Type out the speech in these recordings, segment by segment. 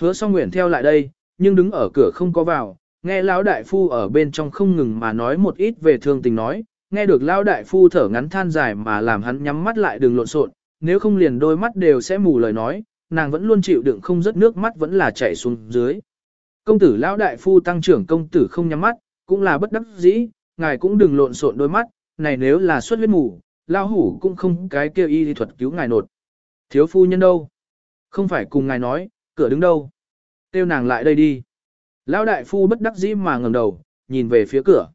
Hứa song nguyện theo lại đây, nhưng đứng ở cửa không có vào, nghe lão đại phu ở bên trong không ngừng mà nói một ít về thương tình nói, nghe được lão đại phu thở ngắn than dài mà làm hắn nhắm mắt lại đừng lộn xộn, nếu không liền đôi mắt đều sẽ mù lời nói, nàng vẫn luôn chịu đựng không rớt nước mắt vẫn là chảy xuống dưới. Công tử lão đại phu tăng trưởng công tử không nhắm mắt, cũng là bất đắc dĩ, ngài cũng đừng lộn xộn đôi mắt, này nếu là xuất huyết mù, lão hủ cũng không cái kêu y thuật cứu ngài nột. Thiếu phu nhân đâu? Không phải cùng ngài nói, cửa đứng đâu? Tiêu nàng lại đây đi. Lão đại phu bất đắc dĩ mà ngẩng đầu, nhìn về phía cửa.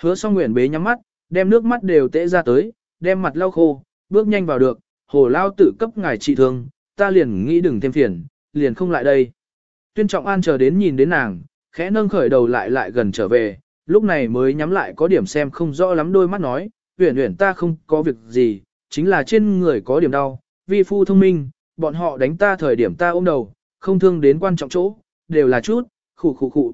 Hứa song nguyện bế nhắm mắt, đem nước mắt đều tễ ra tới, đem mặt lau khô, bước nhanh vào được, hồ lao tự cấp ngài trị thương, ta liền nghĩ đừng thêm phiền, liền không lại đây. Tuyên trọng an chờ đến nhìn đến nàng, khẽ nâng khởi đầu lại lại gần trở về, lúc này mới nhắm lại có điểm xem không rõ lắm đôi mắt nói, uyển uyển ta không có việc gì, chính là trên người có điểm đau, vi phu thông minh, bọn họ đánh ta thời điểm ta ôm đầu, không thương đến quan trọng chỗ, đều là chút, khủ khủ khủ.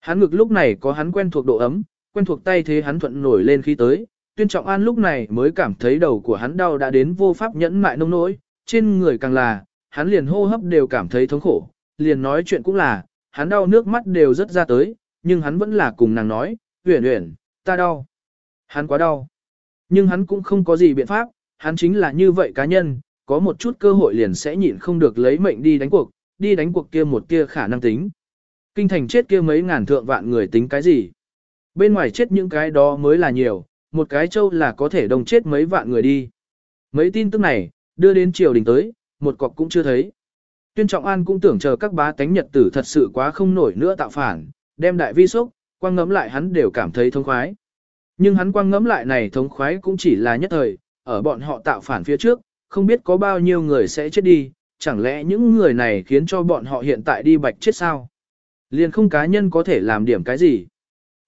Hắn ngực lúc này có hắn quen thuộc độ ấm, quen thuộc tay thế hắn thuận nổi lên khi tới, tuyên trọng an lúc này mới cảm thấy đầu của hắn đau đã đến vô pháp nhẫn mại nông nỗi, trên người càng là, hắn liền hô hấp đều cảm thấy thống khổ, liền nói chuyện cũng là, hắn đau nước mắt đều rất ra tới, nhưng hắn vẫn là cùng nàng nói, uyển uyển, ta đau. Hắn quá đau. Nhưng hắn cũng không có gì biện pháp, hắn chính là như vậy cá nhân, có một chút cơ hội liền sẽ nhịn không được lấy mệnh đi đánh cuộc, đi đánh cuộc kia một kia khả năng tính. Kinh thành chết kia mấy ngàn thượng vạn người tính cái gì? Bên ngoài chết những cái đó mới là nhiều, một cái châu là có thể đồng chết mấy vạn người đi. Mấy tin tức này, đưa đến triều đình tới, một cọc cũng chưa thấy. Tuyên Trọng An cũng tưởng chờ các bá tánh nhật tử thật sự quá không nổi nữa tạo phản, đem đại vi sốc, quang ngấm lại hắn đều cảm thấy thông khoái. Nhưng hắn quang ngấm lại này thống khoái cũng chỉ là nhất thời, ở bọn họ tạo phản phía trước, không biết có bao nhiêu người sẽ chết đi, chẳng lẽ những người này khiến cho bọn họ hiện tại đi bạch chết sao? Liền không cá nhân có thể làm điểm cái gì.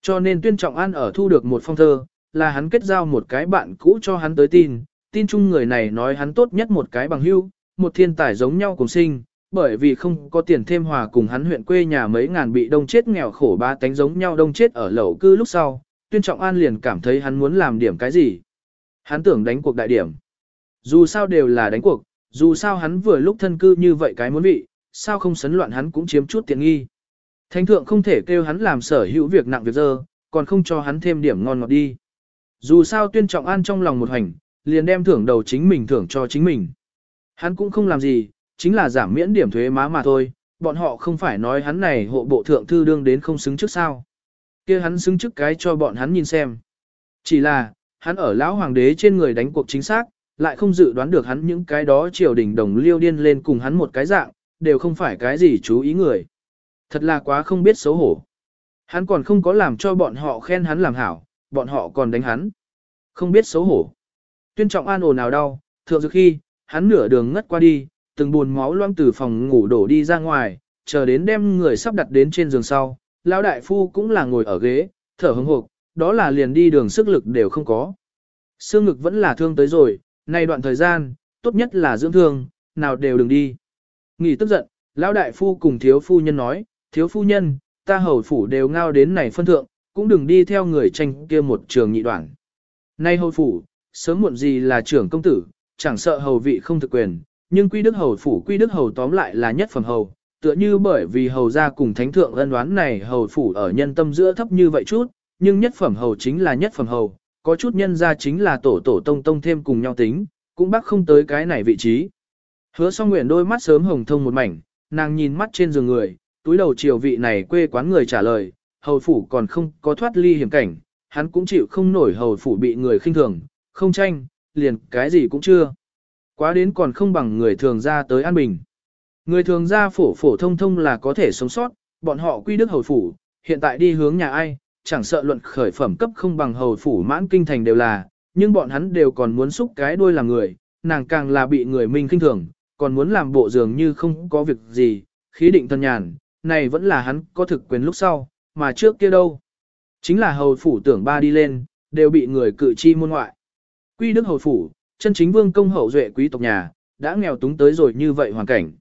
Cho nên tuyên trọng an ở thu được một phong thơ, là hắn kết giao một cái bạn cũ cho hắn tới tin, tin chung người này nói hắn tốt nhất một cái bằng hưu, một thiên tài giống nhau cùng sinh, bởi vì không có tiền thêm hòa cùng hắn huyện quê nhà mấy ngàn bị đông chết nghèo khổ ba tánh giống nhau đông chết ở lẩu cư lúc sau, tuyên trọng an liền cảm thấy hắn muốn làm điểm cái gì. Hắn tưởng đánh cuộc đại điểm. Dù sao đều là đánh cuộc, dù sao hắn vừa lúc thân cư như vậy cái muốn vị, sao không sấn loạn hắn cũng chiếm chút tiện nghi. Thánh thượng không thể kêu hắn làm sở hữu việc nặng việc dơ, còn không cho hắn thêm điểm ngon ngọt đi. Dù sao tuyên trọng an trong lòng một hành, liền đem thưởng đầu chính mình thưởng cho chính mình. Hắn cũng không làm gì, chính là giảm miễn điểm thuế má mà thôi, bọn họ không phải nói hắn này hộ bộ thượng thư đương đến không xứng trước sao. kia hắn xứng trước cái cho bọn hắn nhìn xem. Chỉ là, hắn ở lão hoàng đế trên người đánh cuộc chính xác, lại không dự đoán được hắn những cái đó triều đình đồng liêu điên lên cùng hắn một cái dạng, đều không phải cái gì chú ý người. Thật là quá không biết xấu hổ. Hắn còn không có làm cho bọn họ khen hắn làm hảo, bọn họ còn đánh hắn. Không biết xấu hổ. Tuyên trọng an ồn nào đau, thượng dược khi, hắn nửa đường ngất qua đi, từng buồn máu loang từ phòng ngủ đổ đi ra ngoài, chờ đến đem người sắp đặt đến trên giường sau. Lão đại phu cũng là ngồi ở ghế, thở hững hộp, đó là liền đi đường sức lực đều không có. Xương ngực vẫn là thương tới rồi, nay đoạn thời gian, tốt nhất là dưỡng thương, nào đều đừng đi. Nghỉ tức giận, lão đại phu cùng thiếu phu nhân nói, thiếu phu nhân, ta hầu phủ đều ngao đến này phân thượng, cũng đừng đi theo người tranh kia một trường nhị đoạn. Nay hầu phủ, sớm muộn gì là trưởng công tử, chẳng sợ hầu vị không thực quyền, nhưng quy đức hầu phủ quy đức hầu tóm lại là nhất phẩm hầu, tựa như bởi vì hầu gia cùng thánh thượng ân đoán này hầu phủ ở nhân tâm giữa thấp như vậy chút, nhưng nhất phẩm hầu chính là nhất phẩm hầu, có chút nhân gia chính là tổ tổ tông tông thêm cùng nhau tính, cũng bác không tới cái này vị trí. Hứa song nguyện đôi mắt sớm hồng thông một mảnh, nàng nhìn mắt trên giường người, túi đầu chiều vị này quê quán người trả lời, hầu phủ còn không có thoát ly hiểm cảnh, hắn cũng chịu không nổi hầu phủ bị người khinh thường, không tranh, liền cái gì cũng chưa. Quá đến còn không bằng người thường ra tới an bình. Người thường ra phổ phổ thông thông là có thể sống sót, bọn họ quy đức hầu phủ, hiện tại đi hướng nhà ai, chẳng sợ luận khởi phẩm cấp không bằng hầu phủ mãn kinh thành đều là, nhưng bọn hắn đều còn muốn xúc cái đuôi làm người, nàng càng là bị người mình kinh thường, còn muốn làm bộ dường như không có việc gì, khí định thân nhàn, này vẫn là hắn có thực quyền lúc sau, mà trước kia đâu. Chính là hầu phủ tưởng ba đi lên, đều bị người cự chi môn ngoại. Quy đức hầu phủ, chân chính vương công hậu duệ quý tộc nhà, đã nghèo túng tới rồi như vậy hoàn cảnh.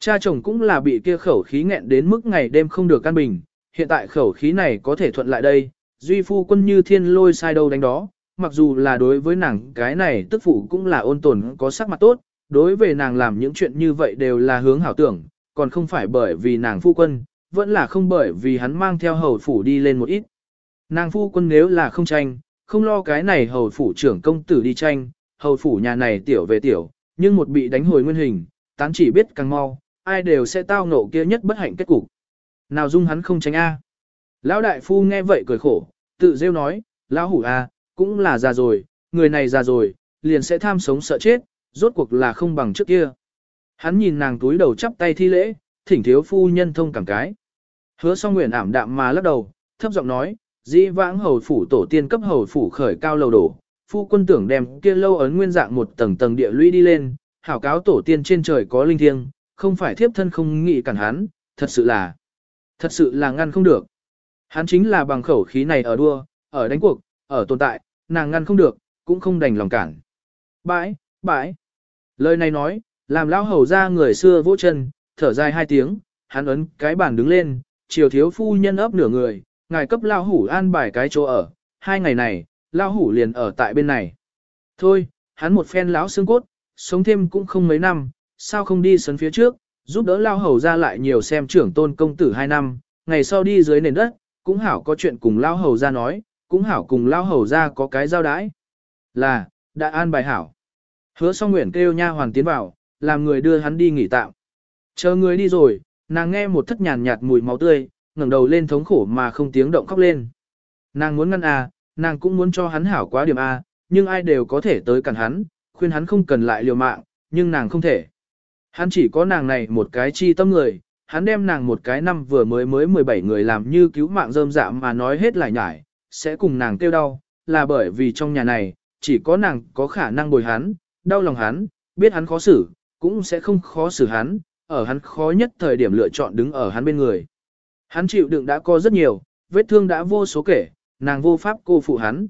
Cha chồng cũng là bị kia khẩu khí nghẹn đến mức ngày đêm không được căn bình, hiện tại khẩu khí này có thể thuận lại đây, duy phu quân như thiên lôi sai đâu đánh đó, mặc dù là đối với nàng cái này tức phụ cũng là ôn tồn có sắc mặt tốt, đối với nàng làm những chuyện như vậy đều là hướng hảo tưởng, còn không phải bởi vì nàng phu quân, vẫn là không bởi vì hắn mang theo hầu phủ đi lên một ít. Nàng phu quân nếu là không tranh, không lo cái này hầu phủ trưởng công tử đi tranh, hầu phủ nhà này tiểu về tiểu, nhưng một bị đánh hồi nguyên hình, tán chỉ biết càng mau, ai đều sẽ tao ngộ kia nhất bất hạnh kết cục. Nào dung hắn không tránh a. Lão đại phu nghe vậy cười khổ, tự rêu nói, lão hủ a, cũng là già rồi, người này già rồi, liền sẽ tham sống sợ chết, rốt cuộc là không bằng trước kia. Hắn nhìn nàng túi đầu chắp tay thi lễ, thỉnh thiếu phu nhân thông cảm cái. Hứa song nguyện ảm đạm mà lắc đầu, thấp giọng nói, dĩ vãng hầu phủ tổ tiên cấp hầu phủ khởi cao lầu đổ, phu quân tưởng đem kia lâu ấn nguyên dạng một tầng tầng địa lũy đi lên, hảo cáo tổ tiên trên trời có linh thiêng, không phải thiếp thân không nghĩ cản hắn, thật sự là, thật sự là ngăn không được. Hắn chính là bằng khẩu khí này ở đua, ở đánh cuộc, ở tồn tại, nàng ngăn không được, cũng không đành lòng cản. Bãi, bãi. Lời này nói, làm lão hầu ra người xưa vỗ chân, thở dài hai tiếng, hắn ấn cái bàn đứng lên, chiều thiếu phu nhân ấp nửa người, ngài cấp lao hủ an bài cái chỗ ở, hai ngày này, lao hủ liền ở tại bên này. Thôi, hắn một phen lão xương cốt, sống thêm cũng không mấy năm, sao không đi sấn phía trước, giúp đỡ lao hầu ra lại nhiều xem trưởng tôn công tử hai năm, ngày sau đi dưới nền đất, cũng hảo có chuyện cùng lao hầu ra nói, cũng hảo cùng lao hầu ra có cái giao đãi. Là, đã an bài hảo. Hứa song nguyện kêu nha hoàn tiến vào, làm người đưa hắn đi nghỉ tạm. Chờ người đi rồi, nàng nghe một thất nhàn nhạt mùi máu tươi, ngẩng đầu lên thống khổ mà không tiếng động khóc lên. Nàng muốn ngăn à, nàng cũng muốn cho hắn hảo quá điểm A, nhưng ai đều có thể tới cản hắn, khuyên hắn không cần lại liều mạng, nhưng nàng không thể. Hắn chỉ có nàng này một cái chi tâm người, hắn đem nàng một cái năm vừa mới mới 17 người làm như cứu mạng rơm dạ mà nói hết lại nhải, sẽ cùng nàng kêu đau, là bởi vì trong nhà này, chỉ có nàng có khả năng bồi hắn, đau lòng hắn, biết hắn khó xử, cũng sẽ không khó xử hắn, ở hắn khó nhất thời điểm lựa chọn đứng ở hắn bên người. Hắn chịu đựng đã có rất nhiều, vết thương đã vô số kể, nàng vô pháp cô phụ hắn.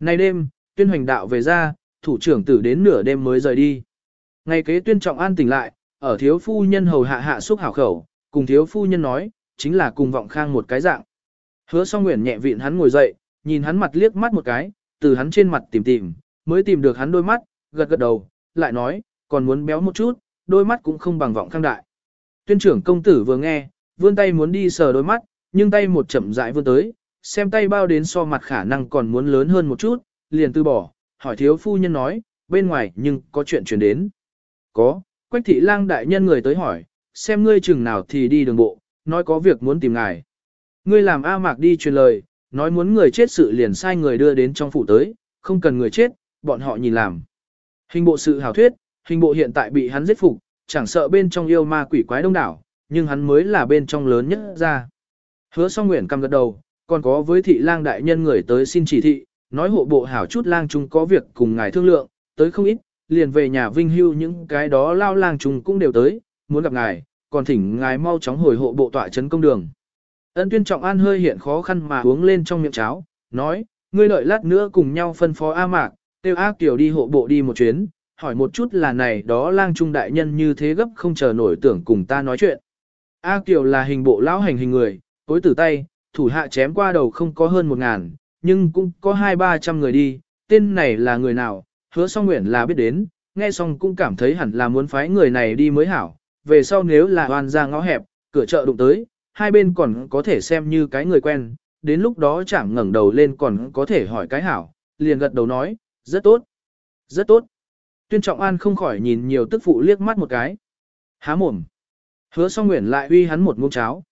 Nay đêm, tuyên hoành đạo về ra, thủ trưởng tử đến nửa đêm mới rời đi. Ngày kế tuyên trọng an tỉnh lại, ở thiếu phu nhân hầu hạ hạ xúc hảo khẩu, cùng thiếu phu nhân nói, chính là cùng vọng khang một cái dạng. Hứa song nguyện nhẹ vịn hắn ngồi dậy, nhìn hắn mặt liếc mắt một cái, từ hắn trên mặt tìm tìm, mới tìm được hắn đôi mắt, gật gật đầu, lại nói, còn muốn béo một chút, đôi mắt cũng không bằng vọng khang đại. Tuyên trưởng công tử vừa nghe, vươn tay muốn đi sờ đôi mắt, nhưng tay một chậm rãi vươn tới, xem tay bao đến so mặt khả năng còn muốn lớn hơn một chút, liền từ bỏ, hỏi thiếu phu nhân nói, bên ngoài nhưng có chuyện chuyển đến. Có, quách thị lang đại nhân người tới hỏi, xem ngươi chừng nào thì đi đường bộ, nói có việc muốn tìm ngài. Ngươi làm A mạc đi truyền lời, nói muốn người chết sự liền sai người đưa đến trong phủ tới, không cần người chết, bọn họ nhìn làm. Hình bộ sự hảo thuyết, hình bộ hiện tại bị hắn giết phục, chẳng sợ bên trong yêu ma quỷ quái đông đảo, nhưng hắn mới là bên trong lớn nhất ra. Hứa song nguyện cầm gật đầu, còn có với thị lang đại nhân người tới xin chỉ thị, nói hộ bộ hảo chút lang chúng có việc cùng ngài thương lượng, tới không ít, liền về nhà vinh hưu những cái đó lao lang trùng cũng đều tới, muốn gặp ngài, còn thỉnh ngài mau chóng hồi hộ bộ tọa trấn công đường. Ân tuyên trọng an hơi hiện khó khăn mà uống lên trong miệng cháo, nói, ngươi đợi lát nữa cùng nhau phân phó A Mạc, tiêu A Kiều đi hộ bộ đi một chuyến, hỏi một chút là này đó lang trung đại nhân như thế gấp không chờ nổi tưởng cùng ta nói chuyện. A Kiều là hình bộ lão hành hình người, tối tử tay, thủ hạ chém qua đầu không có hơn một ngàn, nhưng cũng có hai ba trăm người đi, tên này là người nào, hứa song nguyện là biết đến, nghe xong cũng cảm thấy hẳn là muốn phái người này đi mới hảo, về sau nếu là hoàn ra ngõ hẹp, cửa chợ đụng tới, hai bên còn có thể xem như cái người quen, đến lúc đó chẳng ngẩng đầu lên còn có thể hỏi cái hảo, liền gật đầu nói, rất tốt, rất tốt. Tuyên Trọng An không khỏi nhìn nhiều tức phụ liếc mắt một cái. Há mồm. Hứa song nguyện lại uy hắn một ngụm cháo.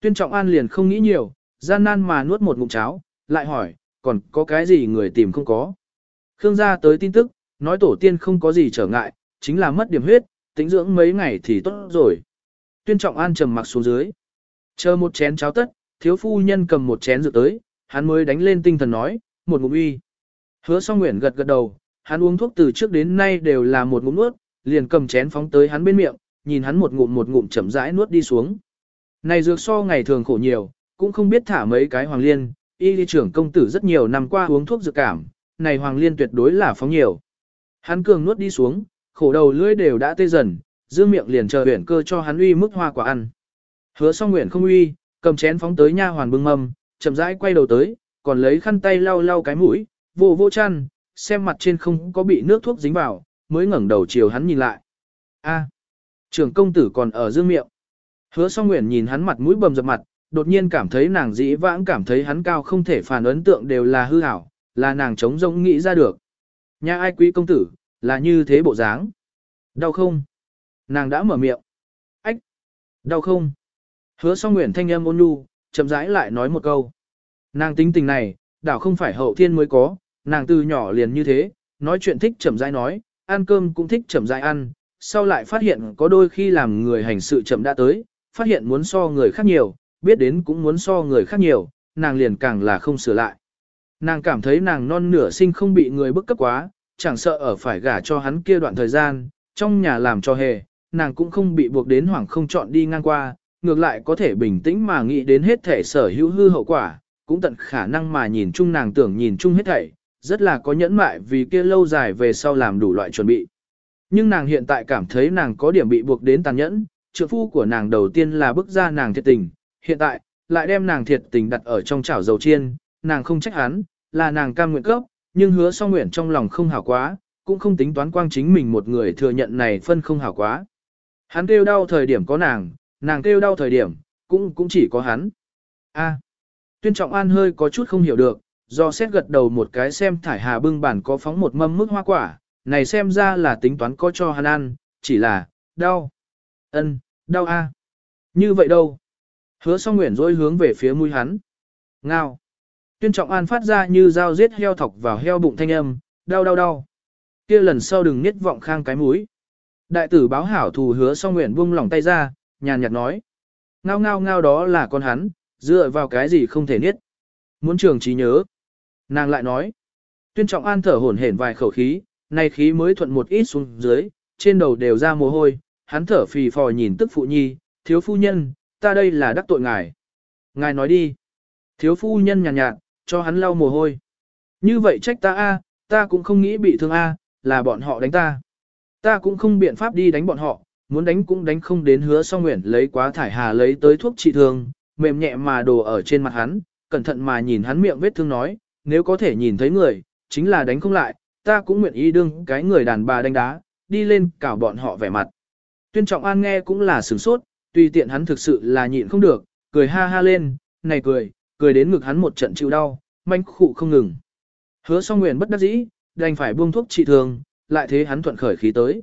Tuyên Trọng An liền không nghĩ nhiều, gian nan mà nuốt một ngụm cháo, lại hỏi, còn có cái gì người tìm không có. Khương gia tới tin tức, nói tổ tiên không có gì trở ngại, chính là mất điểm huyết, tính dưỡng mấy ngày thì tốt rồi. Tuyên Trọng An trầm mặc xuống dưới. Chờ một chén cháo tất, thiếu phu nhân cầm một chén rượu tới, hắn mới đánh lên tinh thần nói, một ngụm uy. Hứa song nguyện gật gật đầu, hắn uống thuốc từ trước đến nay đều là một ngụm nuốt, liền cầm chén phóng tới hắn bên miệng, nhìn hắn một ngụm một ngụm chậm rãi nuốt đi xuống. Này dược so ngày thường khổ nhiều, cũng không biết thả mấy cái hoàng liên, y lý trưởng công tử rất nhiều năm qua uống thuốc dược cảm, này hoàng liên tuyệt đối là phóng nhiều. Hắn cường nuốt đi xuống, khổ đầu lưỡi đều đã tê dần, dương miệng liền chờ huyện cơ cho hắn uy mức hoa quả ăn. Hứa xong nguyện không uy, cầm chén phóng tới nha hoàn bưng mâm, chậm rãi quay đầu tới, còn lấy khăn tay lau lau cái mũi, vô vô chăn, xem mặt trên không có bị nước thuốc dính vào, mới ngẩng đầu chiều hắn nhìn lại. A, trưởng công tử còn ở dương miệng. Hứa song nguyện nhìn hắn mặt mũi bầm dập mặt, đột nhiên cảm thấy nàng dĩ vãng cảm thấy hắn cao không thể phản ấn tượng đều là hư ảo, là nàng chống rỗng nghĩ ra được. Nhà ai quý công tử, là như thế bộ dáng. Đau không? Nàng đã mở miệng. Ách! Đau không? Hứa song nguyện thanh âm ôn nhu, chậm rãi lại nói một câu. Nàng tính tình này, đảo không phải hậu thiên mới có, nàng từ nhỏ liền như thế, nói chuyện thích chậm rãi nói, ăn cơm cũng thích chậm rãi ăn, sau lại phát hiện có đôi khi làm người hành sự chậm đã tới, phát hiện muốn so người khác nhiều, biết đến cũng muốn so người khác nhiều, nàng liền càng là không sửa lại. Nàng cảm thấy nàng non nửa sinh không bị người bức cấp quá, chẳng sợ ở phải gả cho hắn kia đoạn thời gian, trong nhà làm cho hề, nàng cũng không bị buộc đến hoảng không chọn đi ngang qua, ngược lại có thể bình tĩnh mà nghĩ đến hết thể sở hữu hư hậu quả, cũng tận khả năng mà nhìn chung nàng tưởng nhìn chung hết thảy, rất là có nhẫn mại vì kia lâu dài về sau làm đủ loại chuẩn bị. Nhưng nàng hiện tại cảm thấy nàng có điểm bị buộc đến tàn nhẫn, trượng phu của nàng đầu tiên là bức ra nàng thiệt tình, hiện tại, lại đem nàng thiệt tình đặt ở trong chảo dầu chiên, nàng không trách hắn, là nàng cam nguyện cấp, nhưng hứa song nguyện trong lòng không hảo quá, cũng không tính toán quang chính mình một người thừa nhận này phân không hảo quá. Hắn kêu đau thời điểm có nàng, nàng kêu đau thời điểm, cũng cũng chỉ có hắn. A. tuyên trọng an hơi có chút không hiểu được, do xét gật đầu một cái xem thải hà bưng bản có phóng một mâm mức hoa quả, này xem ra là tính toán có cho hắn ăn, chỉ là, đau. ân đau a. Như vậy đâu? Hứa song nguyện dối hướng về phía mũi hắn. Ngao. Tuyên trọng an phát ra như dao giết heo thọc vào heo bụng thanh âm, đau đau đau. kia lần sau đừng niết vọng khang cái mũi. Đại tử báo hảo thù hứa xong nguyện buông lỏng tay ra, nhàn nhạt nói. Ngao ngao ngao đó là con hắn, dựa vào cái gì không thể niết. Muốn trường trí nhớ. Nàng lại nói. Tuyên trọng an thở hổn hển vài khẩu khí, nay khí mới thuận một ít xuống dưới, trên đầu đều ra mồ hôi, hắn thở phì phò nhìn tức phụ nhi, thiếu phu nhân, ta đây là đắc tội ngài. Ngài nói đi. Thiếu phu nhân nhàn nhạt, nhạt, cho hắn lau mồ hôi. Như vậy trách ta a, ta cũng không nghĩ bị thương a, là bọn họ đánh ta. Ta cũng không biện pháp đi đánh bọn họ, muốn đánh cũng đánh không đến hứa song nguyện lấy quá thải hà lấy tới thuốc trị thương, mềm nhẹ mà đồ ở trên mặt hắn, cẩn thận mà nhìn hắn miệng vết thương nói, nếu có thể nhìn thấy người, chính là đánh không lại, ta cũng nguyện ý đương cái người đàn bà đánh đá, đi lên cào bọn họ vẻ mặt. Tuyên trọng an nghe cũng là sửng sốt, tùy tiện hắn thực sự là nhịn không được, cười ha ha lên, này cười, cười đến ngực hắn một trận chịu đau, manh khụ không ngừng. Hứa song nguyện bất đắc dĩ, đành phải buông thuốc trị thương, lại thế hắn thuận khởi khí tới.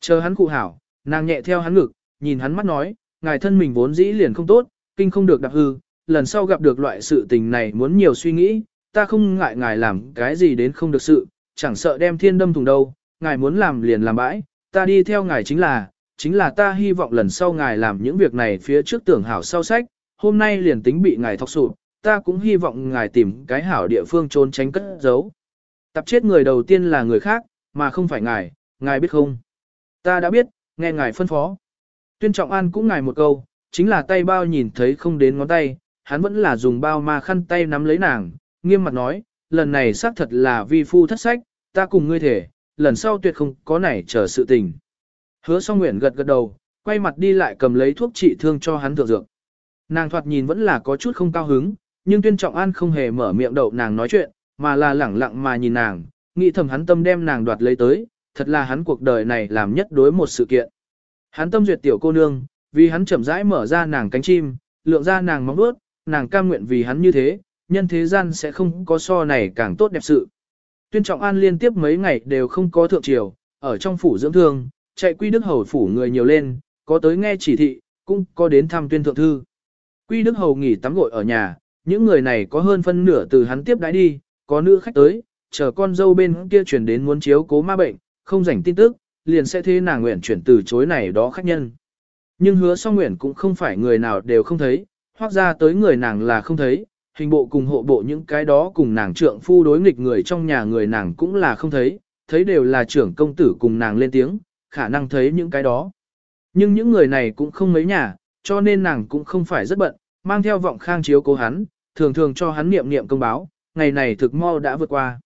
Chờ hắn cụ hảo, nàng nhẹ theo hắn ngực, nhìn hắn mắt nói, ngài thân mình vốn dĩ liền không tốt, kinh không được đạp hư, lần sau gặp được loại sự tình này muốn nhiều suy nghĩ, ta không ngại ngài làm cái gì đến không được sự, chẳng sợ đem thiên đâm thùng đâu, ngài muốn làm liền làm bãi, ta đi theo ngài chính là, chính là ta hy vọng lần sau ngài làm những việc này phía trước tưởng hảo sau sách, hôm nay liền tính bị ngài thọc sụp, ta cũng hy vọng ngài tìm cái hảo địa phương trốn tránh cất giấu. Tập chết người đầu tiên là người khác, mà không phải ngài, ngài biết không? Ta đã biết, nghe ngài phân phó. Tuyên trọng an cũng ngài một câu, chính là tay bao nhìn thấy không đến ngón tay, hắn vẫn là dùng bao ma khăn tay nắm lấy nàng, nghiêm mặt nói, lần này xác thật là vi phu thất sách, ta cùng ngươi thể, lần sau tuyệt không có nảy chờ sự tình. Hứa song nguyện gật gật đầu, quay mặt đi lại cầm lấy thuốc trị thương cho hắn thượng dược. Nàng thoạt nhìn vẫn là có chút không cao hứng, nhưng tuyên trọng an không hề mở miệng đậu nàng nói chuyện, mà là lẳng lặng mà nhìn nàng, nghĩ thầm hắn tâm đem nàng đoạt lấy tới, thật là hắn cuộc đời này làm nhất đối một sự kiện. Hắn tâm duyệt tiểu cô nương, vì hắn chậm rãi mở ra nàng cánh chim, lượng ra nàng móng đuốt, nàng cam nguyện vì hắn như thế, nhân thế gian sẽ không có so này càng tốt đẹp sự. Tuyên Trọng An liên tiếp mấy ngày đều không có thượng triều, ở trong phủ dưỡng thương, chạy quy đức hầu phủ người nhiều lên, có tới nghe chỉ thị, cũng có đến thăm tuyên thượng thư. Quy đức hầu nghỉ tắm gội ở nhà, những người này có hơn phân nửa từ hắn tiếp đãi đi, có nữ khách tới, chờ con dâu bên kia chuyển đến muốn chiếu cố ma bệnh, không rảnh tin tức, liền sẽ thế nàng nguyện chuyển từ chối này đó khách nhân. Nhưng hứa song nguyện cũng không phải người nào đều không thấy, hoặc ra tới người nàng là không thấy, hình bộ cùng hộ bộ những cái đó cùng nàng trượng phu đối nghịch người trong nhà người nàng cũng là không thấy, thấy đều là trưởng công tử cùng nàng lên tiếng, khả năng thấy những cái đó. Nhưng những người này cũng không mấy nhà, cho nên nàng cũng không phải rất bận, mang theo vọng khang chiếu cố hắn, thường thường cho hắn niệm niệm công báo, ngày này thực mau đã vượt qua.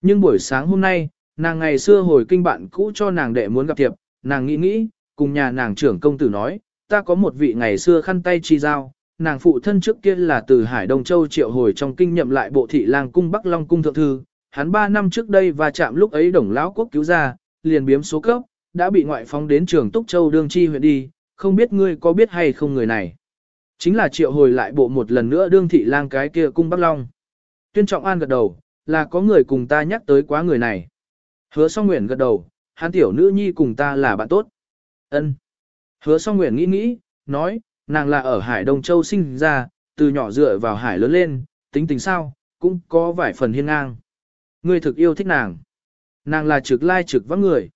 Nhưng buổi sáng hôm nay, nàng ngày xưa hồi kinh bạn cũ cho nàng đệ muốn gặp thiệp, nàng nghĩ nghĩ, cùng nhà nàng trưởng công tử nói, ta có một vị ngày xưa khăn tay chi giao, nàng phụ thân trước kia là từ Hải Đông Châu triệu hồi trong kinh nhậm lại bộ thị lang cung Bắc Long cung thượng thư, hắn 3 năm trước đây và chạm lúc ấy đồng lão quốc cứu ra, liền biếm số cấp, đã bị ngoại phóng đến trường Túc Châu đương chi huyện đi, không biết ngươi có biết hay không người này. Chính là triệu hồi lại bộ một lần nữa đương thị lang cái kia cung Bắc Long. Tuyên Trọng An gật đầu, là có người cùng ta nhắc tới quá người này. Hứa song nguyện gật đầu, hắn tiểu nữ nhi cùng ta là bạn tốt. ân Hứa song nguyện nghĩ nghĩ, nói, nàng là ở Hải Đông Châu sinh ra, từ nhỏ dựa vào hải lớn lên, tính tình sao, cũng có vài phần hiên ngang. Ngươi thực yêu thích nàng. Nàng là trực lai trực vắng người.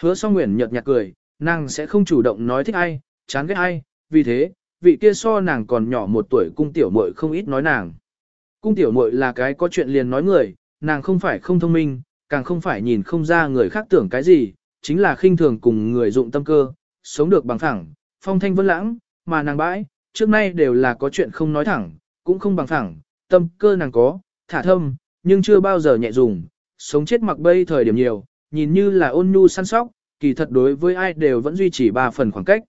Hứa song nguyện nhợt nhạt cười, nàng sẽ không chủ động nói thích ai, chán ghét ai, vì thế, vị kia so nàng còn nhỏ một tuổi cung tiểu muội không ít nói nàng. Cung tiểu muội là cái có chuyện liền nói người, nàng không phải không thông minh, càng không phải nhìn không ra người khác tưởng cái gì, chính là khinh thường cùng người dụng tâm cơ, sống được bằng thẳng, phong thanh vân lãng, mà nàng bãi, trước nay đều là có chuyện không nói thẳng, cũng không bằng thẳng, tâm cơ nàng có, thả thâm, nhưng chưa bao giờ nhẹ dùng, sống chết mặc bây thời điểm nhiều, nhìn như là ôn nhu săn sóc, kỳ thật đối với ai đều vẫn duy trì ba phần khoảng cách.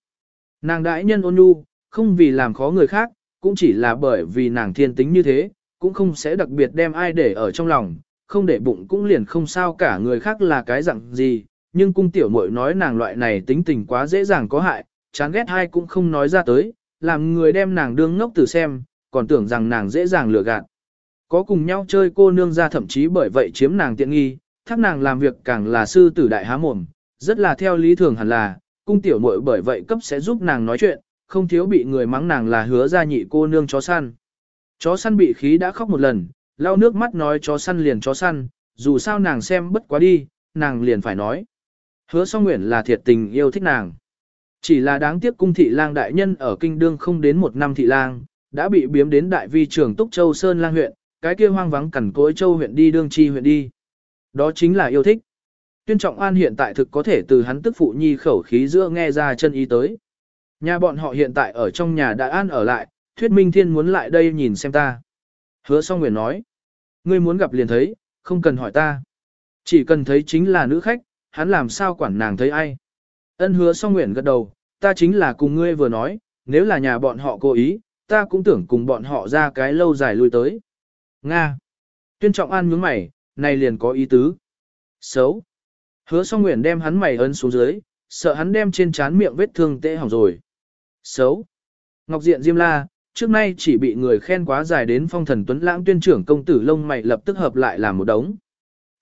Nàng đại nhân ôn nhu, không vì làm khó người khác, cũng chỉ là bởi vì nàng thiên tính như thế, cũng không sẽ đặc biệt đem ai để ở trong lòng, không để bụng cũng liền không sao cả người khác là cái dạng gì, nhưng cung tiểu muội nói nàng loại này tính tình quá dễ dàng có hại, chán ghét ai cũng không nói ra tới, làm người đem nàng đương ngốc từ xem, còn tưởng rằng nàng dễ dàng lừa gạt. Có cùng nhau chơi cô nương ra thậm chí bởi vậy chiếm nàng tiện nghi, thắc nàng làm việc càng là sư tử đại há mồm, rất là theo lý thường hẳn là, cung tiểu muội bởi vậy cấp sẽ giúp nàng nói chuyện, không thiếu bị người mắng nàng là hứa ra nhị cô nương chó săn. Chó săn bị khí đã khóc một lần, lau nước mắt nói chó săn liền chó săn, dù sao nàng xem bất quá đi, nàng liền phải nói. Hứa song nguyện là thiệt tình yêu thích nàng. Chỉ là đáng tiếc cung thị lang đại nhân ở kinh đương không đến một năm thị lang, đã bị biếm đến đại vi trưởng Túc Châu Sơn lang huyện, cái kia hoang vắng cẩn cối châu huyện đi đương chi huyện đi. Đó chính là yêu thích. Tuyên Trọng An hiện tại thực có thể từ hắn tức phụ nhi khẩu khí giữa nghe ra chân ý tới. Nhà bọn họ hiện tại ở trong nhà đã an ở lại, thuyết minh thiên muốn lại đây nhìn xem ta. Hứa song nguyện nói. Ngươi muốn gặp liền thấy, không cần hỏi ta. Chỉ cần thấy chính là nữ khách, hắn làm sao quản nàng thấy ai. Ân hứa song nguyện gật đầu, ta chính là cùng ngươi vừa nói, nếu là nhà bọn họ cố ý, ta cũng tưởng cùng bọn họ ra cái lâu dài lui tới. Nga. Tuyên trọng an nhướng mày, này liền có ý tứ. Xấu. Hứa song nguyện đem hắn mày ấn xuống dưới, sợ hắn đem trên trán miệng vết thương tệ hỏng rồi. Xấu. Ngọc Diện Diêm La, trước nay chỉ bị người khen quá dài đến phong thần tuấn lãng tuyên trưởng công tử lông mày lập tức hợp lại làm một đống.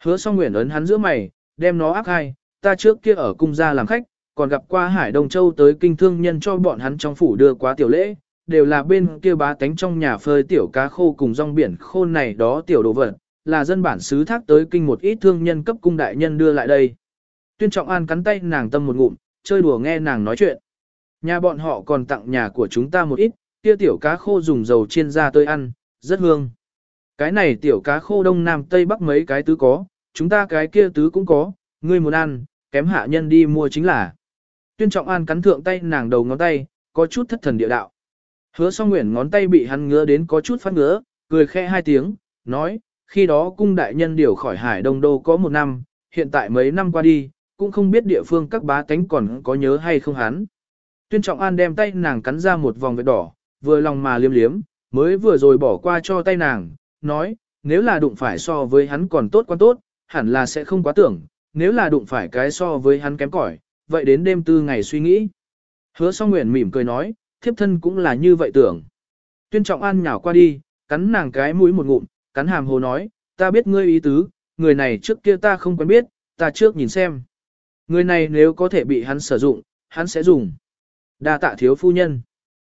Hứa song nguyện ấn hắn giữa mày, đem nó áp hai, ta trước kia ở cung gia làm khách, còn gặp qua Hải Đông Châu tới kinh thương nhân cho bọn hắn trong phủ đưa quá tiểu lễ, đều là bên kia bá tánh trong nhà phơi tiểu cá khô cùng rong biển khô này đó tiểu đồ vật, là dân bản xứ thác tới kinh một ít thương nhân cấp cung đại nhân đưa lại đây. Tuyên Trọng An cắn tay nàng tâm một ngụm, chơi đùa nghe nàng nói chuyện. Nhà bọn họ còn tặng nhà của chúng ta một ít, kia tiểu cá khô dùng dầu chiên ra tôi ăn, rất hương. Cái này tiểu cá khô đông nam tây bắc mấy cái tứ có, chúng ta cái kia tứ cũng có, ngươi muốn ăn, kém hạ nhân đi mua chính là. Tuyên Trọng An cắn thượng tay nàng đầu ngón tay, có chút thất thần địa đạo. Hứa song nguyện ngón tay bị hắn ngứa đến có chút phát ngứa, cười khẽ hai tiếng, nói, khi đó cung đại nhân điều khỏi hải đông đô có một năm, hiện tại mấy năm qua đi, cũng không biết địa phương các bá tánh còn có nhớ hay không hắn. Tuyên Trọng An đem tay nàng cắn ra một vòng vết đỏ, vừa lòng mà liếm liếm, mới vừa rồi bỏ qua cho tay nàng, nói, nếu là đụng phải so với hắn còn tốt quan tốt, hẳn là sẽ không quá tưởng, nếu là đụng phải cái so với hắn kém cỏi, vậy đến đêm tư ngày suy nghĩ. Hứa song nguyện mỉm cười nói, thiếp thân cũng là như vậy tưởng. Tuyên trọng an nhào qua đi, cắn nàng cái mũi một ngụm, cắn hàm hồ nói, ta biết ngươi ý tứ, người này trước kia ta không quen biết, ta trước nhìn xem. Người này nếu có thể bị hắn sử dụng, hắn sẽ dùng. đa tạ thiếu phu nhân.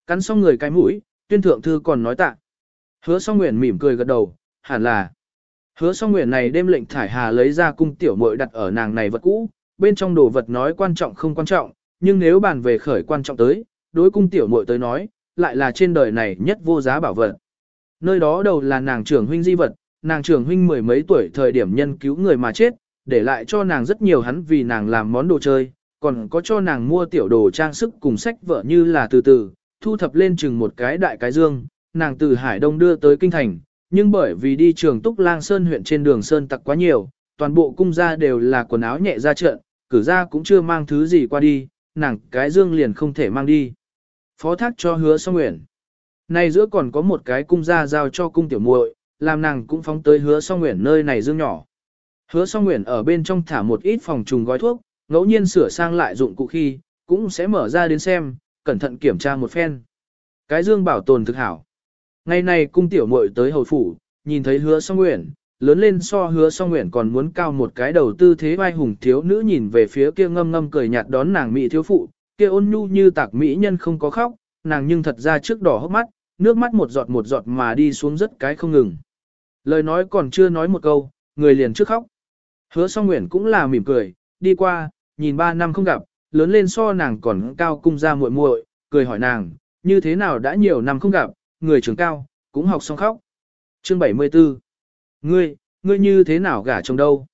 Cắn xong người cái mũi, tuyên thượng thư còn nói tạ. Hứa song nguyện mỉm cười gật đầu, hẳn là. Hứa song nguyện này đêm lệnh thải hà lấy ra cung tiểu muội đặt ở nàng này vật cũ, bên trong đồ vật nói quan trọng không quan trọng, nhưng nếu bàn về khởi quan trọng tới, đối cung tiểu muội tới nói, lại là trên đời này nhất vô giá bảo vật. Nơi đó đầu là nàng trưởng huynh di vật, nàng trưởng huynh mười mấy tuổi thời điểm nhân cứu người mà chết, để lại cho nàng rất nhiều hắn vì nàng làm món đồ chơi, còn có cho nàng mua tiểu đồ trang sức cùng sách vợ như là từ từ, thu thập lên chừng một cái đại cái dương, nàng từ Hải Đông đưa tới Kinh Thành, nhưng bởi vì đi trường Túc Lang Sơn huyện trên đường Sơn tặc quá nhiều, toàn bộ cung gia đều là quần áo nhẹ ra trận, cử ra cũng chưa mang thứ gì qua đi, nàng cái dương liền không thể mang đi. Phó thác cho hứa song nguyện. Này giữa còn có một cái cung gia giao cho cung tiểu muội, làm nàng cũng phóng tới hứa song nguyện nơi này dương nhỏ. Hứa song nguyện ở bên trong thả một ít phòng trùng gói thuốc, ngẫu nhiên sửa sang lại dụng cụ khi, cũng sẽ mở ra đến xem, cẩn thận kiểm tra một phen. Cái dương bảo tồn thực hảo. Ngày này cung tiểu muội tới hầu phủ, nhìn thấy hứa song nguyện, lớn lên so hứa song nguyện còn muốn cao một cái đầu tư thế vai hùng thiếu nữ nhìn về phía kia ngâm ngâm cười nhạt đón nàng mỹ thiếu phụ, kia ôn nhu như tạc mỹ nhân không có khóc, nàng nhưng thật ra trước đỏ hốc mắt, nước mắt một giọt một giọt mà đi xuống rất cái không ngừng. Lời nói còn chưa nói một câu, người liền trước khóc. Hứa song nguyện cũng là mỉm cười, đi qua, nhìn ba năm không gặp, lớn lên so nàng còn cao cung ra muội muội, cười hỏi nàng, như thế nào đã nhiều năm không gặp, người trưởng cao, cũng học xong khóc. Chương 74 Ngươi, ngươi như thế nào gả chồng đâu?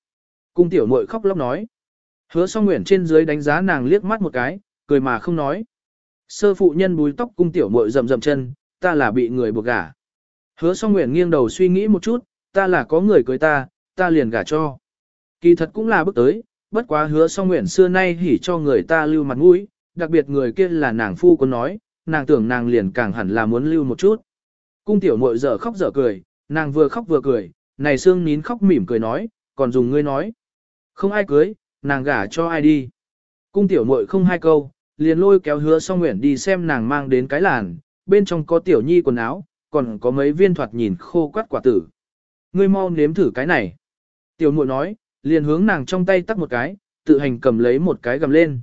Cung tiểu muội khóc lóc nói. Hứa song nguyện trên dưới đánh giá nàng liếc mắt một cái, cười mà không nói. Sơ phụ nhân búi tóc cung tiểu muội rầm rầm chân, ta là bị người buộc gả. Hứa song nguyện nghiêng đầu suy nghĩ một chút, ta là có người cưới ta, ta liền gả cho. Kỳ thật cũng là bước tới, bất quá hứa song nguyện xưa nay hỉ cho người ta lưu mặt mũi, đặc biệt người kia là nàng phu có nói, nàng tưởng nàng liền càng hẳn là muốn lưu một chút. Cung tiểu muội dở khóc dở cười, nàng vừa khóc vừa cười, này xương nín khóc mỉm cười nói, còn dùng ngươi nói. Không ai cưới, nàng gả cho ai đi. Cung tiểu muội không hai câu, liền lôi kéo hứa song nguyện đi xem nàng mang đến cái làn, bên trong có tiểu nhi quần áo, còn có mấy viên thoạt nhìn khô quắt quả tử. Ngươi mau nếm thử cái này. Tiểu muội nói, liền hướng nàng trong tay tắt một cái, tự hành cầm lấy một cái gầm lên.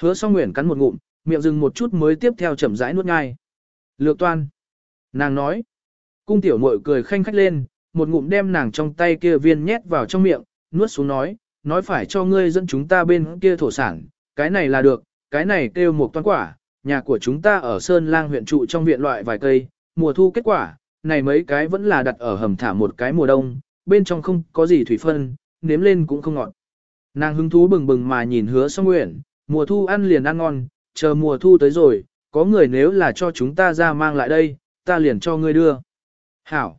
Hứa song nguyện cắn một ngụm, miệng dừng một chút mới tiếp theo chậm rãi nuốt ngay. Lược toan. Nàng nói. Cung tiểu muội cười khanh khách lên, một ngụm đem nàng trong tay kia viên nhét vào trong miệng, nuốt xuống nói, nói phải cho ngươi dẫn chúng ta bên kia thổ sản, cái này là được, cái này kêu một toan quả, nhà của chúng ta ở Sơn Lang huyện trụ trong viện loại vài cây, mùa thu kết quả, này mấy cái vẫn là đặt ở hầm thả một cái mùa đông, bên trong không có gì thủy phân, nếm lên cũng không ngọt. Nàng hứng thú bừng bừng mà nhìn hứa song nguyện, mùa thu ăn liền ăn ngon, chờ mùa thu tới rồi, có người nếu là cho chúng ta ra mang lại đây, ta liền cho ngươi đưa. Hảo.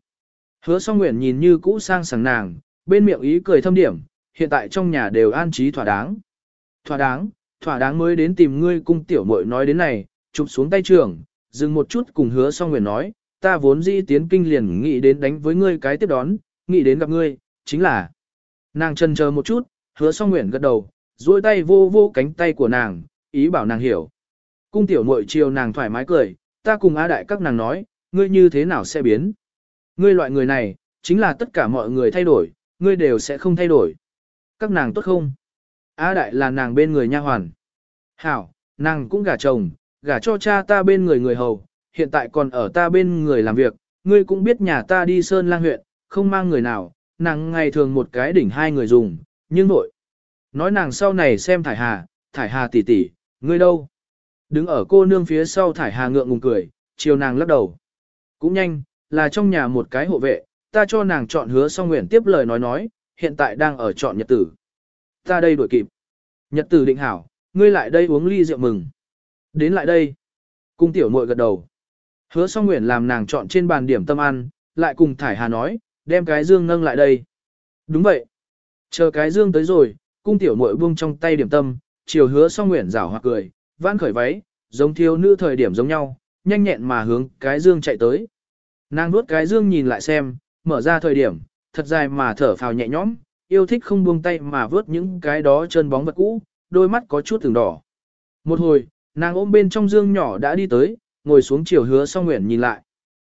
Hứa song nguyện nhìn như cũ sang sảng nàng, bên miệng ý cười thâm điểm, hiện tại trong nhà đều an trí thỏa đáng. Thỏa đáng, thỏa đáng mới đến tìm ngươi cung tiểu muội nói đến này, chụp xuống tay trưởng, dừng một chút cùng hứa song nguyện nói, ta vốn dĩ tiến kinh liền nghĩ đến đánh với ngươi cái tiếp đón, nghĩ đến gặp ngươi, chính là. Nàng chân chờ một chút, hứa song nguyện gật đầu, duỗi tay vô vô cánh tay của nàng, ý bảo nàng hiểu. Cung tiểu muội chiều nàng thoải mái cười, ta cùng á đại các nàng nói, ngươi như thế nào sẽ biến. Ngươi loại người này, chính là tất cả mọi người thay đổi, ngươi đều sẽ không thay đổi. Các nàng tốt không? Á đại là nàng bên người nha hoàn. Hảo, nàng cũng gả chồng, gả cho cha ta bên người người hầu, hiện tại còn ở ta bên người làm việc, ngươi cũng biết nhà ta đi Sơn Lang huyện, không mang người nào, nàng ngày thường một cái đỉnh hai người dùng, nhưng nội. Nói nàng sau này xem thải hà, thải hà tỷ tỷ, ngươi đâu? Đứng ở cô nương phía sau thải hà ngượng ngùng cười, chiều nàng lắc đầu. Cũng nhanh, là trong nhà một cái hộ vệ, ta cho nàng chọn hứa xong nguyện tiếp lời nói nói, hiện tại đang ở chọn nhật tử. Ta đây đuổi kịp. Nhật tử định hảo, ngươi lại đây uống ly rượu mừng. Đến lại đây. Cung tiểu muội gật đầu. Hứa song nguyện làm nàng chọn trên bàn điểm tâm ăn, lại cùng thải hà nói, đem cái dương nâng lại đây. Đúng vậy. Chờ cái dương tới rồi, cung tiểu muội buông trong tay điểm tâm, chiều hứa song nguyện rảo hoặc cười, vãn khởi váy, giống thiếu nữ thời điểm giống nhau, nhanh nhẹn mà hướng cái dương chạy tới. Nàng nuốt cái dương nhìn lại xem, mở ra thời điểm, thật dài mà thở phào nhẹ nhõm, yêu thích không buông tay mà vớt những cái đó chân bóng vật cũ, đôi mắt có chút từng đỏ. Một hồi, nàng ôm bên trong dương nhỏ đã đi tới, ngồi xuống chiều hứa song nguyện nhìn lại.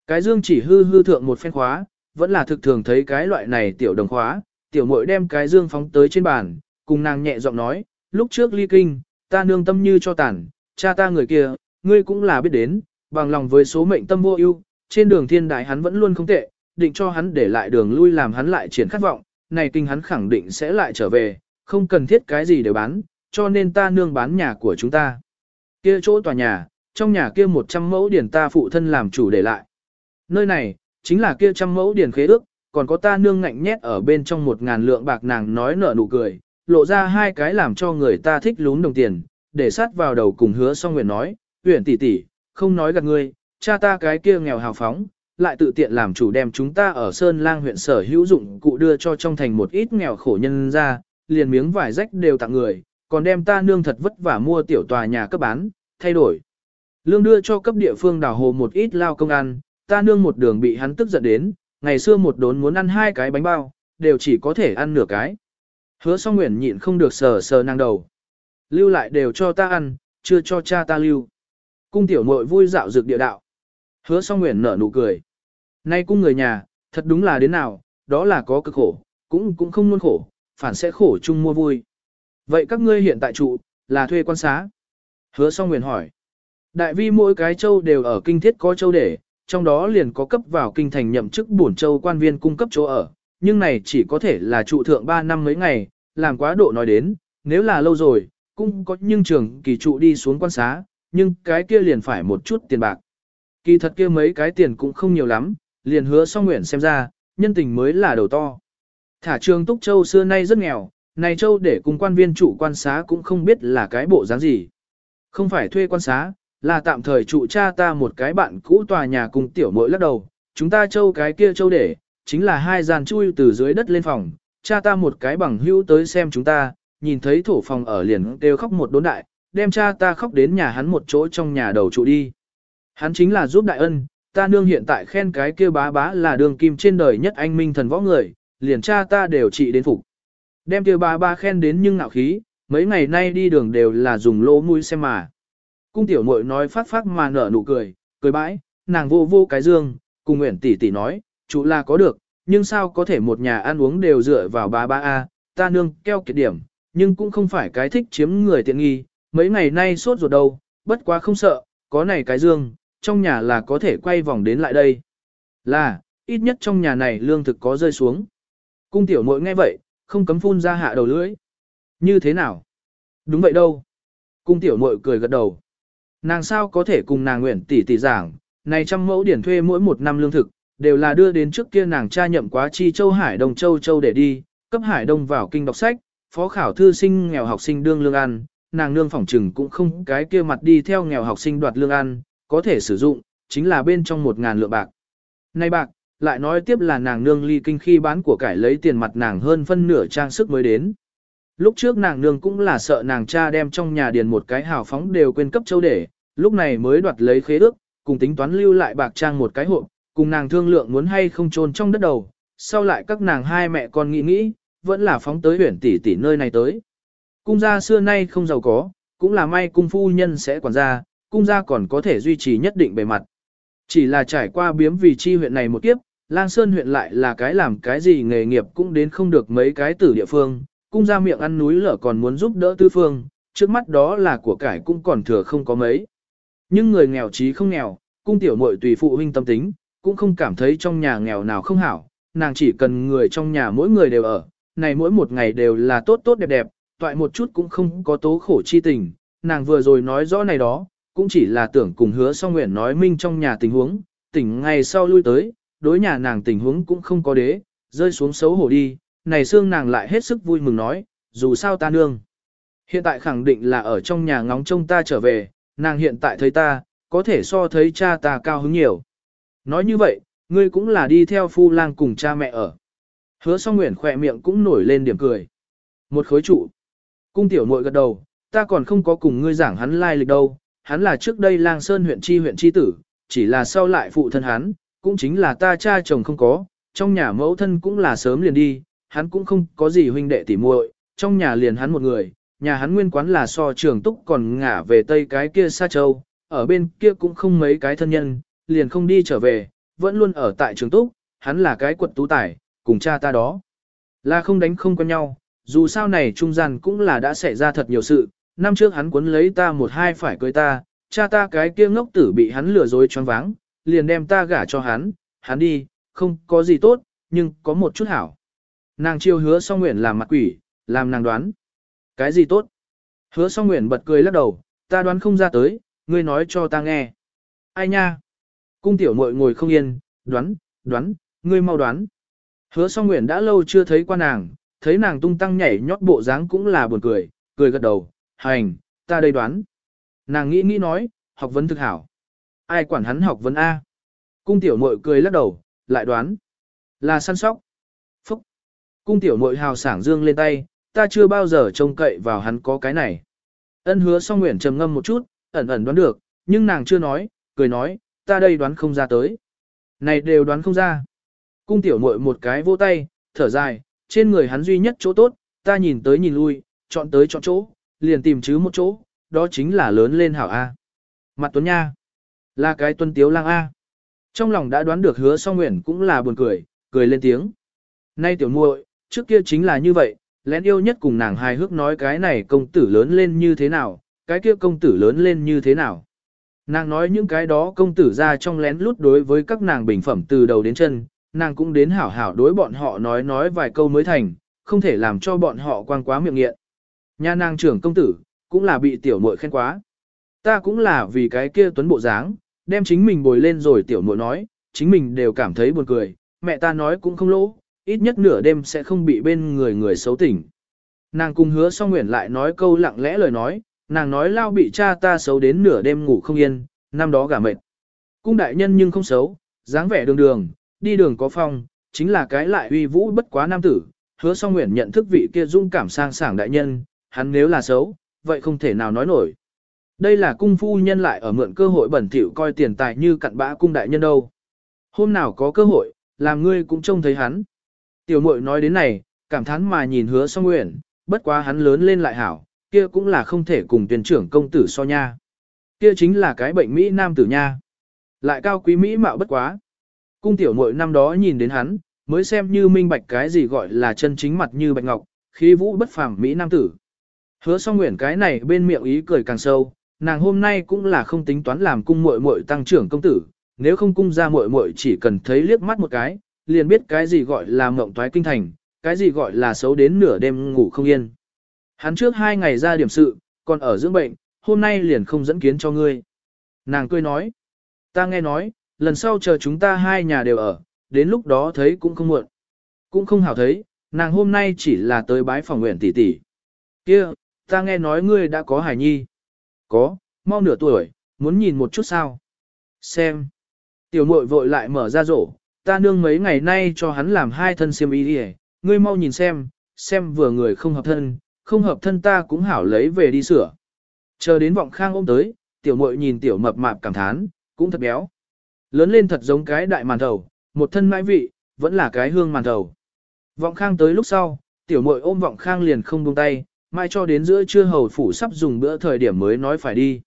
Cái dương chỉ hư hư thượng một phen khóa, vẫn là thực thường thấy cái loại này tiểu đồng khóa, tiểu muội đem cái dương phóng tới trên bàn, cùng nàng nhẹ giọng nói, lúc trước ly kinh, ta nương tâm như cho tàn, cha ta người kia, ngươi cũng là biết đến, bằng lòng với số mệnh tâm vô ưu, trên đường thiên đại hắn vẫn luôn không tệ, định cho hắn để lại đường lui làm hắn lại triển khát vọng, này kinh hắn khẳng định sẽ lại trở về, không cần thiết cái gì để bán, cho nên ta nương bán nhà của chúng ta. Kia chỗ tòa nhà, trong nhà kia 100 mẫu điển ta phụ thân làm chủ để lại. Nơi này, chính là kia trăm mẫu điển khế ước, còn có ta nương ngạnh nhét ở bên trong một ngàn lượng bạc nàng nói nở nụ cười, lộ ra hai cái làm cho người ta thích lún đồng tiền, để sát vào đầu cùng hứa song nguyện nói, huyện tỷ tỷ, không nói gạt ngươi, cha ta cái kia nghèo hào phóng, lại tự tiện làm chủ đem chúng ta ở Sơn Lang huyện sở hữu dụng cụ đưa cho trong thành một ít nghèo khổ nhân ra, liền miếng vải rách đều tặng người, còn đem ta nương thật vất vả mua tiểu tòa nhà cấp bán, thay đổi. Lương đưa cho cấp địa phương đảo hồ một ít lao công ăn, ta nương một đường bị hắn tức giận đến, ngày xưa một đốn muốn ăn hai cái bánh bao, đều chỉ có thể ăn nửa cái. Hứa song nguyện nhịn không được sờ sờ năng đầu. Lưu lại đều cho ta ăn, chưa cho cha ta lưu. Cung tiểu mội vui dạo dược địa đạo. Hứa song nguyện nở nụ cười. Nay cung người nhà, thật đúng là đến nào, đó là có cực khổ, cũng cũng không luôn khổ, phản sẽ khổ chung mua vui. Vậy các ngươi hiện tại trụ, là thuê quan xá. Hứa song nguyện hỏi. Đại vi mỗi cái châu đều ở kinh thiết có châu để, trong đó liền có cấp vào kinh thành nhậm chức bổn châu quan viên cung cấp chỗ ở, nhưng này chỉ có thể là trụ thượng 3 năm mấy ngày, làm quá độ nói đến, nếu là lâu rồi, cũng có nhưng trường kỳ trụ đi xuống quan xá, nhưng cái kia liền phải một chút tiền bạc. Kỳ thật kia mấy cái tiền cũng không nhiều lắm, liền hứa song nguyện xem ra, nhân tình mới là đầu to. Thả trường Túc Châu xưa nay rất nghèo, này Châu để cùng quan viên chủ quan xá cũng không biết là cái bộ dáng gì. Không phải thuê quan xá, là tạm thời trụ cha ta một cái bạn cũ tòa nhà cùng tiểu mỗi lắc đầu, chúng ta Châu cái kia Châu để, chính là hai gian chui từ dưới đất lên phòng, cha ta một cái bằng hữu tới xem chúng ta, nhìn thấy thổ phòng ở liền đều khóc một đốn đại, đem cha ta khóc đến nhà hắn một chỗ trong nhà đầu trụ đi. Hắn chính là giúp đại ân, ta nương hiện tại khen cái kia bá bá là đường kim trên đời nhất anh minh thần võ người, liền cha ta đều trị đến phục. Đem kia bá bá khen đến nhưng ngạo khí, mấy ngày nay đi đường đều là dùng lỗ mũi xem mà. Cung tiểu muội nói phát phát mà nở nụ cười, cười bãi, nàng vô vô cái dương, cùng nguyện tỷ tỷ nói, chủ là có được, nhưng sao có thể một nhà ăn uống đều dựa vào bá bá A, ta nương keo kiệt điểm, nhưng cũng không phải cái thích chiếm người tiện nghi, mấy ngày nay sốt ruột đâu, bất quá không sợ, có này cái dương, trong nhà là có thể quay vòng đến lại đây. Là, ít nhất trong nhà này lương thực có rơi xuống. Cung tiểu mội nghe vậy, không cấm phun ra hạ đầu lưỡi. Như thế nào? Đúng vậy đâu. Cung tiểu mội cười gật đầu. Nàng sao có thể cùng nàng nguyện tỷ tỷ giảng, này trăm mẫu điển thuê mỗi một năm lương thực, đều là đưa đến trước kia nàng cha nhậm quá chi châu Hải Đông châu châu để đi, cấp Hải Đông vào kinh đọc sách, phó khảo thư sinh nghèo học sinh đương lương ăn, nàng nương phỏng trừng cũng không cái kia mặt đi theo nghèo học sinh đoạt lương ăn, có thể sử dụng, chính là bên trong một ngàn lượng bạc. Này bạc, lại nói tiếp là nàng nương ly kinh khi bán của cải lấy tiền mặt nàng hơn phân nửa trang sức mới đến. Lúc trước nàng nương cũng là sợ nàng cha đem trong nhà điền một cái hào phóng đều quên cấp châu để, lúc này mới đoạt lấy khế ước, cùng tính toán lưu lại bạc trang một cái hộp, cùng nàng thương lượng muốn hay không trôn trong đất đầu, sau lại các nàng hai mẹ con nghĩ nghĩ, vẫn là phóng tới huyển tỷ tỷ nơi này tới. Cung gia xưa nay không giàu có, cũng là may cung phu nhân sẽ quản gia, cung gia còn có thể duy trì nhất định bề mặt. Chỉ là trải qua biếm vì chi huyện này một kiếp, Lang Sơn huyện lại là cái làm cái gì nghề nghiệp cũng đến không được mấy cái tử địa phương, cung gia miệng ăn núi lở còn muốn giúp đỡ tư phương, trước mắt đó là của cải cũng còn thừa không có mấy. Nhưng người nghèo trí không nghèo, cung tiểu muội tùy phụ huynh tâm tính, cũng không cảm thấy trong nhà nghèo nào không hảo, nàng chỉ cần người trong nhà mỗi người đều ở, này mỗi một ngày đều là tốt tốt đẹp đẹp, toại một chút cũng không có tố khổ chi tình, nàng vừa rồi nói rõ này đó, cũng chỉ là tưởng cùng hứa song nguyện nói minh trong nhà tình huống, tỉnh ngày sau lui tới, đối nhà nàng tình huống cũng không có đế, rơi xuống xấu hổ đi, này xương nàng lại hết sức vui mừng nói, dù sao ta nương. Hiện tại khẳng định là ở trong nhà ngóng trông ta trở về, nàng hiện tại thấy ta, có thể so thấy cha ta cao hứng nhiều. Nói như vậy, ngươi cũng là đi theo phu lang cùng cha mẹ ở. Hứa song nguyện khỏe miệng cũng nổi lên điểm cười. Một khối trụ. Cung tiểu muội gật đầu, ta còn không có cùng ngươi giảng hắn lai lịch đâu, hắn là trước đây lang sơn huyện chi huyện chi tử, chỉ là sau lại phụ thân hắn, cũng chính là ta cha chồng không có, trong nhà mẫu thân cũng là sớm liền đi, hắn cũng không có gì huynh đệ tỉ muội, trong nhà liền hắn một người, nhà hắn nguyên quán là so trường túc còn ngả về tây cái kia xa châu, ở bên kia cũng không mấy cái thân nhân, liền không đi trở về, vẫn luôn ở tại trường túc, hắn là cái quật tú tài, cùng cha ta đó. Là không đánh không quen nhau, dù sao này trung gian cũng là đã xảy ra thật nhiều sự, năm trước hắn cuốn lấy ta một hai phải cưới ta, cha ta cái kia ngốc tử bị hắn lừa dối choáng váng, liền đem ta gả cho hắn, hắn đi, không có gì tốt, nhưng có một chút hảo. Nàng chiêu hứa song nguyện làm mặt quỷ, làm nàng đoán. Cái gì tốt? Hứa song nguyện bật cười lắc đầu, ta đoán không ra tới, ngươi nói cho ta nghe. Ai nha? Cung tiểu muội ngồi không yên, đoán, đoán, ngươi mau đoán. Hứa song nguyện đã lâu chưa thấy qua nàng, thấy nàng tung tăng nhảy nhót bộ dáng cũng là buồn cười, cười gật đầu, hành, ta đây đoán. Nàng nghĩ nghĩ nói, học vấn thực hảo. Ai quản hắn học vấn A? Cung tiểu muội cười lắc đầu, lại đoán. Là săn sóc. Phúc. Cung tiểu muội hào sảng dương lên tay, ta chưa bao giờ trông cậy vào hắn có cái này. Ân hứa song nguyện trầm ngâm một chút, ẩn ẩn đoán được, nhưng nàng chưa nói, cười nói, ta đây đoán không ra tới. Này đều đoán không ra. Cung tiểu muội một cái vô tay, thở dài, trên người hắn duy nhất chỗ tốt, ta nhìn tới nhìn lui, chọn tới chọn chỗ, liền tìm chứ một chỗ, đó chính là lớn lên hảo A. Mặt tuấn nha. Là cái tuân tiếu lang A. Trong lòng đã đoán được hứa song nguyện cũng là buồn cười, cười lên tiếng. Nay tiểu muội, trước kia chính là như vậy, lén yêu nhất cùng nàng hài hước nói cái này công tử lớn lên như thế nào, cái kia công tử lớn lên như thế nào. Nàng nói những cái đó công tử ra trong lén lút đối với các nàng bình phẩm từ đầu đến chân, nàng cũng đến hảo hảo đối bọn họ nói nói vài câu mới thành, không thể làm cho bọn họ quan quá miệng nghiện. Nhà nàng trưởng công tử, cũng là bị tiểu muội khen quá. Ta cũng là vì cái kia tuấn bộ dáng, đem chính mình bồi lên rồi tiểu muội nói, chính mình đều cảm thấy buồn cười, mẹ ta nói cũng không lỗ, ít nhất nửa đêm sẽ không bị bên người người xấu tỉnh. Nàng cùng hứa song nguyện lại nói câu lặng lẽ lời nói, nàng nói lao bị cha ta xấu đến nửa đêm ngủ không yên, năm đó gả mệt. Cung đại nhân nhưng không xấu, dáng vẻ đường đường, đi đường có phong, chính là cái lại uy vũ bất quá nam tử, hứa song nguyện nhận thức vị kia dung cảm sang sảng đại nhân, hắn nếu là xấu, vậy không thể nào nói nổi. Đây là cung phu nhân lại ở mượn cơ hội bẩn thỉu coi tiền tài như cặn bã cung đại nhân đâu. Hôm nào có cơ hội, làm ngươi cũng trông thấy hắn. Tiểu muội nói đến này, cảm thán mà nhìn hứa song nguyện, bất quá hắn lớn lên lại hảo, kia cũng là không thể cùng tuyển trưởng công tử so nha. Kia chính là cái bệnh Mỹ nam tử nha. Lại cao quý Mỹ mạo bất quá. Cung tiểu muội năm đó nhìn đến hắn, mới xem như minh bạch cái gì gọi là chân chính mặt như bạch ngọc, khí vũ bất phàm Mỹ nam tử. Hứa song nguyện cái này bên miệng ý cười càng sâu, nàng hôm nay cũng là không tính toán làm cung muội muội tăng trưởng công tử, nếu không cung ra muội muội chỉ cần thấy liếc mắt một cái, liền biết cái gì gọi là mộng toái kinh thành, cái gì gọi là xấu đến nửa đêm ngủ không yên. Hắn trước hai ngày ra điểm sự, còn ở dưỡng bệnh, hôm nay liền không dẫn kiến cho ngươi. Nàng cười nói, ta nghe nói, lần sau chờ chúng ta hai nhà đều ở, đến lúc đó thấy cũng không muộn. Cũng không hảo thấy, nàng hôm nay chỉ là tới bái phòng nguyện tỷ tỷ. Kia, ta nghe nói ngươi đã có hải nhi. Có, mau nửa tuổi, muốn nhìn một chút sao. Xem. Tiểu muội vội lại mở ra rổ, ta nương mấy ngày nay cho hắn làm hai thân xiêm y đi ngươi mau nhìn xem, xem vừa người không hợp thân, không hợp thân ta cũng hảo lấy về đi sửa. Chờ đến vọng khang ôm tới, tiểu muội nhìn tiểu mập mạp cảm thán, cũng thật béo. Lớn lên thật giống cái đại màn thầu, một thân mãi vị, vẫn là cái hương màn thầu. Vọng khang tới lúc sau, tiểu muội ôm vọng khang liền không buông tay, mai cho đến giữa trưa hầu phủ sắp dùng bữa thời điểm mới nói phải đi.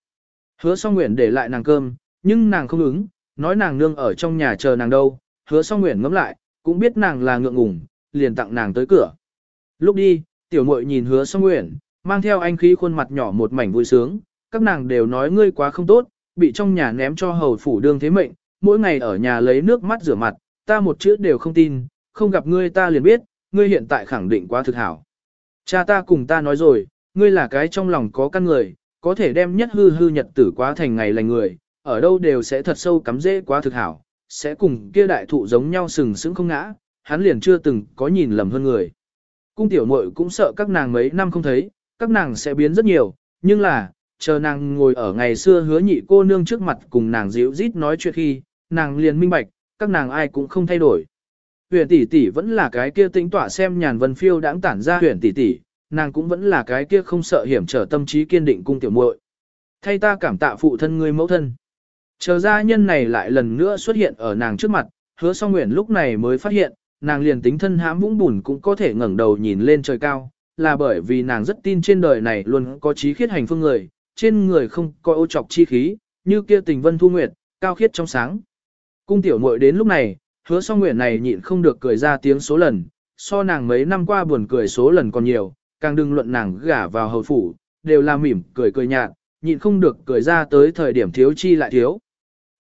Hứa song nguyện để lại nàng cơm, nhưng nàng không ứng, nói nàng nương ở trong nhà chờ nàng đâu, hứa song nguyện ngẫm lại, cũng biết nàng là ngượng ngùng, liền tặng nàng tới cửa. Lúc đi, tiểu muội nhìn hứa song nguyện, mang theo anh khí khuôn mặt nhỏ một mảnh vui sướng, các nàng đều nói ngươi quá không tốt, bị trong nhà ném cho hầu phủ đương thế mệnh, mỗi ngày ở nhà lấy nước mắt rửa mặt, ta một chữ đều không tin, không gặp ngươi ta liền biết, ngươi hiện tại khẳng định quá thực hảo. Cha ta cùng ta nói rồi, ngươi là cái trong lòng có căn người, có thể đem nhất hư hư nhật tử quá thành ngày lành người, ở đâu đều sẽ thật sâu cắm dễ quá thực hảo, sẽ cùng kia đại thụ giống nhau sừng sững không ngã, hắn liền chưa từng có nhìn lầm hơn người. Cung tiểu muội cũng sợ các nàng mấy năm không thấy, các nàng sẽ biến rất nhiều, nhưng là, chờ nàng ngồi ở ngày xưa hứa nhị cô nương trước mặt cùng nàng dịu rít nói chuyện khi, nàng liền minh bạch, các nàng ai cũng không thay đổi. Huyền tỷ tỷ vẫn là cái kia tính tỏa xem nhàn vân phiêu đãng tản ra huyền tỷ tỷ, nàng cũng vẫn là cái kia không sợ hiểm trở tâm trí kiên định cung tiểu muội. Thay ta cảm tạ phụ thân ngươi mẫu thân. Chờ gia nhân này lại lần nữa xuất hiện ở nàng trước mặt, hứa song nguyện lúc này mới phát hiện, nàng liền tính thân hãm vũng bùn cũng có thể ngẩng đầu nhìn lên trời cao, là bởi vì nàng rất tin trên đời này luôn có trí khiết hành phương người, trên người không có ô trọc chi khí, như kia tình vân thu nguyệt, cao khiết trong sáng. Cung tiểu muội đến lúc này, hứa song nguyện này nhịn không được cười ra tiếng số lần, so nàng mấy năm qua buồn cười số lần còn nhiều, càng đừng luận nàng gả vào hầu phủ, đều là mỉm cười cười nhạt, nhịn không được cười ra tới thời điểm thiếu chi lại thiếu.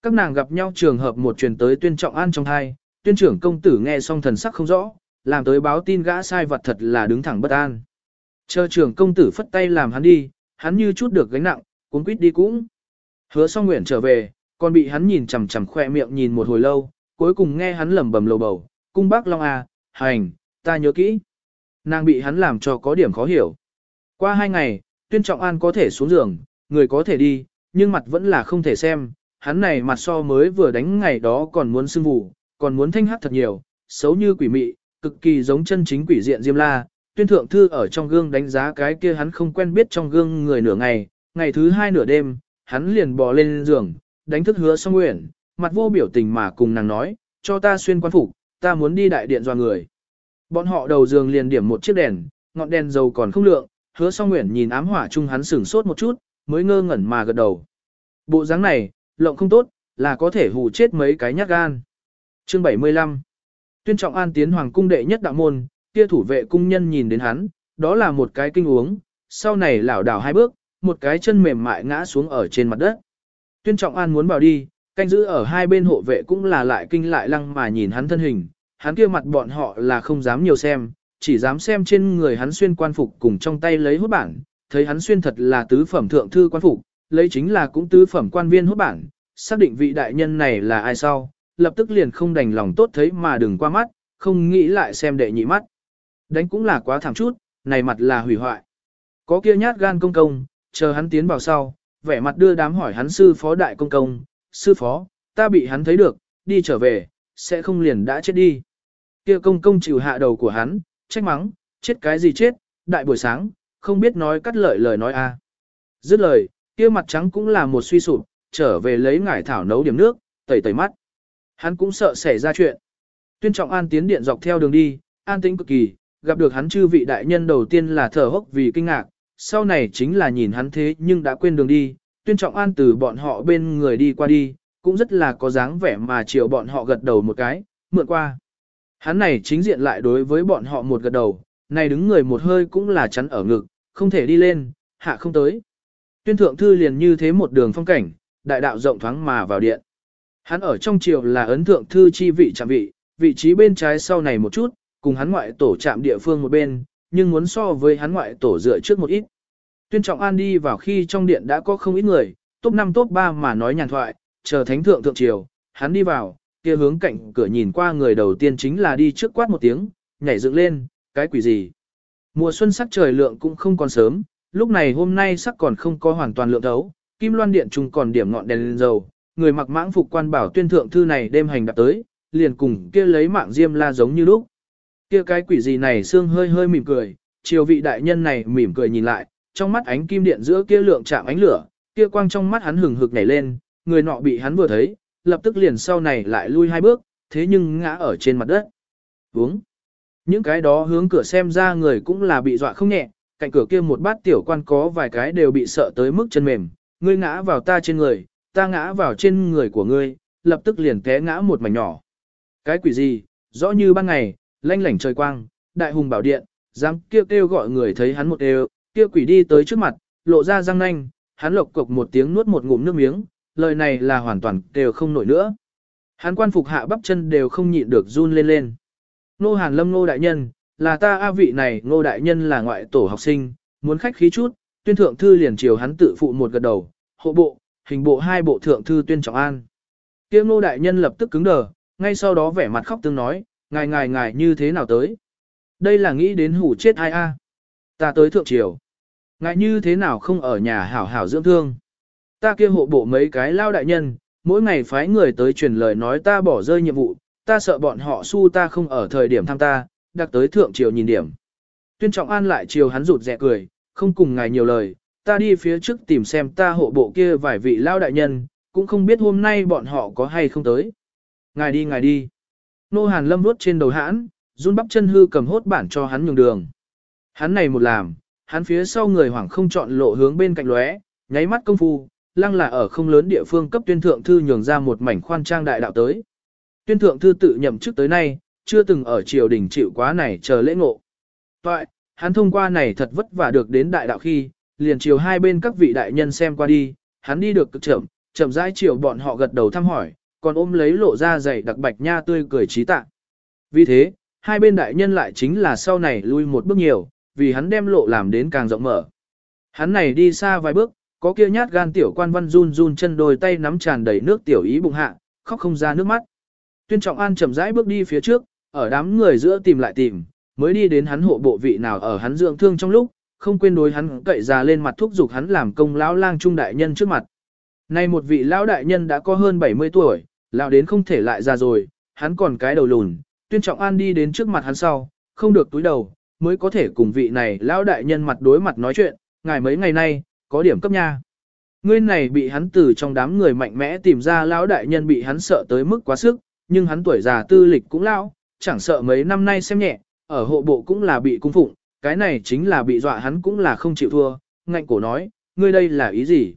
Các nàng gặp nhau trường hợp một truyền tới tuyên trọng an trong hai, tuyên trưởng công tử nghe xong thần sắc không rõ, làm tới báo tin gã sai vật thật là đứng thẳng bất an. Chờ trưởng công tử phất tay làm hắn đi, hắn như chút được gánh nặng, cuốn quýt đi cũng. Hứa song nguyện trở về, còn bị hắn nhìn chằm chằm khoe miệng nhìn một hồi lâu, cuối cùng nghe hắn lẩm bẩm lầu bầu, cung bác Long A, hành, ta nhớ kỹ. Nàng bị hắn làm cho có điểm khó hiểu. Qua hai ngày, tuyên trọng an có thể xuống giường, người có thể đi, nhưng mặt vẫn là không thể xem, hắn này mặt so mới vừa đánh ngày đó còn muốn sưng vụ, còn muốn thanh hát thật nhiều, xấu như quỷ mị, cực kỳ giống chân chính quỷ diện Diêm La. Tuyên thượng thư ở trong gương đánh giá cái kia hắn không quen biết trong gương người nửa ngày, ngày thứ hai nửa đêm, hắn liền bò lên giường, đánh thức hứa song nguyện, mặt vô biểu tình mà cùng nàng nói, cho ta xuyên quan phục, ta muốn đi đại điện dò người. Bọn họ đầu giường liền điểm một chiếc đèn, ngọn đèn dầu còn không lượng, hứa song nguyện nhìn ám hỏa chung hắn sửng sốt một chút, mới ngơ ngẩn mà gật đầu. Bộ dáng này, lộng không tốt, là có thể hù chết mấy cái nhát gan. Chương 75 Tuyên trọng an tiến hoàng cung đệ nhất đạo môn, kia thủ vệ cung nhân nhìn đến hắn, đó là một cái kinh uống, sau này lảo đảo hai bước, một cái chân mềm mại ngã xuống ở trên mặt đất. Tuyên trọng an muốn bảo đi, canh giữ ở hai bên hộ vệ cũng là lại kinh lại lăng mà nhìn hắn thân hình, hắn kia mặt bọn họ là không dám nhiều xem, chỉ dám xem trên người hắn xuyên quan phục cùng trong tay lấy hốt bản, thấy hắn xuyên thật là tứ phẩm thượng thư quan phục, lấy chính là cũng tứ phẩm quan viên hốt bản, xác định vị đại nhân này là ai sau, lập tức liền không đành lòng tốt thấy mà đừng qua mắt, không nghĩ lại xem đệ nhị mắt. Đánh cũng là quá thảm chút, này mặt là hủy hoại. Có kia nhát gan công công, chờ hắn tiến vào sau, vẻ mặt đưa đám hỏi hắn sư phó đại công công, sư phó, ta bị hắn thấy được, đi trở về, sẽ không liền đã chết đi. Kia công công chịu hạ đầu của hắn, trách mắng, chết cái gì chết, đại buổi sáng, không biết nói cắt lợi lời nói a. À. Dứt lời, kia mặt trắng cũng là một suy sụp, trở về lấy ngải thảo nấu điểm nước, tẩy tẩy mắt. Hắn cũng sợ xảy ra chuyện. Tuyên trọng an tiến điện dọc theo đường đi, an tĩnh cực kỳ, gặp được hắn chư vị đại nhân đầu tiên là thở hốc vì kinh ngạc, sau này chính là nhìn hắn thế nhưng đã quên đường đi, tuyên trọng an từ bọn họ bên người đi qua đi, cũng rất là có dáng vẻ mà chiều bọn họ gật đầu một cái, mượn qua. Hắn này chính diện lại đối với bọn họ một gật đầu, này đứng người một hơi cũng là chắn ở ngực, không thể đi lên, hạ không tới. Tuyên thượng thư liền như thế một đường phong cảnh, đại đạo rộng thoáng mà vào điện. Hắn ở trong triều là ấn thượng thư chi vị trạm vị, vị trí bên trái sau này một chút, cùng hắn ngoại tổ trạm địa phương một bên, nhưng muốn so với hắn ngoại tổ dựa trước một ít. Tuyên Trọng An đi vào khi trong điện đã có không ít người, top 5 top 3 mà nói nhàn thoại, chờ thánh thượng thượng triều, hắn đi vào, kia hướng cạnh cửa nhìn qua người đầu tiên chính là đi trước quát một tiếng, nhảy dựng lên, cái quỷ gì. Mùa xuân sắc trời lượng cũng không còn sớm, lúc này hôm nay sắc còn không có hoàn toàn lượng thấu, kim loan điện trùng còn điểm ngọn đèn lên dầu, người mặc mãng phục quan bảo tuyên thượng thư này đêm hành đạp tới, liền cùng kia lấy mạng diêm la giống như lúc. Kia cái quỷ gì này xương hơi hơi mỉm cười, chiều vị đại nhân này mỉm cười nhìn lại, trong mắt ánh kim điện giữa kia lượng chạm ánh lửa, kia quang trong mắt hắn hừng hực nhảy lên, người nọ bị hắn vừa thấy, lập tức liền sau này lại lui hai bước, thế nhưng ngã ở trên mặt đất. Uống. Những cái đó hướng cửa xem ra người cũng là bị dọa không nhẹ, cạnh cửa kia một bát tiểu quan có vài cái đều bị sợ tới mức chân mềm, ngươi ngã vào ta trên người, ta ngã vào trên người của ngươi, lập tức liền té ngã một mảnh nhỏ. Cái quỷ gì, rõ như ban ngày, lanh lảnh trời quang, đại hùng bảo điện, dám kêu kêu gọi người thấy hắn một đều, kia quỷ đi tới trước mặt, lộ ra răng nanh, hắn lộc cục một tiếng nuốt một ngụm nước miếng, lời này là hoàn toàn đều không nổi nữa. Hắn quan phục hạ bắp chân đều không nhịn được run lên lên. Nô Hàn Lâm Nô Đại Nhân, là ta A vị này Nô Đại Nhân là ngoại tổ học sinh, muốn khách khí chút, tuyên thượng thư liền chiều hắn tự phụ một gật đầu, hộ bộ, hình bộ hai bộ thượng thư tuyên trọng an. Kiếm Nô Đại Nhân lập tức cứng đờ, ngay sau đó vẻ mặt khóc tương nói, ngài ngài ngài như thế nào tới. Đây là nghĩ đến hủ chết ai a? Ta tới thượng triều. Ngài như thế nào không ở nhà hảo hảo dưỡng thương. Ta kia hộ bộ mấy cái lao đại nhân, mỗi ngày phái người tới truyền lời nói ta bỏ rơi nhiệm vụ, ta sợ bọn họ su ta không ở thời điểm thăm ta, đặc tới thượng triều nhìn điểm. Tuyên trọng an lại chiều hắn rụt rẹ cười, không cùng ngài nhiều lời, ta đi phía trước tìm xem ta hộ bộ kia vài vị lao đại nhân, cũng không biết hôm nay bọn họ có hay không tới. Ngài đi ngài đi. Nô Hàn Lâm vuốt trên đầu hãn, run bắp chân hư cầm hốt bản cho hắn nhường đường. Hắn này một làm, hắn phía sau người hoảng không chọn lộ hướng bên cạnh lóe, nháy mắt công phu, lăng là ở không lớn địa phương cấp tuyên thượng thư nhường ra một mảnh khoan trang đại đạo tới. Tuyên thượng thư tự nhậm chức tới nay, chưa từng ở triều đình chịu quá này chờ lễ ngộ. Vậy, hắn thông qua này thật vất vả được đến đại đạo khi, liền chiều hai bên các vị đại nhân xem qua đi, hắn đi được cực chậm, chậm rãi chiều bọn họ gật đầu thăm hỏi, còn ôm lấy lộ ra dày đặc bạch nha tươi cười trí tạ. Vì thế, hai bên đại nhân lại chính là sau này lui một bước nhiều, vì hắn đem lộ làm đến càng rộng mở. Hắn này đi xa vài bước, có kia nhát gan tiểu quan văn run run chân đôi tay nắm tràn đầy nước tiểu ý bụng hạ, khóc không ra nước mắt. Tuyên Trọng An chậm rãi bước đi phía trước, ở đám người giữa tìm lại tìm, mới đi đến hắn hộ bộ vị nào ở hắn dưỡng thương trong lúc, không quên đối hắn cậy ra lên mặt thúc giục hắn làm công lão lang trung đại nhân trước mặt. Nay một vị lão đại nhân đã có hơn 70 tuổi, lão đến không thể lại ra rồi, hắn còn cái đầu lùn, Tuyên Trọng An đi đến trước mặt hắn sau, không được túi đầu, mới có thể cùng vị này lão đại nhân mặt đối mặt nói chuyện, ngài mấy ngày nay, có điểm cấp nha. Ngươi này bị hắn từ trong đám người mạnh mẽ tìm ra lão đại nhân bị hắn sợ tới mức quá sức, nhưng hắn tuổi già tư lịch cũng lão, chẳng sợ mấy năm nay xem nhẹ, ở hộ bộ cũng là bị cung phụng, cái này chính là bị dọa hắn cũng là không chịu thua, ngạnh cổ nói, ngươi đây là ý gì?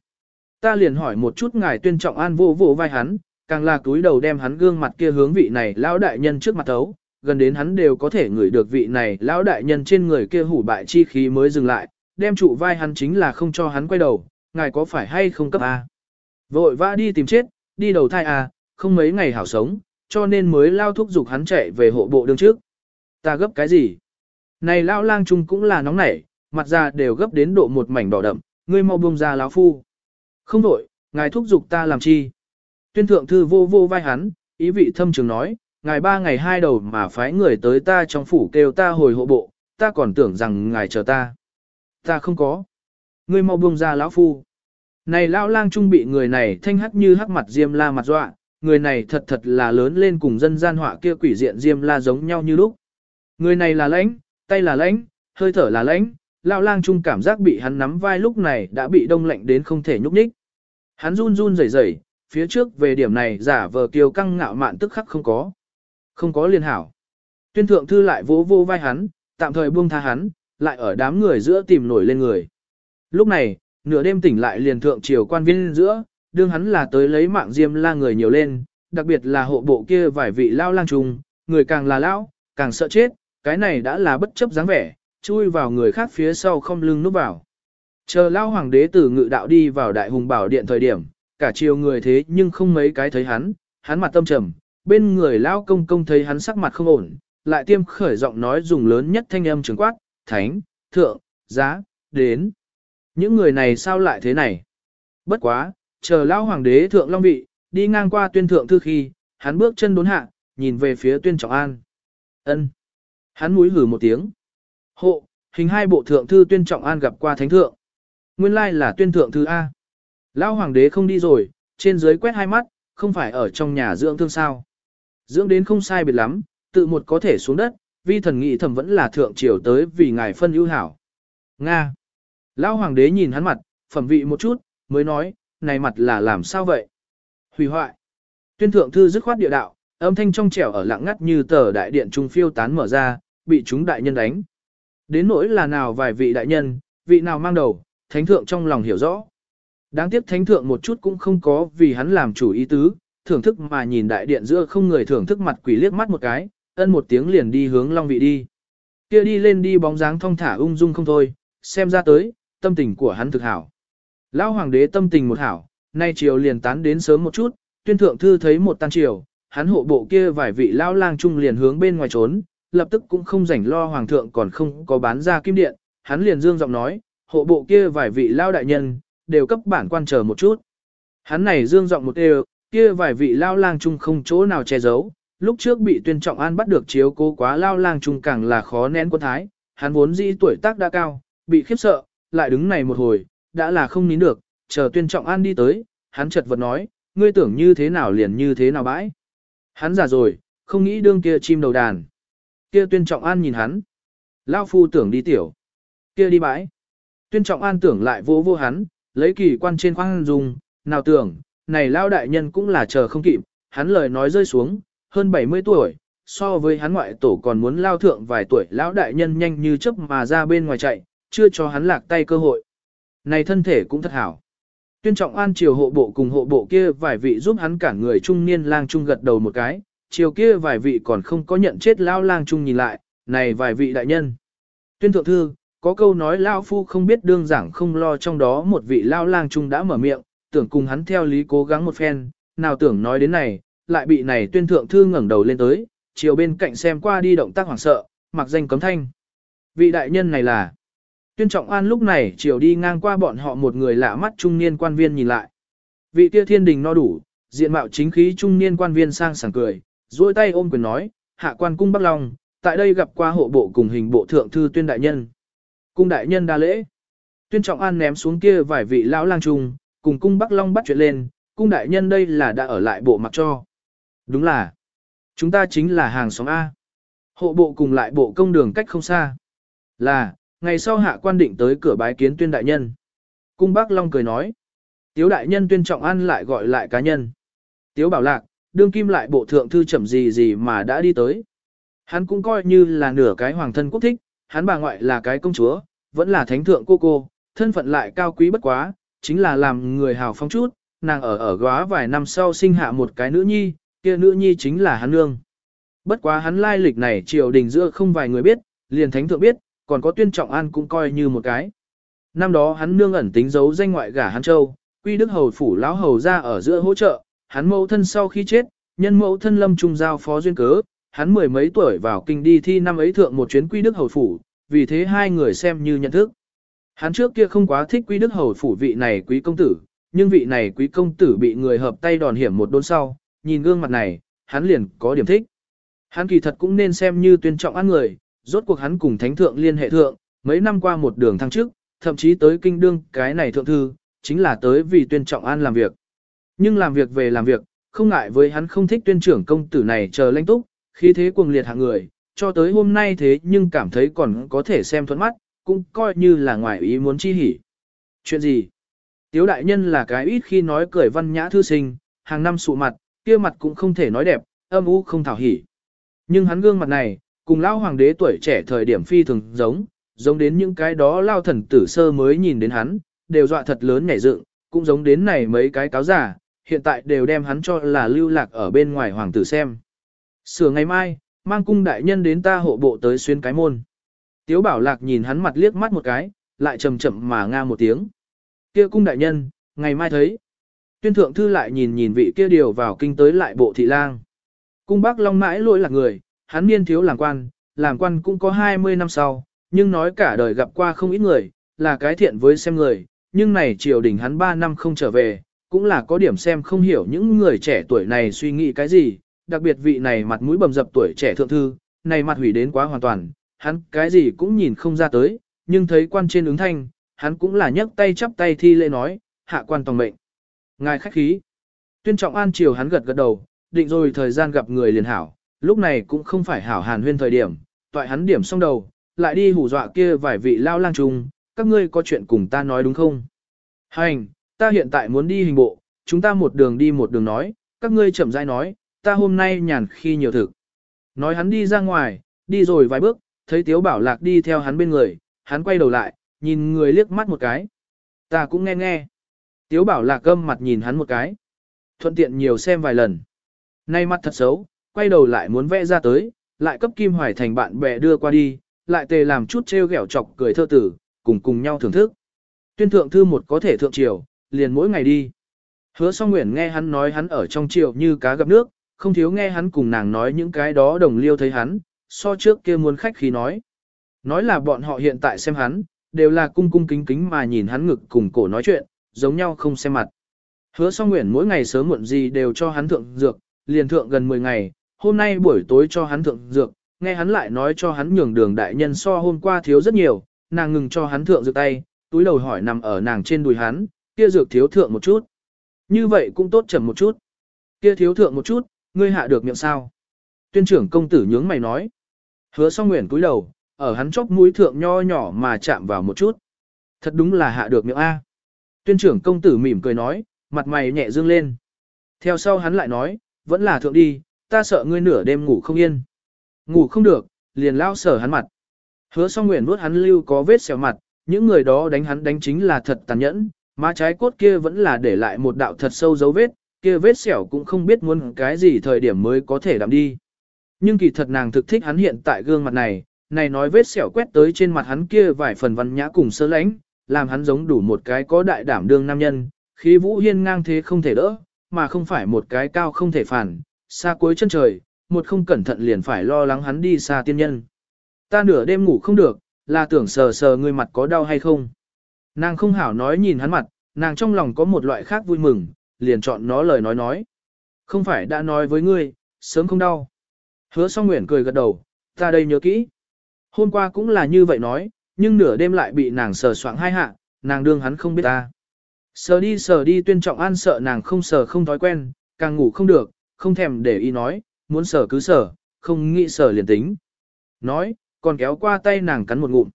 ta liền hỏi một chút ngài tuyên trọng an vô vô vai hắn, càng là túi đầu đem hắn gương mặt kia hướng vị này lão đại nhân trước mặt thấu, gần đến hắn đều có thể ngửi được vị này lão đại nhân trên người kia hủ bại chi khí mới dừng lại, đem trụ vai hắn chính là không cho hắn quay đầu, ngài có phải hay không cấp A. Vội vã đi tìm chết, đi đầu thai A, không mấy ngày hảo sống, cho nên mới lao thúc giục hắn chạy về hộ bộ đương trước. Ta gấp cái gì? Này lão lang trung cũng là nóng nảy, mặt ra đều gấp đến độ một mảnh đỏ đậm, ngươi mau buông ra lão phu. Không đổi, ngài thúc giục ta làm chi? Tuyên thượng thư vô vô vai hắn, ý vị thâm trường nói, ngài ba ngày hai đầu mà phái người tới ta trong phủ kêu ta hồi hộ bộ, ta còn tưởng rằng ngài chờ ta. Ta không có. Ngươi mau buông ra lão phu. Này lão lang trung bị người này thanh hắc như hắc mặt diêm la mặt dọa, người này thật thật là lớn lên cùng dân gian họa kia quỷ diện diêm la giống nhau như lúc. Người này là lãnh, tay là lãnh, hơi thở là lãnh, lão lang trung cảm giác bị hắn nắm vai lúc này đã bị đông lạnh đến không thể nhúc nhích. Hắn run run rẩy rẩy, phía trước về điểm này giả vờ kiều căng ngạo mạn tức khắc không có. Không có liên hảo. Tuyên thượng thư lại vỗ vô vai hắn, tạm thời buông tha hắn, lại ở đám người giữa tìm nổi lên người. Lúc này, nửa đêm tỉnh lại liền thượng triều quan viên giữa, đương hắn là tới lấy mạng diêm la người nhiều lên, đặc biệt là hộ bộ kia vài vị lao lang trùng, người càng là lão, càng sợ chết, cái này đã là bất chấp dáng vẻ, chui vào người khác phía sau không lưng núp vào. Chờ lao hoàng đế tử ngự đạo đi vào đại hùng bảo điện thời điểm, cả triều người thế nhưng không mấy cái thấy hắn, hắn mặt tâm trầm, bên người lao công công thấy hắn sắc mặt không ổn, lại tiêm khởi giọng nói dùng lớn nhất thanh âm trường quát, thánh, thượng, giá, đến. Những người này sao lại thế này? Bất quá, chờ lao hoàng đế thượng long vị, đi ngang qua tuyên thượng thư khi, hắn bước chân đốn hạ, nhìn về phía tuyên trọng an. ân Hắn mũi hử một tiếng. Hộ, hình hai bộ thượng thư tuyên trọng an gặp qua thánh thượng. Nguyên lai là tuyên thượng thư A. Lão hoàng đế không đi rồi, trên dưới quét hai mắt, không phải ở trong nhà dưỡng thương sao. Dưỡng đến không sai biệt lắm, tự một có thể xuống đất, vi thần nghị thẩm vẫn là thượng triều tới vì ngài phân ưu hảo. Nga. Lão hoàng đế nhìn hắn mặt, phẩm vị một chút, mới nói, này mặt là làm sao vậy? Hủy hoại. Tuyên thượng thư dứt khoát địa đạo, âm thanh trong trẻo ở lặng ngắt như tờ đại điện trung phiêu tán mở ra, bị chúng đại nhân đánh. Đến nỗi là nào vài vị đại nhân, vị nào mang đầu, thánh thượng trong lòng hiểu rõ. Đáng tiếc thánh thượng một chút cũng không có vì hắn làm chủ ý tứ, thưởng thức mà nhìn đại điện giữa không người thưởng thức mặt quỷ liếc mắt một cái, ân một tiếng liền đi hướng long vị đi. Kia đi lên đi bóng dáng thong thả ung dung không thôi, xem ra tới, tâm tình của hắn thực hảo. Lão hoàng đế tâm tình một hảo, nay chiều liền tán đến sớm một chút, tuyên thượng thư thấy một tan chiều, hắn hộ bộ kia vài vị lão lang trung liền hướng bên ngoài trốn, lập tức cũng không rảnh lo hoàng thượng còn không có bán ra kim điện, hắn liền dương giọng nói, hộ bộ kia vài vị lao đại nhân, đều cấp bản quan chờ một chút. Hắn này dương giọng một đều, kia vài vị lao lang chung không chỗ nào che giấu, lúc trước bị tuyên trọng an bắt được chiếu cố quá lao lang chung càng là khó nén quân thái, hắn vốn dĩ tuổi tác đã cao, bị khiếp sợ, lại đứng này một hồi, đã là không nín được, chờ tuyên trọng an đi tới, hắn chợt vật nói, ngươi tưởng như thế nào liền như thế nào bãi. Hắn già rồi, không nghĩ đương kia chim đầu đàn. Kia tuyên trọng an nhìn hắn. Lao phu tưởng đi tiểu. Kia đi bãi. Tuyên trọng an tưởng lại vô vô hắn, lấy kỳ quan trên khoang dùng, nào tưởng, này lao đại nhân cũng là chờ không kịp, hắn lời nói rơi xuống, hơn 70 tuổi, so với hắn ngoại tổ còn muốn lao thượng vài tuổi lão đại nhân nhanh như chớp mà ra bên ngoài chạy, chưa cho hắn lạc tay cơ hội. Này thân thể cũng thật hảo. Tuyên trọng an chiều hộ bộ cùng hộ bộ kia vài vị giúp hắn cản người trung niên lang trung gật đầu một cái, chiều kia vài vị còn không có nhận chết lao lang trung nhìn lại, này vài vị đại nhân. Tuyên thượng thư, có câu nói lao phu không biết đương giảng không lo trong đó một vị lao lang trung đã mở miệng, tưởng cùng hắn theo lý cố gắng một phen, nào tưởng nói đến này, lại bị này tuyên thượng thư ngẩng đầu lên tới, chiều bên cạnh xem qua đi động tác hoảng sợ, mặc danh cấm thanh. Vị đại nhân này là Tuyên Trọng An lúc này chiều đi ngang qua bọn họ một người lạ mắt trung niên quan viên nhìn lại. Vị kia thiên đình no đủ, diện mạo chính khí trung niên quan viên sang sảng cười, duỗi tay ôm quyền nói, hạ quan cung Bắc Long, tại đây gặp qua hộ bộ cùng hình bộ thượng thư tuyên đại nhân. Cung đại nhân đa lễ. Tuyên Trọng An ném xuống kia vài vị lão lang trung, cùng cung Bắc Long bắt chuyện lên, cung đại nhân đây là đã ở lại bộ mặc cho. Đúng là, chúng ta chính là hàng xóm A. Hộ bộ cùng lại bộ công đường cách không xa. Là, ngày sau hạ quan định tới cửa bái kiến tuyên đại nhân. Cung Bắc Long cười nói. Tiếu đại nhân tuyên trọng an lại gọi lại cá nhân. Tiếu bảo lạc, đương kim lại bộ thượng thư chậm gì gì mà đã đi tới. Hắn cũng coi như là nửa cái hoàng thân quốc thích, hắn bà ngoại là cái công chúa, vẫn là thánh thượng cô cô, thân phận lại cao quý bất quá, chính là làm người hào phóng chút, nàng ở ở góa vài năm sau sinh hạ một cái nữ nhi, kia nữ nhi chính là hắn nương. Bất quá hắn lai lịch này triều đình giữa không vài người biết, liền thánh thượng biết, còn có tuyên trọng an cũng coi như một cái. Năm đó hắn nương ẩn tính giấu danh ngoại gả hắn châu, quy đức hầu phủ lão hầu ra ở giữa hỗ trợ, hắn mẫu thân sau khi chết, nhân mẫu thân lâm trung giao phó duyên cớ, hắn mười mấy tuổi vào kinh đi thi năm ấy thượng một chuyến quy đức hầu phủ, vì thế hai người xem như nhận thức. Hắn trước kia không quá thích quý đức hầu phủ vị này quý công tử, nhưng vị này quý công tử bị người hợp tay đòn hiểm một đốn sau, nhìn gương mặt này, hắn liền có điểm thích. Hắn kỳ thật cũng nên xem như tuyên trọng ăn người, rốt cuộc hắn cùng thánh thượng liên hệ thượng, mấy năm qua một đường thăng trước, thậm chí tới kinh đương cái này thượng thư, chính là tới vì tuyên trọng an làm việc. Nhưng làm việc về làm việc, không ngại với hắn không thích tuyên trưởng công tử này chờ lãnh túc, khi thế cuồng liệt hạng người, cho tới hôm nay thế nhưng cảm thấy còn có thể xem thuẫn mắt, cũng coi như là ngoài ý muốn chi hỉ. Chuyện gì? Tiếu đại nhân là cái ít khi nói cười văn nhã thư sinh, hàng năm sụ mặt, kia mặt cũng không thể nói đẹp, âm u không thảo hỉ. Nhưng hắn gương mặt này, cùng lao hoàng đế tuổi trẻ thời điểm phi thường giống, giống đến những cái đó lao thần tử sơ mới nhìn đến hắn, đều dọa thật lớn nhảy dựng, cũng giống đến này mấy cái cáo giả, hiện tại đều đem hắn cho là lưu lạc ở bên ngoài hoàng tử xem. Sửa ngày mai, mang cung đại nhân đến ta hộ bộ tới xuyên cái môn. Tiếu bảo lạc nhìn hắn mặt liếc mắt một cái, lại chậm chậm mà nga một tiếng. Kia cung đại nhân, ngày mai thấy. Tuyên thượng thư lại nhìn nhìn vị kia điều vào kinh tới lại bộ thị lang. Cung bác long mãi lỗi là người, hắn niên thiếu làm quan, làm quan cũng có 20 năm sau, nhưng nói cả đời gặp qua không ít người, là cái thiện với xem người, nhưng này triều đình hắn 3 năm không trở về, cũng là có điểm xem không hiểu những người trẻ tuổi này suy nghĩ cái gì, đặc biệt vị này mặt mũi bầm dập tuổi trẻ thượng thư, này mặt hủy đến quá hoàn toàn, hắn cái gì cũng nhìn không ra tới, nhưng thấy quan trên ứng thanh, hắn cũng là nhấc tay chắp tay thi lễ nói, hạ quan tòng mệnh. Ngài khách khí. Tuyên trọng an chiều hắn gật gật đầu, định rồi thời gian gặp người liền hảo, lúc này cũng không phải hảo hàn huyên thời điểm, toại hắn điểm xong đầu, lại đi hù dọa kia vài vị lao lang trùng, các ngươi có chuyện cùng ta nói đúng không? Hành, ta hiện tại muốn đi hình bộ, chúng ta một đường đi một đường nói, các ngươi chậm rãi nói, ta hôm nay nhàn khi nhiều thực. Nói hắn đi ra ngoài, đi rồi vài bước, thấy Tiếu Bảo Lạc đi theo hắn bên người, hắn quay đầu lại, nhìn người liếc mắt một cái. Ta cũng nghe nghe. Tiếu Bảo Lạc gâm mặt nhìn hắn một cái. Thuận tiện nhiều xem vài lần. Nay mắt thật xấu, quay đầu lại muốn vẽ ra tới, lại cấp Kim Hoài thành bạn bè đưa qua đi, lại tề làm chút trêu ghẹo chọc cười thơ tử, cùng cùng nhau thưởng thức. Tuyên thượng thư một có thể thượng triều, liền mỗi ngày đi. Hứa song nguyện nghe hắn nói hắn ở trong triều như cá gặp nước, không thiếu nghe hắn cùng nàng nói những cái đó đồng liêu thấy hắn, so trước kia muốn khách khí nói. Nói là bọn họ hiện tại xem hắn, đều là cung cung kính kính mà nhìn hắn ngực cùng cổ nói chuyện, giống nhau không xem mặt. Hứa song nguyện mỗi ngày sớm muộn gì đều cho hắn thượng dược, liền thượng gần 10 ngày, hôm nay buổi tối cho hắn thượng dược, nghe hắn lại nói cho hắn nhường đường đại nhân so hôm qua thiếu rất nhiều, nàng ngừng cho hắn thượng dược tay, túi đầu hỏi nằm ở nàng trên đùi hắn, kia dược thiếu thượng một chút. Như vậy cũng tốt chậm một chút. Kia thiếu thượng một chút, ngươi hạ được miệng sao? Tuyên trưởng công tử nhướng mày nói. Hứa song nguyện cúi đầu, ở hắn chóp mũi thượng nho nhỏ mà chạm vào một chút. Thật đúng là hạ được miệng A. Tuyên trưởng công tử mỉm cười nói, mặt mày nhẹ dương lên. Theo sau hắn lại nói, vẫn là thượng đi, ta sợ ngươi nửa đêm ngủ không yên. Ngủ không được, liền lao sở hắn mặt. Hứa song nguyện vuốt hắn lưu có vết xẻo mặt, những người đó đánh hắn đánh chính là thật tàn nhẫn, má trái cốt kia vẫn là để lại một đạo thật sâu dấu vết, kia vết xẻo cũng không biết muốn cái gì thời điểm mới có thể đạm đi. Nhưng kỳ thật nàng thực thích hắn hiện tại gương mặt này, này nói vết sẹo quét tới trên mặt hắn kia vài phần văn nhã cùng sơ lãnh, làm hắn giống đủ một cái có đại đảm đương nam nhân, khí vũ hiên ngang thế không thể đỡ, mà không phải một cái cao không thể phản, xa cuối chân trời, một không cẩn thận liền phải lo lắng hắn đi xa tiên nhân. Ta nửa đêm ngủ không được, là tưởng sờ sờ người mặt có đau hay không. Nàng không hảo nói nhìn hắn mặt, nàng trong lòng có một loại khác vui mừng, liền chọn nó lời nói nói. Không phải đã nói với ngươi, sớm không đau. Hứa song nguyện cười gật đầu, ta đây nhớ kỹ. Hôm qua cũng là như vậy nói, nhưng nửa đêm lại bị nàng sờ soạng hai hạ, nàng đương hắn không biết ta. Sờ đi sờ đi tuyên trọng an sợ nàng không sờ không thói quen, càng ngủ không được, không thèm để ý nói, muốn sờ cứ sờ, không nghĩ sờ liền tính. Nói, còn kéo qua tay nàng cắn một ngụm.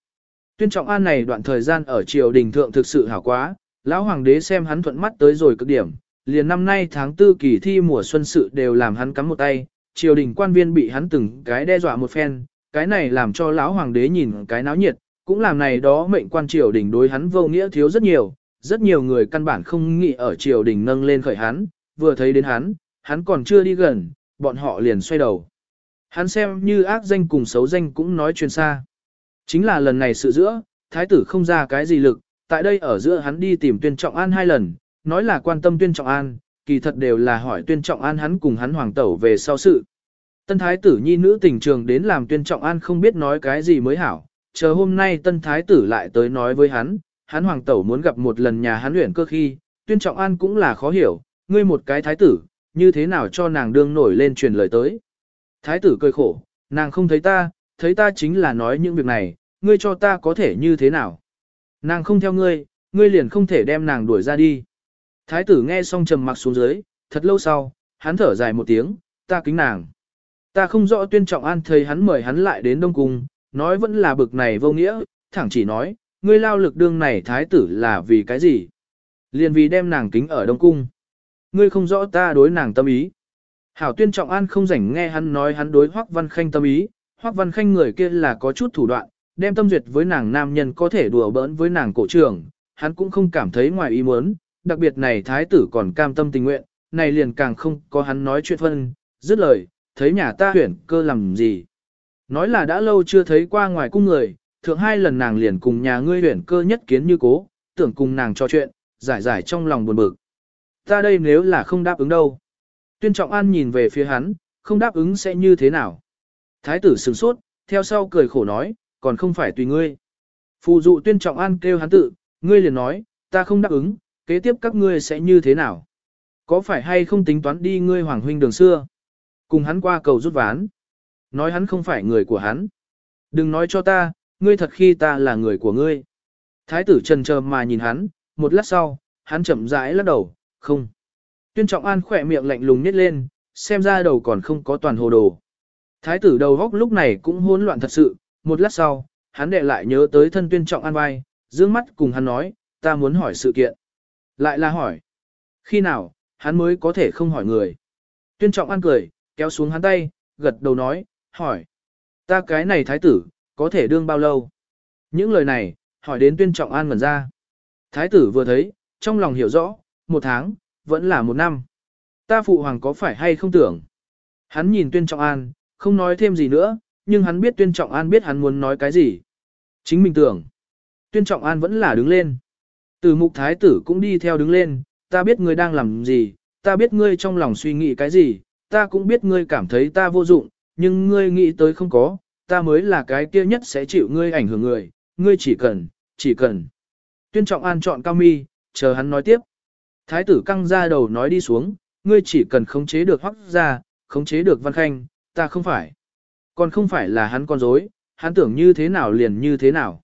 Tuyên trọng an này đoạn thời gian ở triều đình thượng thực sự hảo quá, lão hoàng đế xem hắn thuận mắt tới rồi cực điểm, liền năm nay tháng tư kỳ thi mùa xuân sự đều làm hắn cắm một tay, triều đình quan viên bị hắn từng cái đe dọa một phen, cái này làm cho lão hoàng đế nhìn cái náo nhiệt, cũng làm này đó mệnh quan triều đình đối hắn vô nghĩa thiếu rất nhiều, rất nhiều người căn bản không nghĩ ở triều đình nâng lên khởi hắn, vừa thấy đến hắn, hắn còn chưa đi gần, bọn họ liền xoay đầu. Hắn xem như ác danh cùng xấu danh cũng nói truyền xa. Chính là lần này sự giữa, thái tử không ra cái gì lực, tại đây ở giữa hắn đi tìm tuyên trọng an hai lần, nói là quan tâm tuyên trọng an, kỳ thật đều là hỏi tuyên trọng an hắn cùng hắn hoàng tẩu về sau sự. Tân thái tử nhi nữ tình trường đến làm tuyên trọng an không biết nói cái gì mới hảo, chờ hôm nay tân thái tử lại tới nói với hắn, hắn hoàng tẩu muốn gặp một lần nhà hắn luyện cơ khi, tuyên trọng an cũng là khó hiểu, ngươi một cái thái tử, như thế nào cho nàng đương nổi lên truyền lời tới. Thái tử cười khổ, nàng không thấy ta, thấy ta chính là nói những việc này, ngươi cho ta có thể như thế nào. Nàng không theo ngươi, ngươi liền không thể đem nàng đuổi ra đi. Thái tử nghe xong trầm mặc xuống dưới, thật lâu sau, hắn thở dài một tiếng, ta kính nàng. Ta không rõ tuyên trọng an thấy hắn mời hắn lại đến Đông Cung, nói vẫn là bực này vô nghĩa, thẳng chỉ nói, ngươi lao lực đương này thái tử là vì cái gì? Liền vì đem nàng kính ở Đông Cung. Ngươi không rõ ta đối nàng tâm ý. Hảo tuyên trọng an không rảnh nghe hắn nói hắn đối Hoắc Văn Khanh tâm ý, Hoắc Văn Khanh người kia là có chút thủ đoạn, đem tâm duyệt với nàng nam nhân có thể đùa bỡn với nàng cổ trưởng, hắn cũng không cảm thấy ngoài ý muốn, đặc biệt này thái tử còn cam tâm tình nguyện, này liền càng không có hắn nói chuyện phân, dứt lời, thấy nhà ta huyển cơ làm gì. Nói là đã lâu chưa thấy qua ngoài cung người, thượng hai lần nàng liền cùng nhà ngươi huyển cơ nhất kiến như cố, tưởng cùng nàng trò chuyện, giải giải trong lòng buồn bực. Ta đây nếu là không đáp ứng đâu. Tuyên Trọng An nhìn về phía hắn, không đáp ứng sẽ như thế nào. Thái tử sửng sốt, theo sau cười khổ nói, còn không phải tùy ngươi. Phù dụ Tuyên Trọng An kêu hắn tự, ngươi liền nói, ta không đáp ứng, kế tiếp các ngươi sẽ như thế nào. Có phải hay không tính toán đi ngươi hoàng huynh đường xưa? Cùng hắn qua cầu rút ván. Nói hắn không phải người của hắn. Đừng nói cho ta, ngươi thật khi ta là người của ngươi. Thái tử trần chờ mà nhìn hắn, một lát sau, hắn chậm rãi lắc đầu, không. Tuyên trọng an khỏe miệng lạnh lùng nít lên, xem ra đầu còn không có toàn hồ đồ. Thái tử đầu góc lúc này cũng hỗn loạn thật sự, một lát sau, hắn đệ lại nhớ tới thân tuyên trọng an vai, dương mắt cùng hắn nói, ta muốn hỏi sự kiện. Lại là hỏi. Khi nào, hắn mới có thể không hỏi người. Tuyên trọng an cười, kéo xuống hắn tay, gật đầu nói, hỏi. Ta cái này thái tử, có thể đương bao lâu? Những lời này, hỏi đến tuyên trọng an ngẩn ra. Thái tử vừa thấy, trong lòng hiểu rõ, một tháng, vẫn là một năm. Ta phụ hoàng có phải hay không tưởng? Hắn nhìn tuyên trọng an, không nói thêm gì nữa, nhưng hắn biết tuyên trọng an biết hắn muốn nói cái gì. Chính mình tưởng. Tuyên trọng an vẫn là đứng lên. Từ mục thái tử cũng đi theo đứng lên, ta biết ngươi đang làm gì, ta biết ngươi trong lòng suy nghĩ cái gì, ta cũng biết ngươi cảm thấy ta vô dụng, nhưng ngươi nghĩ tới không có, ta mới là cái kia nhất sẽ chịu ngươi ảnh hưởng người, ngươi chỉ cần, chỉ cần. Tuyên trọng an chọn cao mi, chờ hắn nói tiếp. Thái tử căng ra đầu nói đi xuống, ngươi chỉ cần khống chế được hoắc ra, khống chế được văn khanh, ta không phải. Còn không phải là hắn con dối, hắn tưởng như thế nào liền như thế nào.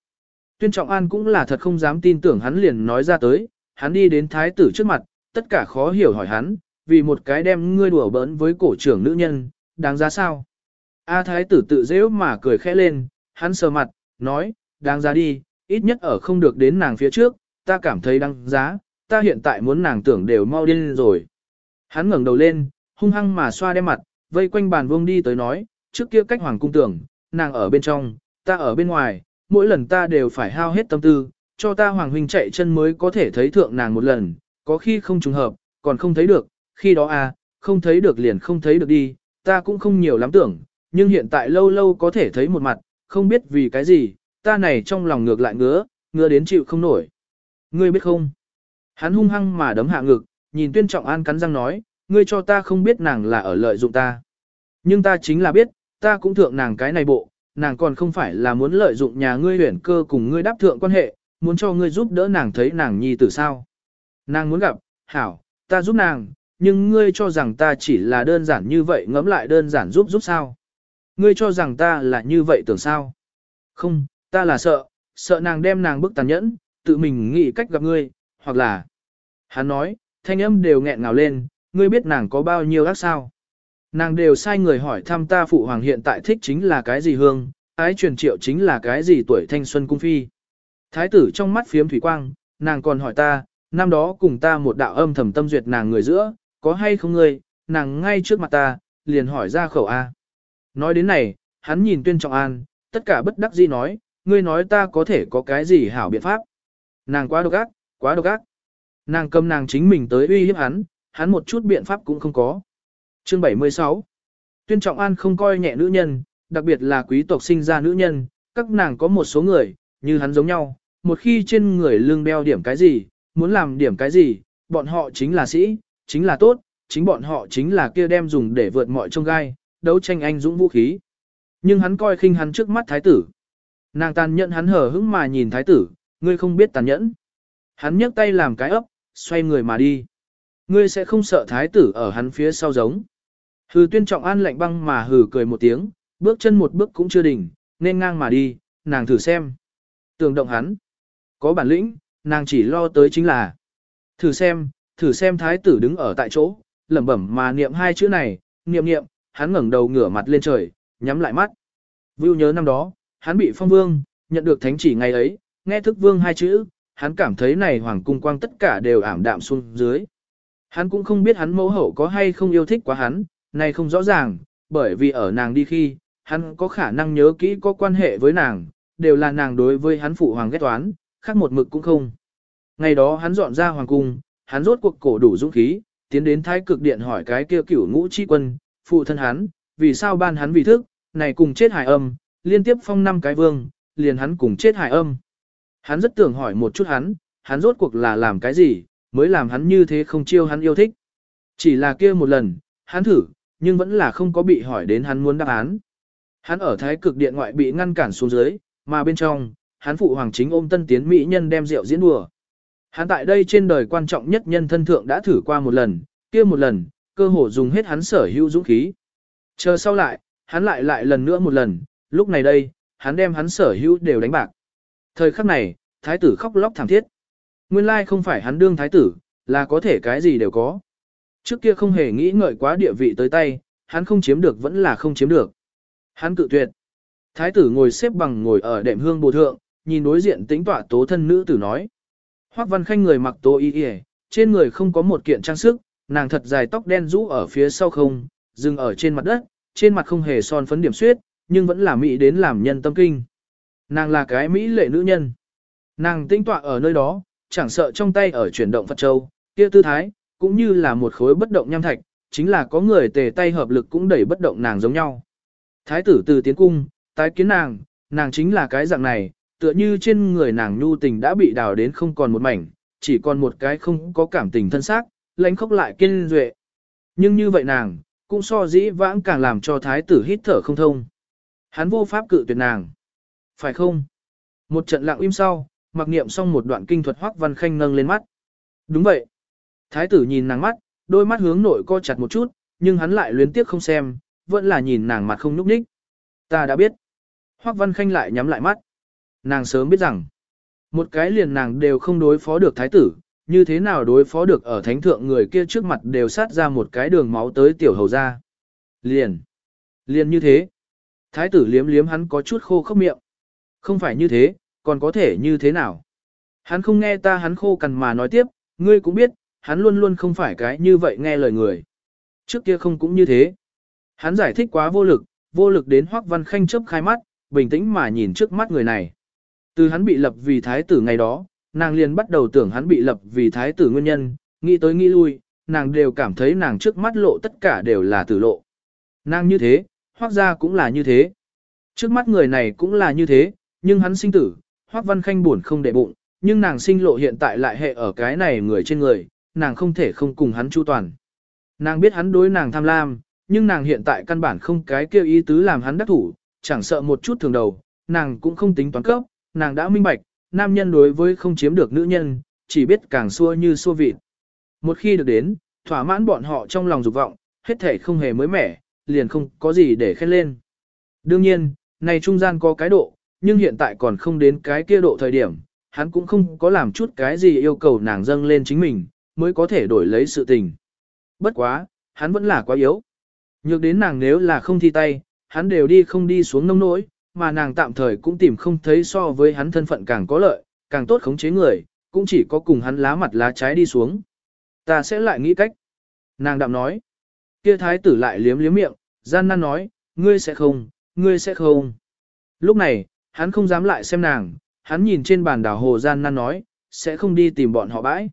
Tuyên Trọng An cũng là thật không dám tin tưởng hắn liền nói ra tới, hắn đi đến thái tử trước mặt, tất cả khó hiểu hỏi hắn, vì một cái đem ngươi đùa bỡn với cổ trưởng nữ nhân, đáng giá sao? A thái tử tự dễ mà cười khẽ lên, hắn sờ mặt, nói, đáng giá đi, ít nhất ở không được đến nàng phía trước, ta cảm thấy đáng giá, ta hiện tại muốn nàng tưởng đều mau điên rồi. Hắn ngẩng đầu lên, hung hăng mà xoa đem mặt, vây quanh bàn vuông đi tới nói, trước kia cách hoàng cung tưởng, nàng ở bên trong, ta ở bên ngoài, mỗi lần ta đều phải hao hết tâm tư, cho ta hoàng huynh chạy chân mới có thể thấy thượng nàng một lần, có khi không trùng hợp, còn không thấy được, khi đó à, không thấy được liền không thấy được đi, ta cũng không nhiều lắm tưởng, nhưng hiện tại lâu lâu có thể thấy một mặt, không biết vì cái gì, ta này trong lòng ngược lại ngứa, ngứa đến chịu không nổi. Ngươi biết không? Hắn hung hăng mà đấm hạ ngực, nhìn tuyên trọng an cắn răng nói, ngươi cho ta không biết nàng là ở lợi dụng ta. Nhưng ta chính là biết, ta cũng thượng nàng cái này bộ, nàng còn không phải là muốn lợi dụng nhà ngươi huyển cơ cùng ngươi đáp thượng quan hệ, muốn cho ngươi giúp đỡ nàng thấy nàng nhi tử sao. Nàng muốn gặp, hảo, ta giúp nàng, nhưng ngươi cho rằng ta chỉ là đơn giản như vậy ngẫm lại đơn giản giúp giúp sao. Ngươi cho rằng ta là như vậy tưởng sao. Không, ta là sợ, sợ nàng đem nàng bức tàn nhẫn, tự mình nghĩ cách gặp ngươi, hoặc là... Hắn nói, thanh âm đều nghẹn ngào lên, ngươi biết nàng có bao nhiêu ác sao. Nàng đều sai người hỏi thăm ta phụ hoàng hiện tại thích chính là cái gì hương, ái truyền triệu chính là cái gì tuổi thanh xuân cung phi. Thái tử trong mắt phiếm thủy quang, nàng còn hỏi ta, năm đó cùng ta một đạo âm thầm tâm duyệt nàng người giữa, có hay không ngươi, nàng ngay trước mặt ta, liền hỏi ra khẩu A. Nói đến này, hắn nhìn tuyên trọng an, tất cả bất đắc dĩ nói, ngươi nói ta có thể có cái gì hảo biện pháp. Nàng quá độc ác, quá độc ác. Nàng cầm nàng chính mình tới uy hiếp hắn, hắn một chút biện pháp cũng không có. Chương 76 Tuyên Trọng An không coi nhẹ nữ nhân, đặc biệt là quý tộc sinh ra nữ nhân, các nàng có một số người, như hắn giống nhau, một khi trên người lương đeo điểm cái gì, muốn làm điểm cái gì, bọn họ chính là sĩ, chính là tốt, chính bọn họ chính là kia đem dùng để vượt mọi trông gai, đấu tranh anh dũng vũ khí. Nhưng hắn coi khinh hắn trước mắt thái tử. Nàng tàn nhẫn hắn hở hững mà nhìn thái tử, ngươi không biết tàn nhẫn. Hắn nhấc tay làm cái ấp, xoay người mà đi. Ngươi sẽ không sợ thái tử ở hắn phía sau giống. Hừ tuyên trọng an lạnh băng mà hừ cười một tiếng, bước chân một bước cũng chưa đỉnh, nên ngang mà đi, nàng thử xem. Tường động hắn. Có bản lĩnh, nàng chỉ lo tới chính là. Thử xem, thử xem thái tử đứng ở tại chỗ, lẩm bẩm mà niệm hai chữ này, niệm niệm, hắn ngẩng đầu ngửa mặt lên trời, nhắm lại mắt. Vưu nhớ năm đó, hắn bị phong vương, nhận được thánh chỉ ngày ấy, nghe thức vương hai chữ, hắn cảm thấy này hoàng cung quang tất cả đều ảm đạm xuống dưới. Hắn cũng không biết hắn mẫu hậu có hay không yêu thích quá hắn, này không rõ ràng, bởi vì ở nàng đi khi, hắn có khả năng nhớ kỹ có quan hệ với nàng, đều là nàng đối với hắn phụ hoàng ghét toán, khác một mực cũng không. Ngày đó hắn dọn ra hoàng cung, hắn rốt cuộc cổ đủ dũng khí, tiến đến thái cực điện hỏi cái kia cửu ngũ chi quân, phụ thân hắn, vì sao ban hắn vì thức, này cùng chết hải âm, liên tiếp phong năm cái vương, liền hắn cùng chết hải âm. Hắn rất tưởng hỏi một chút hắn, hắn rốt cuộc là làm cái gì, mới làm hắn như thế không chiêu hắn yêu thích. Chỉ là kia một lần, hắn thử, nhưng vẫn là không có bị hỏi đến hắn muốn đáp án. Hắn ở thái cực điện ngoại bị ngăn cản xuống dưới, mà bên trong, hắn phụ hoàng chính ôm tân tiến mỹ nhân đem rượu diễn đùa. Hắn tại đây trên đời quan trọng nhất nhân thân thượng đã thử qua một lần, kia một lần, cơ hồ dùng hết hắn sở hữu dũng khí. Chờ sau lại, hắn lại lại lần nữa một lần, lúc này đây, hắn đem hắn sở hữu đều đánh bạc. Thời khắc này, thái tử khóc lóc thảm thiết. Nguyên lai không phải hắn đương thái tử, là có thể cái gì đều có. Trước kia không hề nghĩ ngợi quá địa vị tới tay, hắn không chiếm được vẫn là không chiếm được. Hắn cự tuyệt. Thái tử ngồi xếp bằng ngồi ở đệm hương bồ thượng, nhìn đối diện tính tọa tố thân nữ tử nói. Hoắc Văn Khanh người mặc tố y y, trên người không có một kiện trang sức, nàng thật dài tóc đen rũ ở phía sau không, dừng ở trên mặt đất, trên mặt không hề son phấn điểm suyết, nhưng vẫn là mỹ đến làm nhân tâm kinh. Nàng là cái mỹ lệ nữ nhân. Nàng tinh tọa ở nơi đó, chẳng sợ trong tay ở chuyển động Phật Châu, kia tư thái, cũng như là một khối bất động nham thạch, chính là có người tề tay hợp lực cũng đẩy bất động nàng giống nhau. Thái tử từ tiến cung, tái kiến nàng, nàng chính là cái dạng này, tựa như trên người nàng nhu tình đã bị đào đến không còn một mảnh, chỉ còn một cái không có cảm tình thân xác, lãnh khốc lại kiên duệ. Nhưng như vậy nàng, cũng so dĩ vãng càng làm cho thái tử hít thở không thông. Hắn vô pháp cự tuyệt nàng. Phải không? Một trận lặng im sau, mặc niệm xong một đoạn kinh thuật hoắc văn khanh nâng lên mắt. Đúng vậy. Thái tử nhìn nàng mắt, đôi mắt hướng nội co chặt một chút, nhưng hắn lại luyến tiếc không xem, vẫn là nhìn nàng mặt không núp ních. Ta đã biết. Hoắc văn khanh lại nhắm lại mắt. Nàng sớm biết rằng, một cái liền nàng đều không đối phó được thái tử, như thế nào đối phó được ở thánh thượng người kia trước mặt đều sát ra một cái đường máu tới tiểu hầu ra. Liền. Liền như thế. Thái tử liếm liếm hắn có chút khô khốc miệng. Không phải như thế, còn có thể như thế nào? Hắn không nghe ta hắn khô cằn mà nói tiếp, ngươi cũng biết, hắn luôn luôn không phải cái như vậy nghe lời người. Trước kia không cũng như thế. Hắn giải thích quá vô lực, vô lực đến Hoắc Văn Khanh chớp khai mắt, bình tĩnh mà nhìn trước mắt người này. Từ hắn bị lập vì thái tử ngày đó, nàng liền bắt đầu tưởng hắn bị lập vì thái tử nguyên nhân, nghĩ tới nghĩ lui, nàng đều cảm thấy nàng trước mắt lộ tất cả đều là tử lộ. Nàng như thế, Hoắc gia cũng là như thế. Trước mắt người này cũng là như thế, nhưng hắn sinh tử, Hoắc Văn Khanh buồn không để bụng, nhưng nàng sinh lộ hiện tại lại hệ ở cái này người trên người, nàng không thể không cùng hắn chu toàn. Nàng biết hắn đối nàng tham lam, nhưng nàng hiện tại căn bản không cái kêu ý tứ làm hắn đắc thủ, chẳng sợ một chút thường đầu, nàng cũng không tính toán cấp, nàng đã minh bạch, nam nhân đối với không chiếm được nữ nhân, chỉ biết càng xua như xua vịt. Một khi được đến, thỏa mãn bọn họ trong lòng dục vọng, hết thể không hề mới mẻ, liền không có gì để khen lên. Đương nhiên, này trung gian có cái độ, nhưng hiện tại còn không đến cái kia độ thời điểm, hắn cũng không có làm chút cái gì yêu cầu nàng dâng lên chính mình, mới có thể đổi lấy sự tình. Bất quá, hắn vẫn là quá yếu. Nhược đến nàng nếu là không thi tay, hắn đều đi không đi xuống nông nỗi, mà nàng tạm thời cũng tìm không thấy so với hắn thân phận càng có lợi, càng tốt khống chế người, cũng chỉ có cùng hắn lá mặt lá trái đi xuống. Ta sẽ lại nghĩ cách. Nàng đạm nói. Kia thái tử lại liếm liếm miệng, gian nan nói, ngươi sẽ không, ngươi sẽ không. Lúc này, hắn không dám lại xem nàng, hắn nhìn trên bàn đảo hồ gian nan nói, sẽ không đi tìm bọn họ bãi.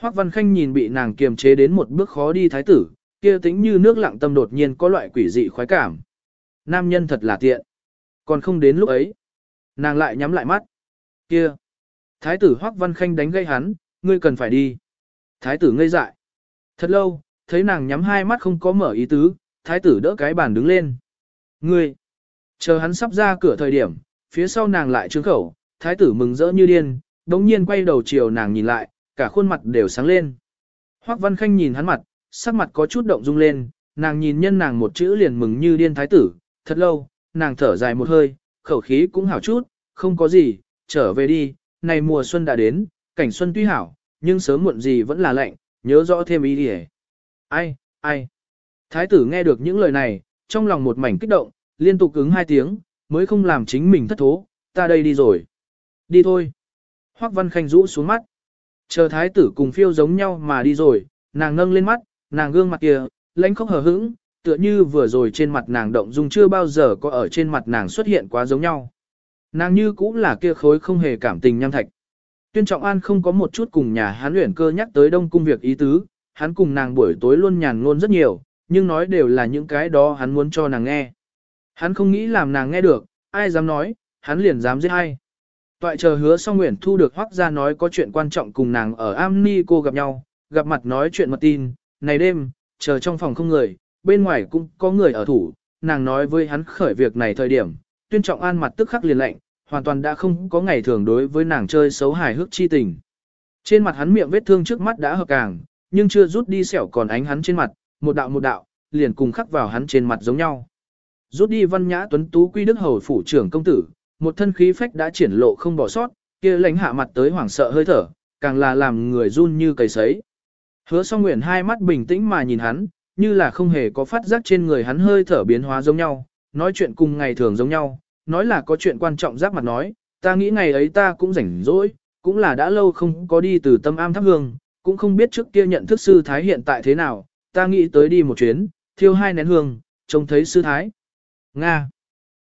Hoắc Văn Khanh nhìn bị nàng kiềm chế đến một bước khó đi thái tử, kia tính như nước lặng tâm đột nhiên có loại quỷ dị khoái cảm. Nam nhân thật là tiện. Còn không đến lúc ấy. Nàng lại nhắm lại mắt. Kia. Thái tử Hoắc Văn Khanh đánh gây hắn, ngươi cần phải đi. Thái tử ngây dại. Thật lâu, thấy nàng nhắm hai mắt không có mở ý tứ, thái tử đỡ cái bàn đứng lên. Ngươi. Chờ hắn sắp ra cửa thời điểm, phía sau nàng lại trướng khẩu, thái tử mừng rỡ như điên, đống nhiên quay đầu chiều nàng nhìn lại, cả khuôn mặt đều sáng lên. Hoắc Văn Khanh nhìn hắn mặt, sắc mặt có chút động rung lên, nàng nhìn nhân nàng một chữ liền mừng như điên thái tử, thật lâu, nàng thở dài một hơi, khẩu khí cũng hảo chút, không có gì, trở về đi, này mùa xuân đã đến, cảnh xuân tuy hảo, nhưng sớm muộn gì vẫn là lạnh, nhớ rõ thêm ý đi Ai, ai. Thái tử nghe được những lời này, trong lòng một mảnh kích động, liên tục ứng hai tiếng, mới không làm chính mình thất thố, ta đây đi rồi. Đi thôi. Hoắc Văn Khanh rũ xuống mắt. Chờ thái tử cùng phiêu giống nhau mà đi rồi, nàng nâng lên mắt, nàng gương mặt kia, lãnh khóc hờ hững, tựa như vừa rồi trên mặt nàng động dung chưa bao giờ có ở trên mặt nàng xuất hiện quá giống nhau. Nàng như cũng là kia khối không hề cảm tình nham thạch. Tuyên Trọng An không có một chút cùng nhà hán luyện cơ nhắc tới đông cung việc ý tứ, hắn cùng nàng buổi tối luôn nhàn ngôn rất nhiều, nhưng nói đều là những cái đó hắn muốn cho nàng nghe. Hắn không nghĩ làm nàng nghe được, ai dám nói, hắn liền dám giết ai. Toại chờ hứa xong nguyện thu được hoác ra nói có chuyện quan trọng cùng nàng ở Amni cô gặp nhau, gặp mặt nói chuyện mật tin, này đêm, chờ trong phòng không người, bên ngoài cũng có người ở thủ, nàng nói với hắn khởi việc này thời điểm, tuyên trọng an mặt tức khắc liền lạnh, hoàn toàn đã không có ngày thường đối với nàng chơi xấu hài hước chi tình. Trên mặt hắn miệng vết thương trước mắt đã hợp càng, nhưng chưa rút đi sẹo còn ánh hắn trên mặt, một đạo một đạo, liền cùng khắc vào hắn trên mặt giống nhau. Rút đi văn nhã tuấn tú quy đức hầu phủ trưởng công tử, một thân khí phách đã triển lộ không bỏ sót, kia lãnh hạ mặt tới hoảng sợ hơi thở, càng là làm người run như cầy sấy. Hứa song nguyện hai mắt bình tĩnh mà nhìn hắn, như là không hề có phát giác trên người hắn hơi thở biến hóa giống nhau, nói chuyện cùng ngày thường giống nhau, nói là có chuyện quan trọng giác mặt nói, ta nghĩ ngày ấy ta cũng rảnh rỗi, cũng là đã lâu không có đi từ tâm am thắp hương, cũng không biết trước kia nhận thức sư thái hiện tại thế nào, ta nghĩ tới đi một chuyến, thiêu hai nén hương, trông thấy sư thái. Nga.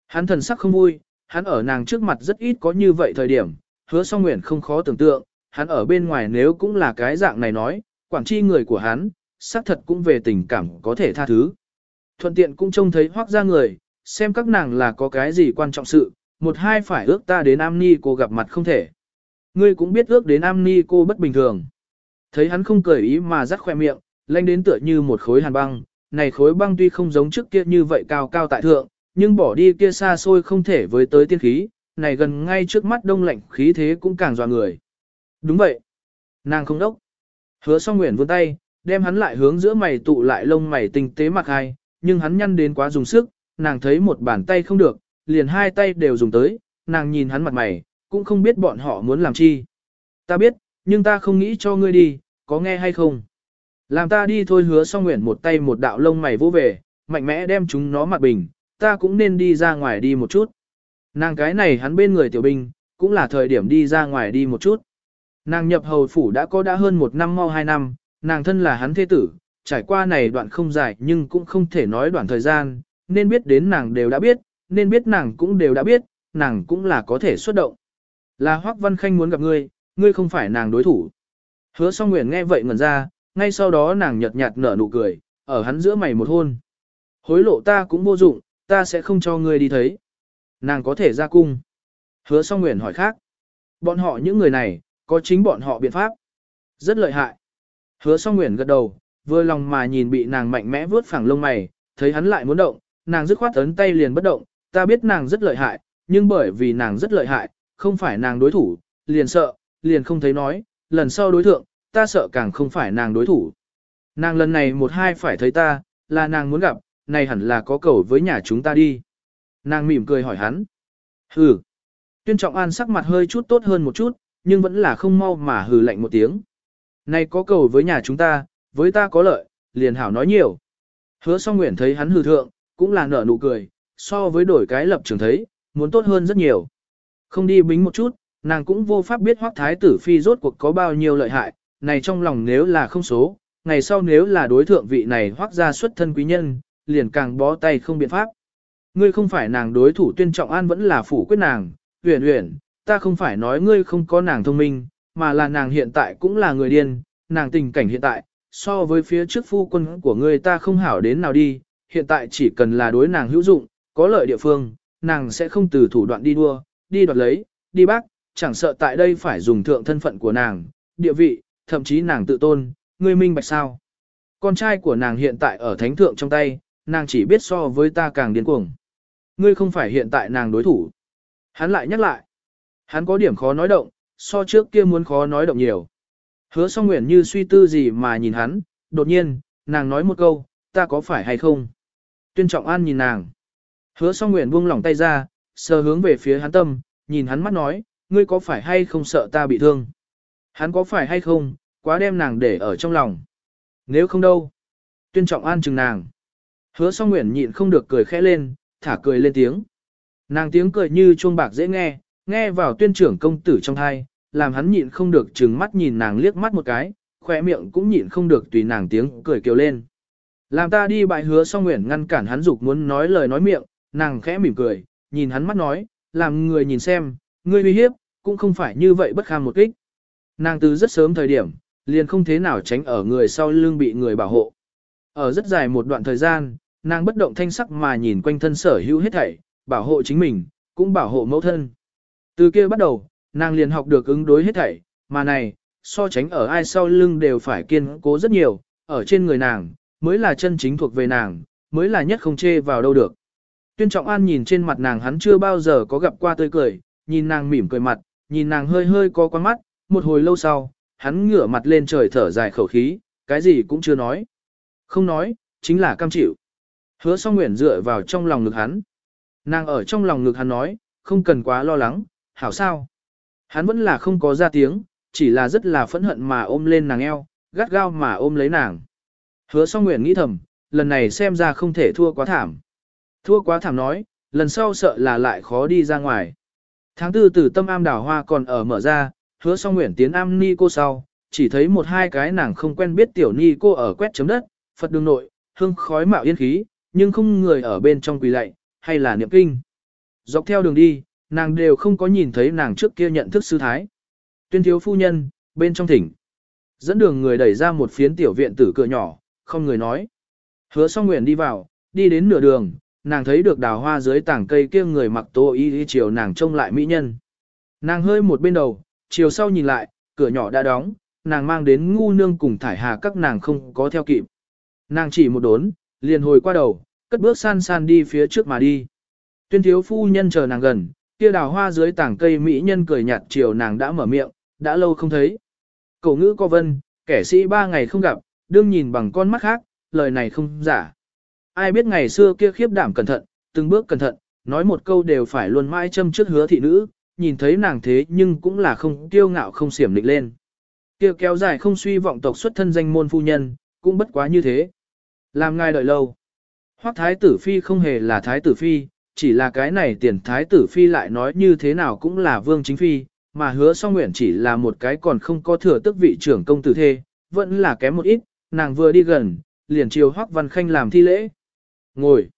Hắn thần sắc không vui, hắn ở nàng trước mặt rất ít có như vậy thời điểm, hứa song nguyện không khó tưởng tượng, hắn ở bên ngoài nếu cũng là cái dạng này nói, quản chi người của hắn, xác thật cũng về tình cảm có thể tha thứ. Thuận tiện cũng trông thấy hoác ra người, xem các nàng là có cái gì quan trọng sự, một hai phải ước ta đến am ni cô gặp mặt không thể. Ngươi cũng biết ước đến am ni cô bất bình thường. Thấy hắn không cười ý mà rắc khoe miệng, lanh đến tựa như một khối hàn băng, này khối băng tuy không giống trước kia như vậy cao cao tại thượng, nhưng bỏ đi kia xa xôi không thể với tới tiên khí, này gần ngay trước mắt đông lạnh khí thế cũng càng dọa người. Đúng vậy. Nàng không đốc. Hứa song nguyện vươn tay, đem hắn lại hướng giữa mày tụ lại lông mày tinh tế mặc hai, nhưng hắn nhăn đến quá dùng sức, nàng thấy một bàn tay không được, liền hai tay đều dùng tới, nàng nhìn hắn mặt mày, cũng không biết bọn họ muốn làm chi. Ta biết, nhưng ta không nghĩ cho ngươi đi, có nghe hay không? Làm ta đi thôi hứa song nguyện một tay một đạo lông mày vô về, mạnh mẽ đem chúng nó mặt bình, ta cũng nên đi ra ngoài đi một chút. Nàng cái này hắn bên người tiểu binh, cũng là thời điểm đi ra ngoài đi một chút. Nàng nhập hầu phủ đã có đã hơn một năm mau hai năm, nàng thân là hắn thế tử, trải qua này đoạn không dài nhưng cũng không thể nói đoạn thời gian, nên biết đến nàng đều đã biết, nên biết nàng cũng đều đã biết, nàng cũng là có thể xuất động. Là Hoắc Văn Khanh muốn gặp ngươi, ngươi không phải nàng đối thủ. Hứa song nguyện nghe vậy ngẩn ra, ngay sau đó nàng nhợt nhạt nở nụ cười, ở hắn giữa mày một hôn. Hối lộ ta cũng vô dụng, ta sẽ không cho ngươi đi thấy. Nàng có thể ra cung. Hứa song nguyện hỏi khác. Bọn họ những người này, có chính bọn họ biện pháp. Rất lợi hại. Hứa song nguyện gật đầu, vừa lòng mà nhìn bị nàng mạnh mẽ vướt phẳng lông mày, thấy hắn lại muốn động, nàng dứt khoát ấn tay liền bất động, ta biết nàng rất lợi hại, nhưng bởi vì nàng rất lợi hại, không phải nàng đối thủ, liền sợ, liền không thấy nói, lần sau đối thượng, ta sợ càng không phải nàng đối thủ. Nàng lần này một hai phải thấy ta, là nàng muốn gặp, này hẳn là có cầu với nhà chúng ta đi. Nàng mỉm cười hỏi hắn. Hừ. Tuyên trọng an sắc mặt hơi chút tốt hơn một chút, nhưng vẫn là không mau mà hừ lạnh một tiếng. Này có cầu với nhà chúng ta, với ta có lợi, liền hảo nói nhiều. Hứa song nguyện thấy hắn hừ thượng, cũng là nở nụ cười, so với đổi cái lập trường thấy, muốn tốt hơn rất nhiều. Không đi bính một chút, nàng cũng vô pháp biết hoác thái tử phi rốt cuộc có bao nhiêu lợi hại, này trong lòng nếu là không số, ngày sau nếu là đối thượng vị này hoác ra xuất thân quý nhân, liền càng bó tay không biện pháp. Ngươi không phải nàng đối thủ tuyên trọng an vẫn là phủ quyết nàng, huyền huyền, ta không phải nói ngươi không có nàng thông minh, mà là nàng hiện tại cũng là người điên, nàng tình cảnh hiện tại, so với phía trước phu quân của ngươi ta không hảo đến nào đi, hiện tại chỉ cần là đối nàng hữu dụng, có lợi địa phương, nàng sẽ không từ thủ đoạn đi đua, đi đoạt lấy, đi bác, chẳng sợ tại đây phải dùng thượng thân phận của nàng, địa vị, thậm chí nàng tự tôn, ngươi minh bạch sao. Con trai của nàng hiện tại ở thánh thượng trong tay, nàng chỉ biết so với ta càng điên cuồng. Ngươi không phải hiện tại nàng đối thủ. Hắn lại nhắc lại. Hắn có điểm khó nói động, so trước kia muốn khó nói động nhiều. Hứa song nguyện như suy tư gì mà nhìn hắn, đột nhiên, nàng nói một câu, ta có phải hay không? Tuyên trọng an nhìn nàng. Hứa song nguyện buông lỏng tay ra, sờ hướng về phía hắn tâm, nhìn hắn mắt nói, ngươi có phải hay không sợ ta bị thương? Hắn có phải hay không, quá đem nàng để ở trong lòng. Nếu không đâu. Tuyên trọng an chừng nàng. Hứa song nguyện nhịn không được cười khẽ lên, thả cười lên tiếng. Nàng tiếng cười như chuông bạc dễ nghe, nghe vào tuyên trưởng công tử trong thai, làm hắn nhịn không được trừng mắt nhìn nàng liếc mắt một cái, khỏe miệng cũng nhịn không được tùy nàng tiếng cười kêu lên. Làm ta đi bại hứa song nguyện ngăn cản hắn dục muốn nói lời nói miệng, nàng khẽ mỉm cười, nhìn hắn mắt nói, làm người nhìn xem, ngươi uy hiếp, cũng không phải như vậy bất kham một kích. Nàng từ rất sớm thời điểm, liền không thế nào tránh ở người sau lưng bị người bảo hộ. Ở rất dài một đoạn thời gian, nàng bất động thanh sắc mà nhìn quanh thân sở hữu hết thảy, bảo hộ chính mình, cũng bảo hộ mẫu thân. Từ kia bắt đầu, nàng liền học được ứng đối hết thảy, mà này, so tránh ở ai sau lưng đều phải kiên cố rất nhiều, ở trên người nàng, mới là chân chính thuộc về nàng, mới là nhất không chê vào đâu được. Tuyên Trọng An nhìn trên mặt nàng hắn chưa bao giờ có gặp qua tươi cười, nhìn nàng mỉm cười mặt, nhìn nàng hơi hơi có quan mắt, một hồi lâu sau, hắn ngửa mặt lên trời thở dài khẩu khí, cái gì cũng chưa nói. Không nói, chính là cam chịu. Hứa song nguyện dựa vào trong lòng ngực hắn. Nàng ở trong lòng ngực hắn nói, không cần quá lo lắng, hảo sao. Hắn vẫn là không có ra tiếng, chỉ là rất là phẫn hận mà ôm lên nàng eo, gắt gao mà ôm lấy nàng. Hứa song nguyện nghĩ thầm, lần này xem ra không thể thua quá thảm. Thua quá thảm nói, lần sau sợ là lại khó đi ra ngoài. Tháng tư từ tâm am đảo hoa còn ở mở ra, hứa song nguyện tiến am ni cô sau, chỉ thấy một hai cái nàng không quen biết tiểu ni cô ở quét chấm đất, Phật đường nội, hương khói mạo yên khí, nhưng không người ở bên trong quỳ lạy, hay là niệm kinh. Dọc theo đường đi, nàng đều không có nhìn thấy nàng trước kia nhận thức sư thái. Tuyên thiếu phu nhân, bên trong thỉnh. Dẫn đường người đẩy ra một phiến tiểu viện tử cửa nhỏ, không người nói. Hứa song nguyện đi vào, đi đến nửa đường, nàng thấy được đào hoa dưới tảng cây kia người mặc tô y đi chiều nàng trông lại mỹ nhân. Nàng hơi một bên đầu, chiều sau nhìn lại, cửa nhỏ đã đóng, nàng mang đến ngu nương cùng thải hà các nàng không có theo kịp. Nàng chỉ một đốn, liền hồi qua đầu, cất bước san san đi phía trước mà đi. Tuyên thiếu phu nhân chờ nàng gần, kia đào hoa dưới tảng cây mỹ nhân cười nhạt chiều nàng đã mở miệng, đã lâu không thấy. Cổ ngữ có vân, kẻ sĩ ba ngày không gặp, đương nhìn bằng con mắt khác, lời này không giả. Ai biết ngày xưa kia khiếp đảm cẩn thận, từng bước cẩn thận, nói một câu đều phải luôn mãi châm trước hứa thị nữ, nhìn thấy nàng thế nhưng cũng là không tiêu ngạo không xiểm định lên. Kia kéo dài không suy vọng tộc xuất thân danh môn phu nhân, cũng bất quá như thế. Làm ngài đợi lâu. Hoắc thái tử phi không hề là thái tử phi, chỉ là cái này tiền thái tử phi lại nói như thế nào cũng là vương chính phi, mà hứa song nguyện chỉ là một cái còn không có thừa tức vị trưởng công tử thê, vẫn là kém một ít, nàng vừa đi gần, liền chiều Hoắc Văn Khanh làm thi lễ. Ngồi.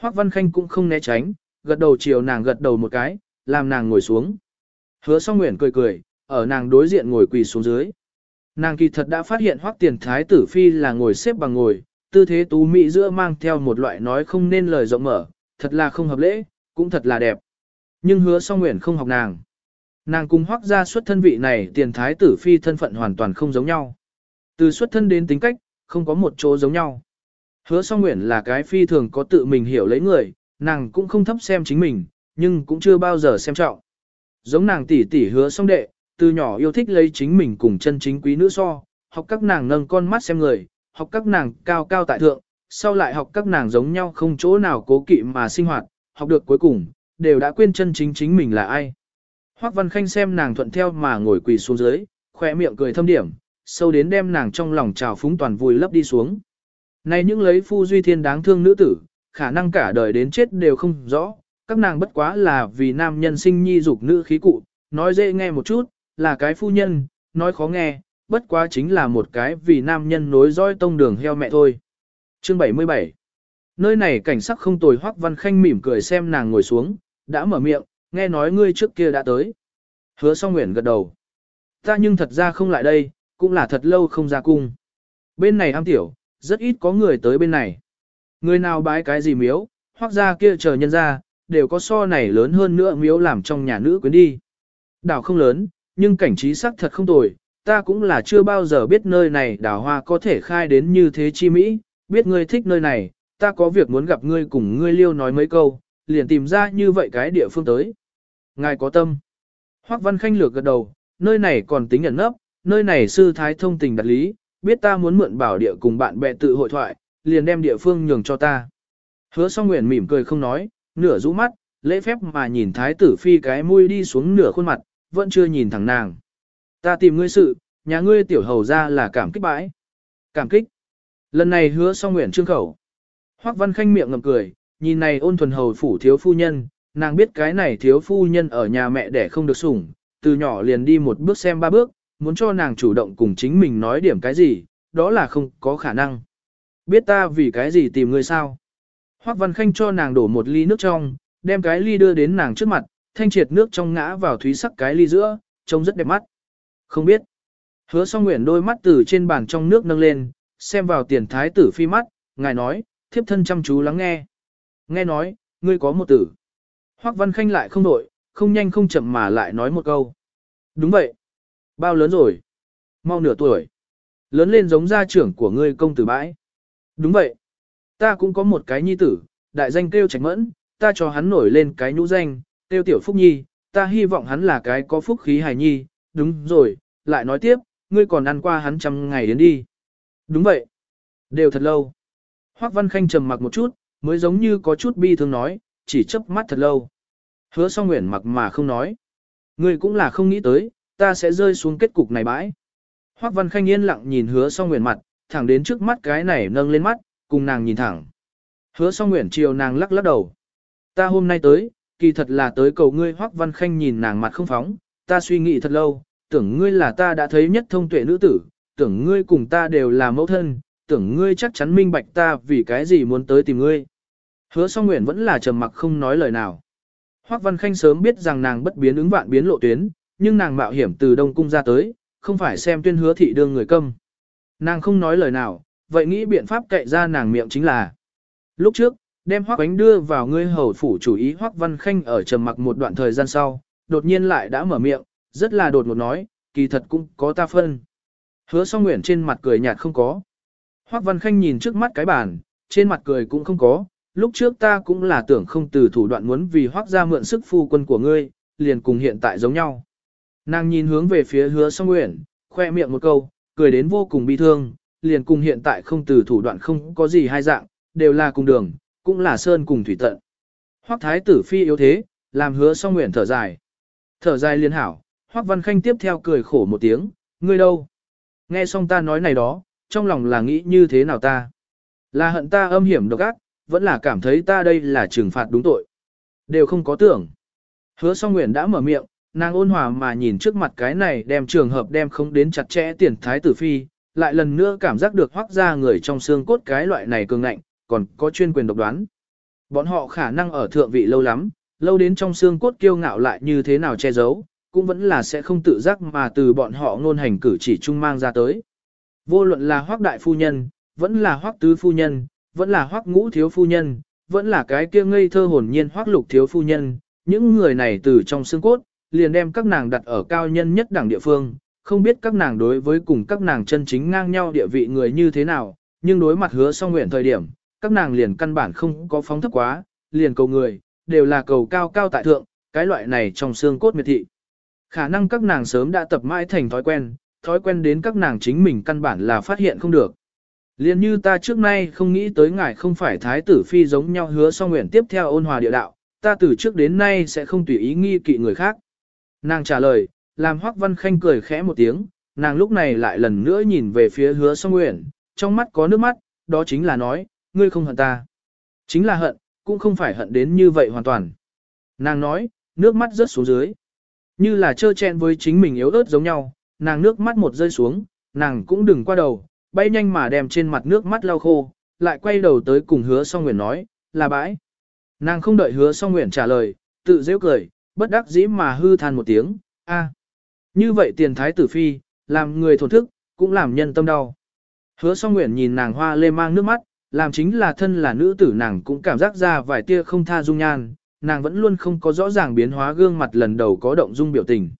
Hoắc Văn Khanh cũng không né tránh, gật đầu chiều nàng gật đầu một cái, làm nàng ngồi xuống. Hứa song nguyện cười cười, ở nàng đối diện ngồi quỳ xuống dưới. Nàng kỳ thật đã phát hiện Hoắc tiền thái tử phi là ngồi xếp bằng ngồi, tư thế tú mỹ giữa mang theo một loại nói không nên lời rộng mở, thật là không hợp lễ, cũng thật là đẹp. Nhưng hứa song nguyện không học nàng. Nàng cùng hoác ra xuất thân vị này tiền thái tử phi thân phận hoàn toàn không giống nhau. Từ xuất thân đến tính cách, không có một chỗ giống nhau. Hứa song nguyện là cái phi thường có tự mình hiểu lấy người, nàng cũng không thấp xem chính mình, nhưng cũng chưa bao giờ xem trọng. Giống nàng tỷ tỷ hứa song đệ, từ nhỏ yêu thích lấy chính mình cùng chân chính quý nữ so, học các nàng nâng con mắt xem người, học các nàng cao cao tại thượng, sau lại học các nàng giống nhau không chỗ nào cố kỵ mà sinh hoạt, học được cuối cùng, đều đã quên chân chính chính mình là ai. Hoắc Văn Khanh xem nàng thuận theo mà ngồi quỳ xuống dưới, khỏe miệng cười thâm điểm, sâu đến đem nàng trong lòng trào phúng toàn vùi lấp đi xuống. Này những lấy phu duy thiên đáng thương nữ tử, khả năng cả đời đến chết đều không rõ, các nàng bất quá là vì nam nhân sinh nhi dục nữ khí cụ, nói dễ nghe một chút, là cái phu nhân, nói khó nghe, bất quá chính là một cái vì nam nhân nối dõi tông đường heo mẹ thôi. Chương 77 Nơi này cảnh sắc không tồi Hoắc Văn Khanh mỉm cười xem nàng ngồi xuống, đã mở miệng, nghe nói ngươi trước kia đã tới. Hứa song nguyện gật đầu. Ta nhưng thật ra không lại đây, cũng là thật lâu không ra cung. Bên này am tiểu, rất ít có người tới bên này. Người nào bái cái gì miếu, hoặc ra kia chờ nhân ra, đều có so này lớn hơn nữa miếu làm trong nhà nữ quyến đi. Đảo không lớn, nhưng cảnh trí sắc thật không tồi, ta cũng là chưa bao giờ biết nơi này đào hoa có thể khai đến như thế chi mỹ, biết ngươi thích nơi này, ta có việc muốn gặp ngươi cùng ngươi liêu nói mấy câu, liền tìm ra như vậy cái địa phương tới. Ngài có tâm. Hoắc Văn Khanh lược gật đầu, nơi này còn tính ẩn nấp, nơi này sư thái thông tình đặt lý, biết ta muốn mượn bảo địa cùng bạn bè tự hội thoại, liền đem địa phương nhường cho ta. Hứa song nguyện mỉm cười không nói, nửa rũ mắt, lễ phép mà nhìn thái tử phi cái mũi đi xuống nửa khuôn mặt, vẫn chưa nhìn thẳng nàng. Ta tìm ngươi sự, nhà ngươi tiểu hầu ra là cảm kích bãi. Cảm kích. Lần này hứa xong nguyện trương khẩu. Hoắc Văn Khanh miệng ngậm cười, nhìn này ôn thuần hầu phủ thiếu phu nhân, nàng biết cái này thiếu phu nhân ở nhà mẹ đẻ không được sủng, từ nhỏ liền đi một bước xem ba bước, muốn cho nàng chủ động cùng chính mình nói điểm cái gì, đó là không có khả năng. Biết ta vì cái gì tìm ngươi sao? Hoắc Văn Khanh cho nàng đổ một ly nước trong, đem cái ly đưa đến nàng trước mặt, thanh triệt nước trong ngã vào thúy sắc cái ly giữa, trông rất đẹp mắt. Không biết. Hứa song nguyện đôi mắt từ trên bàn trong nước nâng lên, xem vào tiền thái tử phi mắt, ngài nói, thiếp thân chăm chú lắng nghe. Nghe nói, ngươi có một tử. Hoắc Văn Khanh lại không đổi, không nhanh không chậm mà lại nói một câu. Đúng vậy. Bao lớn rồi? Mau nửa tuổi. Lớn lên giống gia trưởng của ngươi công tử bãi. Đúng vậy. Ta cũng có một cái nhi tử, đại danh kêu trạch mẫn, ta cho hắn nổi lên cái nhũ danh, kêu tiểu phúc nhi, ta hy vọng hắn là cái có phúc khí hài nhi. Đúng rồi, lại nói tiếp, ngươi còn ăn qua hắn trăm ngày đến đi. Đúng vậy. Đều thật lâu. Hoắc Văn Khanh trầm mặc một chút, mới giống như có chút bi thương nói, chỉ chớp mắt thật lâu. Hứa song nguyện mặc mà không nói. Ngươi cũng là không nghĩ tới, ta sẽ rơi xuống kết cục này bãi. Hoắc Văn Khanh yên lặng nhìn hứa song nguyện mặt, thẳng đến trước mắt cái này nâng lên mắt, cùng nàng nhìn thẳng. Hứa song nguyện chiều nàng lắc lắc đầu. Ta hôm nay tới, kỳ thật là tới cầu ngươi Hoắc Văn Khanh nhìn nàng mặt không phóng, ta suy nghĩ thật lâu, tưởng ngươi là ta đã thấy nhất thông tuệ nữ tử, tưởng ngươi cùng ta đều là mẫu thân, tưởng ngươi chắc chắn minh bạch ta vì cái gì muốn tới tìm ngươi. Hứa song nguyện vẫn là trầm mặc không nói lời nào. Hoắc Văn Khanh sớm biết rằng nàng bất biến ứng vạn biến lộ tuyến, nhưng nàng mạo hiểm từ Đông Cung ra tới, không phải xem tuyên hứa thị đương người câm. Nàng không nói lời nào, vậy nghĩ biện pháp cậy ra nàng miệng chính là. Lúc trước, đem Hoắc Bánh đưa vào ngươi hầu phủ chủ ý Hoắc Văn Khanh ở trầm mặc một đoạn thời gian sau, đột nhiên lại đã mở miệng, rất là đột ngột nói, kỳ thật cũng có ta phân. Hứa song nguyện trên mặt cười nhạt không có. Hoắc Văn Khanh nhìn trước mắt cái bàn, trên mặt cười cũng không có, lúc trước ta cũng là tưởng không từ thủ đoạn muốn vì Hoắc ra mượn sức phu quân của ngươi, liền cùng hiện tại giống nhau. Nàng nhìn hướng về phía hứa song nguyện, khoe miệng một câu, cười đến vô cùng bi thương, liền cùng hiện tại không từ thủ đoạn không có gì hai dạng, đều là cùng đường, cũng là sơn cùng thủy tận. Hoắc thái tử phi yếu thế, làm hứa song nguyện thở dài. Thở dài liên hảo, Hoắc văn khanh tiếp theo cười khổ một tiếng, ngươi đâu? Nghe xong ta nói này đó, trong lòng là nghĩ như thế nào ta? Là hận ta âm hiểm độc ác, vẫn là cảm thấy ta đây là trừng phạt đúng tội. Đều không có tưởng. Hứa song nguyện đã mở miệng, nàng ôn hòa mà nhìn trước mặt cái này đem trường hợp đem không đến chặt chẽ tiền thái tử phi, lại lần nữa cảm giác được hoác ra người trong xương cốt cái loại này cường ngạnh, còn có chuyên quyền độc đoán. Bọn họ khả năng ở thượng vị lâu lắm, lâu đến trong xương cốt kiêu ngạo lại như thế nào che giấu, cũng vẫn là sẽ không tự giác mà từ bọn họ ngôn hành cử chỉ trung mang ra tới. Vô luận là hoác đại phu nhân, vẫn là hoác tứ phu nhân, vẫn là hoác ngũ thiếu phu nhân, vẫn là cái kia ngây thơ hồn nhiên hoác lục thiếu phu nhân, những người này từ trong xương cốt, liền đem các nàng đặt ở cao nhân nhất đẳng địa phương, không biết các nàng đối với cùng các nàng chân chính ngang nhau địa vị người như thế nào, nhưng đối mặt hứa song nguyện thời điểm, các nàng liền căn bản không có phóng thấp quá, liền cầu người, đều là cầu cao cao tại thượng, cái loại này trong xương cốt miệt thị. Khả năng các nàng sớm đã tập mãi thành thói quen, thói quen đến các nàng chính mình căn bản là phát hiện không được. Liên như ta trước nay không nghĩ tới ngài không phải thái tử phi giống nhau hứa song nguyện tiếp theo ôn hòa địa đạo, ta từ trước đến nay sẽ không tùy ý nghi kỵ người khác. Nàng trả lời, làm Hoắc Văn Khanh cười khẽ một tiếng, nàng lúc này lại lần nữa nhìn về phía hứa song nguyện, trong mắt có nước mắt, đó chính là nói, ngươi không hận ta. Chính là hận, cũng không phải hận đến như vậy hoàn toàn. Nàng nói, nước mắt rớt xuống dưới. Như là trơ chen với chính mình yếu ớt giống nhau, nàng nước mắt một rơi xuống, nàng cũng đừng qua đầu, bay nhanh mà đem trên mặt nước mắt lau khô, lại quay đầu tới cùng hứa song nguyện nói, là bãi. Nàng không đợi hứa song nguyện trả lời, tự dễ cười, bất đắc dĩ mà hư than một tiếng, a. Như vậy tiền thái tử phi, làm người thổn thức, cũng làm nhân tâm đau. Hứa song nguyện nhìn nàng hoa lê mang nước mắt, làm chính là thân là nữ tử nàng cũng cảm giác ra vài tia không tha dung nhan, nàng vẫn luôn không có rõ ràng biến hóa gương mặt lần đầu có động dung biểu tình.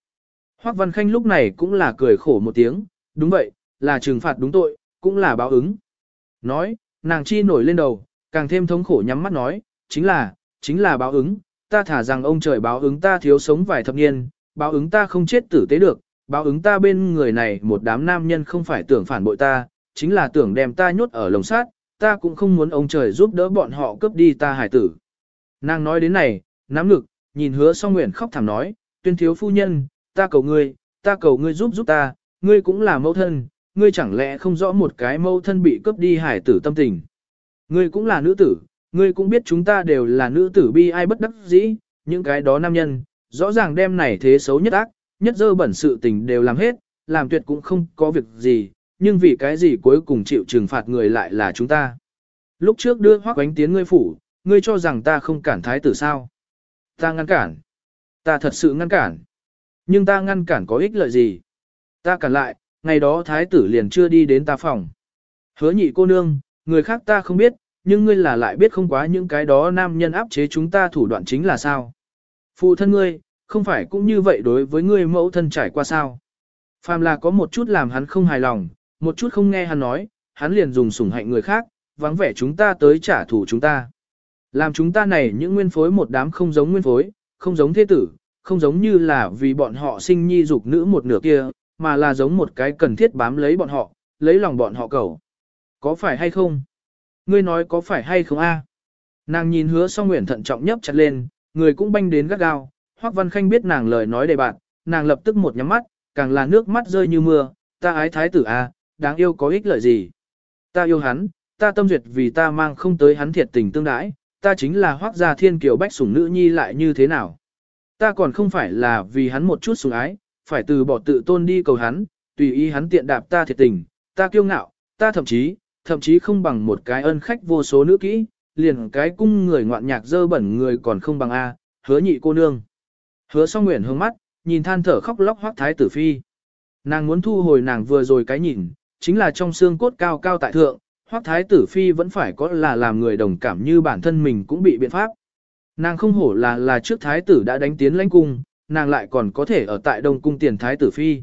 Hoắc Văn Khanh lúc này cũng là cười khổ một tiếng, đúng vậy, là trừng phạt đúng tội, cũng là báo ứng. Nói, nàng chi nổi lên đầu, càng thêm thống khổ nhắm mắt nói, chính là, chính là báo ứng, ta thả rằng ông trời báo ứng ta thiếu sống vài thập niên, báo ứng ta không chết tử tế được, báo ứng ta bên người này một đám nam nhân không phải tưởng phản bội ta, chính là tưởng đem ta nhốt ở lồng sát, ta cũng không muốn ông trời giúp đỡ bọn họ cướp đi ta hải tử. Nàng nói đến này, nắm ngực, nhìn hứa song nguyện khóc thảm nói, tuyên thiếu phu nhân, ta cầu ngươi, ta cầu ngươi giúp giúp ta, ngươi cũng là mẫu thân, ngươi chẳng lẽ không rõ một cái mẫu thân bị cướp đi hải tử tâm tình. Ngươi cũng là nữ tử, ngươi cũng biết chúng ta đều là nữ tử bi ai bất đắc dĩ, những cái đó nam nhân, rõ ràng đem này thế xấu nhất ác, nhất dơ bẩn sự tình đều làm hết, làm tuyệt cũng không có việc gì, nhưng vì cái gì cuối cùng chịu trừng phạt người lại là chúng ta. Lúc trước đưa hoác ánh tiến ngươi phủ, ngươi cho rằng ta không cản thái tử sao. Ta ngăn cản. Ta thật sự ngăn cản. Nhưng ta ngăn cản có ích lợi gì? Ta cản lại, ngày đó thái tử liền chưa đi đến ta phòng. Hứa nhị cô nương, người khác ta không biết, nhưng ngươi là lại biết không quá những cái đó nam nhân áp chế chúng ta thủ đoạn chính là sao. Phụ thân ngươi, không phải cũng như vậy đối với ngươi mẫu thân trải qua sao. Phàm là có một chút làm hắn không hài lòng, một chút không nghe hắn nói, hắn liền dùng sủng hạnh người khác, vắng vẻ chúng ta tới trả thù chúng ta. Làm chúng ta này những nguyên phối một đám không giống nguyên phối, không giống thế tử, không giống như là vì bọn họ sinh nhi dục nữ một nửa kia, mà là giống một cái cần thiết bám lấy bọn họ, lấy lòng bọn họ cầu. Có phải hay không? Ngươi nói có phải hay không a? Nàng nhìn hứa song nguyện thận trọng nhấp chặt lên, người cũng banh đến gắt gao, Hoắc Văn Khanh biết nàng lời nói đầy bạn, nàng lập tức một nhắm mắt, càng là nước mắt rơi như mưa, ta ái thái tử a, đáng yêu có ích lợi gì? Ta yêu hắn, ta tâm duyệt vì ta mang không tới hắn thiệt tình tương đãi, ta chính là hoác gia thiên kiều bách sủng nữ nhi lại như thế nào? Ta còn không phải là vì hắn một chút sủng ái, phải từ bỏ tự tôn đi cầu hắn, tùy ý hắn tiện đạp ta thiệt tình, ta kiêu ngạo, ta thậm chí, thậm chí không bằng một cái ân khách vô số nữ kỹ, liền cái cung người ngoạn nhạc dơ bẩn người còn không bằng A, hứa nhị cô nương. Hứa song nguyện hướng mắt, nhìn than thở khóc lóc hoác thái tử phi. Nàng muốn thu hồi nàng vừa rồi cái nhìn, chính là trong xương cốt cao cao tại thượng, hoắc thái tử phi vẫn phải có là làm người đồng cảm như bản thân mình cũng bị biện pháp. Nàng không hổ là là trước thái tử đã đánh tiến lãnh cung, nàng lại còn có thể ở tại đông cung tiền thái tử phi.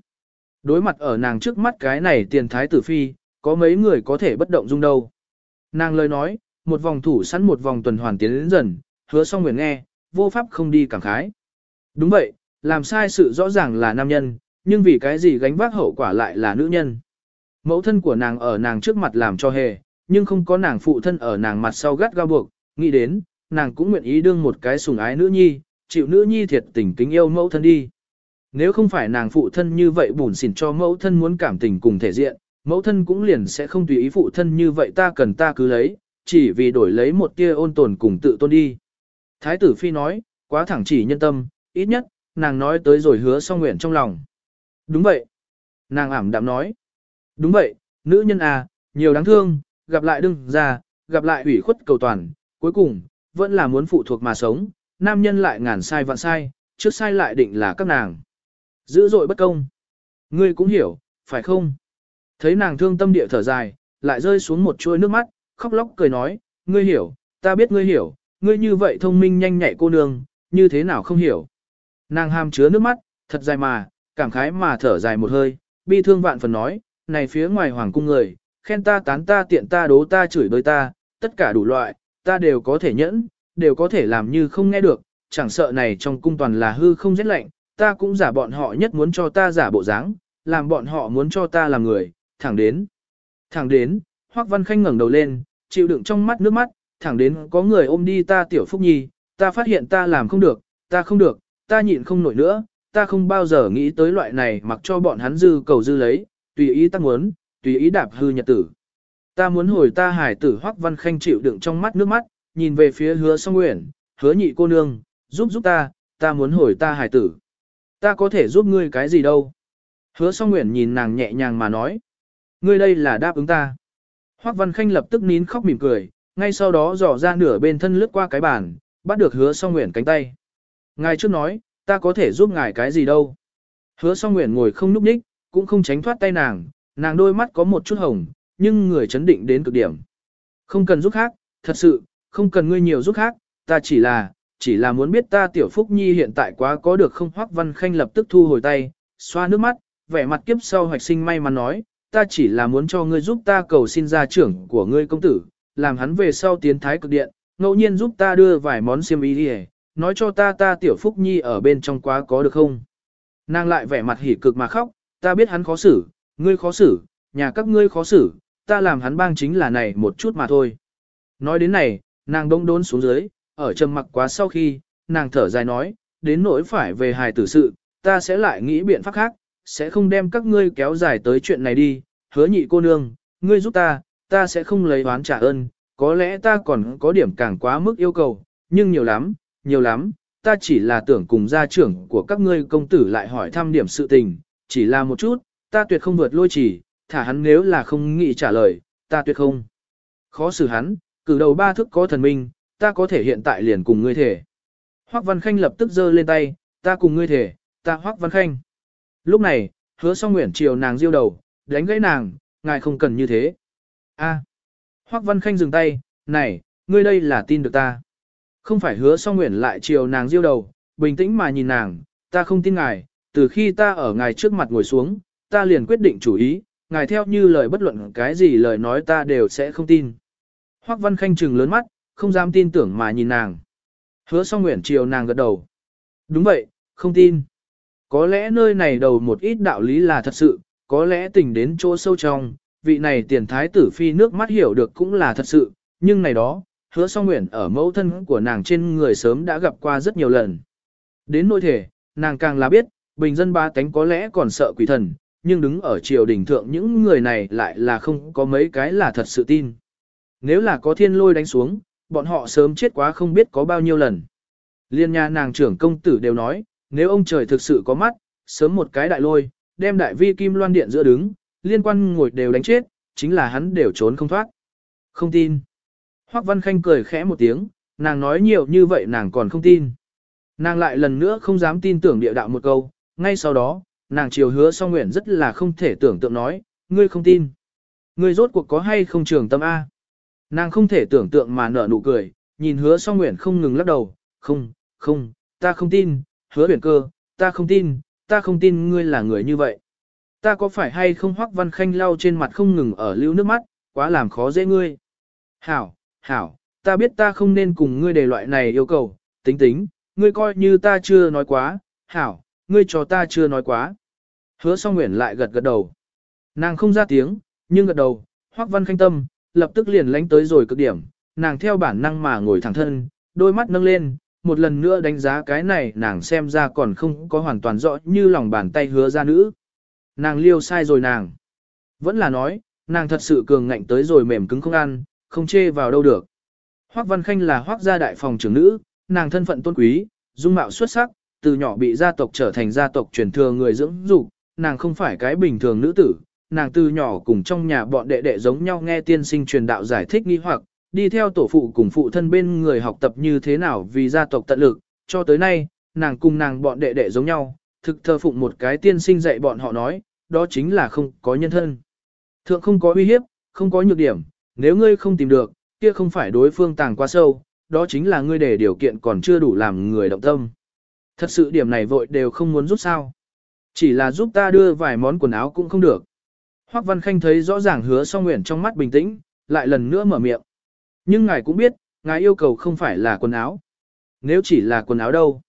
Đối mặt ở nàng trước mắt cái này tiền thái tử phi, có mấy người có thể bất động dung đâu. Nàng lời nói, một vòng thủ sẵn một vòng tuần hoàn tiến đến dần, hứa xong nguyện nghe, vô pháp không đi cảm khái. Đúng vậy, làm sai sự rõ ràng là nam nhân, nhưng vì cái gì gánh vác hậu quả lại là nữ nhân. Mẫu thân của nàng ở nàng trước mặt làm cho hề, nhưng không có nàng phụ thân ở nàng mặt sau gắt gao buộc, nghĩ đến, nàng cũng nguyện ý đương một cái sùng ái nữ nhi, chịu nữ nhi thiệt tình kính yêu mẫu thân đi. Nếu không phải nàng phụ thân như vậy bùn xỉn cho mẫu thân muốn cảm tình cùng thể diện, mẫu thân cũng liền sẽ không tùy ý phụ thân như vậy ta cần ta cứ lấy, chỉ vì đổi lấy một tia ôn tồn cùng tự tôn đi. Thái tử Phi nói, quá thẳng chỉ nhân tâm, ít nhất, nàng nói tới rồi hứa song nguyện trong lòng. Đúng vậy. Nàng ảm đạm nói. Đúng vậy, nữ nhân à, nhiều đáng thương, gặp lại đừng ra, gặp lại ủy khuất cầu toàn, cuối cùng, vẫn là muốn phụ thuộc mà sống, nam nhân lại ngàn sai vạn sai, trước sai lại định là các nàng. Dữ dội bất công. Ngươi cũng hiểu, phải không? Thấy nàng thương tâm địa thở dài, lại rơi xuống một chuôi nước mắt, khóc lóc cười nói, ngươi hiểu, ta biết ngươi hiểu, ngươi như vậy thông minh nhanh nhạy cô nương, như thế nào không hiểu. Nàng hàm chứa nước mắt, thật dài mà, cảm khái mà thở dài một hơi, bi thương vạn phần nói, này phía ngoài hoàng cung người, khen ta tán ta tiện ta đố ta chửi bới ta, tất cả đủ loại, ta đều có thể nhẫn, đều có thể làm như không nghe được, chẳng sợ này trong cung toàn là hư không rét lạnh, ta cũng giả bọn họ nhất muốn cho ta giả bộ dáng, làm bọn họ muốn cho ta làm người, thẳng đến. Thẳng đến, Hoắc Văn Khanh ngẩng đầu lên, chịu đựng trong mắt nước mắt, thẳng đến có người ôm đi ta tiểu phúc nhi, ta phát hiện ta làm không được, ta không được, ta nhịn không nổi nữa, ta không bao giờ nghĩ tới loại này mặc cho bọn hắn dư cầu dư lấy, tùy ý tăng muốn, tùy ý đạp hư nhật tử. Ta muốn hồi ta hải tử Hoắc Văn Khanh chịu đựng trong mắt nước mắt, nhìn về phía hứa song nguyện, hứa nhị cô nương, giúp giúp ta, ta muốn hồi ta hải tử. Ta có thể giúp ngươi cái gì đâu. Hứa song nguyện nhìn nàng nhẹ nhàng mà nói. Ngươi đây là đáp ứng ta. Hoắc Văn Khanh lập tức nín khóc mỉm cười, ngay sau đó dò ra nửa bên thân lướt qua cái bàn, bắt được hứa song nguyện cánh tay. Ngài trước nói, ta có thể giúp ngài cái gì đâu. Hứa song nguyện ngồi không núp đích, cũng không tránh thoát tay nàng, Nàng đôi mắt có một chút hồng, nhưng người chấn định đến cực điểm. Không cần giúp khác, thật sự, không cần ngươi nhiều giúp khác, ta chỉ là, chỉ là muốn biết ta tiểu phúc nhi hiện tại quá có được không hoắc văn khanh lập tức thu hồi tay, xoa nước mắt, vẻ mặt kiếp sau hoạch sinh may mắn nói, ta chỉ là muốn cho ngươi giúp ta cầu xin gia trưởng của ngươi công tử, làm hắn về sau tiến thái cực điện, ngẫu nhiên giúp ta đưa vài món xiêm y đi nói cho ta ta tiểu phúc nhi ở bên trong quá có được không. Nàng lại vẻ mặt hỉ cực mà khóc, ta biết hắn khó xử, ngươi khó xử, nhà các ngươi khó xử, ta làm hắn bang chính là này một chút mà thôi. Nói đến này, nàng đông đốn xuống dưới, ở trầm mặc quá sau khi, nàng thở dài nói, đến nỗi phải về hài tử sự, ta sẽ lại nghĩ biện pháp khác, sẽ không đem các ngươi kéo dài tới chuyện này đi, hứa nhị cô nương, ngươi giúp ta, ta sẽ không lấy oán trả ơn, có lẽ ta còn có điểm càng quá mức yêu cầu, nhưng nhiều lắm, nhiều lắm, ta chỉ là tưởng cùng gia trưởng của các ngươi công tử lại hỏi thăm điểm sự tình, chỉ là một chút, ta tuyệt không vượt lôi chỉ, thả hắn nếu là không nghĩ trả lời, ta tuyệt không. Khó xử hắn, cử đầu ba thức có thần minh, ta có thể hiện tại liền cùng ngươi thể. Hoắc Văn Khanh lập tức giơ lên tay, ta cùng ngươi thể, ta Hoắc Văn Khanh. Lúc này, hứa song nguyện chiều nàng diêu đầu, đánh gãy nàng, ngài không cần như thế. A. Hoắc Văn Khanh dừng tay, này, ngươi đây là tin được ta. Không phải hứa song nguyện lại chiều nàng diêu đầu, bình tĩnh mà nhìn nàng, ta không tin ngài, từ khi ta ở ngài trước mặt ngồi xuống, ta liền quyết định chủ ý, ngài theo như lời bất luận cái gì lời nói ta đều sẽ không tin. Hoắc Văn Khanh trừng lớn mắt, không dám tin tưởng mà nhìn nàng. Hứa song nguyện chiều nàng gật đầu. Đúng vậy, không tin. Có lẽ nơi này đầu một ít đạo lý là thật sự, có lẽ tình đến chỗ sâu trong, vị này tiền thái tử phi nước mắt hiểu được cũng là thật sự, nhưng này đó, hứa song nguyện ở mẫu thân của nàng trên người sớm đã gặp qua rất nhiều lần. Đến nỗi thể, nàng càng là biết, bình dân ba tánh có lẽ còn sợ quỷ thần, nhưng đứng ở triều đình thượng những người này lại là không có mấy cái là thật sự tin. Nếu là có thiên lôi đánh xuống, bọn họ sớm chết quá không biết có bao nhiêu lần. Liên nhà nàng trưởng công tử đều nói, nếu ông trời thực sự có mắt, sớm một cái đại lôi, đem đại vi kim loan điện giữa đứng, liên quan ngồi đều đánh chết, chính là hắn đều trốn không thoát. Không tin. Hoắc Văn Khanh cười khẽ một tiếng, nàng nói nhiều như vậy nàng còn không tin. Nàng lại lần nữa không dám tin tưởng địa đạo một câu, ngay sau đó, nàng chiều hứa song nguyện rất là không thể tưởng tượng nói, ngươi không tin. Ngươi rốt cuộc có hay không trường tâm A. Nàng không thể tưởng tượng mà nở nụ cười, nhìn hứa song nguyện không ngừng lắc đầu, không, không, ta không tin, hứa huyền cơ, ta không tin, ta không tin ngươi là người như vậy. Ta có phải hay không hoắc văn khanh lau trên mặt không ngừng ở lưu nước mắt, quá làm khó dễ ngươi. Hảo, hảo, ta biết ta không nên cùng ngươi đề loại này yêu cầu, tính tính, ngươi coi như ta chưa nói quá, hảo, ngươi cho ta chưa nói quá. Hứa song nguyện lại gật gật đầu. Nàng không ra tiếng, nhưng gật đầu, hoắc văn khanh tâm, lập tức liền lánh tới rồi cực điểm, nàng theo bản năng mà ngồi thẳng thân, đôi mắt nâng lên, một lần nữa đánh giá cái này nàng xem ra còn không có hoàn toàn rõ như lòng bàn tay hứa ra nữ. Nàng liêu sai rồi nàng. Vẫn là nói, nàng thật sự cường ngạnh tới rồi mềm cứng không ăn, không chê vào đâu được. Hoác Văn Khanh là hoác gia đại phòng trưởng nữ, nàng thân phận tôn quý, dung mạo xuất sắc, từ nhỏ bị gia tộc trở thành gia tộc truyền thừa người dưỡng dục, nàng không phải cái bình thường nữ tử, nàng từ nhỏ cùng trong nhà bọn đệ đệ giống nhau nghe tiên sinh truyền đạo giải thích nghi hoặc, đi theo tổ phụ cùng phụ thân bên người học tập như thế nào vì gia tộc tận lực, cho tới nay, nàng cùng nàng bọn đệ đệ giống nhau, thực thờ phụng một cái tiên sinh dạy bọn họ nói, đó chính là không có nhân thân. Thượng không có uy hiếp, không có nhược điểm, nếu ngươi không tìm được, kia không phải đối phương tàng quá sâu, đó chính là ngươi để điều kiện còn chưa đủ làm người động tâm. Thật sự điểm này vội đều không muốn giúp sao. Chỉ là giúp ta đưa vài món quần áo cũng không được. Hoắc Văn Khanh thấy rõ ràng hứa song nguyện trong mắt bình tĩnh, lại lần nữa mở miệng. Nhưng ngài cũng biết, ngài yêu cầu không phải là quần áo. Nếu chỉ là quần áo đâu?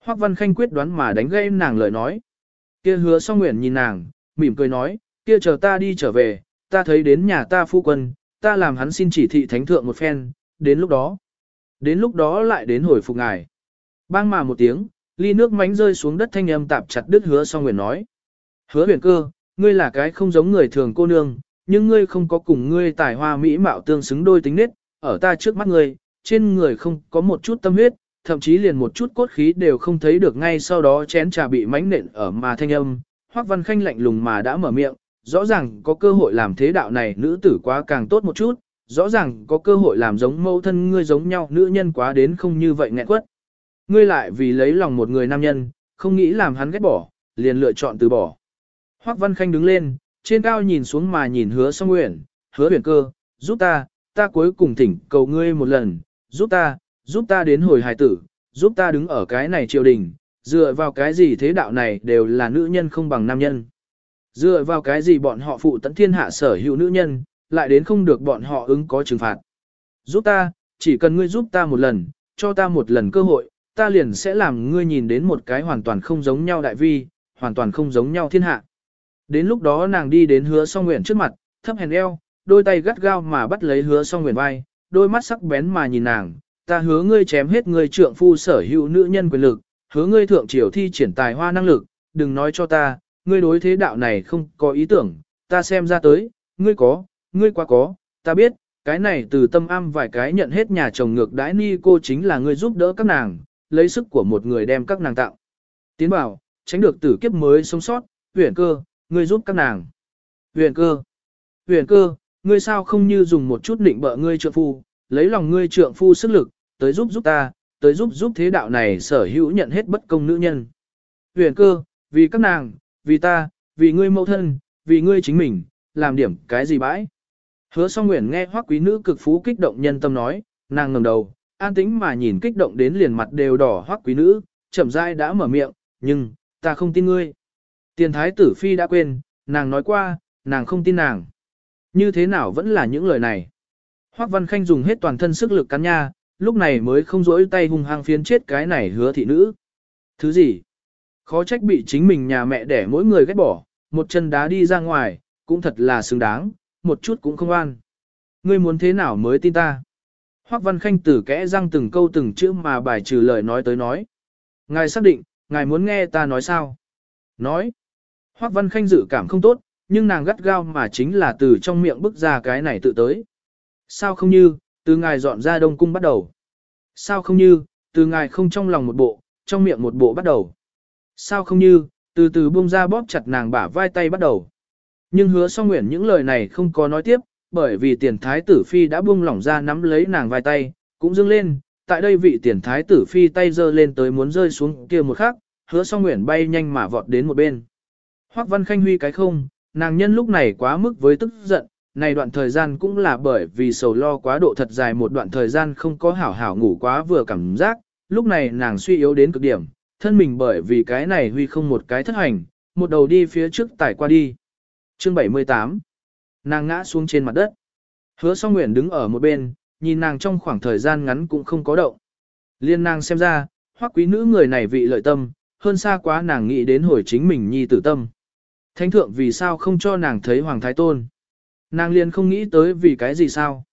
Hoắc Văn Khanh quyết đoán mà đánh gây nàng lời nói. Kia hứa song nguyện nhìn nàng, mỉm cười nói, kia chờ ta đi trở về, ta thấy đến nhà ta phu quân, ta làm hắn xin chỉ thị thánh thượng một phen, đến lúc đó. Đến lúc đó lại đến hồi phục ngài. Bang mà một tiếng, ly nước mánh rơi xuống đất thanh âm tạp chặt đứt hứa song nguyện nói. Hứa huyền cơ, ngươi là cái không giống người thường cô nương, nhưng ngươi không có cùng ngươi tài hoa mỹ mạo tương xứng đôi tính nết, ở ta trước mắt ngươi, trên người không có một chút tâm huyết, thậm chí liền một chút cốt khí đều không thấy được ngay sau đó chén trà bị mánh nện ở mà thanh âm, Hoắc Văn Khanh lạnh lùng mà đã mở miệng, rõ ràng có cơ hội làm thế đạo này nữ tử quá càng tốt một chút, rõ ràng có cơ hội làm giống mẫu thân ngươi giống nhau nữ nhân quá đến không như vậy nghẹn quất. Ngươi lại vì lấy lòng một người nam nhân, không nghĩ làm hắn ghét bỏ, liền lựa chọn từ bỏ. Hoắc Văn Khanh đứng lên, trên cao nhìn xuống mà nhìn hứa song nguyện, hứa huyền cơ, giúp ta, ta cuối cùng thỉnh cầu ngươi một lần, giúp ta, giúp ta đến hồi hài tử, giúp ta đứng ở cái này triều đình, dựa vào cái gì thế đạo này đều là nữ nhân không bằng nam nhân. Dựa vào cái gì bọn họ phụ tận thiên hạ sở hữu nữ nhân, lại đến không được bọn họ ứng có trừng phạt. Giúp ta, chỉ cần ngươi giúp ta một lần, cho ta một lần cơ hội, ta liền sẽ làm ngươi nhìn đến một cái hoàn toàn không giống nhau đại vi, hoàn toàn không giống nhau thiên hạ. Đến lúc đó nàng đi đến hứa song nguyện trước mặt, thấp hèn eo, đôi tay gắt gao mà bắt lấy hứa song nguyện vai, đôi mắt sắc bén mà nhìn nàng, ta hứa ngươi chém hết ngươi trượng phu sở hữu nữ nhân quyền lực, hứa ngươi thượng triều thi triển tài hoa năng lực, đừng nói cho ta, ngươi đối thế đạo này không có ý tưởng, ta xem ra tới, ngươi có, ngươi quá có, ta biết, cái này từ tâm am vài cái nhận hết nhà chồng ngược đãi ni cô chính là ngươi giúp đỡ các nàng, lấy sức của một người đem các nàng tạo. Tiến bảo, tránh được tử kiếp mới sống sót, huyền cơ, ngươi giúp các nàng. Huyền cơ, huyền cơ, ngươi sao không như dùng một chút định bợ ngươi trượng phu, lấy lòng ngươi trượng phu sức lực, tới giúp giúp ta, tới giúp giúp thế đạo này sở hữu nhận hết bất công nữ nhân. Huyền cơ, vì các nàng, vì ta, vì ngươi mẫu thân, vì ngươi chính mình, làm điểm cái gì bãi. Hứa song nguyện nghe hoắc quý nữ cực phú kích động nhân tâm nói, nàng ngẩng đầu, an tĩnh mà nhìn kích động đến liền mặt đều đỏ hoắc quý nữ, chậm rãi đã mở miệng, nhưng, ta không tin ngươi. Tiền thái tử phi đã quên, nàng nói qua, nàng không tin nàng. Như thế nào vẫn là những lời này. Hoắc Văn Khanh dùng hết toàn thân sức lực cắn nha, lúc này mới không rỗi tay hung hăng phiến chết cái này hứa thị nữ. Thứ gì? Khó trách bị chính mình nhà mẹ đẻ mỗi người ghét bỏ, một chân đá đi ra ngoài, cũng thật là xứng đáng, một chút cũng không an. Ngươi muốn thế nào mới tin ta? Hoắc Văn Khanh tử kẽ răng từng câu từng chữ mà bài trừ lời nói tới nói. Ngài xác định, ngài muốn nghe ta nói sao? Nói. Hoắc Văn Khanh dự cảm không tốt, nhưng nàng gắt gao mà chính là từ trong miệng bức ra cái này tự tới. Sao không như, từ ngài dọn ra đông cung bắt đầu. Sao không như, từ ngài không trong lòng một bộ, trong miệng một bộ bắt đầu. Sao không như, từ từ buông ra bóp chặt nàng bả vai tay bắt đầu. Nhưng hứa song nguyện những lời này không có nói tiếp, bởi vì tiền thái tử phi đã buông lỏng ra nắm lấy nàng vai tay, cũng dưng lên, tại đây vị tiền thái tử phi tay giơ lên tới muốn rơi xuống kia một khắc, hứa song nguyện bay nhanh mà vọt đến một bên. Hoắc văn khanh huy cái không, nàng nhân lúc này quá mức với tức giận, này đoạn thời gian cũng là bởi vì sầu lo quá độ thật dài một đoạn thời gian không có hảo hảo ngủ quá vừa cảm giác, lúc này nàng suy yếu đến cực điểm, thân mình bởi vì cái này huy không một cái thất hành, một đầu đi phía trước tải qua đi. Chương 78 Nàng ngã xuống trên mặt đất. Hứa song nguyện đứng ở một bên, nhìn nàng trong khoảng thời gian ngắn cũng không có động. Liên nàng xem ra, hoắc quý nữ người này vị lợi tâm, hơn xa quá nàng nghĩ đến hồi chính mình nhi tử tâm. Thánh thượng vì sao không cho nàng thấy Hoàng Thái Tôn? Nàng liền không nghĩ tới vì cái gì sao?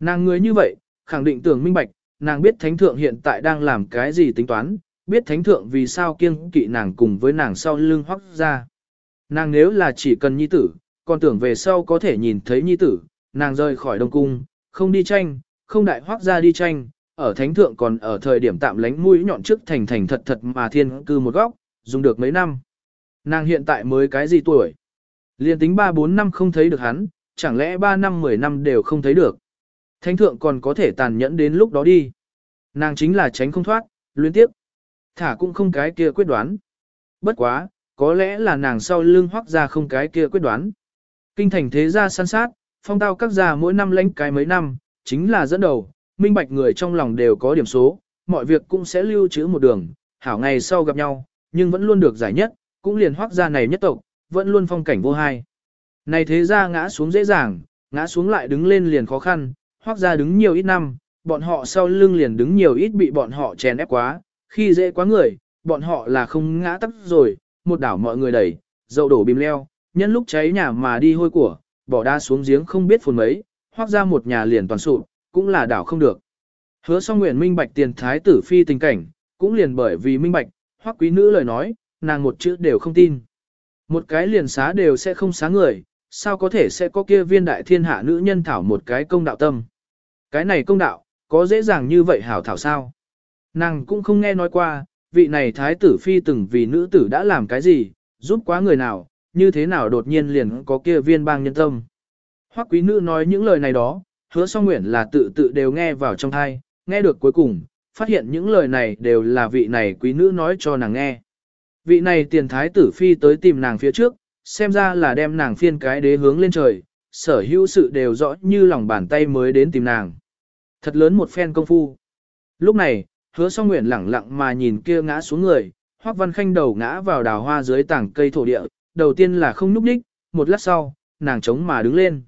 Nàng người như vậy, khẳng định tưởng minh bạch, nàng biết Thánh thượng hiện tại đang làm cái gì tính toán, biết Thánh thượng vì sao kiêng kỵ nàng cùng với nàng sau lưng hoắc ra. Nàng nếu là chỉ cần nhi tử, còn tưởng về sau có thể nhìn thấy nhi tử, nàng rời khỏi Đông Cung, không đi tranh, không đại hoác ra đi tranh, ở thánh thượng còn ở thời điểm tạm lánh mũi nhọn trước thành thành thật thật mà thiên cư một góc, dùng được mấy năm. Nàng hiện tại mới cái gì tuổi? Liên tính 3-4 năm không thấy được hắn, chẳng lẽ 3 năm 10 năm đều không thấy được. Thánh thượng còn có thể tàn nhẫn đến lúc đó đi. Nàng chính là tránh không thoát, luyến tiếp. Thả cũng không cái kia quyết đoán. Bất quá, có lẽ là nàng sau lưng hoác ra không cái kia quyết đoán. Kinh thành thế gia săn sát, phong tao các gia mỗi năm lãnh cái mấy năm, chính là dẫn đầu, minh bạch người trong lòng đều có điểm số, mọi việc cũng sẽ lưu trữ một đường, hảo ngày sau gặp nhau, nhưng vẫn luôn được giải nhất, cũng liền hoác gia này nhất tộc, vẫn luôn phong cảnh vô hai. Này thế gia ngã xuống dễ dàng, ngã xuống lại đứng lên liền khó khăn, hoác gia đứng nhiều ít năm, bọn họ sau lưng liền đứng nhiều ít bị bọn họ chèn ép quá, khi dễ quá người, bọn họ là không ngã tắt rồi, một đảo mọi người đẩy, dậu đổ bìm leo, nhân lúc cháy nhà mà đi hôi của, bỏ đa xuống giếng không biết phồn mấy, hoác ra một nhà liền toàn sụp, cũng là đảo không được. Hứa song nguyện minh bạch tiền thái tử phi tình cảnh, cũng liền bởi vì minh bạch, hoác quý nữ lời nói, nàng một chữ đều không tin. Một cái liền xá đều sẽ không xá người, sao có thể sẽ có kia viên đại thiên hạ nữ nhân thảo một cái công đạo tâm. Cái này công đạo, có dễ dàng như vậy hảo thảo sao? Nàng cũng không nghe nói qua, vị này thái tử phi từng vì nữ tử đã làm cái gì, giúp quá người nào, như thế nào đột nhiên liền có kia viên bang nhân tâm. Hoắc quý nữ nói những lời này đó, hứa song nguyện là tự tự đều nghe vào trong thai, nghe được cuối cùng, phát hiện những lời này đều là vị này quý nữ nói cho nàng nghe. Vị này tiền thái tử phi tới tìm nàng phía trước, xem ra là đem nàng phiên cái đế hướng lên trời, sở hữu sự đều rõ như lòng bàn tay mới đến tìm nàng. Thật lớn một phen công phu. Lúc này, hứa song nguyện lẳng lặng mà nhìn kia ngã xuống người, hoác văn khanh đầu ngã vào đào hoa dưới tảng cây thổ địa, đầu tiên là không núp đích, một lát sau, nàng chống mà đứng lên.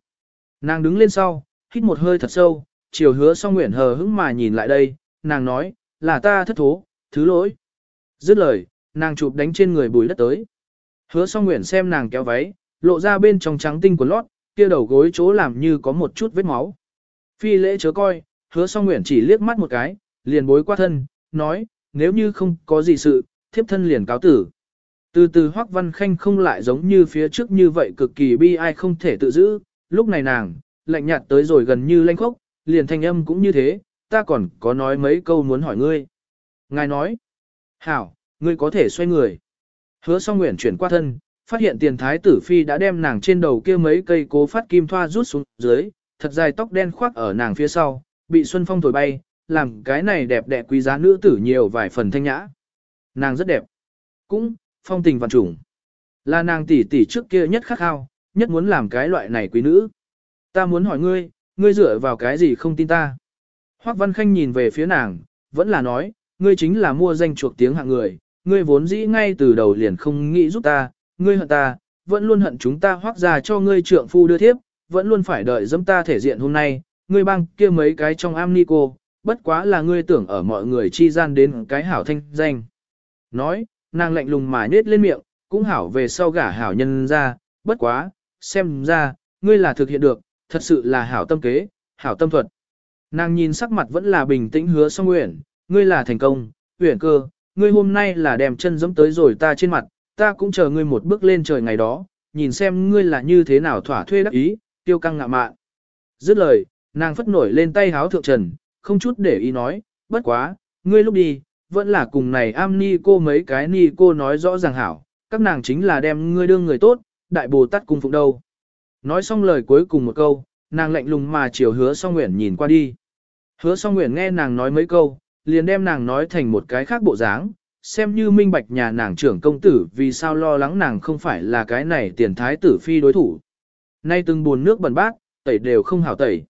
Nàng đứng lên sau, hít một hơi thật sâu, chiều hứa song nguyện hờ hững mà nhìn lại đây, nàng nói, là ta thất thố, thứ lỗi. Dứt lời, nàng chụp đánh trên người bùi đất tới. Hứa song nguyện xem nàng kéo váy, lộ ra bên trong trắng tinh của lót, kia đầu gối chỗ làm như có một chút vết máu. Phi lễ chớ coi, hứa song nguyện chỉ liếc mắt một cái, liền bối qua thân, nói, nếu như không có gì sự, thiếp thân liền cáo tử. Từ từ Hoắc Văn Khanh không lại giống như phía trước như vậy cực kỳ bi ai không thể tự giữ, lúc này nàng, lạnh nhạt tới rồi gần như lanh khốc, liền thanh âm cũng như thế, ta còn có nói mấy câu muốn hỏi ngươi. Ngài nói, hảo, ngươi có thể xoay người. Hứa song nguyện chuyển qua thân, phát hiện tiền thái tử phi đã đem nàng trên đầu kia mấy cây cố phát kim thoa rút xuống dưới, thật dài tóc đen khoác ở nàng phía sau, bị xuân phong thổi bay, làm cái này đẹp đẽ quý giá nữ tử nhiều vài phần thanh nhã. Nàng rất đẹp. Cũng, phong tình vạn trùng. Là nàng tỷ tỷ trước kia nhất khắc khao, nhất muốn làm cái loại này quý nữ. Ta muốn hỏi ngươi, ngươi dựa vào cái gì không tin ta? Hoắc Văn Khanh nhìn về phía nàng, vẫn là nói, ngươi chính là mua danh chuộc tiếng hạng người, ngươi vốn dĩ ngay từ đầu liền không nghĩ giúp ta, ngươi hận ta, vẫn luôn hận chúng ta hoắc ra cho ngươi trượng phu đưa thiếp, vẫn luôn phải đợi dẫm ta thể diện hôm nay, ngươi băng kia mấy cái trong am ni cô, bất quá là ngươi tưởng ở mọi người chi gian đến cái hảo thanh danh. Nói, nàng lạnh lùng mà nết lên miệng, cũng hảo về sau gả hảo nhân ra, bất quá, xem ra, ngươi là thực hiện được, thật sự là hảo tâm kế, hảo tâm thuật. Nàng nhìn sắc mặt vẫn là bình tĩnh hứa song nguyện, ngươi là thành công, uyển cơ, ngươi hôm nay là đem chân giống tới rồi ta trên mặt, ta cũng chờ ngươi một bước lên trời ngày đó, nhìn xem ngươi là như thế nào thỏa thuê đắc ý, tiêu căng ngạ mạn. Dứt lời, nàng phất nổi lên tay háo thượng trần, không chút để ý nói, bất quá, ngươi lúc đi, vẫn là cùng này am ni cô mấy cái ni cô nói rõ ràng hảo, các nàng chính là đem ngươi đương người tốt, đại bồ tát cung phụng đâu. Nói xong lời cuối cùng một câu, nàng lạnh lùng mà chiều hứa song nguyện nhìn qua đi. Hứa song nguyện nghe nàng nói mấy câu, liền đem nàng nói thành một cái khác bộ dáng, xem như minh bạch nhà nàng trưởng công tử vì sao lo lắng nàng không phải là cái này tiền thái tử phi đối thủ. Nay từng buồn nước bẩn bát, tẩy đều không hảo tẩy.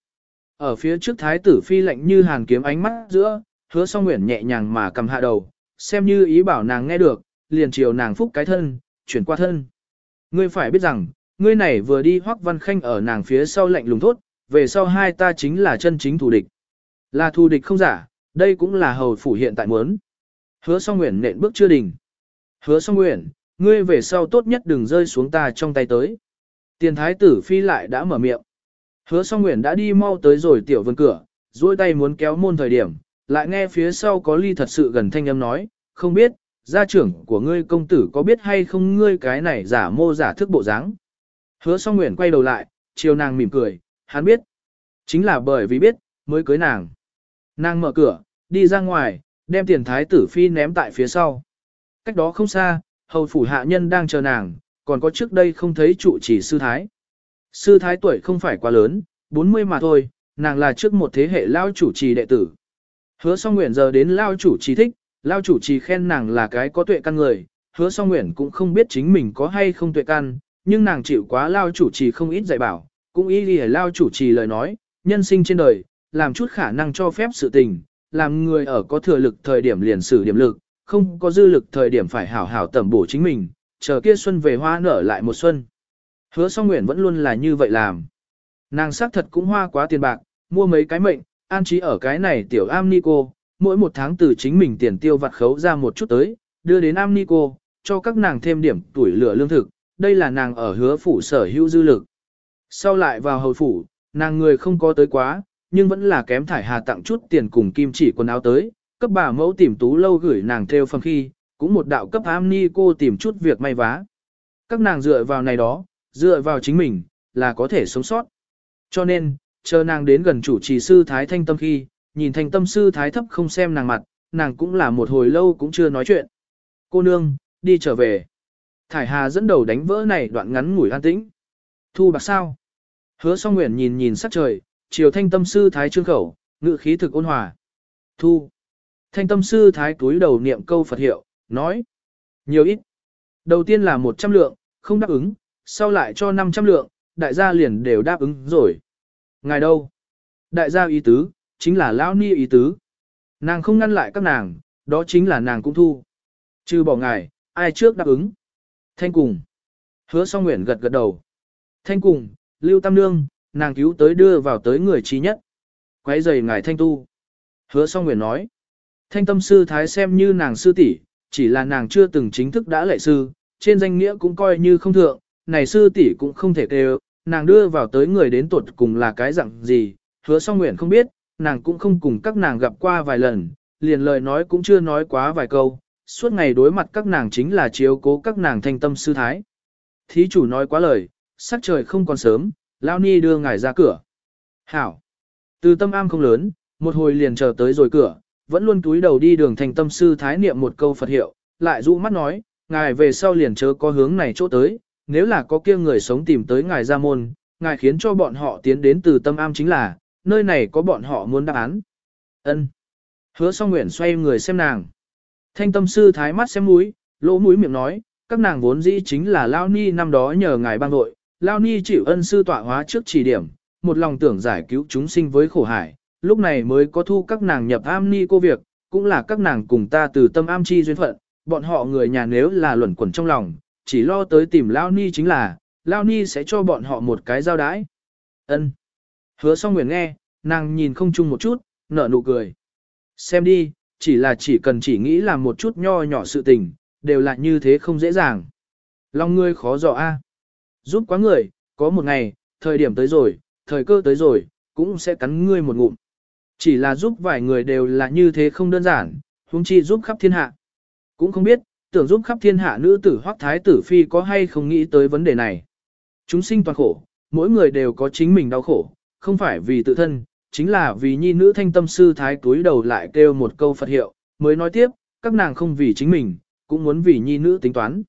Ở phía trước thái tử phi lạnh như hàn kiếm ánh mắt giữa, hứa song nguyện nhẹ nhàng mà cầm hạ đầu, xem như ý bảo nàng nghe được, liền chiều nàng phúc cái thân, chuyển qua thân. Ngươi phải biết rằng, ngươi này vừa đi hoắc văn khanh ở nàng phía sau lạnh lùng thốt, về sau hai ta chính là chân chính thù địch. Là thù địch không giả, đây cũng là hầu phủ hiện tại muốn. Hứa song nguyện nện bước chưa đỉnh. Hứa song nguyện, ngươi về sau tốt nhất đừng rơi xuống ta trong tay tới. Tiền thái tử phi lại đã mở miệng. Hứa song nguyện đã đi mau tới rồi tiểu vườn cửa, duỗi tay muốn kéo môn thời điểm, lại nghe phía sau có ly thật sự gần thanh âm nói, không biết, gia trưởng của ngươi công tử có biết hay không ngươi cái này giả mô giả thức bộ dáng. Hứa song nguyện quay đầu lại, chiều nàng mỉm cười, hắn biết. Chính là bởi vì biết, mới cưới nàng. Nàng mở cửa, đi ra ngoài, đem tiền thái tử phi ném tại phía sau. Cách đó không xa, hầu phủ hạ nhân đang chờ nàng, còn có trước đây không thấy trụ chỉ sư thái. Sư thái tuổi không phải quá lớn, 40 mà thôi, nàng là trước một thế hệ lao chủ trì đệ tử. Hứa song nguyện giờ đến lao chủ trì thích, lao chủ trì khen nàng là cái có tuệ căn người, hứa song nguyện cũng không biết chính mình có hay không tuệ căn, nhưng nàng chịu quá lao chủ trì không ít dạy bảo, cũng ý ghi lao chủ trì lời nói, nhân sinh trên đời, làm chút khả năng cho phép sự tình, làm người ở có thừa lực thời điểm liền sử điểm lực, không có dư lực thời điểm phải hảo hảo tẩm bổ chính mình, chờ kia xuân về hoa nở lại một xuân. Hứa song nguyện vẫn luôn là như vậy làm. Nàng xác thật cũng hoa quá tiền bạc, mua mấy cái mệnh, an trí ở cái này tiểu am ni cô, mỗi một tháng từ chính mình tiền tiêu vặt khấu ra một chút tới, đưa đến am ni cô, cho các nàng thêm điểm tuổi lửa lương thực, đây là nàng ở hứa phủ sở hữu dư lực. Sau lại vào hầu phủ, nàng người không có tới quá, nhưng vẫn là kém thải hà tặng chút tiền cùng kim chỉ quần áo tới, cấp bà mẫu tìm tú lâu gửi nàng theo phần khi, cũng một đạo cấp am ni cô tìm chút việc may vá. Các nàng dựa vào này đó, dựa vào chính mình, là có thể sống sót. Cho nên, chờ nàng đến gần chủ trì sư Thái Thanh Tâm khi, nhìn thanh tâm sư Thái thấp không xem nàng mặt, nàng cũng là một hồi lâu cũng chưa nói chuyện. Cô nương, đi trở về. Thải Hà dẫn đầu đánh vỡ này đoạn ngắn ngủi an tĩnh. Thu bạc sao? Hứa song nguyện nhìn nhìn sắc trời, chiều thanh tâm sư Thái trương khẩu, ngự khí thực ôn hòa. Thu. Thanh tâm sư Thái túi đầu niệm câu Phật hiệu, nói. Nhiều ít. Đầu tiên là 100 lượng, không đáp ứng, sau lại cho 500 lượng, đại gia liền đều đáp ứng rồi. Ngài đâu? Đại gia ý tứ, chính là lão ni ý tứ. Nàng không ngăn lại các nàng, đó chính là nàng cũng thu. Trừ bỏ ngài, ai trước đáp ứng? Thanh cùng. Hứa song nguyện gật gật đầu. Thanh cùng, Lưu Tam Nương, nàng cứu tới đưa vào tới người trí nhất. Quấy giày ngài thanh tu. Hứa song nguyện nói. Thanh tâm sư thái xem như nàng sư tỷ, chỉ là nàng chưa từng chính thức đã lệ sư, trên danh nghĩa cũng coi như không thượng, này sư tỷ cũng không thể kêu, nàng đưa vào tới người đến tuột cùng là cái dạng gì, hứa song nguyện không biết, nàng cũng không cùng các nàng gặp qua vài lần, liền lời nói cũng chưa nói quá vài câu, suốt ngày đối mặt các nàng chính là chiếu cố các nàng thanh tâm sư thái. Thí chủ nói quá lời, sắc trời không còn sớm, Lao Ni đưa ngài ra cửa. Hảo! Từ tâm am không lớn, một hồi liền chờ tới rồi cửa, vẫn luôn túi đầu đi đường thành tâm sư thái niệm một câu Phật hiệu, lại dụ mắt nói, ngài về sau liền chớ có hướng này chỗ tới, nếu là có kia người sống tìm tới ngài ra môn, ngài khiến cho bọn họ tiến đến từ tâm am chính là, nơi này có bọn họ muốn đáp án. Ân. Hứa song nguyện xoay người xem nàng. Thanh tâm sư thái mắt xem mũi, lỗ mũi miệng nói, các nàng vốn dĩ chính là Lao Ni năm đó nhờ ngài bang đội, Lao Ni chịu ân sư tọa hóa trước chỉ điểm, một lòng tưởng giải cứu chúng sinh với khổ hải, lúc này mới có thu các nàng nhập am ni cô việc, cũng là các nàng cùng ta từ tâm am chi duyên phận, bọn họ người nhà nếu là luẩn quẩn trong lòng, chỉ lo tới tìm Lao Ni chính là, Lao Ni sẽ cho bọn họ một cái giao đái. Ân. Hứa song nguyện nghe, nàng nhìn không chung một chút, nở nụ cười. Xem đi, chỉ là chỉ cần chỉ nghĩ làm một chút nho nhỏ sự tình, đều là như thế không dễ dàng. Lòng ngươi khó dò a. Giúp quá người, có một ngày, thời điểm tới rồi, thời cơ tới rồi, cũng sẽ cắn ngươi một ngụm. Chỉ là giúp vài người đều là như thế không đơn giản, huống chi giúp khắp thiên hạ. Cũng không biết, tưởng giúp khắp thiên hạ nữ tử hoặc thái tử phi có hay không nghĩ tới vấn đề này. Chúng sinh toàn khổ, mỗi người đều có chính mình đau khổ, không phải vì tự thân, chính là vì nhi nữ thanh tâm sư thái túi đầu lại kêu một câu Phật hiệu, mới nói tiếp, các nàng không vì chính mình, cũng muốn vì nhi nữ tính toán.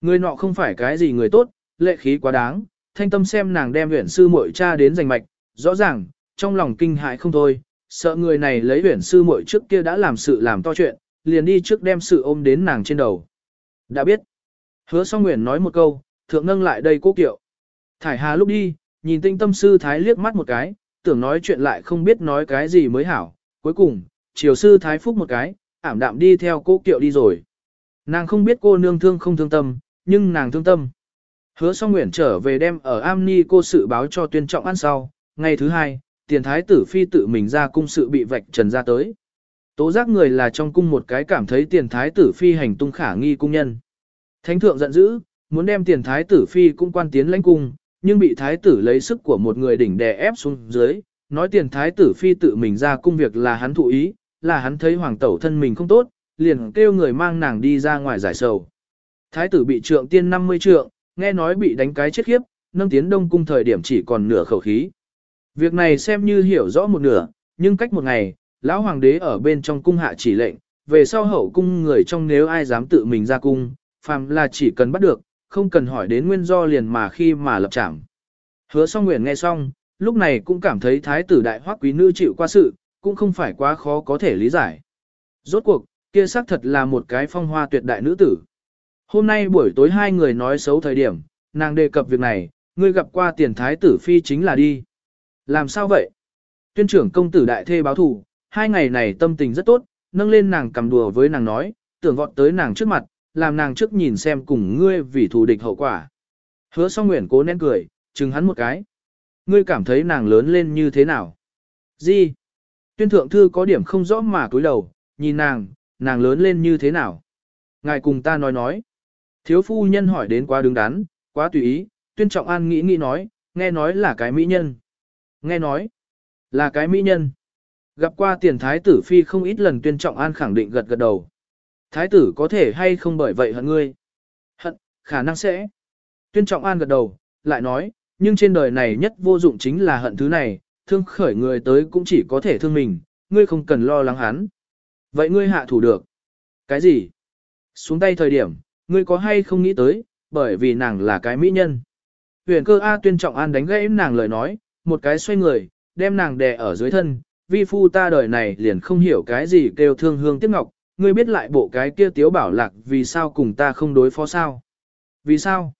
Người nọ không phải cái gì người tốt, lệ khí quá đáng, thanh tâm xem nàng đem huyển sư muội cha đến giành mạch, rõ ràng, trong lòng kinh hại không thôi, sợ người này lấy huyển sư muội trước kia đã làm sự làm to chuyện, liền đi trước đem sự ôm đến nàng trên đầu. Đã biết. Hứa song nguyện nói một câu, thượng nâng lại đây cố kiệu. Thải hà lúc đi, nhìn tinh tâm sư thái liếc mắt một cái, tưởng nói chuyện lại không biết nói cái gì mới hảo. Cuối cùng, triều sư thái phúc một cái, ảm đạm đi theo cố kiệu đi rồi. Nàng không biết cô nương thương không thương tâm, nhưng nàng thương tâm. Hứa song nguyện trở về đem ở am ni cô sự báo cho tuyên trọng ăn sau. Ngày thứ hai, tiền thái tử phi tự mình ra cung sự bị vạch trần ra tới. Tố giác người là trong cung một cái cảm thấy tiền thái tử phi hành tung khả nghi cung nhân. Thánh thượng giận dữ, muốn đem tiền thái tử phi cũng quan tiến lãnh cung, nhưng bị thái tử lấy sức của một người đỉnh đè ép xuống dưới, nói tiền thái tử phi tự mình ra cung việc là hắn thụ ý, là hắn thấy hoàng tẩu thân mình không tốt, liền kêu người mang nàng đi ra ngoài giải sầu. Thái tử bị trượng tiên 50 trượng, nghe nói bị đánh cái chết khiếp, nâng tiến đông cung thời điểm chỉ còn nửa khẩu khí. Việc này xem như hiểu rõ một nửa, nhưng cách một ngày, lão hoàng đế ở bên trong cung hạ chỉ lệnh, về sau hậu cung người trong nếu ai dám tự mình ra cung, phàm là chỉ cần bắt được, không cần hỏi đến nguyên do liền mà khi mà lập trảm. Hứa song nguyện nghe xong, lúc này cũng cảm thấy thái tử đại hoắc quý nữ chịu qua sự, cũng không phải quá khó có thể lý giải. Rốt cuộc, kia xác thật là một cái phong hoa tuyệt đại nữ tử. Hôm nay buổi tối hai người nói xấu thời điểm, nàng đề cập việc này, ngươi gặp qua tiền thái tử phi chính là đi. Làm sao vậy? Tuyên trưởng công tử đại thê báo thủ, hai ngày này tâm tình rất tốt, nâng lên nàng cầm đùa với nàng nói, tưởng vọt tới nàng trước mặt, làm nàng trước nhìn xem cùng ngươi vì thù địch hậu quả. Hứa song nguyện cố nén cười, chừng hắn một cái. Ngươi cảm thấy nàng lớn lên như thế nào? Gì? Tuyên thượng thư có điểm không rõ mà cúi đầu, nhìn nàng, nàng lớn lên như thế nào? Ngài cùng ta nói nói. Thiếu phu nhân hỏi đến quá đứng đắn, quá tùy ý, tuyên trọng an nghĩ nghĩ nói, nghe nói là cái mỹ nhân. Nghe nói, là cái mỹ nhân. Gặp qua tiền thái tử phi không ít lần tuyên trọng an khẳng định gật gật đầu. Thái tử có thể hay không bởi vậy hận ngươi? Hận, khả năng sẽ. Tuyên trọng an gật đầu, lại nói, nhưng trên đời này nhất vô dụng chính là hận thứ này, thương khởi người tới cũng chỉ có thể thương mình, ngươi không cần lo lắng hắn. Vậy ngươi hạ thủ được. Cái gì? Xuống tay thời điểm, ngươi có hay không nghĩ tới, bởi vì nàng là cái mỹ nhân. Huyền cơ A tuyên trọng an đánh gãy nàng lời nói, một cái xoay người, đem nàng đè ở dưới thân, vi phu ta đời này liền không hiểu cái gì kêu thương hương tiếc ngọc, ngươi biết lại bộ cái kia tiếu bảo lạc vì sao cùng ta không đối phó sao? Vì sao?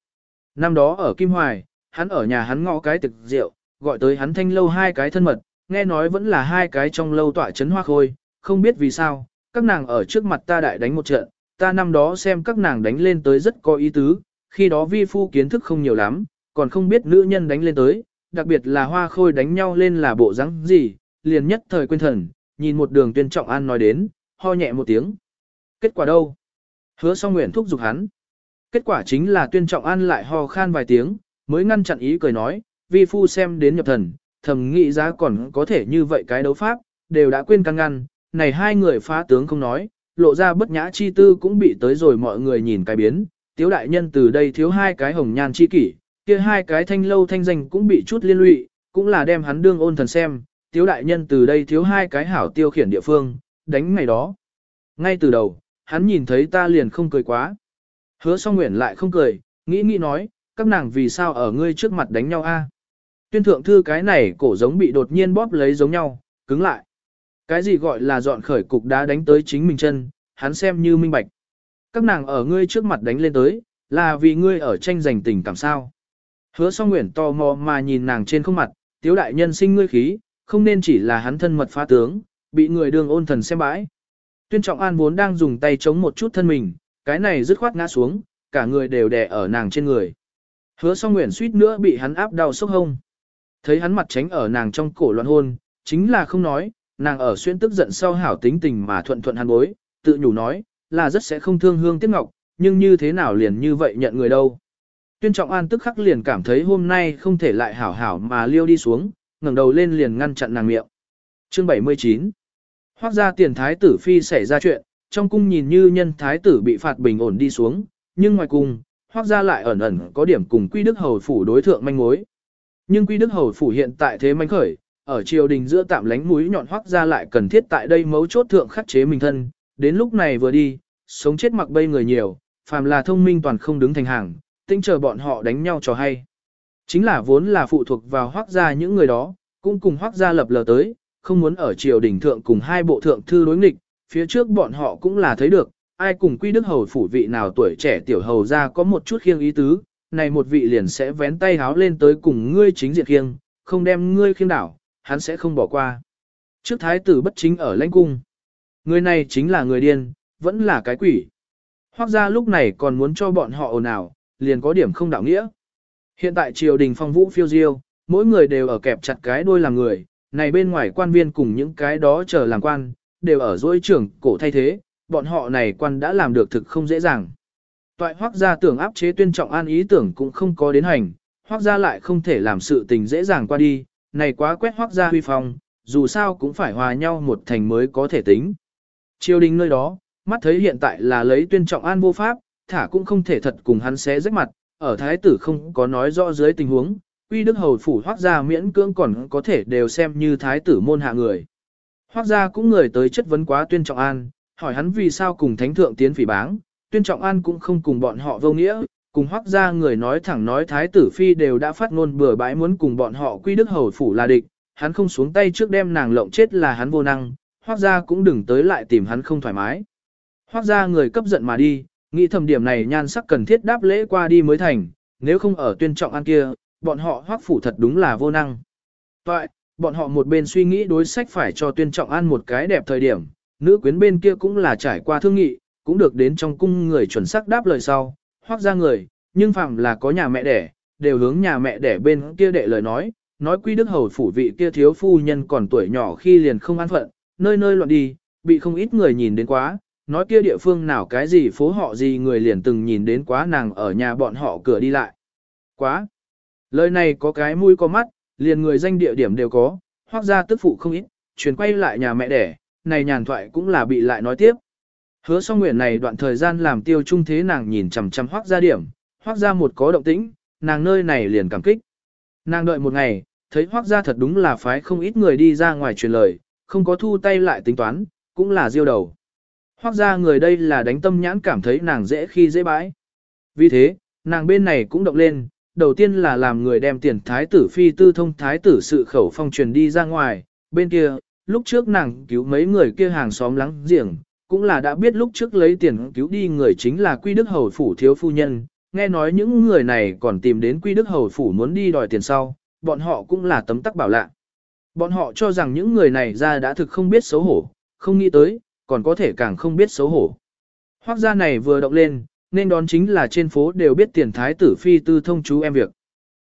năm đó ở Kim Hoài, hắn ở nhà hắn ngõ cái tịch rượu, gọi tới hắn thanh lâu hai cái thân mật, nghe nói vẫn là hai cái trong lâu tỏa chấn hoa khôi, không biết vì sao, các nàng ở trước mặt ta đại đánh một trận, ta năm đó xem các nàng đánh lên tới rất có ý tứ, khi đó vi phu kiến thức không nhiều lắm, còn không biết nữ nhân đánh lên tới, đặc biệt là hoa khôi đánh nhau lên là bộ rắn gì, liền nhất thời quên thần, nhìn một đường tuyên trọng an nói đến, ho nhẹ một tiếng. Kết quả đâu? Hứa song nguyện thúc giục hắn. Kết quả chính là tuyên trọng an lại ho khan vài tiếng, mới ngăn chặn ý cười nói, vi phu xem đến nhập thần, thầm nghĩ giá còn có thể như vậy cái đấu pháp, đều đã quên căn ngăn, này hai người phá tướng không nói, lộ ra bất nhã chi tư cũng bị tới rồi mọi người nhìn cái biến, tiếu đại nhân từ đây thiếu hai cái hồng nhan chi kỷ, kia hai cái thanh lâu thanh danh cũng bị chút liên lụy, cũng là đem hắn đương ôn thần xem, tiếu đại nhân từ đây thiếu hai cái hảo tiêu khiển địa phương, đánh ngày đó. Ngay từ đầu, hắn nhìn thấy ta liền không cười quá. Hứa song nguyện lại không cười, nghĩ nghĩ nói, các nàng vì sao ở ngươi trước mặt đánh nhau a? Tuyên thượng thư cái này cổ giống bị đột nhiên bóp lấy giống nhau, cứng lại. Cái gì gọi là dọn khởi cục đá đánh tới chính mình chân, hắn xem như minh bạch. Các nàng ở ngươi trước mặt đánh lên tới, là vì ngươi ở tranh giành tình cảm sao. Hứa song nguyện tò mò mà nhìn nàng trên không mặt, tiếu đại nhân sinh ngươi khí, không nên chỉ là hắn thân mật phá tướng, bị người đường ôn thần xem bãi. Tuyên trọng an vốn đang dùng tay chống một chút thân mình, cái này dứt khoát ngã xuống, cả người đều đè ở nàng trên người. Hứa song nguyện suýt nữa bị hắn áp đau sốc hông. Thấy hắn mặt tránh ở nàng trong cổ loạn hôn, chính là không nói, nàng ở xuyên tức giận sau hảo tính tình mà thuận thuận hắn bối, tự nhủ nói, là rất sẽ không thương hương tiếc ngọc, nhưng như thế nào liền như vậy nhận người đâu. Tuyên trọng an tức khắc liền cảm thấy hôm nay không thể lại hảo hảo mà liêu đi xuống, ngẩng đầu lên liền ngăn chặn nàng miệng. Chương 79 Hoác ra tiền thái tử phi xảy ra chuyện, trong cung nhìn như nhân thái tử bị phạt bình ổn đi xuống, nhưng ngoài cung, hoác ra lại ẩn ẩn có điểm cùng quy đức hầu phủ đối thượng manh mối. Nhưng quy đức hầu phủ hiện tại thế manh khởi, ở triều đình giữa tạm lánh mũi nhọn hoác ra lại cần thiết tại đây mấu chốt thượng khắc chế mình thân, đến lúc này vừa đi, sống chết mặc bay người nhiều, phàm là thông minh toàn không đứng thành hàng, tinh chờ bọn họ đánh nhau cho hay. Chính là vốn là phụ thuộc vào hoác gia những người đó, cũng cùng hoác gia lập lờ tới, không muốn ở triều đình thượng cùng hai bộ thượng thư đối nghịch, phía trước bọn họ cũng là thấy được, ai cùng quy đức hầu phủ vị nào tuổi trẻ tiểu hầu ra có một chút khiêng ý tứ, này một vị liền sẽ vén tay háo lên tới cùng ngươi chính diện khiêng, không đem ngươi khiêng đảo, hắn sẽ không bỏ qua. Trước thái tử bất chính ở lãnh cung. Người này chính là người điên, vẫn là cái quỷ. Hoác ra lúc này còn muốn cho bọn họ ồn ào, liền có điểm không đạo nghĩa. Hiện tại triều đình phong vũ phiêu diêu, mỗi người đều ở kẹp chặt cái đôi làm người, này bên ngoài quan viên cùng những cái đó chờ làm quan, đều ở dối trưởng cổ thay thế, bọn họ này quan đã làm được thực không dễ dàng. Toại hoác gia tưởng áp chế tuyên trọng an ý tưởng cũng không có đến hành, hoác gia lại không thể làm sự tình dễ dàng qua đi, này quá quét hoác gia huy phong, dù sao cũng phải hòa nhau một thành mới có thể tính. Triều đình nơi đó, mắt thấy hiện tại là lấy tuyên trọng an vô pháp, thả cũng không thể thật cùng hắn xé rách mặt, ở thái tử không có nói rõ dưới tình huống, quy đức hầu phủ hoác gia miễn cưỡng còn có thể đều xem như thái tử môn hạ người. Hoác gia cũng người tới chất vấn quá tuyên trọng an, hỏi hắn vì sao cùng thánh thượng tiến phỉ báng, tuyên trọng an cũng không cùng bọn họ vô nghĩa, cùng hoác gia người nói thẳng nói thái tử phi đều đã phát ngôn bừa bãi muốn cùng bọn họ quy đức hầu phủ là địch, hắn không xuống tay trước đem nàng lộng chết là hắn vô năng, hoác gia cũng đừng tới lại tìm hắn không thoải mái. Hoác gia người cấp giận mà đi, nghĩ thầm điểm này nhan sắc cần thiết đáp lễ qua đi mới thành, nếu không ở tuyên trọng an kia, bọn họ hoắc phủ thật đúng là vô năng. Vậy, bọn họ một bên suy nghĩ đối sách phải cho tuyên trọng an một cái đẹp thời điểm, nữ quyến bên kia cũng là trải qua thương nghị, cũng được đến trong cung người chuẩn xác đáp lời sau, hoắc ra người, nhưng phạm là có nhà mẹ đẻ, đều hướng nhà mẹ đẻ bên kia đệ lời nói, nói quy đức hầu phủ vị kia thiếu phu nhân còn tuổi nhỏ khi liền không an phận, nơi nơi loạn đi, bị không ít người nhìn đến quá, nói kia địa phương nào cái gì phố họ gì người liền từng nhìn đến quá nàng ở nhà bọn họ cửa đi lại. Quá! Lời này có cái mũi có mắt, liền người danh địa điểm đều có, hoặc ra tức phụ không ít, chuyển quay lại nhà mẹ đẻ, này nhàn thoại cũng là bị lại nói tiếp. Hứa song nguyện này đoạn thời gian làm tiêu trung thế nàng nhìn chằm chằm hoác ra điểm, hoác ra một có động tĩnh, nàng nơi này liền cảm kích. Nàng đợi một ngày, thấy hoác ra thật đúng là phái không ít người đi ra ngoài truyền lời, không có thu tay lại tính toán, cũng là diêu đầu. Hoác ra người đây là đánh tâm nhãn cảm thấy nàng dễ khi dễ bãi. Vì thế, nàng bên này cũng động lên, đầu tiên là làm người đem tiền thái tử phi tư thông thái tử sự khẩu phong truyền đi ra ngoài, bên kia, lúc trước nàng cứu mấy người kia hàng xóm lắng giềng, cũng là đã biết lúc trước lấy tiền cứu đi người chính là quy đức hầu phủ thiếu phu nhân, nghe nói những người này còn tìm đến Quy Đức Hầu Phủ muốn đi đòi tiền sau, bọn họ cũng là tấm tắc bảo lạ. Bọn họ cho rằng những người này ra đã thực không biết xấu hổ, không nghĩ tới, còn có thể càng không biết xấu hổ. Hoác gia này vừa động lên, nên đón chính là trên phố đều biết tiền thái tử phi tư thông chú em việc.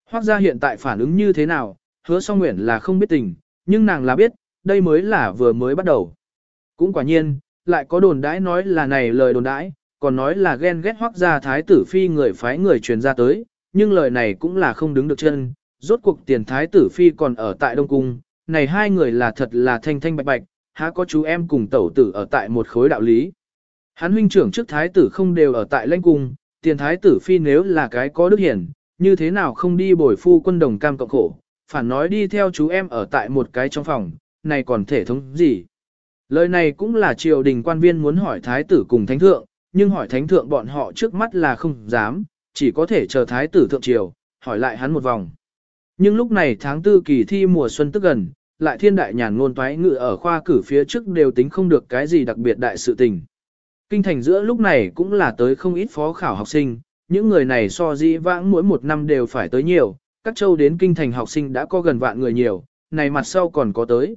Hoác gia hiện tại phản ứng như thế nào, hứa song nguyện là không biết tình, nhưng nàng là biết, đây mới là vừa mới bắt đầu. Cũng quả nhiên, lại có đồn đãi nói là này lời đồn đãi, còn nói là ghen ghét hoác gia thái tử phi người phái người truyền ra tới, nhưng lời này cũng là không đứng được chân, rốt cuộc tiền thái tử phi còn ở tại Đông Cung, này hai người là thật là thanh thanh bạch bạch, há có chú em cùng tẩu tử ở tại một khối đạo lý. Hắn huynh trưởng trước thái tử không đều ở tại lãnh cung, tiền thái tử phi nếu là cái có đức hiển, như thế nào không đi bồi phu quân đồng cam cộng khổ, phản nói đi theo chú em ở tại một cái trong phòng, này còn thể thống gì. Lời này cũng là triều đình quan viên muốn hỏi thái tử cùng thánh thượng, nhưng hỏi thánh thượng bọn họ trước mắt là không dám, chỉ có thể chờ thái tử thượng triều, hỏi lại hắn một vòng. Nhưng lúc này tháng tư kỳ thi mùa xuân tức gần, lại thiên đại nhàn ngôn toái ngự ở khoa cử phía trước đều tính không được cái gì đặc biệt đại sự tình. Kinh thành giữa lúc này cũng là tới không ít phó khảo học sinh, những người này so di vãng mỗi một năm đều phải tới nhiều, các châu đến kinh thành học sinh đã có gần vạn người nhiều, này mặt sau còn có tới.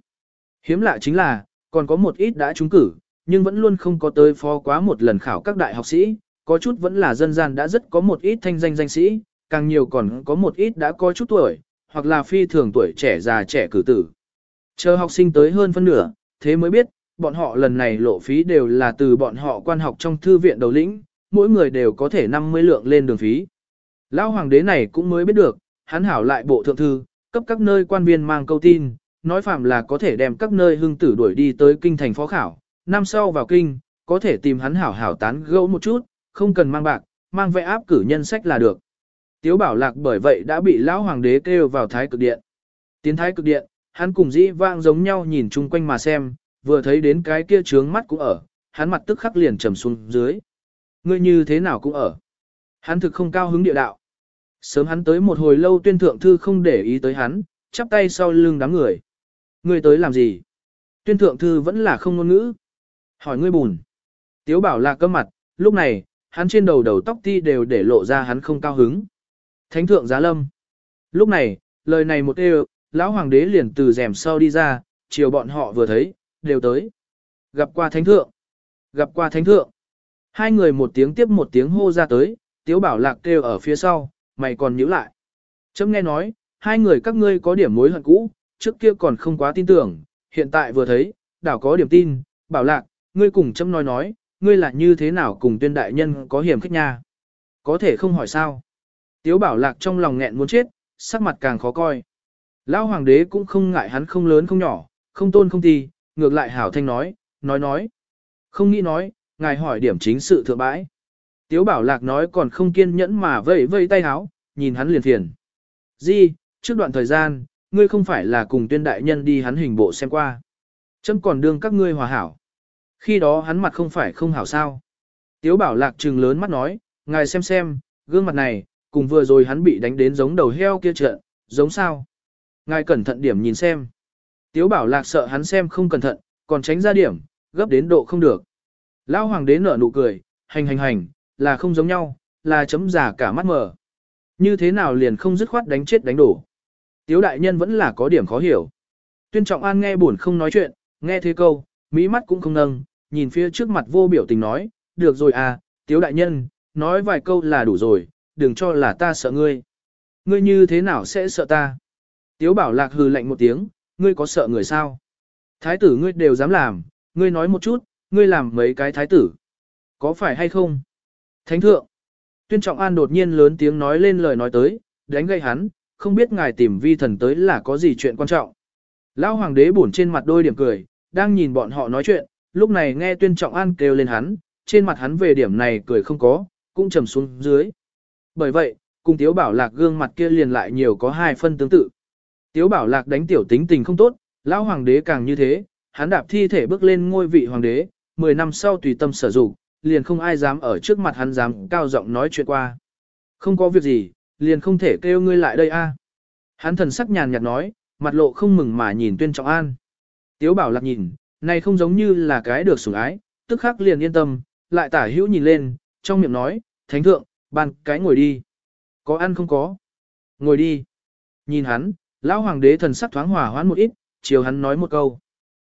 Hiếm lạ chính là, còn có một ít đã trúng cử, nhưng vẫn luôn không có tới phó quá một lần khảo các đại học sĩ, có chút vẫn là dân gian đã rất có một ít thanh danh danh sĩ, càng nhiều còn có một ít đã có chút tuổi, hoặc là phi thường tuổi trẻ già trẻ cử tử. Chờ học sinh tới hơn phân nửa, thế mới biết, bọn họ lần này lộ phí đều là từ bọn họ quan học trong thư viện đầu lĩnh, mỗi người đều có thể 50 lượng lên đường phí. Lão hoàng đế này cũng mới biết được, hắn hảo lại bộ thượng thư, cấp các nơi quan viên mang câu tin, nói phạm là có thể đem các nơi hương tử đuổi đi tới kinh thành phó khảo, năm sau vào kinh, có thể tìm hắn hảo hảo tán gẫu một chút, không cần mang bạc, mang vẽ áp cử nhân sách là được. Tiếu bảo lạc bởi vậy đã bị lão hoàng đế kêu vào thái cực điện. Tiến thái cực điện, hắn cùng dĩ vang giống nhau nhìn chung quanh mà xem, vừa thấy đến cái kia trướng mắt cũng ở, hắn mặt tức khắc liền trầm xuống dưới. Ngươi như thế nào cũng ở. Hắn thực không cao hứng địa đạo. Sớm hắn tới một hồi lâu tuyên thượng thư không để ý tới hắn, chắp tay sau lưng đám người. Ngươi tới làm gì? Tuyên thượng thư vẫn là không ngôn ngữ. Hỏi ngươi bùn. Tiếu bảo là cơ mặt, lúc này, hắn trên đầu đầu tóc ti đều để lộ ra hắn không cao hứng. Thánh thượng giá lâm. Lúc này, lời này một đều, lão hoàng đế liền từ rèm sau đi ra, chiều bọn họ vừa thấy, đều tới. Gặp qua thánh thượng. Gặp qua thánh thượng. Hai người một tiếng tiếp một tiếng hô ra tới, tiếu bảo lạc kêu ở phía sau, mày còn nhíu lại. Chấm nghe nói, hai người các ngươi có điểm mối hận cũ, trước kia còn không quá tin tưởng, hiện tại vừa thấy, đảo có điểm tin, bảo lạc, ngươi cùng chấm nói nói, ngươi là như thế nào cùng tuyên đại nhân có hiểm khích nha. Có thể không hỏi sao. Tiếu bảo lạc trong lòng nghẹn muốn chết, sắc mặt càng khó coi. Lão hoàng đế cũng không ngại hắn không lớn không nhỏ, không tôn không ti, ngược lại hảo thanh nói, nói nói. Không nghĩ nói, ngài hỏi điểm chính sự thượng bãi. Tiếu bảo lạc nói còn không kiên nhẫn mà vẫy vẫy tay háo, nhìn hắn liền phiền. Di, trước đoạn thời gian, ngươi không phải là cùng tuyên đại nhân đi hắn hình bộ xem qua. Chấm còn đương các ngươi hòa hảo. Khi đó hắn mặt không phải không hảo sao. Tiếu bảo lạc trừng lớn mắt nói, ngài xem xem, gương mặt này, cùng vừa rồi hắn bị đánh đến giống đầu heo kia trợn, giống sao. Ngài cẩn thận điểm nhìn xem. Tiếu bảo lạc sợ hắn xem không cẩn thận, còn tránh ra điểm, gấp đến độ không được. Lão hoàng đế nở nụ cười, hành hành hành, là không giống nhau, là chấm giả cả mắt mở. Như thế nào liền không dứt khoát đánh chết đánh đổ. Tiếu đại nhân vẫn là có điểm khó hiểu. Tuyên trọng an nghe buồn không nói chuyện, nghe thế câu, mỹ mắt cũng không nâng, nhìn phía trước mặt vô biểu tình nói, được rồi à, tiếu đại nhân, nói vài câu là đủ rồi, đừng cho là ta sợ ngươi. Ngươi như thế nào sẽ sợ ta? Tiếu bảo lạc hừ lạnh một tiếng, ngươi có sợ người sao? Thái tử ngươi đều dám làm, ngươi nói một chút, ngươi làm mấy cái thái tử. Có phải hay không? Thánh thượng. Tuyên trọng an đột nhiên lớn tiếng nói lên lời nói tới, đánh gây hắn, không biết ngài tìm vi thần tới là có gì chuyện quan trọng. Lão hoàng đế buồn trên mặt đôi điểm cười, đang nhìn bọn họ nói chuyện, lúc này nghe tuyên trọng an kêu lên hắn, trên mặt hắn về điểm này cười không có, cũng trầm xuống dưới. Bởi vậy, cùng tiếu bảo lạc gương mặt kia liền lại nhiều có hai phân tương tự. Tiếu bảo lạc đánh tiểu tính tình không tốt, lão hoàng đế càng như thế, hắn đạp thi thể bước lên ngôi vị hoàng đế, 10 năm sau tùy tâm sở dụng, liền không ai dám ở trước mặt hắn dám cao giọng nói chuyện qua. Không có việc gì, liền không thể kêu ngươi lại đây a. Hắn thần sắc nhàn nhạt nói, mặt lộ không mừng mà nhìn tuyên trọng an. Tiếu bảo lạc nhìn, này không giống như là cái được sủng ái, tức khắc liền yên tâm, lại tả hữu nhìn lên, trong miệng nói, thánh thượng, ban cái ngồi đi. Có ăn không có? Ngồi đi. Nhìn hắn, lão hoàng đế thần sắc thoáng hòa hoãn một ít, chiều hắn nói một câu.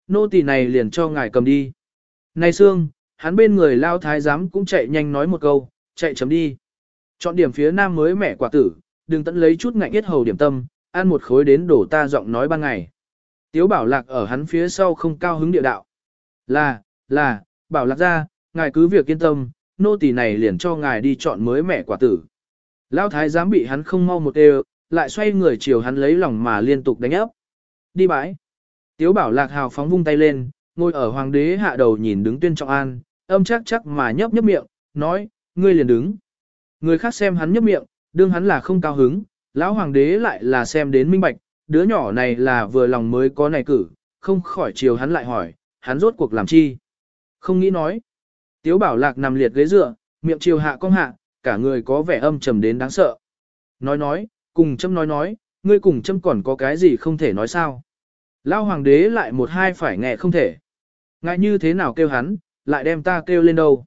Nô tỳ này liền cho ngài cầm đi. Này xương, hắn bên người lao thái giám cũng chạy nhanh nói một câu, chạy chấm đi. Chọn điểm phía nam mới mẻ quả tử, đừng tận lấy chút ngạnh yết hầu điểm tâm, ăn một khối đến đổ ta giọng nói ban ngày. Tiếu bảo lạc ở hắn phía sau không cao hứng địa đạo. Là, là, bảo lạc ra, ngài cứ việc yên tâm, nô tỳ này liền cho ngài đi chọn mới mẻ quả tử. Lão thái giám bị hắn không mau một đều, lại xoay người chiều hắn lấy lòng mà liên tục đánh ấp. Đi bãi. Tiếu bảo lạc hào phóng vung tay lên, ngồi ở hoàng đế hạ đầu nhìn đứng tuyên trọng an, âm chắc chắc mà nhấp nhấp miệng, nói, ngươi liền đứng. Người khác xem hắn nhấp miệng, đương hắn là không cao hứng, lão hoàng đế lại là xem đến minh bạch, đứa nhỏ này là vừa lòng mới có này cử, không khỏi chiều hắn lại hỏi, hắn rốt cuộc làm chi. Không nghĩ nói. Tiếu bảo lạc nằm liệt ghế dựa, miệng chiều hạ cong hạ, cả người có vẻ âm trầm đến đáng sợ. Nói nói, cùng châm nói nói, ngươi cùng châm còn có cái gì không thể nói sao. Lao hoàng đế lại một hai phải nghe không thể. Ngại như thế nào kêu hắn, lại đem ta kêu lên đâu.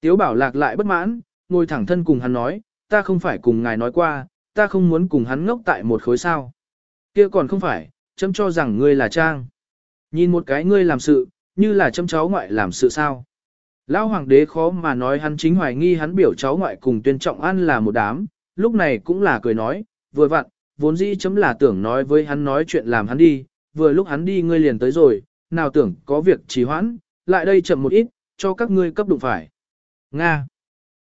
Tiếu bảo lạc lại bất mãn, ngồi thẳng thân cùng hắn nói, ta không phải cùng ngài nói qua, ta không muốn cùng hắn ngốc tại một khối sao. kia còn không phải, châm cho rằng ngươi là trang. Nhìn một cái ngươi làm sự, như là châm cháu ngoại làm sự sao. Lão hoàng đế khó mà nói hắn chính hoài nghi hắn biểu cháu ngoại cùng tuyên trọng ăn là một đám, lúc này cũng là cười nói, vừa vặn, vốn dĩ chấm là tưởng nói với hắn nói chuyện làm hắn đi, vừa lúc hắn đi ngươi liền tới rồi, nào tưởng có việc trì hoãn, lại đây chậm một ít, cho các ngươi cấp đụng phải. Nga.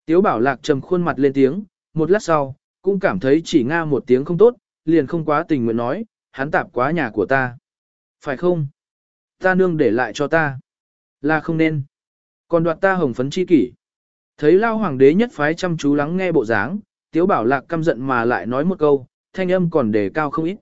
Tiếu bảo lạc trầm khuôn mặt lên tiếng, một lát sau, cũng cảm thấy chỉ Nga một tiếng không tốt, liền không quá tình nguyện nói, hắn tạp quá nhà của ta. Phải không? Ta nương để lại cho ta. Là không nên. Còn đoạt ta hồng phấn chi kỷ. Thấy lao hoàng đế nhất phái chăm chú lắng nghe bộ dáng, tiếu bảo lạc căm giận mà lại nói một câu, thanh âm còn đề cao không ít.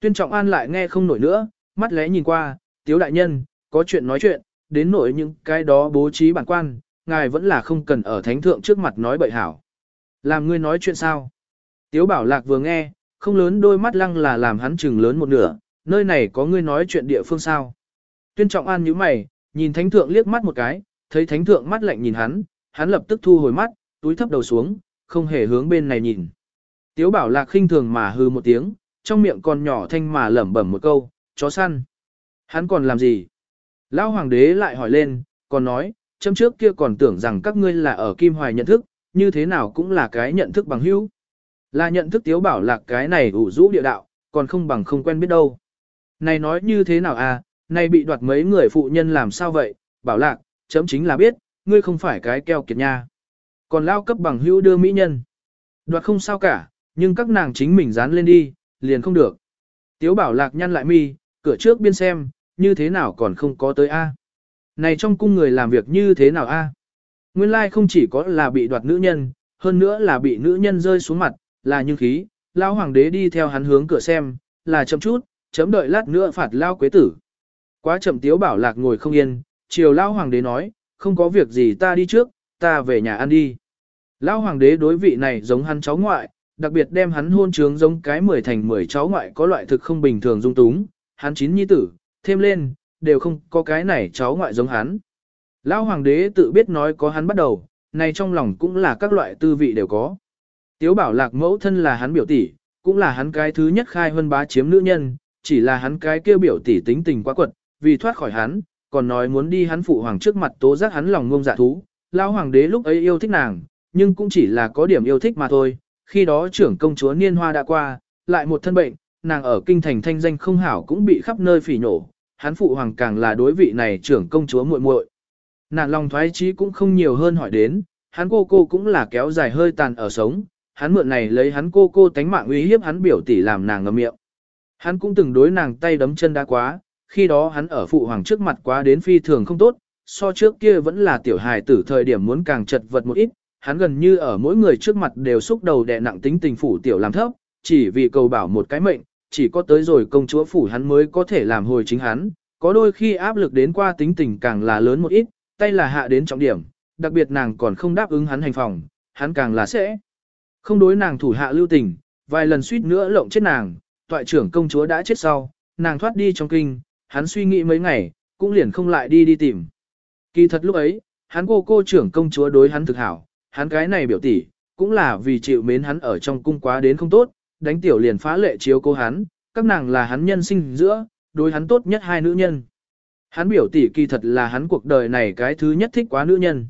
Tuyên trọng an lại nghe không nổi nữa, mắt lẽ nhìn qua, tiếu đại nhân, có chuyện nói chuyện, đến nổi những cái đó bố trí bản quan, ngài vẫn là không cần ở thánh thượng trước mặt nói bậy hảo. Làm ngươi nói chuyện sao? Tiếu bảo lạc vừa nghe, không lớn đôi mắt lăng là làm hắn chừng lớn một nửa, nơi này có ngươi nói chuyện địa phương sao? Tuyên trọng an nhíu mày, nhìn thánh thượng liếc mắt một cái, thấy thánh thượng mắt lạnh nhìn hắn, hắn lập tức thu hồi mắt, túi thấp đầu xuống, không hề hướng bên này nhìn. Tiếu bảo lạc khinh thường mà hư một tiếng, trong miệng còn nhỏ thanh mà lẩm bẩm một câu, chó săn. Hắn còn làm gì? Lão hoàng đế lại hỏi lên, còn nói, chấm trước kia còn tưởng rằng các ngươi là ở Kim Hoài nhận thức, như thế nào cũng là cái nhận thức bằng hữu. Là nhận thức tiếu bảo lạc cái này ủ rũ địa đạo, còn không bằng không quen biết đâu. Này nói như thế nào à, này bị đoạt mấy người phụ nhân làm sao vậy, bảo lạc, chấm chính là biết, ngươi không phải cái keo kiệt nha. Còn lao cấp bằng hữu đưa mỹ nhân. Đoạt không sao cả, nhưng các nàng chính mình dán lên đi, liền không được. Tiếu bảo lạc nhăn lại mi, cửa trước biên xem, như thế nào còn không có tới A. Này trong cung người làm việc như thế nào A. Nguyên lai không chỉ có là bị đoạt nữ nhân, hơn nữa là bị nữ nhân rơi xuống mặt, là như khí, lao hoàng đế đi theo hắn hướng cửa xem, là chậm chút, chấm đợi lát nữa phạt lao quế tử. Quá chậm tiếu bảo lạc ngồi không yên, chiều lao hoàng đế nói, không có việc gì ta đi trước, ta về nhà ăn đi. Lão hoàng đế đối vị này giống hắn cháu ngoại, đặc biệt đem hắn hôn trướng giống cái mười thành mười cháu ngoại có loại thực không bình thường dung túng, hắn chín nhi tử, thêm lên, đều không có cái này cháu ngoại giống hắn. Lão hoàng đế tự biết nói có hắn bắt đầu, này trong lòng cũng là các loại tư vị đều có. Tiếu bảo lạc mẫu thân là hắn biểu tỷ, cũng là hắn cái thứ nhất khai hơn bá chiếm nữ nhân, chỉ là hắn cái kêu biểu tỷ tính tình quá quật, vì thoát khỏi hắn, còn nói muốn đi hắn phụ hoàng trước mặt tố giác hắn lòng ngông dạ thú. Lão hoàng đế lúc ấy yêu thích nàng, nhưng cũng chỉ là có điểm yêu thích mà thôi, khi đó trưởng công chúa Niên Hoa đã qua, lại một thân bệnh, nàng ở kinh thành thanh danh không hảo cũng bị khắp nơi phỉ nổ, hắn phụ hoàng càng là đối vị này trưởng công chúa muội muội. Nàng lòng thoái chí cũng không nhiều hơn hỏi đến, hắn cô cô cũng là kéo dài hơi tàn ở sống, hắn mượn này lấy hắn cô cô tánh mạng uy hiếp hắn biểu tỷ làm nàng ngậm miệng. Hắn cũng từng đối nàng tay đấm chân đá quá, khi đó hắn ở phụ hoàng trước mặt quá đến phi thường không tốt, so trước kia vẫn là tiểu hài tử thời điểm muốn càng chật vật một ít, hắn gần như ở mỗi người trước mặt đều xúc đầu đè nặng tính tình phủ tiểu làm thấp, chỉ vì cầu bảo một cái mệnh, chỉ có tới rồi công chúa phủ hắn mới có thể làm hồi chính hắn, có đôi khi áp lực đến qua tính tình càng là lớn một ít, tay là hạ đến trọng điểm, đặc biệt nàng còn không đáp ứng hắn hành phòng, hắn càng là sẽ không đối nàng thủ hạ lưu tình, vài lần suýt nữa lộng chết nàng, toại trưởng công chúa đã chết sau, nàng thoát đi trong kinh, hắn suy nghĩ mấy ngày, cũng liền không lại đi đi tìm. Kỳ thật lúc ấy, hắn cô cô trưởng công chúa đối hắn thực hảo, hắn cái này biểu tỷ, cũng là vì chịu mến hắn ở trong cung quá đến không tốt, đánh tiểu liền phá lệ chiếu cô hắn, các nàng là hắn nhân sinh giữa, đối hắn tốt nhất hai nữ nhân. Hắn biểu tỷ kỳ thật là hắn cuộc đời này cái thứ nhất thích quá nữ nhân.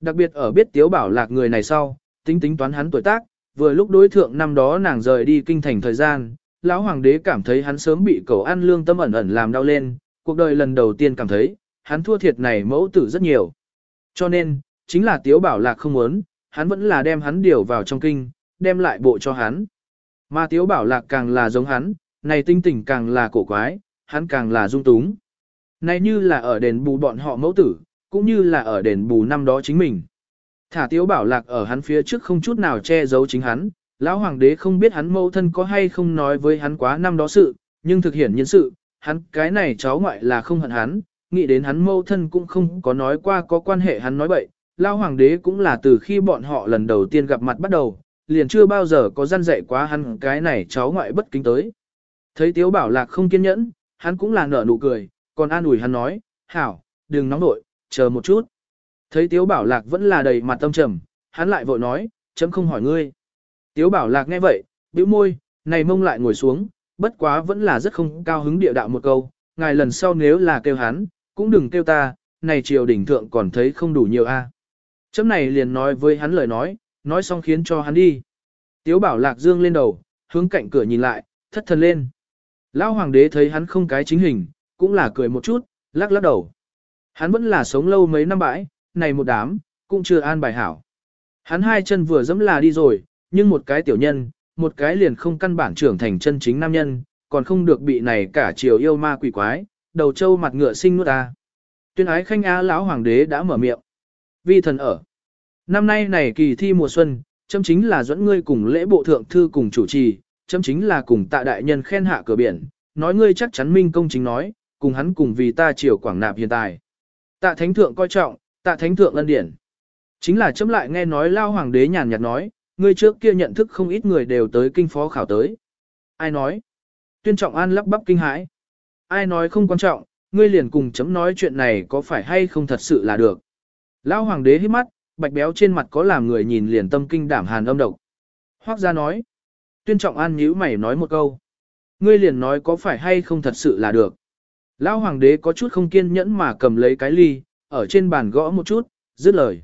Đặc biệt ở biết tiếu bảo lạc người này sau, tính tính toán hắn tuổi tác, vừa lúc đối thượng năm đó nàng rời đi kinh thành thời gian, lão hoàng đế cảm thấy hắn sớm bị cầu ăn lương tâm ẩn ẩn làm đau lên, cuộc đời lần đầu tiên cảm thấy, hắn thua thiệt này mẫu tử rất nhiều. Cho nên, chính là tiếu bảo lạc không muốn, hắn vẫn là đem hắn điều vào trong kinh, đem lại bộ cho hắn. Mà tiếu bảo lạc càng là giống hắn, này tinh tỉnh càng là cổ quái, hắn càng là dung túng. Này như là ở đền bù bọn họ mẫu tử, cũng như là ở đền bù năm đó chính mình. Thả tiếu bảo lạc ở hắn phía trước không chút nào che giấu chính hắn, lão hoàng đế không biết hắn mẫu thân có hay không nói với hắn quá năm đó sự, nhưng thực hiện nhân sự, hắn cái này cháu ngoại là không hận hắn, nghĩ đến hắn mẫu thân cũng không có nói qua có quan hệ hắn nói bậy, lao hoàng đế cũng là từ khi bọn họ lần đầu tiên gặp mặt bắt đầu, liền chưa bao giờ có gian dạy quá hắn cái này cháu ngoại bất kính tới. Thấy tiếu bảo lạc không kiên nhẫn, hắn cũng là nở nụ cười, còn an ủi hắn nói, hảo, đừng nóng nội, chờ một chút. Thấy Tiếu Bảo Lạc vẫn là đầy mặt tâm trầm, hắn lại vội nói, chấm không hỏi ngươi. Tiếu Bảo Lạc nghe vậy, bĩu môi, này mông lại ngồi xuống, bất quá vẫn là rất không cao hứng địa đạo một câu, ngài lần sau nếu là kêu hắn, cũng đừng kêu ta, này triều đỉnh thượng còn thấy không đủ nhiều a. Chấm này liền nói với hắn lời nói, nói xong khiến cho hắn đi. Tiếu Bảo Lạc dương lên đầu, hướng cạnh cửa nhìn lại, thất thần lên. Lão hoàng đế thấy hắn không cái chính hình, cũng là cười một chút, lắc lắc đầu. Hắn vẫn là sống lâu mấy năm bãi, này một đám, cũng chưa an bài hảo. Hắn hai chân vừa dẫm là đi rồi, nhưng một cái tiểu nhân, một cái liền không căn bản trưởng thành chân chính nam nhân, còn không được bị này cả chiều yêu ma quỷ quái, đầu trâu mặt ngựa sinh nuốt ta. Tuyên ái khanh á lão hoàng đế đã mở miệng. Vi thần ở. Năm nay này kỳ thi mùa xuân, chấm chính là dẫn ngươi cùng lễ bộ thượng thư cùng chủ trì, chấm chính là cùng tạ đại nhân khen hạ cửa biển, nói ngươi chắc chắn minh công chính nói, cùng hắn cùng vì ta triều quảng nạp hiện tại. Tạ thánh thượng coi trọng, tạ thánh thượng ân điển. Chính là chấm lại nghe nói lao hoàng đế nhàn nhạt nói, ngươi trước kia nhận thức không ít người đều tới kinh phó khảo tới. Ai nói? Tuyên trọng an lắp bắp kinh hãi. Ai nói không quan trọng, ngươi liền cùng chấm nói chuyện này có phải hay không thật sự là được. Lão hoàng đế hít mắt, bạch béo trên mặt có làm người nhìn liền tâm kinh đảm hàn âm độc. Hoác gia nói. Tuyên trọng an nhíu mày nói một câu. Ngươi liền nói có phải hay không thật sự là được. Lão hoàng đế có chút không kiên nhẫn mà cầm lấy cái ly, ở trên bàn gõ một chút, dứt lời.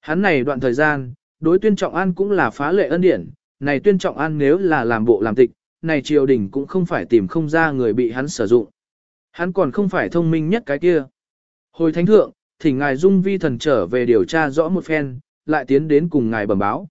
Hắn này đoạn thời gian, đối tuyên trọng an cũng là phá lệ ân điển, này tuyên trọng an nếu là làm bộ làm tịch, này triều đình cũng không phải tìm không ra người bị hắn sử dụng. Hắn còn không phải thông minh nhất cái kia. Hồi thánh thượng, thỉnh ngài dung vi thần trở về điều tra rõ một phen, lại tiến đến cùng ngài bẩm báo.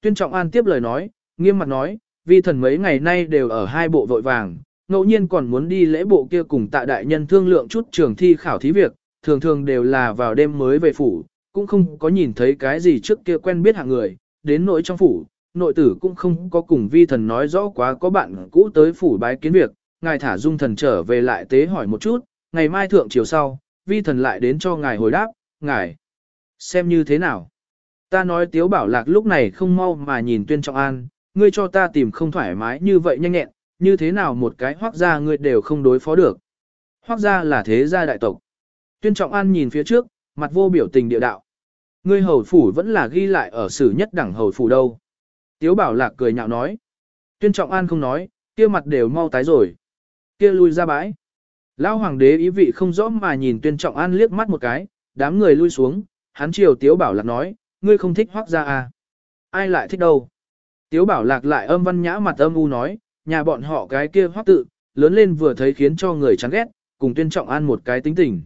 Tuyên trọng an tiếp lời nói, nghiêm mặt nói, vi thần mấy ngày nay đều ở hai bộ vội vàng, ngẫu nhiên còn muốn đi lễ bộ kia cùng tạ đại nhân thương lượng chút trường thi khảo thí việc, thường thường đều là vào đêm mới về phủ, cũng không có nhìn thấy cái gì trước kia quen biết hạng người, đến nội trong phủ, nội tử cũng không có cùng vi thần nói rõ quá có bạn cũ tới phủ bái kiến việc, ngài thả dung thần trở về lại tế hỏi một chút, ngày mai thượng chiều sau, vi thần lại đến cho ngài hồi đáp, ngài xem như thế nào. Ta nói tiếu bảo lạc lúc này không mau mà nhìn tuyên trọng an, ngươi cho ta tìm không thoải mái như vậy nhanh nhẹn, như thế nào một cái hoác gia ngươi đều không đối phó được. Hoác gia là thế gia đại tộc. Tuyên Trọng An nhìn phía trước, mặt vô biểu tình địa đạo. Ngươi hầu phủ vẫn là ghi lại ở sử nhất đẳng hầu phủ đâu. Tiếu bảo lạc cười nhạo nói. Tuyên Trọng An không nói, kia mặt đều mau tái rồi. Kia lui ra bãi. Lão hoàng đế ý vị không rõ mà nhìn Tuyên Trọng An liếc mắt một cái, đám người lui xuống, hắn chiều Tiếu bảo lạc nói, ngươi không thích hoác gia à. Ai lại thích đâu. Tiếu bảo lạc lại âm văn nhã mặt âm u nói, nhà bọn họ cái kia hoác tự, lớn lên vừa thấy khiến cho người chán ghét, cùng tuyên trọng an một cái tính tình.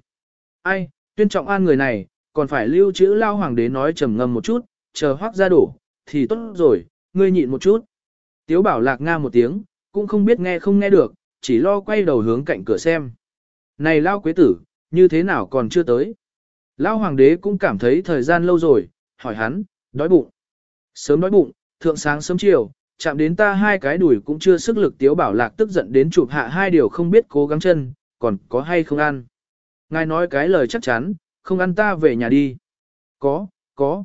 Ai, tuyên trọng an người này, còn phải lưu trữ lao hoàng đế nói trầm ngâm một chút, chờ hoác ra đổ, thì tốt rồi, ngươi nhịn một chút. Tiếu bảo lạc nga một tiếng, cũng không biết nghe không nghe được, chỉ lo quay đầu hướng cạnh cửa xem. Này lao quế tử, như thế nào còn chưa tới? Lao hoàng đế cũng cảm thấy thời gian lâu rồi, hỏi hắn, đói bụng. Sớm đói bụng, thượng sáng sớm chiều, chạm đến ta hai cái đùi cũng chưa sức lực tiếu bảo lạc tức giận đến chụp hạ hai điều không biết cố gắng chân, còn có hay không ăn. Ngài nói cái lời chắc chắn, không ăn ta về nhà đi. Có, có.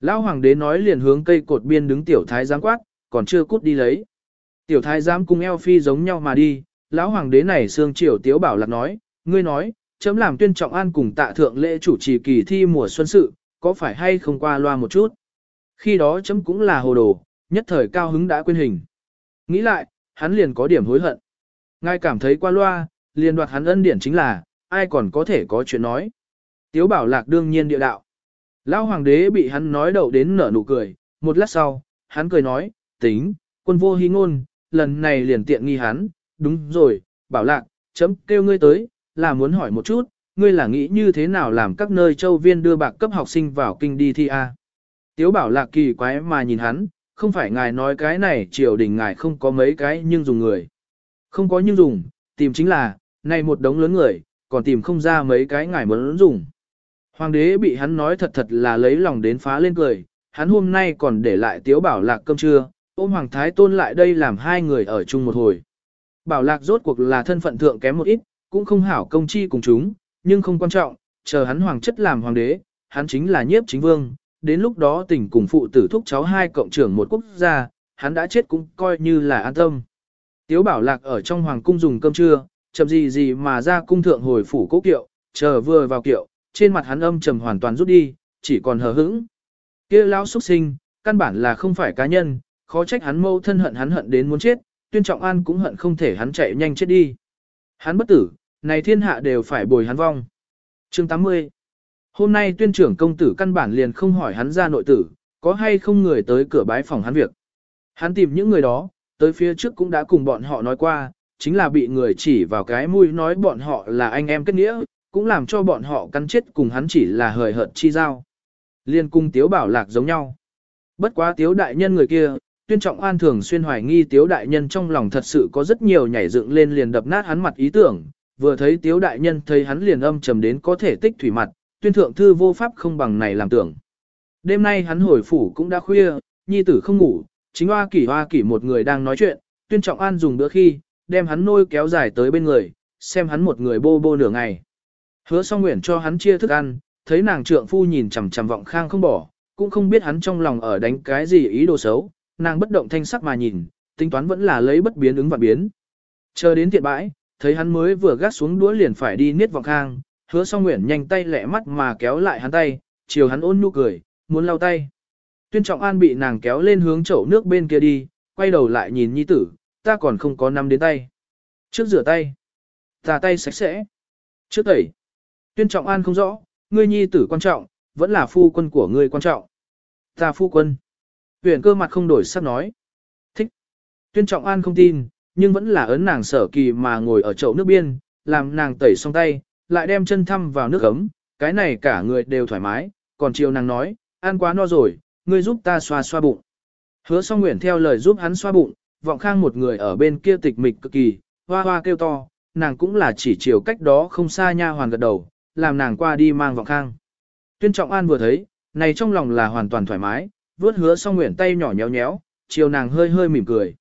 Lão hoàng đế nói liền hướng cây cột biên đứng tiểu thái giáng quát, còn chưa cút đi lấy. Tiểu thái giám cùng eo phi giống nhau mà đi, lão hoàng đế này xương triều tiếu bảo lạc nói, ngươi nói, chấm làm tuyên trọng an cùng tạ thượng lễ chủ trì kỳ thi mùa xuân sự, có phải hay không qua loa một chút. Khi đó chấm cũng là hồ đồ, nhất thời cao hứng đã quên hình. Nghĩ lại, hắn liền có điểm hối hận. Ngài cảm thấy qua loa, liền đoạt hắn ân điển chính là, ai còn có thể có chuyện nói. Tiếu bảo lạc đương nhiên địa đạo. Lão hoàng đế bị hắn nói đậu đến nở nụ cười, một lát sau, hắn cười nói, tính, quân vô hy ngôn, lần này liền tiện nghi hắn, đúng rồi, bảo lạc, chấm kêu ngươi tới, là muốn hỏi một chút, ngươi là nghĩ như thế nào làm các nơi châu viên đưa bạc cấp học sinh vào kinh đi thi A. Tiếu bảo lạc kỳ quái mà nhìn hắn, không phải ngài nói cái này triều đình ngài không có mấy cái nhưng dùng người. Không có nhưng dùng, tìm chính là, này một đống lớn người, còn tìm không ra mấy cái ngài muốn dùng. Hoàng đế bị hắn nói thật thật là lấy lòng đến phá lên cười, hắn hôm nay còn để lại tiếu bảo lạc cơm trưa, ôm hoàng thái tôn lại đây làm hai người ở chung một hồi. Bảo lạc rốt cuộc là thân phận thượng kém một ít, cũng không hảo công chi cùng chúng, nhưng không quan trọng, chờ hắn hoàng chất làm hoàng đế, hắn chính là nhiếp chính vương, đến lúc đó tỉnh cùng phụ tử thúc cháu hai cộng trưởng một quốc gia, hắn đã chết cũng coi như là an tâm. Tiếu bảo lạc ở trong hoàng cung dùng cơm trưa, chậm gì gì mà ra cung thượng hồi phủ cố kiệu, chờ vừa vào kiệu, trên mặt hắn âm trầm hoàn toàn rút đi, chỉ còn hờ hững. kia lão xuất sinh, căn bản là không phải cá nhân, khó trách hắn mâu thân hận hắn hận đến muốn chết, tuyên trọng an cũng hận không thể hắn chạy nhanh chết đi. Hắn bất tử, này thiên hạ đều phải bồi hắn vong. Chương 80 Hôm nay tuyên trưởng công tử căn bản liền không hỏi hắn ra nội tử, có hay không người tới cửa bái phòng hắn việc. Hắn tìm những người đó, tới phía trước cũng đã cùng bọn họ nói qua, chính là bị người chỉ vào cái mũi nói bọn họ là anh em kết nghĩa, cũng làm cho bọn họ cắn chết cùng hắn chỉ là hời hợt chi giao. Liên cung tiếu bảo lạc giống nhau. Bất quá tiếu đại nhân người kia, tuyên trọng an thường xuyên hoài nghi tiếu đại nhân trong lòng thật sự có rất nhiều nhảy dựng lên liền đập nát hắn mặt ý tưởng, vừa thấy tiếu đại nhân thấy hắn liền âm trầm đến có thể tích thủy mặt, tuyên thượng thư vô pháp không bằng này làm tưởng. Đêm nay hắn hồi phủ cũng đã khuya, nhi tử không ngủ, chính hoa kỷ hoa kỷ một người đang nói chuyện, tuyên trọng an dùng bữa khi, đem hắn nôi kéo dài tới bên người, xem hắn một người bô bô nửa ngày. Hứa song nguyện cho hắn chia thức ăn, thấy nàng trượng phu nhìn chằm chằm vọng khang không bỏ, cũng không biết hắn trong lòng ở đánh cái gì ý đồ xấu, nàng bất động thanh sắc mà nhìn, tính toán vẫn là lấy bất biến ứng và biến. Chờ đến tiện bãi, thấy hắn mới vừa gác xuống đũa liền phải đi niết vọng khang, hứa song nguyện nhanh tay lẹ mắt mà kéo lại hắn tay, chiều hắn ôn nhu cười, muốn lau tay. Tuyên trọng an bị nàng kéo lên hướng chậu nước bên kia đi, quay đầu lại nhìn nhi tử, ta còn không có nắm đến tay. Trước rửa tay. Ta tay sạch sẽ. Trước tẩy. Tuyên trọng an không rõ, ngươi nhi tử quan trọng, vẫn là phu quân của ngươi quan trọng. Ta phu quân. Huyền cơ mặt không đổi sắc nói. Thích. Tuyên trọng an không tin, nhưng vẫn là ấn nàng sở kỳ mà ngồi ở chậu nước biên, làm nàng tẩy xong tay, lại đem chân thăm vào nước ấm, cái này cả người đều thoải mái, còn chiều nàng nói, ăn quá no rồi, ngươi giúp ta xoa xoa bụng. Hứa song nguyện theo lời giúp hắn xoa bụng, vọng khang một người ở bên kia tịch mịch cực kỳ, hoa hoa kêu to, nàng cũng là chỉ chiều cách đó không xa nha hoàn gật đầu, làm nàng qua đi mang vọng khang. Tuyên trọng an vừa thấy, này trong lòng là hoàn toàn thoải mái, vớt hứa song nguyện tay nhỏ nhéo nhéo, chiều nàng hơi hơi mỉm cười.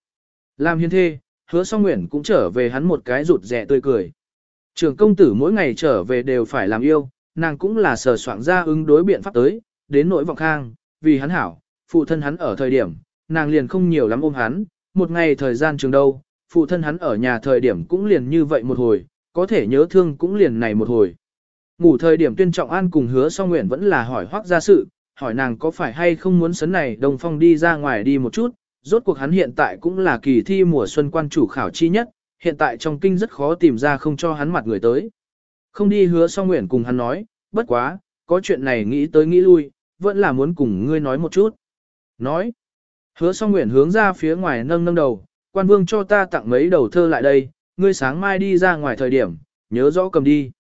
Làm hiên thê, hứa song nguyện cũng trở về hắn một cái rụt rẻ tươi cười. Trường công tử mỗi ngày trở về đều phải làm yêu, nàng cũng là sờ soạn ra ứng đối biện pháp tới, đến nỗi vọng khang, vì hắn hảo, phụ thân hắn ở thời điểm, nàng liền không nhiều lắm ôm hắn, một ngày thời gian trường đâu, phụ thân hắn ở nhà thời điểm cũng liền như vậy một hồi, có thể nhớ thương cũng liền này một hồi. Ngủ thời điểm tuyên trọng an cùng hứa song nguyện vẫn là hỏi hoác ra sự, hỏi nàng có phải hay không muốn sấn này đồng phong đi ra ngoài đi một chút, rốt cuộc hắn hiện tại cũng là kỳ thi mùa xuân quan chủ khảo chi nhất, hiện tại trong kinh rất khó tìm ra không cho hắn mặt người tới. Không đi hứa song nguyện cùng hắn nói, bất quá, có chuyện này nghĩ tới nghĩ lui, vẫn là muốn cùng ngươi nói một chút. Nói, hứa song nguyện hướng ra phía ngoài nâng nâng đầu, quan vương cho ta tặng mấy đầu thơ lại đây, ngươi sáng mai đi ra ngoài thời điểm, nhớ rõ cầm đi.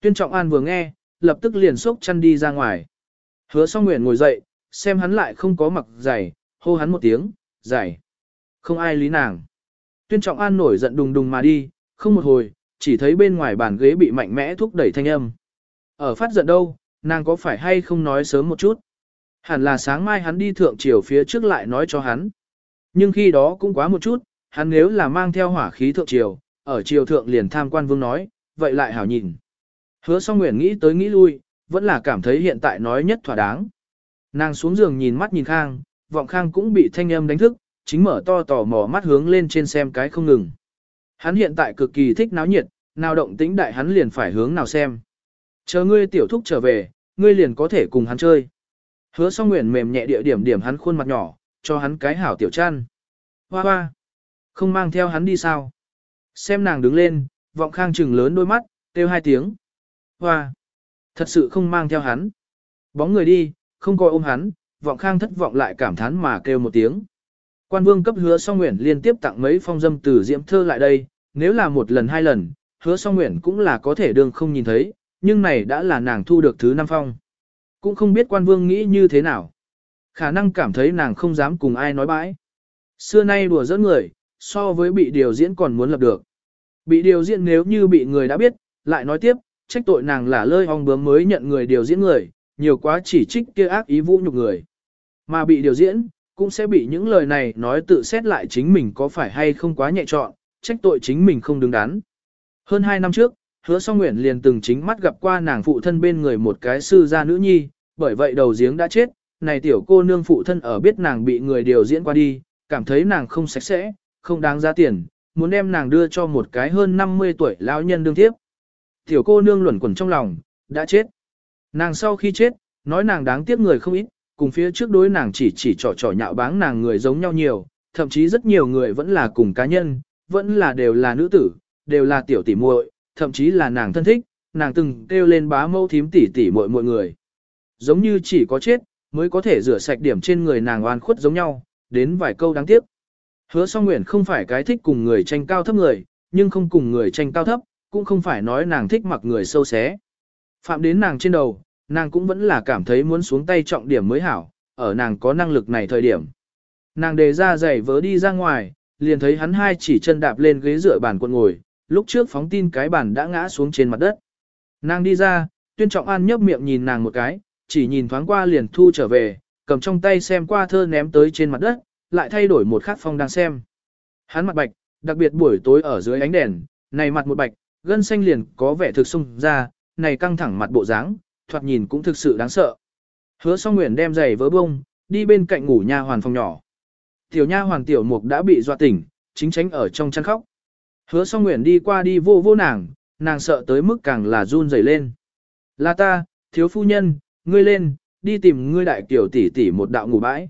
Tuyên trọng an vừa nghe, lập tức liền sốc chăn đi ra ngoài. Hứa song nguyện ngồi dậy, xem hắn lại không có mặc giày, hô hắn một tiếng, giày. Không ai lý nàng. Tuyên trọng an nổi giận đùng đùng mà đi, không một hồi, chỉ thấy bên ngoài bàn ghế bị mạnh mẽ thúc đẩy thanh âm. Ở phát giận đâu, nàng có phải hay không nói sớm một chút. Hẳn là sáng mai hắn đi thượng triều phía trước lại nói cho hắn. Nhưng khi đó cũng quá một chút, hắn nếu là mang theo hỏa khí thượng triều, ở triều thượng liền tham quan vương nói, vậy lại hảo nhìn. Hứa song nguyện nghĩ tới nghĩ lui, vẫn là cảm thấy hiện tại nói nhất thỏa đáng. Nàng xuống giường nhìn mắt nhìn Khang, vọng Khang cũng bị thanh âm đánh thức, chính mở to tò mò mắt hướng lên trên xem cái không ngừng. Hắn hiện tại cực kỳ thích náo nhiệt, nào động tĩnh đại hắn liền phải hướng nào xem. Chờ ngươi tiểu thúc trở về, ngươi liền có thể cùng hắn chơi. Hứa song nguyện mềm nhẹ địa điểm điểm hắn khuôn mặt nhỏ, cho hắn cái hảo tiểu chăn. Hoa hoa. Không mang theo hắn đi sao? Xem nàng đứng lên, vọng khang trừng lớn đôi mắt, kêu hai tiếng. Hoa. Thật sự không mang theo hắn. Bóng người đi, không coi ôm hắn, vọng khang thất vọng lại cảm thán mà kêu một tiếng. Quan vương cấp hứa song nguyện liên tiếp tặng mấy phong dâm từ diễm thơ lại đây, nếu là một lần hai lần, hứa song nguyện cũng là có thể đương không nhìn thấy, nhưng này đã là nàng thu được thứ năm phong. Cũng không biết quan vương nghĩ như thế nào. Khả năng cảm thấy nàng không dám cùng ai nói bãi. Xưa nay đùa giỡn người, so với bị điều diễn còn muốn lập được. Bị điều diễn nếu như bị người đã biết, lại nói tiếp, trách tội nàng là lơi ong bướm mới nhận người điều diễn người, nhiều quá chỉ trích kia ác ý vũ nhục người. Mà bị điều diễn, cũng sẽ bị những lời này nói tự xét lại chính mình có phải hay không quá nhẹ trọn, trách tội chính mình không đứng đắn. Hơn 2 năm trước, hứa song nguyện liền từng chính mắt gặp qua nàng phụ thân bên người một cái sư gia nữ nhi, bởi vậy đầu giếng đã chết, này tiểu cô nương phụ thân ở biết nàng bị người điều diễn qua đi, cảm thấy nàng không sạch sẽ, không đáng giá tiền, muốn đem nàng đưa cho một cái hơn 50 tuổi lão nhân đương tiếp. Tiểu cô nương luẩn quẩn trong lòng, đã chết. Nàng sau khi chết, nói nàng đáng tiếc người không ít, cùng phía trước đối nàng chỉ chỉ trò trò nhạo báng nàng người giống nhau nhiều, thậm chí rất nhiều người vẫn là cùng cá nhân, vẫn là đều là nữ tử, đều là tiểu tỷ muội, thậm chí là nàng thân thích, nàng từng kêu lên bá mâu thím tỷ tỷ muội mọi người. Giống như chỉ có chết, mới có thể rửa sạch điểm trên người nàng oan khuất giống nhau, đến vài câu đáng tiếc. Hứa song nguyện không phải cái thích cùng người tranh cao thấp người, nhưng không cùng người tranh cao thấp, cũng không phải nói nàng thích mặc người sâu xé. Phạm đến nàng trên đầu, nàng cũng vẫn là cảm thấy muốn xuống tay trọng điểm mới hảo, ở nàng có năng lực này thời điểm. Nàng đề ra giày vớ đi ra ngoài, liền thấy hắn hai chỉ chân đạp lên ghế dựa bàn quân ngồi, lúc trước phóng tin cái bàn đã ngã xuống trên mặt đất. Nàng đi ra, tuyên trọng an nhấp miệng nhìn nàng một cái, chỉ nhìn thoáng qua liền thu trở về, cầm trong tay xem qua thơ ném tới trên mặt đất, lại thay đổi một khắc phong đang xem. Hắn mặt bạch, đặc biệt buổi tối ở dưới ánh đèn, này mặt một bạch, gân xanh liền có vẻ thực sung ra, này căng thẳng mặt bộ dáng, thoạt nhìn cũng thực sự đáng sợ. Hứa song nguyện đem giày vớ bông, đi bên cạnh ngủ nha hoàn phòng nhỏ. Tiểu nha hoàn tiểu mục đã bị dọa tỉnh, chính tránh ở trong chăn khóc. Hứa song nguyện đi qua đi vô vô nàng, nàng sợ tới mức càng là run rẩy lên. Là ta, thiếu phu nhân, ngươi lên, đi tìm ngươi đại tiểu tỷ tỷ một đạo ngủ bãi.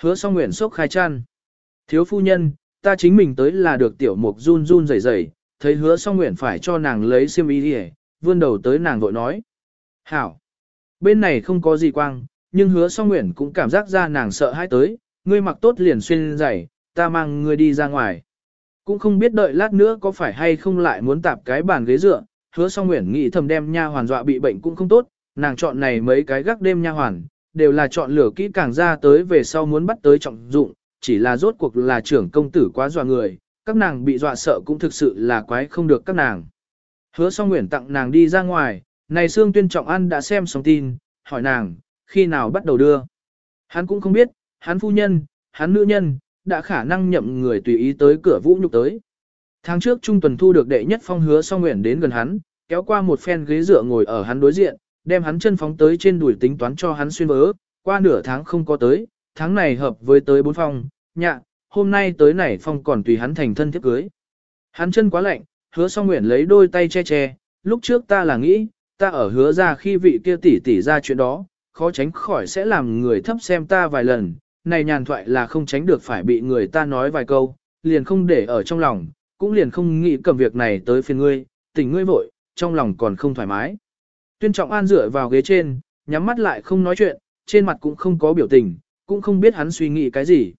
Hứa song nguyện sốc khai chăn. Thiếu phu nhân, ta chính mình tới là được tiểu mục run run rẩy rẩy, thấy hứa song nguyện phải cho nàng lấy xiêm y đi vươn đầu tới nàng vội nói. Hảo! Bên này không có gì quang, nhưng hứa song nguyện cũng cảm giác ra nàng sợ hãi tới, ngươi mặc tốt liền xuyên giày, ta mang ngươi đi ra ngoài. Cũng không biết đợi lát nữa có phải hay không lại muốn tạp cái bàn ghế dựa, hứa song nguyện nghĩ thầm đem nha hoàn dọa bị bệnh cũng không tốt, nàng chọn này mấy cái gác đêm nha hoàn, đều là chọn lửa kỹ càng ra tới về sau muốn bắt tới trọng dụng, chỉ là rốt cuộc là trưởng công tử quá dọa người, các nàng bị dọa sợ cũng thực sự là quái không được các nàng. Hứa song nguyện tặng nàng đi ra ngoài, này Sương Tuyên Trọng An đã xem xong tin, hỏi nàng, khi nào bắt đầu đưa. Hắn cũng không biết, hắn phu nhân, hắn nữ nhân, đã khả năng nhậm người tùy ý tới cửa vũ nhục tới. Tháng trước Trung Tuần thu được đệ nhất phong hứa song nguyện đến gần hắn, kéo qua một phen ghế dựa ngồi ở hắn đối diện, đem hắn chân phóng tới trên đùi tính toán cho hắn xuyên vớ, qua nửa tháng không có tới, tháng này hợp với tới bốn phong, nhạ, hôm nay tới này phong còn tùy hắn thành thân thiết cưới. Hắn chân quá lạnh, hứa song nguyện lấy đôi tay che che, lúc trước ta là nghĩ, ta ở hứa ra khi vị kia tỷ tỷ ra chuyện đó, khó tránh khỏi sẽ làm người thấp xem ta vài lần, này nhàn thoại là không tránh được phải bị người ta nói vài câu, liền không để ở trong lòng, cũng liền không nghĩ cầm việc này tới phiền ngươi, tình ngươi vội, trong lòng còn không thoải mái. Tuyên trọng an dựa vào ghế trên, nhắm mắt lại không nói chuyện, trên mặt cũng không có biểu tình, cũng không biết hắn suy nghĩ cái gì.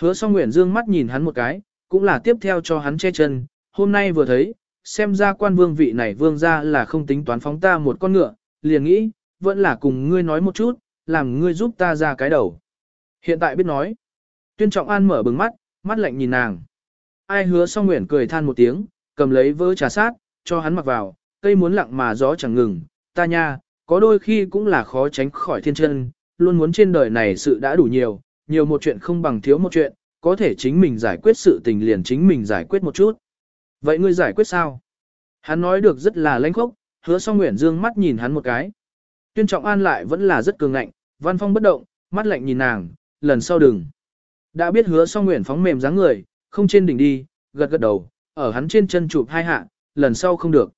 Hứa song nguyện dương mắt nhìn hắn một cái, cũng là tiếp theo cho hắn che chân, hôm nay vừa thấy, xem ra quan vương vị này vương ra là không tính toán phóng ta một con ngựa, liền nghĩ, vẫn là cùng ngươi nói một chút, làm ngươi giúp ta ra cái đầu. Hiện tại biết nói. Tuyên trọng an mở bừng mắt, mắt lạnh nhìn nàng. Ai hứa song nguyện cười than một tiếng, cầm lấy vỡ trà sát, cho hắn mặc vào, cây muốn lặng mà gió chẳng ngừng, ta nha, có đôi khi cũng là khó tránh khỏi thiên chân, luôn muốn trên đời này sự đã đủ nhiều, nhiều một chuyện không bằng thiếu một chuyện, có thể chính mình giải quyết sự tình liền chính mình giải quyết một chút. Vậy ngươi giải quyết sao? Hắn nói được rất là lãnh khốc, hứa song nguyện dương mắt nhìn hắn một cái. Tuyên trọng an lại vẫn là rất cường ngạnh, văn phong bất động, mắt lạnh nhìn nàng, lần sau đừng. Đã biết hứa song nguyện phóng mềm dáng người, không trên đỉnh đi, gật gật đầu, ở hắn trên chân chụp hai hạ, lần sau không được.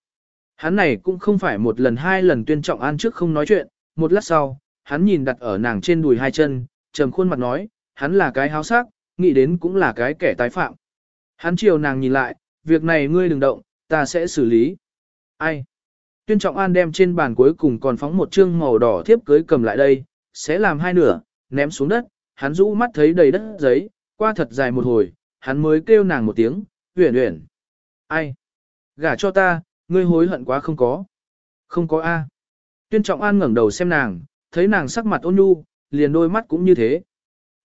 Hắn này cũng không phải một lần hai lần tuyên trọng an trước không nói chuyện, một lát sau, hắn nhìn đặt ở nàng trên đùi hai chân, trầm khuôn mặt nói, hắn là cái háo sắc, nghĩ đến cũng là cái kẻ tái phạm. Hắn chiều nàng nhìn lại, việc này ngươi đừng động, ta sẽ xử lý. Ai? Tuyên Trọng An đem trên bàn cuối cùng còn phóng một chương màu đỏ thiếp cưới cầm lại đây, sẽ làm hai nửa, ném xuống đất, hắn rũ mắt thấy đầy đất giấy, qua thật dài một hồi, hắn mới kêu nàng một tiếng, uyển uyển. Ai? Gả cho ta, ngươi hối hận quá không có. Không có A. Tuyên Trọng An ngẩng đầu xem nàng, thấy nàng sắc mặt ôn nhu, liền đôi mắt cũng như thế.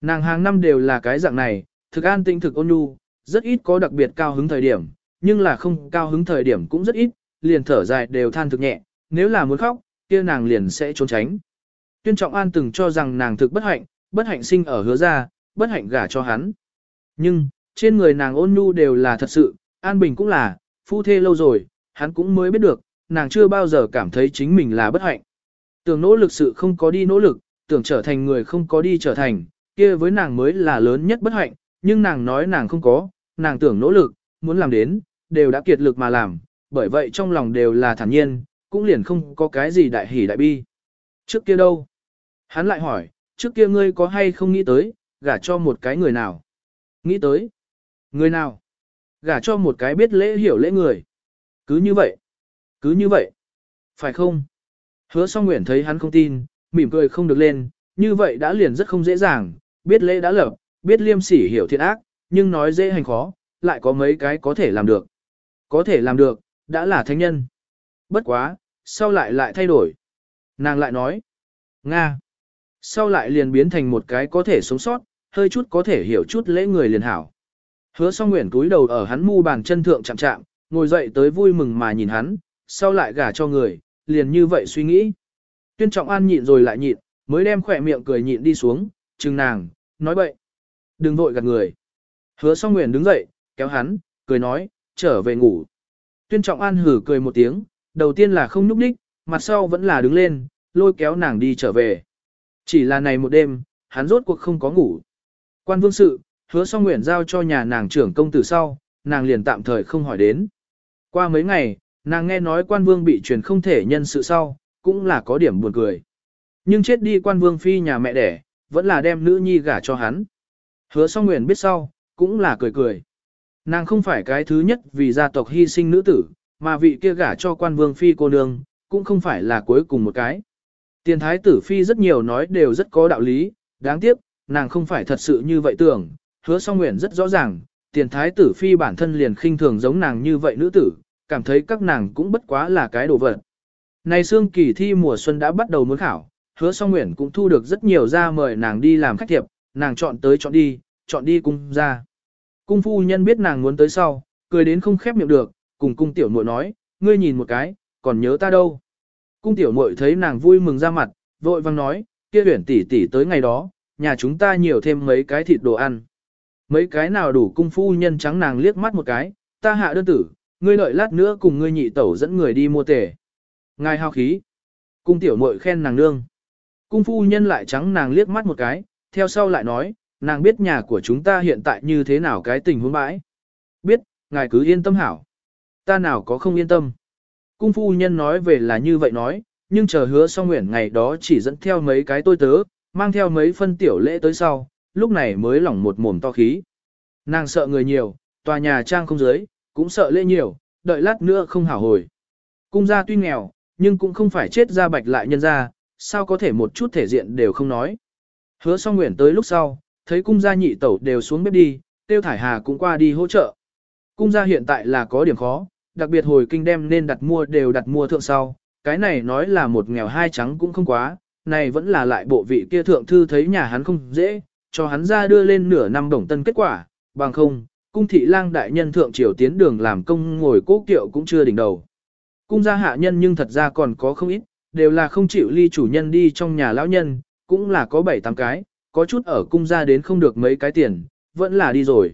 Nàng hàng năm đều là cái dạng này, thực an tinh thực ôn nhu, rất ít có đặc biệt cao hứng thời điểm, nhưng là không cao hứng thời điểm cũng rất ít, liền thở dài đều than thực nhẹ, nếu là muốn khóc, kia nàng liền sẽ trốn tránh. Tuyên Trọng An từng cho rằng nàng thực bất hạnh, bất hạnh sinh ở hứa ra, bất hạnh gả cho hắn. Nhưng, trên người nàng ôn nhu đều là thật sự, An Bình cũng là, phu thê lâu rồi, hắn cũng mới biết được, nàng chưa bao giờ cảm thấy chính mình là bất hạnh. Tưởng nỗ lực sự không có đi nỗ lực, tưởng trở thành người không có đi trở thành, kia với nàng mới là lớn nhất bất hạnh, nhưng nàng nói nàng không có, nàng tưởng nỗ lực, muốn làm đến, đều đã kiệt lực mà làm, bởi vậy trong lòng đều là thản nhiên, cũng liền không có cái gì đại hỉ đại bi. Trước kia đâu? Hắn lại hỏi, trước kia ngươi có hay không nghĩ tới, gả cho một cái người nào? Nghĩ tới. Người nào? Gả cho một cái biết lễ hiểu lễ người. Cứ như vậy. Cứ như vậy. Phải không? Hứa song nguyện thấy hắn không tin, mỉm cười không được lên, như vậy đã liền rất không dễ dàng, biết lễ đã lập, biết liêm sỉ hiểu thiện ác, nhưng nói dễ hành khó, lại có mấy cái có thể làm được. Có thể làm được, đã là thánh nhân. Bất quá, sau lại lại thay đổi. Nàng lại nói, Nga. Sau lại liền biến thành một cái có thể sống sót, hơi chút có thể hiểu chút lễ người liền hảo. Hứa song nguyện túi đầu ở hắn mu bàn chân thượng chạm chạm, ngồi dậy tới vui mừng mà nhìn hắn, sau lại gả cho người, liền như vậy suy nghĩ. Tuyên trọng an nhịn rồi lại nhịn, mới đem khỏe miệng cười nhịn đi xuống, chừng nàng, nói bậy. Đừng vội gạt người. Hứa song nguyện đứng dậy, kéo hắn, cười nói, trở về ngủ. Tuyên trọng an hử cười một tiếng, đầu tiên là không núp đích, mặt sau vẫn là đứng lên, lôi kéo nàng đi trở về. Chỉ là này một đêm, hắn rốt cuộc không có ngủ. Quan vương sự, hứa song nguyện giao cho nhà nàng trưởng công tử sau, nàng liền tạm thời không hỏi đến. Qua mấy ngày, nàng nghe nói quan vương bị truyền không thể nhân sự sau, cũng là có điểm buồn cười. Nhưng chết đi quan vương phi nhà mẹ đẻ, vẫn là đem nữ nhi gả cho hắn. Hứa song nguyện biết sau, cũng là cười cười. Nàng không phải cái thứ nhất vì gia tộc hy sinh nữ tử, mà vị kia gả cho quan vương phi cô nương, cũng không phải là cuối cùng một cái. Tiền thái tử phi rất nhiều nói đều rất có đạo lý, đáng tiếc, nàng không phải thật sự như vậy tưởng, hứa song nguyện rất rõ ràng, tiền thái tử phi bản thân liền khinh thường giống nàng như vậy nữ tử, cảm thấy các nàng cũng bất quá là cái đồ vật. Này xương kỳ thi mùa xuân đã bắt đầu muốn khảo, hứa song nguyện cũng thu được rất nhiều ra mời nàng đi làm khách thiệp, nàng chọn tới chọn đi, chọn đi cung ra. Cung phu nhân biết nàng muốn tới sau, cười đến không khép miệng được, cùng cung tiểu muội nói, ngươi nhìn một cái, còn nhớ ta đâu. Cung tiểu muội thấy nàng vui mừng ra mặt, vội vang nói, kia huyển tỷ tỷ tới ngày đó, nhà chúng ta nhiều thêm mấy cái thịt đồ ăn. Mấy cái nào đủ cung phu nhân trắng nàng liếc mắt một cái, ta hạ đơn tử, ngươi đợi lát nữa cùng ngươi nhị tẩu dẫn người đi mua tể. Ngài hao khí. Cung tiểu muội khen nàng nương. Cung phu nhân lại trắng nàng liếc mắt một cái, theo sau lại nói, nàng biết nhà của chúng ta hiện tại như thế nào cái tình huống bãi. Biết, ngài cứ yên tâm hảo. Ta nào có không yên tâm. Cung phu nhân nói về là như vậy nói, nhưng chờ hứa xong nguyện ngày đó chỉ dẫn theo mấy cái tôi tớ, mang theo mấy phân tiểu lễ tới sau, lúc này mới lỏng một mồm to khí. Nàng sợ người nhiều, tòa nhà trang không dưới, cũng sợ lễ nhiều, đợi lát nữa không hảo hồi. Cung gia tuy nghèo, nhưng cũng không phải chết ra bạch lại nhân ra, sao có thể một chút thể diện đều không nói. Hứa song nguyện tới lúc sau, thấy cung gia nhị tẩu đều xuống bếp đi, tiêu thải hà cũng qua đi hỗ trợ. Cung gia hiện tại là có điểm khó, đặc biệt hồi kinh đem nên đặt mua đều đặt mua thượng sau, cái này nói là một nghèo hai trắng cũng không quá, này vẫn là lại bộ vị kia thượng thư thấy nhà hắn không dễ, cho hắn ra đưa lên nửa năm đồng tân kết quả, bằng không, cung thị lang đại nhân thượng triều tiến đường làm công ngồi cố kiệu cũng chưa đỉnh đầu. Cung gia hạ nhân nhưng thật ra còn có không ít, đều là không chịu ly chủ nhân đi trong nhà lão nhân, cũng là có bảy tám cái, có chút ở cung gia đến không được mấy cái tiền, vẫn là đi rồi.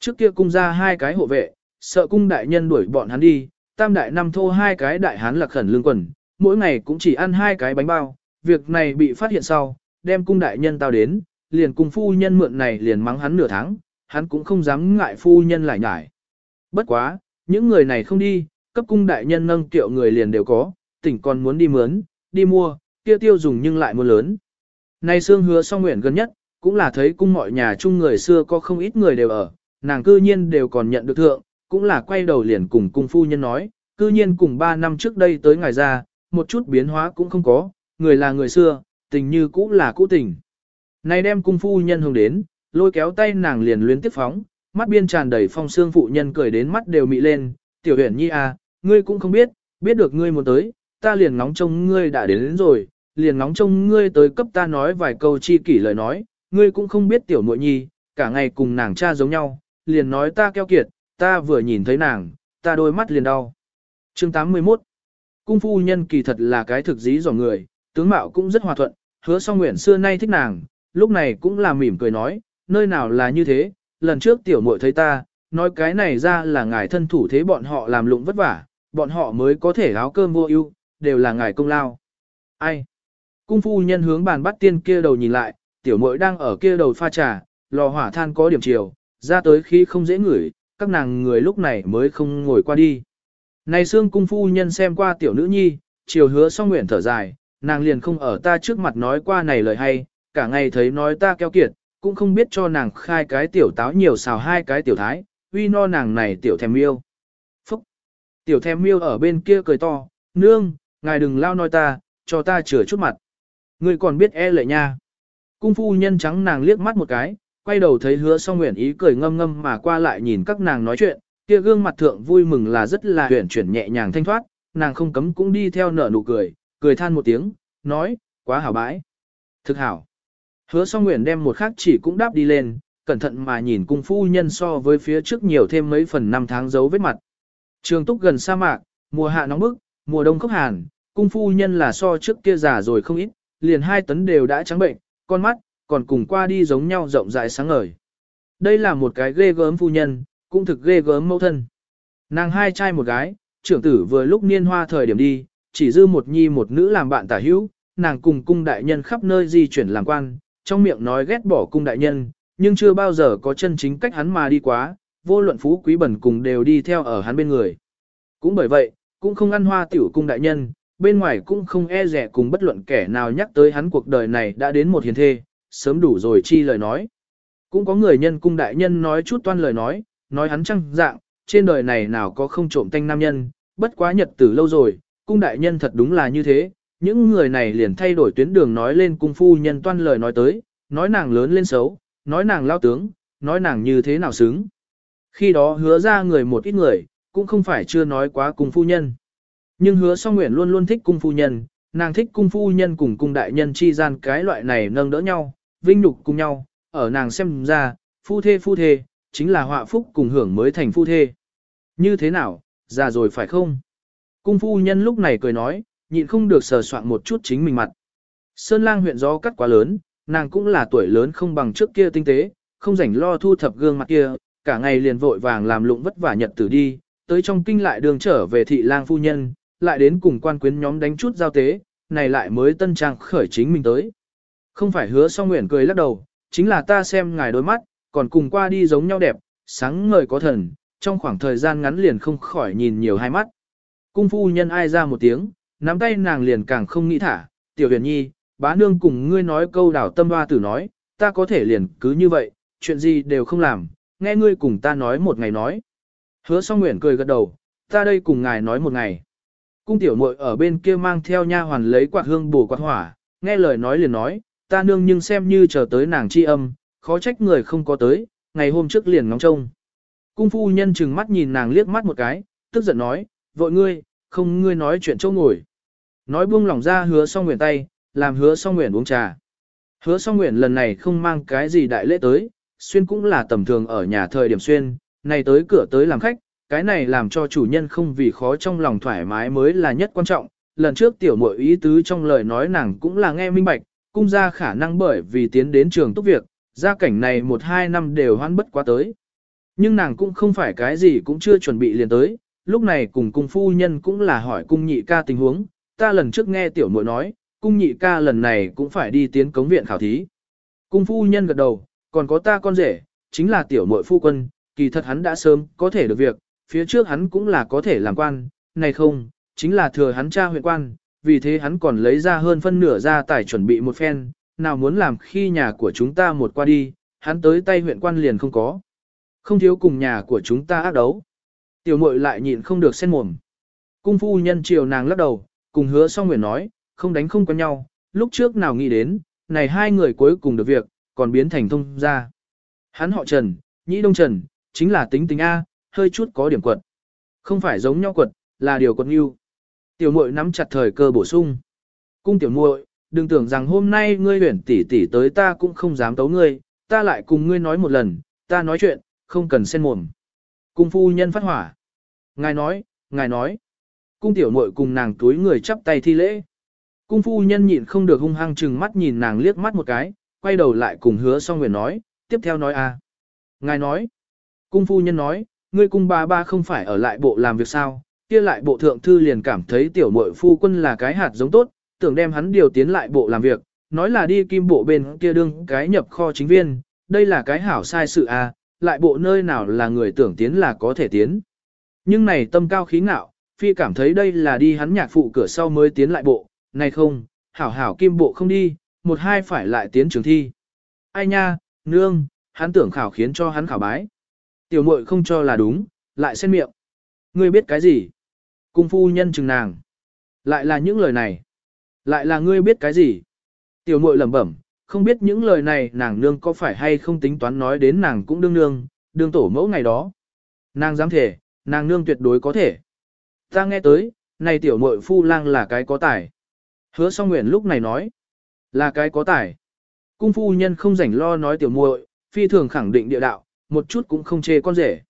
Trước kia cung gia hai cái hộ vệ, sợ cung đại nhân đuổi bọn hắn đi, tam đại năm thô hai cái đại hán lạc khẩn lương quần, mỗi ngày cũng chỉ ăn hai cái bánh bao, việc này bị phát hiện sau, đem cung đại nhân tao đến, liền cung phu nhân mượn này liền mắng hắn nửa tháng, hắn cũng không dám ngại phu nhân lại nhải. Bất quá, những người này không đi, cấp cung đại nhân nâng kiệu người liền đều có, tỉnh còn muốn đi mướn, đi mua, kia tiêu dùng nhưng lại mua lớn. Nay xương hứa song nguyện gần nhất, cũng là thấy cung mọi nhà chung người xưa có không ít người đều ở, nàng cư nhiên đều còn nhận được thượng, cũng là quay đầu liền cùng cung phu nhân nói, cư nhiên cùng 3 năm trước đây tới ngài ra, một chút biến hóa cũng không có, người là người xưa, tình như cũ là cũ tình. Này đem cung phu nhân hướng đến, lôi kéo tay nàng liền luyến tiếp phóng, mắt biên tràn đầy phong xương phụ nhân cười đến mắt đều mị lên, tiểu huyền nhi à, ngươi cũng không biết, biết được ngươi muốn tới, ta liền ngóng trông ngươi đã đến, đến rồi, liền ngóng trông ngươi tới cấp ta nói vài câu chi kỷ lời nói, ngươi cũng không biết tiểu muội nhi, cả ngày cùng nàng cha giống nhau, liền nói ta keo kiệt, ta vừa nhìn thấy nàng, ta đôi mắt liền đau. Chương 81 Cung phu nhân kỳ thật là cái thực dí dò người, tướng mạo cũng rất hòa thuận, hứa song nguyện xưa nay thích nàng, lúc này cũng là mỉm cười nói, nơi nào là như thế, lần trước tiểu muội thấy ta, nói cái này ra là ngài thân thủ thế bọn họ làm lụng vất vả, bọn họ mới có thể áo cơm vô ưu, đều là ngài công lao. Ai? Cung phu nhân hướng bàn bắt tiên kia đầu nhìn lại, tiểu muội đang ở kia đầu pha trà, lò hỏa than có điểm chiều, ra tới khi không dễ ngửi, các nàng người lúc này mới không ngồi qua đi. Này xương cung phu nhân xem qua tiểu nữ nhi, chiều hứa song nguyện thở dài, nàng liền không ở ta trước mặt nói qua này lời hay, cả ngày thấy nói ta keo kiệt, cũng không biết cho nàng khai cái tiểu táo nhiều xào hai cái tiểu thái, uy no nàng này tiểu thèm yêu. Tiểu thèm miêu ở bên kia cười to, nương, ngài đừng lao nói ta, cho ta chừa chút mặt. Ngươi còn biết e lệ nha. Cung phu nhân trắng nàng liếc mắt một cái, quay đầu thấy hứa song nguyện ý cười ngâm ngâm mà qua lại nhìn các nàng nói chuyện, kia gương mặt thượng vui mừng là rất là huyển chuyển nhẹ nhàng thanh thoát, nàng không cấm cũng đi theo nở nụ cười, cười than một tiếng, nói, quá hảo bãi. Thực hảo. Hứa song nguyện đem một khắc chỉ cũng đáp đi lên, cẩn thận mà nhìn cung phu nhân so với phía trước nhiều thêm mấy phần năm tháng dấu vết mặt. Trường túc gần sa mạc, mùa hạ nóng bức, mùa đông khốc hàn, cung phu nhân là so trước kia già rồi không ít, liền hai tấn đều đã trắng bệnh, con mắt, còn cùng qua đi giống nhau rộng rãi sáng ngời. Đây là một cái ghê gớm phu nhân, cũng thực ghê gớm mẫu thân. Nàng hai trai một gái, trưởng tử vừa lúc niên hoa thời điểm đi, chỉ dư một nhi một nữ làm bạn tả hữu, nàng cùng cung đại nhân khắp nơi di chuyển làm quan, trong miệng nói ghét bỏ cung đại nhân, nhưng chưa bao giờ có chân chính cách hắn mà đi quá, vô luận phú quý bẩn cùng đều đi theo ở hắn bên người. Cũng bởi vậy, cũng không ăn hoa tiểu cung đại nhân, bên ngoài cũng không e rẻ cùng bất luận kẻ nào nhắc tới hắn cuộc đời này đã đến một hiền thê, sớm đủ rồi chi lời nói. Cũng có người nhân cung đại nhân nói chút toan lời nói, nói hắn trăng dạng, trên đời này nào có không trộm tanh nam nhân, bất quá nhật tử lâu rồi, cung đại nhân thật đúng là như thế, những người này liền thay đổi tuyến đường nói lên cung phu nhân toan lời nói tới, nói nàng lớn lên xấu, nói nàng lao tướng, nói nàng như thế nào xứng. Khi đó hứa ra người một ít người, cũng không phải chưa nói quá cùng phu nhân. Nhưng hứa song nguyện luôn luôn thích cung phu nhân, nàng thích cung phu nhân cùng cung đại nhân chi gian cái loại này nâng đỡ nhau, vinh nhục cùng nhau, ở nàng xem ra, phu thê phu thê, chính là họa phúc cùng hưởng mới thành phu thê. Như thế nào, già rồi phải không? Cung phu nhân lúc này cười nói, nhịn không được sờ soạn một chút chính mình mặt. Sơn lang huyện gió cắt quá lớn, nàng cũng là tuổi lớn không bằng trước kia tinh tế, không rảnh lo thu thập gương mặt kia, cả ngày liền vội vàng làm lụng vất vả nhật tử đi, tới trong kinh lại đường trở về thị lang phu nhân, lại đến cùng quan quyến nhóm đánh chút giao tế, này lại mới tân trang khởi chính mình tới. Không phải hứa song nguyện cười lắc đầu, chính là ta xem ngài đôi mắt, còn cùng qua đi giống nhau đẹp, sáng ngời có thần, trong khoảng thời gian ngắn liền không khỏi nhìn nhiều hai mắt. Cung phu nhân ai ra một tiếng, nắm tay nàng liền càng không nghĩ thả, tiểu huyền nhi, bá nương cùng ngươi nói câu đảo tâm hoa tử nói, ta có thể liền cứ như vậy, chuyện gì đều không làm, nghe ngươi cùng ta nói một ngày nói. Hứa song nguyện cười gật đầu, ta đây cùng ngài nói một ngày. Cung tiểu muội ở bên kia mang theo nha hoàn lấy quạt hương bổ quạt hỏa, nghe lời nói liền nói, ta nương nhưng xem như chờ tới nàng chi âm, khó trách người không có tới, ngày hôm trước liền ngóng trông. Cung phu nhân chừng mắt nhìn nàng liếc mắt một cái, tức giận nói, vội ngươi, không ngươi nói chuyện châu ngồi. Nói buông lỏng ra hứa song nguyện tay, làm hứa song nguyện uống trà. Hứa song nguyện lần này không mang cái gì đại lễ tới, xuyên cũng là tầm thường ở nhà thời điểm xuyên, này tới cửa tới làm khách, cái này làm cho chủ nhân không vì khó trong lòng thoải mái mới là nhất quan trọng. Lần trước tiểu muội ý tứ trong lời nói nàng cũng là nghe minh bạch, cung ra khả năng bởi vì tiến đến trường túc việc, gia cảnh này một hai năm đều hoan bất quá tới. Nhưng nàng cũng không phải cái gì cũng chưa chuẩn bị liền tới, lúc này cùng cung phu nhân cũng là hỏi cung nhị ca tình huống, ta lần trước nghe tiểu muội nói, cung nhị ca lần này cũng phải đi tiến cống viện khảo thí. Cung phu nhân gật đầu, còn có ta con rể, chính là tiểu muội phu quân, kỳ thật hắn đã sớm có thể được việc, phía trước hắn cũng là có thể làm quan, này không, chính là thừa hắn cha huyện quan, vì thế hắn còn lấy ra hơn phân nửa ra tài chuẩn bị một phen, nào muốn làm khi nhà của chúng ta một qua đi, hắn tới tay huyện quan liền không có. Không thiếu cùng nhà của chúng ta ác đấu. Tiểu muội lại nhịn không được sen mồm. Cung phu nhân chiều nàng lắc đầu, cùng hứa song nguyện nói, không đánh không quen nhau, lúc trước nào nghĩ đến, này hai người cuối cùng được việc, còn biến thành thông gia Hắn họ Trần, Nhĩ Đông Trần, chính là tính tính A, hơi chút có điểm quật. Không phải giống nhau quật, là điều quật yêu. Tiểu muội nắm chặt thời cơ bổ sung. Cung tiểu muội, đừng tưởng rằng hôm nay ngươi huyển tỷ tỷ tới ta cũng không dám tấu ngươi, ta lại cùng ngươi nói một lần, ta nói chuyện, không cần xen mồm. Cung phu nhân phát hỏa. Ngài nói, ngài nói. Cung tiểu muội cùng nàng túi người chắp tay thi lễ. Cung phu nhân nhịn không được hung hăng chừng mắt nhìn nàng liếc mắt một cái, quay đầu lại cùng hứa song nguyện nói, tiếp theo nói a à. Ngài nói, cung phu nhân nói, ngươi cung bà ba không phải ở lại bộ làm việc sao, kia lại bộ thượng thư liền cảm thấy tiểu muội phu quân là cái hạt giống tốt, tưởng đem hắn điều tiến lại bộ làm việc, nói là đi kim bộ bên kia đương cái nhập kho chính viên, đây là cái hảo sai sự a, à, lại bộ nơi nào là người tưởng tiến là có thể tiến. Nhưng này tâm cao khí ngạo, phi cảm thấy đây là đi hắn nhạc phụ cửa sau mới tiến lại bộ, này không, hảo hảo kim bộ không đi, một hai phải lại tiến trường thi. Ai nha, nương, hắn tưởng khảo khiến cho hắn khảo bái. Tiểu muội không cho là đúng, lại xen miệng. Ngươi biết cái gì? Cung phu nhân chừng nàng. Lại là những lời này. Lại là ngươi biết cái gì? Tiểu muội lẩm bẩm, không biết những lời này nàng nương có phải hay không tính toán nói đến nàng cũng đương nương, đương tổ mẫu ngày đó. Nàng dám thể, nàng nương tuyệt đối có thể. Ta nghe tới, này tiểu muội phu lang là cái có tài. Hứa song nguyện lúc này nói, là cái có tài. Cung phu nhân không rảnh lo nói tiểu muội, phi thường khẳng định địa đạo, một chút cũng không chê con rể.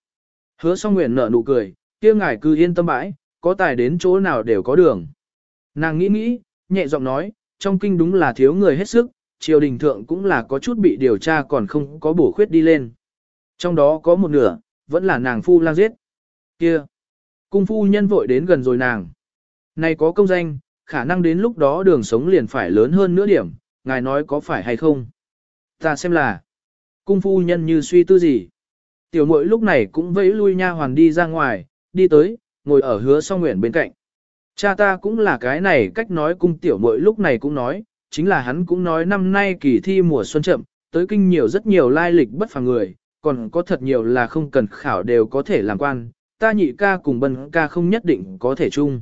Hứa song nguyện nở nụ cười, kia ngài cứ yên tâm bãi, có tài đến chỗ nào đều có đường. Nàng nghĩ nghĩ, nhẹ giọng nói, trong kinh đúng là thiếu người hết sức, triều đình thượng cũng là có chút bị điều tra còn không có bổ khuyết đi lên. Trong đó có một nửa, vẫn là nàng phu lang giết. Kia! Cung phu nhân vội đến gần rồi nàng. Này có công danh, khả năng đến lúc đó đường sống liền phải lớn hơn nửa điểm, ngài nói có phải hay không? Ta xem là, cung phu nhân như suy tư gì. Tiểu muội lúc này cũng vẫy lui nha hoàn đi ra ngoài, đi tới, ngồi ở hứa song nguyện bên cạnh. Cha ta cũng là cái này cách nói cung tiểu muội lúc này cũng nói, chính là hắn cũng nói năm nay kỳ thi mùa xuân chậm, tới kinh nhiều rất nhiều lai lịch bất phàm người, còn có thật nhiều là không cần khảo đều có thể làm quan, ta nhị ca cùng bần ca không nhất định có thể chung.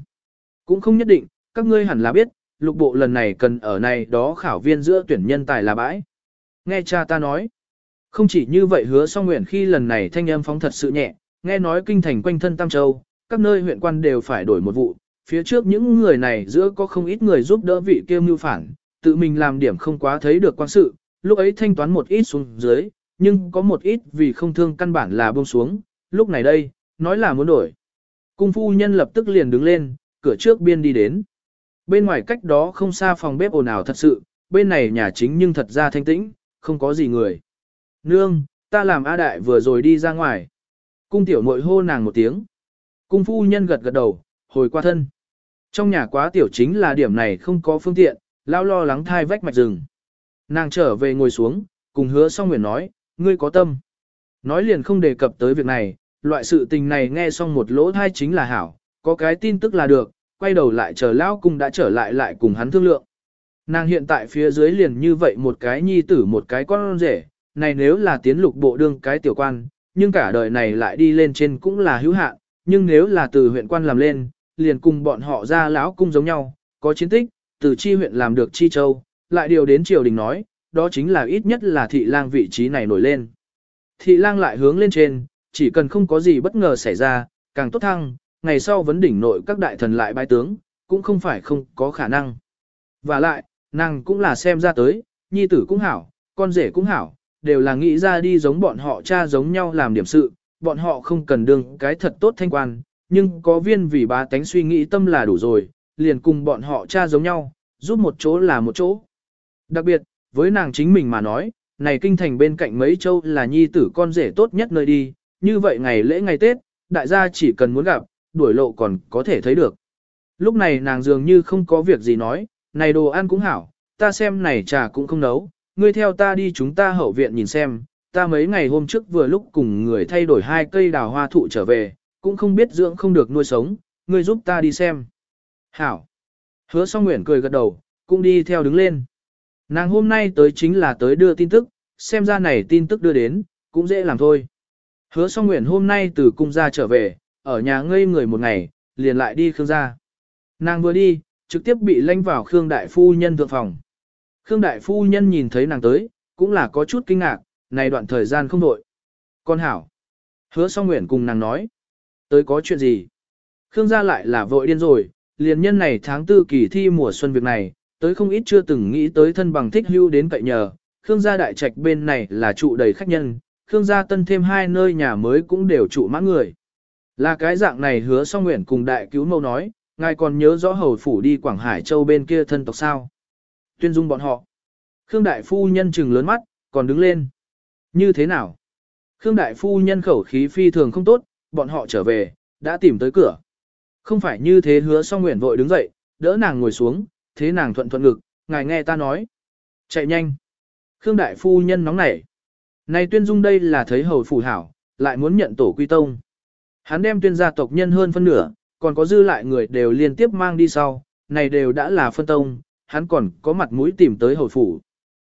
Cũng không nhất định, các ngươi hẳn là biết, lục bộ lần này cần ở này đó khảo viên giữa tuyển nhân tài là bãi. Nghe cha ta nói, không chỉ như vậy hứa song nguyện khi lần này thanh âm phóng thật sự nhẹ, nghe nói kinh thành quanh thân Tam Châu, các nơi huyện quan đều phải đổi một vụ, phía trước những người này giữa có không ít người giúp đỡ vị kêu mưu phản, tự mình làm điểm không quá thấy được quan sự, lúc ấy thanh toán một ít xuống dưới, nhưng có một ít vì không thương căn bản là buông xuống, lúc này đây, nói là muốn đổi. Cung phu nhân lập tức liền đứng lên, cửa trước biên đi đến. Bên ngoài cách đó không xa phòng bếp ồn ào thật sự, bên này nhà chính nhưng thật ra thanh tĩnh, không có gì người. Nương, ta làm A Đại vừa rồi đi ra ngoài. Cung tiểu muội hô nàng một tiếng. Cung phu nhân gật gật đầu, hồi qua thân. Trong nhà quá tiểu chính là điểm này không có phương tiện, lao lo lắng thai vách mạch rừng. Nàng trở về ngồi xuống, cùng hứa xong nguyện nói, ngươi có tâm. Nói liền không đề cập tới việc này, loại sự tình này nghe xong một lỗ thai chính là hảo, có cái tin tức là được, quay đầu lại chờ lão cung đã trở lại lại cùng hắn thương lượng. Nàng hiện tại phía dưới liền như vậy một cái nhi tử một cái con rể, này nếu là tiến lục bộ đương cái tiểu quan, nhưng cả đời này lại đi lên trên cũng là hữu hạn, nhưng nếu là từ huyện quan làm lên, liền cùng bọn họ ra lão cung giống nhau, có chiến tích, từ chi huyện làm được chi châu, lại điều đến triều đình nói, đó chính là ít nhất là thị lang vị trí này nổi lên. Thị lang lại hướng lên trên, chỉ cần không có gì bất ngờ xảy ra, càng tốt thăng, ngày sau vấn đỉnh nội các đại thần lại bái tướng, cũng không phải không có khả năng. Và lại, nàng cũng là xem ra tới, nhi tử cũng hảo, con rể cũng hảo, đều là nghĩ ra đi giống bọn họ cha giống nhau làm điểm sự, bọn họ không cần đương cái thật tốt thanh quan, nhưng có viên vì bá tánh suy nghĩ tâm là đủ rồi, liền cùng bọn họ cha giống nhau, giúp một chỗ là một chỗ. Đặc biệt, với nàng chính mình mà nói, này kinh thành bên cạnh mấy châu là nhi tử con rể tốt nhất nơi đi, như vậy ngày lễ ngày Tết, đại gia chỉ cần muốn gặp, đuổi lộ còn có thể thấy được. Lúc này nàng dường như không có việc gì nói, này đồ ăn cũng hảo, ta xem này trà cũng không nấu, ngươi theo ta đi chúng ta hậu viện nhìn xem, ta mấy ngày hôm trước vừa lúc cùng người thay đổi hai cây đào hoa thụ trở về, cũng không biết dưỡng không được nuôi sống, ngươi giúp ta đi xem. Hảo. Hứa song nguyện cười gật đầu, cũng đi theo đứng lên. Nàng hôm nay tới chính là tới đưa tin tức, xem ra này tin tức đưa đến, cũng dễ làm thôi. Hứa song nguyện hôm nay từ cung gia trở về, ở nhà ngây người một ngày, liền lại đi Khương gia. Nàng vừa đi, trực tiếp bị lanh vào Khương đại phu nhân thượng phòng. Khương đại phu nhân nhìn thấy nàng tới, cũng là có chút kinh ngạc, này đoạn thời gian không đổi. Con hảo. Hứa song nguyện cùng nàng nói. Tới có chuyện gì? Khương gia lại là vội điên rồi, liền nhân này tháng tư kỳ thi mùa xuân việc này, tới không ít chưa từng nghĩ tới thân bằng thích hưu đến cậy nhờ. Khương gia đại trạch bên này là trụ đầy khách nhân, Khương gia tân thêm hai nơi nhà mới cũng đều trụ mã người. Là cái dạng này hứa song nguyện cùng đại cứu mâu nói, ngài còn nhớ rõ hầu phủ đi Quảng Hải Châu bên kia thân tộc sao. Tuyên dung bọn họ. Khương đại phu nhân chừng lớn mắt, còn đứng lên. Như thế nào? Khương đại phu nhân khẩu khí phi thường không tốt, bọn họ trở về, đã tìm tới cửa. Không phải như thế hứa song nguyện vội đứng dậy, đỡ nàng ngồi xuống, thế nàng thuận thuận ngực, ngài nghe ta nói. Chạy nhanh. Khương đại phu nhân nóng nảy. Này tuyên dung đây là thấy hầu phủ hảo, lại muốn nhận tổ quy tông. Hắn đem tuyên gia tộc nhân hơn phân nửa, còn có dư lại người đều liên tiếp mang đi sau, này đều đã là phân tông, hắn còn có mặt mũi tìm tới hồi phủ.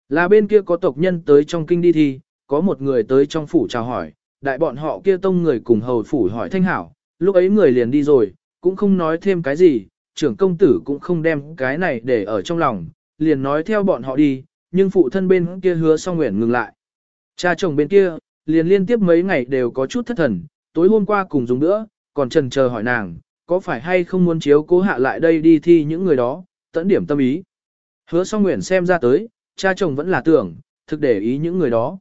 Là bên kia có tộc nhân tới trong kinh đi thi, có một người tới trong phủ chào hỏi, đại bọn họ kia tông người cùng hầu phủ hỏi thanh hảo, lúc ấy người liền đi rồi, cũng không nói thêm cái gì, trưởng công tử cũng không đem cái này để ở trong lòng, liền nói theo bọn họ đi, nhưng phụ thân bên kia hứa song nguyện ngừng lại. Cha chồng bên kia, liền liên tiếp mấy ngày đều có chút thất thần, tối hôm qua cùng dùng nữa, còn trần chờ hỏi nàng, có phải hay không muốn chiếu cố hạ lại đây đi thi những người đó, tận điểm tâm ý. Hứa song nguyện xem ra tới, cha chồng vẫn là tưởng, thực để ý những người đó.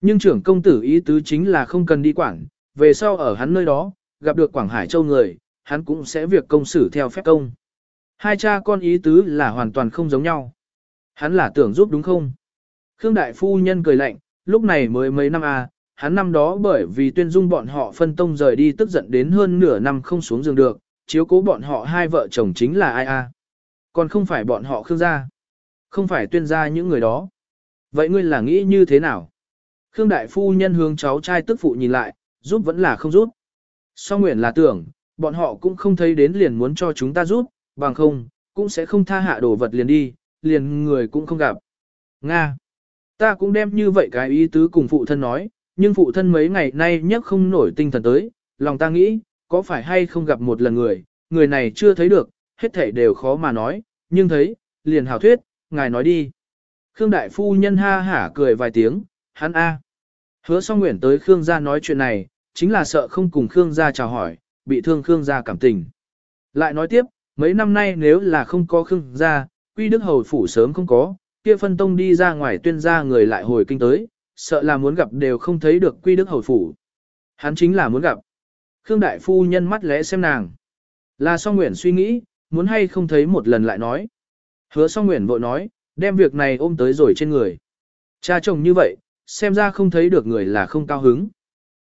Nhưng trưởng công tử ý tứ chính là không cần đi quảng, về sau ở hắn nơi đó, gặp được Quảng Hải Châu người, hắn cũng sẽ việc công xử theo phép công. Hai cha con ý tứ là hoàn toàn không giống nhau. Hắn là tưởng giúp đúng không? Khương Đại Phu Nhân cười lạnh, lúc này mới mấy năm à, hắn năm đó bởi vì tuyên dung bọn họ phân tông rời đi tức giận đến hơn nửa năm không xuống giường được, chiếu cố bọn họ hai vợ chồng chính là ai à? Còn không phải bọn họ Khương gia. Không phải tuyên gia những người đó. Vậy ngươi là nghĩ như thế nào? Khương Đại Phu Nhân hướng cháu trai tức phụ nhìn lại, giúp vẫn là không giúp. So nguyện là tưởng, bọn họ cũng không thấy đến liền muốn cho chúng ta giúp, bằng không, cũng sẽ không tha hạ đồ vật liền đi, liền người cũng không gặp. Nga. Ta cũng đem như vậy cái ý tứ cùng phụ thân nói, nhưng phụ thân mấy ngày nay nhất không nổi tinh thần tới, lòng ta nghĩ, có phải hay không gặp một lần người, người này chưa thấy được, hết thảy đều khó mà nói, nhưng thấy, liền hào thuyết, ngài nói đi. Khương Đại Phu Nhân ha hả cười vài tiếng, hắn a. Hứa song nguyện tới Khương gia nói chuyện này, chính là sợ không cùng Khương gia chào hỏi, bị thương Khương gia cảm tình. Lại nói tiếp, mấy năm nay nếu là không có Khương gia, quy đức hầu phủ sớm không có, kia phân tông đi ra ngoài tuyên gia người lại hồi kinh tới, sợ là muốn gặp đều không thấy được quy đức hầu phủ. Hắn chính là muốn gặp. Khương đại phu nhân mắt lẽ xem nàng. Là song nguyện suy nghĩ, muốn hay không thấy một lần lại nói. Hứa song nguyện vội nói, đem việc này ôm tới rồi trên người. Cha chồng như vậy, xem ra không thấy được người là không cao hứng.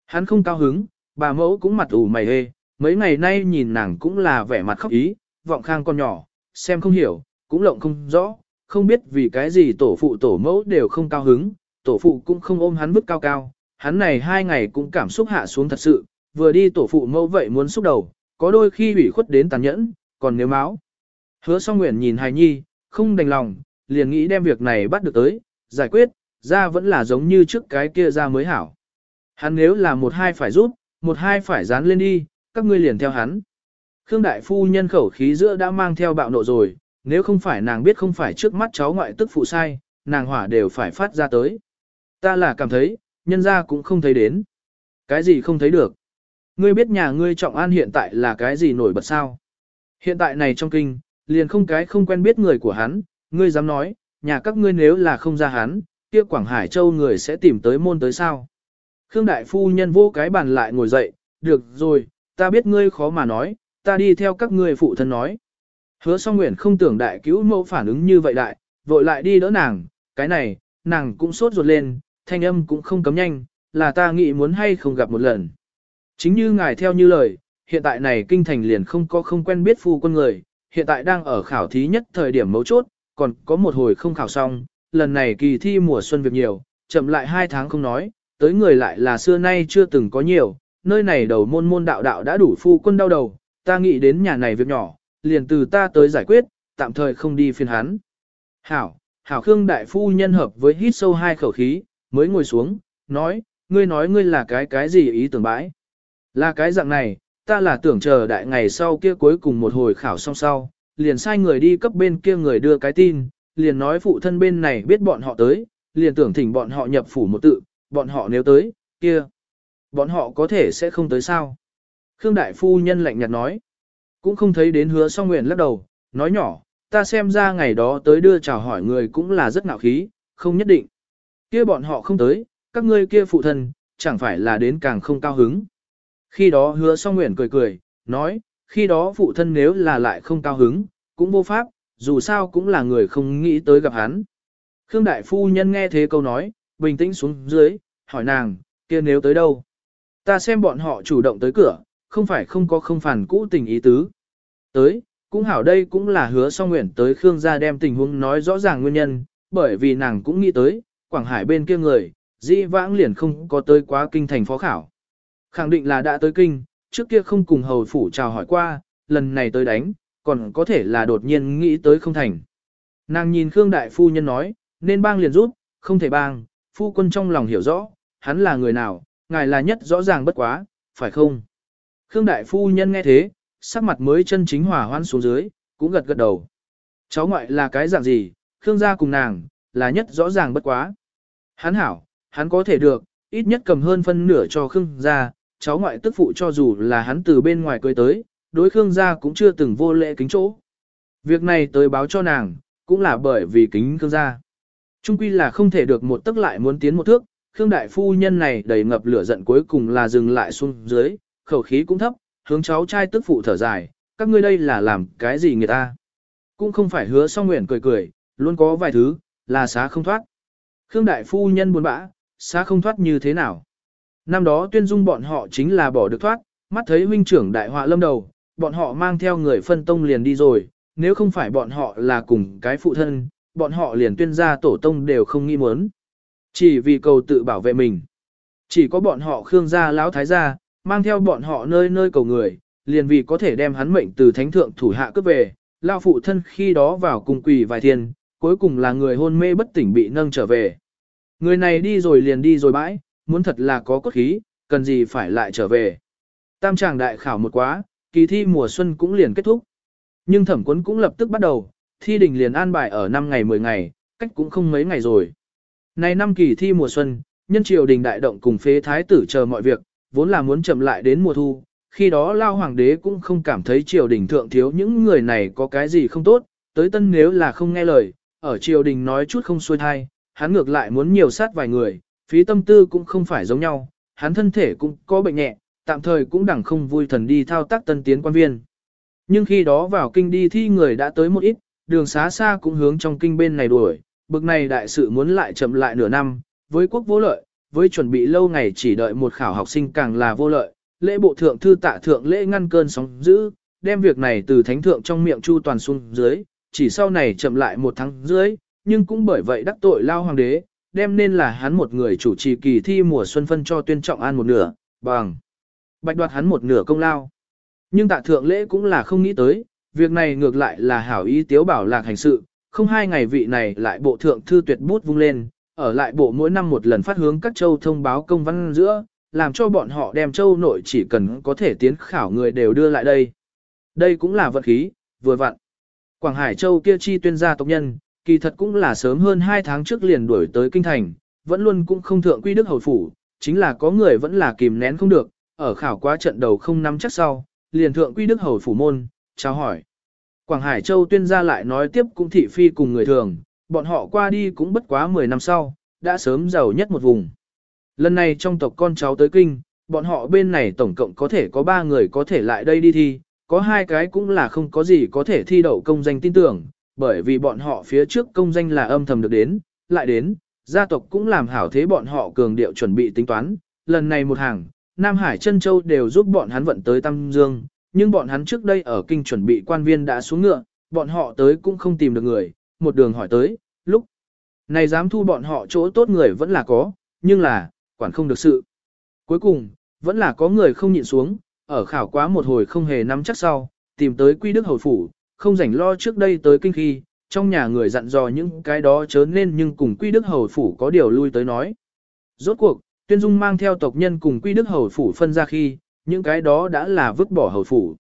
Hắn không cao hứng, bà mẫu cũng mặt ủ mày hê, mấy ngày nay nhìn nàng cũng là vẻ mặt khóc ý, vọng khang con nhỏ, xem không hiểu, cũng lộng không rõ, không biết vì cái gì tổ phụ tổ mẫu đều không cao hứng, tổ phụ cũng không ôm hắn bức cao cao, hắn này hai ngày cũng cảm xúc hạ xuống thật sự, vừa đi tổ phụ mẫu vậy muốn xúc đầu, có đôi khi ủy khuất đến tàn nhẫn, còn nếu máu. Hứa song nguyện nhìn hài nhi, không đành lòng, liền nghĩ đem việc này bắt được tới, giải quyết, ra vẫn là giống như trước cái kia ra mới hảo. Hắn nếu là một hai phải giúp, một hai phải dán lên đi, các ngươi liền theo hắn. Khương đại phu nhân khẩu khí giữa đã mang theo bạo nộ rồi, nếu không phải nàng biết không phải trước mắt cháu ngoại tức phụ sai, nàng hỏa đều phải phát ra tới. Ta là cảm thấy, nhân ra cũng không thấy đến. Cái gì không thấy được? Ngươi biết nhà ngươi trọng an hiện tại là cái gì nổi bật sao? Hiện tại này trong kinh, liền không cái không quen biết người của hắn, ngươi dám nói, nhà các ngươi nếu là không ra hắn, kia Quảng Hải Châu người sẽ tìm tới môn tới sao? Khương đại phu nhân vô cái bàn lại ngồi dậy, được rồi, ta biết ngươi khó mà nói, ta đi theo các ngươi phụ thân nói. Hứa song nguyện không tưởng đại cứu mẫu phản ứng như vậy đại, vội lại đi đỡ nàng, cái này, nàng cũng sốt ruột lên, thanh âm cũng không cấm nhanh, là ta nghĩ muốn hay không gặp một lần. Chính như ngài theo như lời, hiện tại này kinh thành liền không có không quen biết phu quân người, hiện tại đang ở khảo thí nhất thời điểm mấu chốt, còn có một hồi không khảo xong, lần này kỳ thi mùa xuân việc nhiều, chậm lại hai tháng không nói, tới người lại là xưa nay chưa từng có nhiều, nơi này đầu môn môn đạo đạo đã đủ phu quân đau đầu, ta nghĩ đến nhà này việc nhỏ, liền từ ta tới giải quyết, tạm thời không đi phiền hắn. Hảo, Hảo Khương Đại Phu nhân hợp với hít sâu hai khẩu khí, mới ngồi xuống, nói, ngươi nói ngươi là cái cái gì ý tưởng bãi. Là cái dạng này, ta là tưởng chờ đại ngày sau kia cuối cùng một hồi khảo xong sau, liền sai người đi cấp bên kia người đưa cái tin, liền nói phụ thân bên này biết bọn họ tới, liền tưởng thỉnh bọn họ nhập phủ một tự, bọn họ nếu tới, kia, bọn họ có thể sẽ không tới sao. Khương Đại Phu Nhân lạnh nhạt nói, cũng không thấy đến hứa song nguyện lắc đầu, nói nhỏ, ta xem ra ngày đó tới đưa chào hỏi người cũng là rất ngạo khí, không nhất định. Kia bọn họ không tới, các ngươi kia phụ thân, chẳng phải là đến càng không cao hứng. Khi đó hứa song nguyện cười cười, nói, khi đó phụ thân nếu là lại không cao hứng, cũng vô pháp, dù sao cũng là người không nghĩ tới gặp hắn. Khương Đại Phu Nhân nghe thế câu nói, bình tĩnh xuống dưới, hỏi nàng, kia nếu tới đâu? Ta xem bọn họ chủ động tới cửa, không phải không có không phản cũ tình ý tứ. Tới, cũng hảo đây cũng là hứa song nguyện tới Khương gia đem tình huống nói rõ ràng nguyên nhân, bởi vì nàng cũng nghĩ tới, Quảng Hải bên kia người, dĩ vãng liền không có tới quá kinh thành phó khảo. Khẳng định là đã tới kinh, trước kia không cùng hầu phủ chào hỏi qua, lần này tới đánh, còn có thể là đột nhiên nghĩ tới không thành. Nàng nhìn Khương Đại Phu Nhân nói, nên bang liền rút, không thể bang, phu quân trong lòng hiểu rõ, hắn là người nào, ngài là nhất rõ ràng bất quá, phải không? Khương Đại Phu Nhân nghe thế, sắc mặt mới chân chính hòa hoan xuống dưới, cũng gật gật đầu. Cháu ngoại là cái dạng gì, Khương gia cùng nàng, là nhất rõ ràng bất quá. Hắn hảo, hắn có thể được, ít nhất cầm hơn phân nửa cho Khương gia, cháu ngoại tức phụ cho dù là hắn từ bên ngoài cưới tới, đối Khương gia cũng chưa từng vô lễ kính chỗ. Việc này tới báo cho nàng, cũng là bởi vì kính Khương gia. Trung quy là không thể được một tức lại muốn tiến một thước, Khương đại phu nhân này đầy ngập lửa giận cuối cùng là dừng lại xuống dưới, khẩu khí cũng thấp, hướng cháu trai tức phụ thở dài, các ngươi đây là làm cái gì người ta. Cũng không phải hứa song nguyện cười cười, luôn có vài thứ, là xá không thoát. Khương đại phu nhân buồn bã, xa không thoát như thế nào. Năm đó tuyên dung bọn họ chính là bỏ được thoát, mắt thấy huynh trưởng đại họa lâm đầu, bọn họ mang theo người phân tông liền đi rồi, nếu không phải bọn họ là cùng cái phụ thân, bọn họ liền tuyên gia tổ tông đều không nghi muốn. Chỉ vì cầu tự bảo vệ mình. Chỉ có bọn họ Khương gia lão thái gia, mang theo bọn họ nơi nơi cầu người, liền vì có thể đem hắn mệnh từ thánh thượng thủ hạ cướp về, lao phụ thân khi đó vào cùng quỳ vài thiên, cuối cùng là người hôn mê bất tỉnh bị nâng trở về. Người này đi rồi liền đi rồi bãi, muốn thật là có cốt khí, cần gì phải lại trở về. Tam tràng đại khảo một quá, kỳ thi mùa xuân cũng liền kết thúc. Nhưng thẩm quấn cũng lập tức bắt đầu, thi đình liền an bài ở 5 ngày 10 ngày, cách cũng không mấy ngày rồi. Này năm kỳ thi mùa xuân, nhân triều đình đại động cùng phế thái tử chờ mọi việc, vốn là muốn chậm lại đến mùa thu, khi đó lao hoàng đế cũng không cảm thấy triều đình thượng thiếu những người này có cái gì không tốt, tới tân nếu là không nghe lời, ở triều đình nói chút không xuôi thai, hắn ngược lại muốn nhiều sát vài người, phí tâm tư cũng không phải giống nhau, hắn thân thể cũng có bệnh nhẹ, tạm thời cũng đẳng không vui thần đi thao tác tân tiến quan viên. Nhưng khi đó vào kinh đi thi người đã tới một ít, đường xá xa cũng hướng trong kinh bên này đuổi, bực này đại sự muốn lại chậm lại nửa năm, với quốc vô lợi, với chuẩn bị lâu ngày chỉ đợi một khảo học sinh càng là vô lợi, lễ bộ thượng thư tạ thượng lễ ngăn cơn sóng dữ, đem việc này từ thánh thượng trong miệng chu toàn xuống dưới, chỉ sau này chậm lại một tháng dưới, nhưng cũng bởi vậy đắc tội lao hoàng đế, đem nên là hắn một người chủ trì kỳ thi mùa xuân phân cho tuyên trọng an một nửa, bằng bạch đoạt hắn một nửa công lao. Nhưng tạ thượng lễ cũng là không nghĩ tới, việc này ngược lại là hảo ý tiếu bảo lạc hành sự, không hai ngày vị này lại bộ thượng thư tuyệt bút vung lên, ở lại bộ mỗi năm một lần phát hướng các châu thông báo công văn giữa, làm cho bọn họ đem châu nội chỉ cần có thể tiến khảo người đều đưa lại đây. Đây cũng là vật khí, vừa vặn. Quảng Hải Châu kia chi tuyên gia tộc nhân, kỳ thật cũng là sớm hơn 2 tháng trước liền đuổi tới kinh thành, vẫn luôn cũng không thượng quy đức hầu phủ, chính là có người vẫn là kìm nén không được, ở khảo quá trận đầu không nắm chắc sau, liền thượng quy đức hầu phủ môn, chào hỏi. Quảng Hải Châu tuyên gia lại nói tiếp cũng thị phi cùng người thường, bọn họ qua đi cũng bất quá 10 năm sau, đã sớm giàu nhất một vùng. Lần này trong tộc con cháu tới kinh, bọn họ bên này tổng cộng có thể có 3 người có thể lại đây đi thi, có hai cái cũng là không có gì có thể thi đậu công danh tin tưởng, bởi vì bọn họ phía trước công danh là âm thầm được đến, lại đến, gia tộc cũng làm hảo thế bọn họ cường điệu chuẩn bị tính toán, lần này một hàng, Nam Hải Trân Châu đều giúp bọn hắn vận tới Tam Dương, nhưng bọn hắn trước đây ở kinh chuẩn bị quan viên đã xuống ngựa, bọn họ tới cũng không tìm được người, một đường hỏi tới, lúc này dám thu bọn họ chỗ tốt người vẫn là có, nhưng là, quản không được sự. Cuối cùng, vẫn là có người không nhịn xuống, ở khảo quá một hồi không hề nắm chắc sau, tìm tới quy đức hầu phủ, không rảnh lo trước đây tới kinh khi, trong nhà người dặn dò những cái đó chớ nên nhưng cùng Quy Đức Hầu Phủ có điều lui tới nói. Rốt cuộc, Tuyên Dung mang theo tộc nhân cùng Quy Đức Hầu Phủ phân ra khi, những cái đó đã là vứt bỏ Hầu Phủ.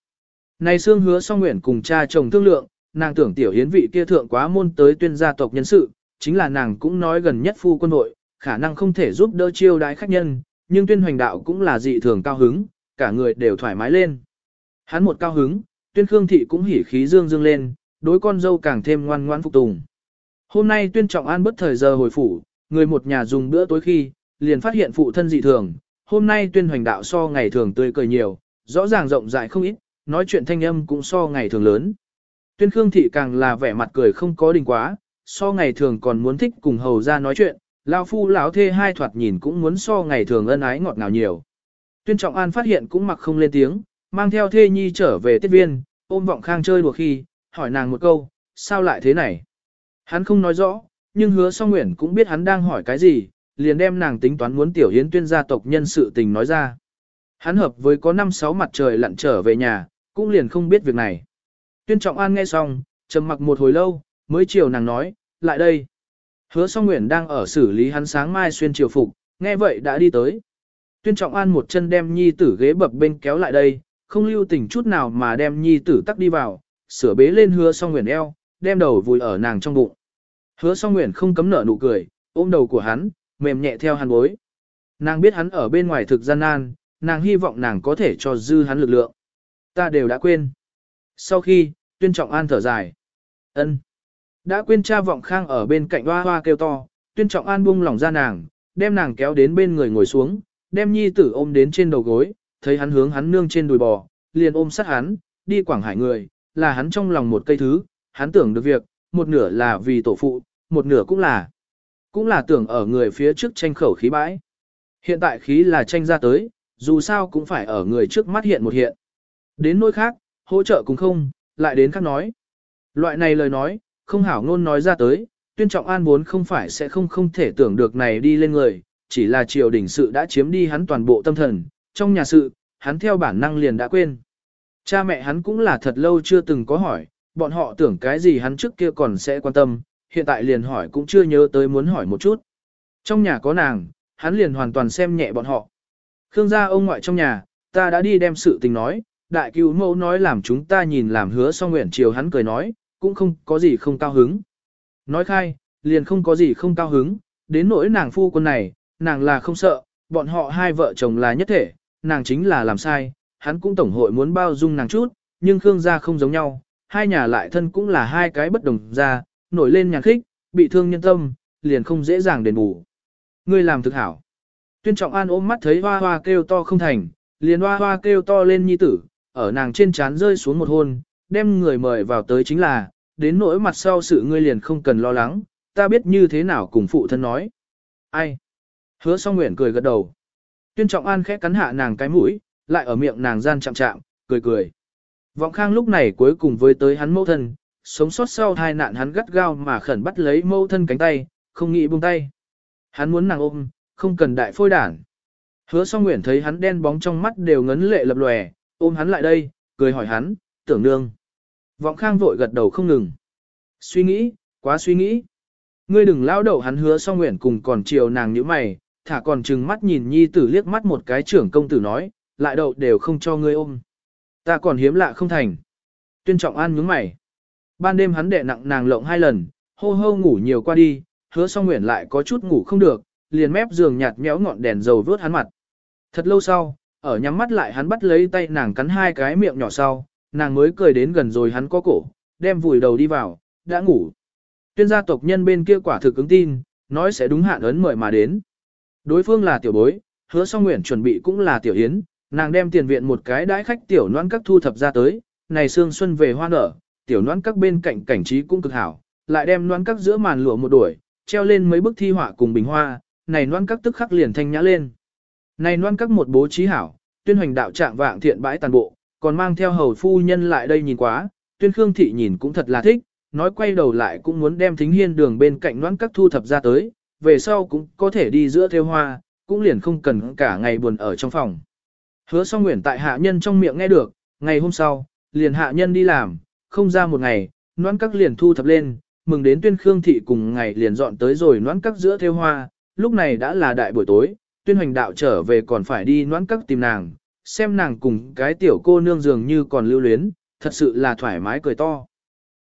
Này xương hứa song nguyện cùng cha chồng thương lượng, nàng tưởng tiểu hiến vị kia thượng quá môn tới tuyên gia tộc nhân sự, chính là nàng cũng nói gần nhất phu quân nội, khả năng không thể giúp đỡ chiêu đái khách nhân, nhưng tuyên hoành đạo cũng là dị thường cao hứng, cả người đều thoải mái lên. Hắn một cao hứng, tuyên khương thị cũng hỉ khí dương dương lên, đối con dâu càng thêm ngoan ngoãn phục tùng. Hôm nay tuyên trọng an bất thời giờ hồi phủ, người một nhà dùng bữa tối khi, liền phát hiện phụ thân dị thường, hôm nay tuyên hoành đạo so ngày thường tươi cười nhiều, rõ ràng rộng rãi không ít, nói chuyện thanh âm cũng so ngày thường lớn. Tuyên khương thị càng là vẻ mặt cười không có đình quá, so ngày thường còn muốn thích cùng hầu ra nói chuyện, lão phu lão thê hai thoạt nhìn cũng muốn so ngày thường ân ái ngọt ngào nhiều. Tuyên trọng an phát hiện cũng mặc không lên tiếng, mang theo thê nhi trở về tiết viên, ôm vọng khang chơi đùa khi, hỏi nàng một câu, sao lại thế này? Hắn không nói rõ, nhưng hứa song nguyện cũng biết hắn đang hỏi cái gì, liền đem nàng tính toán muốn tiểu hiến tuyên gia tộc nhân sự tình nói ra. Hắn hợp với có năm sáu mặt trời lặn trở về nhà, cũng liền không biết việc này. Tuyên trọng an nghe xong, trầm mặc một hồi lâu, mới chiều nàng nói, lại đây. Hứa song nguyện đang ở xử lý hắn sáng mai xuyên triều phục, nghe vậy đã đi tới. Tuyên trọng an một chân đem nhi tử ghế bập bên kéo lại đây, không lưu tình chút nào mà đem nhi tử tắc đi vào, sửa bế lên hứa song nguyện eo, đem đầu vùi ở nàng trong bụng. Hứa song nguyện không cấm nở nụ cười, ôm đầu của hắn, mềm nhẹ theo hắn bối. Nàng biết hắn ở bên ngoài thực gian nan, nàng hy vọng nàng có thể cho dư hắn lực lượng. Ta đều đã quên. Sau khi, tuyên trọng an thở dài. ân Đã quên cha vọng khang ở bên cạnh hoa hoa kêu to, tuyên trọng an buông lỏng ra nàng, đem nàng kéo đến bên người ngồi xuống, đem nhi tử ôm đến trên đầu gối, thấy hắn hướng hắn nương trên đùi bò, liền ôm sát hắn, đi quảng hải người, là hắn trong lòng một cây thứ, hắn tưởng được việc, một nửa là vì tổ phụ, một nửa cũng là, cũng là tưởng ở người phía trước tranh khẩu khí bãi. Hiện tại khí là tranh ra tới, dù sao cũng phải ở người trước mắt hiện một hiện. Đến nỗi khác, hỗ trợ cũng không, lại đến khác nói. Loại này lời nói, không hảo ngôn nói ra tới, tuyên trọng an vốn không phải sẽ không không thể tưởng được này đi lên người, chỉ là triều đình sự đã chiếm đi hắn toàn bộ tâm thần, trong nhà sự, hắn theo bản năng liền đã quên. Cha mẹ hắn cũng là thật lâu chưa từng có hỏi, bọn họ tưởng cái gì hắn trước kia còn sẽ quan tâm, hiện tại liền hỏi cũng chưa nhớ tới muốn hỏi một chút. Trong nhà có nàng, hắn liền hoàn toàn xem nhẹ bọn họ. Khương gia ông ngoại trong nhà, ta đã đi đem sự tình nói, đại cứu mẫu nói làm chúng ta nhìn làm hứa xong nguyện chiều hắn cười nói, cũng không có gì không cao hứng. Nói khai, liền không có gì không cao hứng, đến nỗi nàng phu quân này, nàng là không sợ, bọn họ hai vợ chồng là nhất thể, nàng chính là làm sai, hắn cũng tổng hội muốn bao dung nàng chút, nhưng Khương gia không giống nhau, hai nhà lại thân cũng là hai cái bất đồng gia, nổi lên nhàn khích, bị thương nhân tâm, liền không dễ dàng đền bù. Ngươi làm thực hảo. Tuyên Trọng An ôm mắt thấy hoa hoa kêu to không thành, liền hoa hoa kêu to lên nhi tử, ở nàng trên trán rơi xuống một hôn, đem người mời vào tới chính là, đến nỗi mặt sau sự ngươi liền không cần lo lắng, ta biết như thế nào cùng phụ thân nói. Ai? Hứa song nguyện cười gật đầu. Tuyên Trọng An khẽ cắn hạ nàng cái mũi, lại ở miệng nàng gian chạm chạm, cười cười. Vọng Khang lúc này cuối cùng với tới hắn mẫu thân, sống sót sau hai nạn hắn gắt gao mà khẩn bắt lấy mẫu thân cánh tay, không nghĩ buông tay. Hắn muốn nàng ôm, không cần đại phôi đản. Hứa song nguyện thấy hắn đen bóng trong mắt đều ngấn lệ lập lòe, ôm hắn lại đây, cười hỏi hắn, tưởng nương. Vọng Khang vội gật đầu không ngừng. Suy nghĩ, quá suy nghĩ. Ngươi đừng lao đầu hắn hứa song nguyện cùng còn chiều nàng như mày, thả còn chừng mắt nhìn nhi tử liếc mắt một cái trưởng công tử nói, lại đậu đều không cho ngươi ôm. Ta còn hiếm lạ không thành. Tuyên trọng an nhướng mày. Ban đêm hắn đệ nặng nàng lộng hai lần, hô hô ngủ nhiều qua đi, hứa song nguyện lại có chút ngủ không được, liền mép giường nhạt méo ngọn đèn dầu vớt hắn mặt. Thật lâu sau, ở nhắm mắt lại hắn bắt lấy tay nàng cắn hai cái miệng nhỏ sau, nàng mới cười đến gần rồi hắn có cổ, đem vùi đầu đi vào, đã ngủ. Tuyên gia tộc nhân bên kia quả thực ứng tin, nói sẽ đúng hạn ấn mời mà đến. Đối phương là tiểu bối, hứa song nguyện chuẩn bị cũng là tiểu yến, nàng đem tiền viện một cái đãi khách tiểu noan các thu thập ra tới, này sương xuân về hoa nở, tiểu noan các bên cạnh cảnh trí cũng cực hảo, lại đem noan các giữa màn lụa một đuổi, treo lên mấy bức thi họa cùng bình hoa, này noan các tức khắc liền thanh nhã lên. Này noan các một bố trí hảo, tuyên hoành đạo trạng vạng thiện bãi toàn bộ, còn mang theo hầu phu nhân lại đây nhìn quá, tuyên khương thị nhìn cũng thật là thích, nói quay đầu lại cũng muốn đem thính hiên đường bên cạnh noan các thu thập ra tới, về sau cũng có thể đi giữa theo hoa, cũng liền không cần cả ngày buồn ở trong phòng. Hứa song nguyện tại hạ nhân trong miệng nghe được, ngày hôm sau, liền hạ nhân đi làm, không ra một ngày, noãn các liền thu thập lên, mừng đến tuyên khương thị cùng ngày liền dọn tới rồi noãn các giữa theo hoa, lúc này đã là đại buổi tối, tuyên hoành đạo trở về còn phải đi noãn các tìm nàng, xem nàng cùng cái tiểu cô nương dường như còn lưu luyến, thật sự là thoải mái cười to.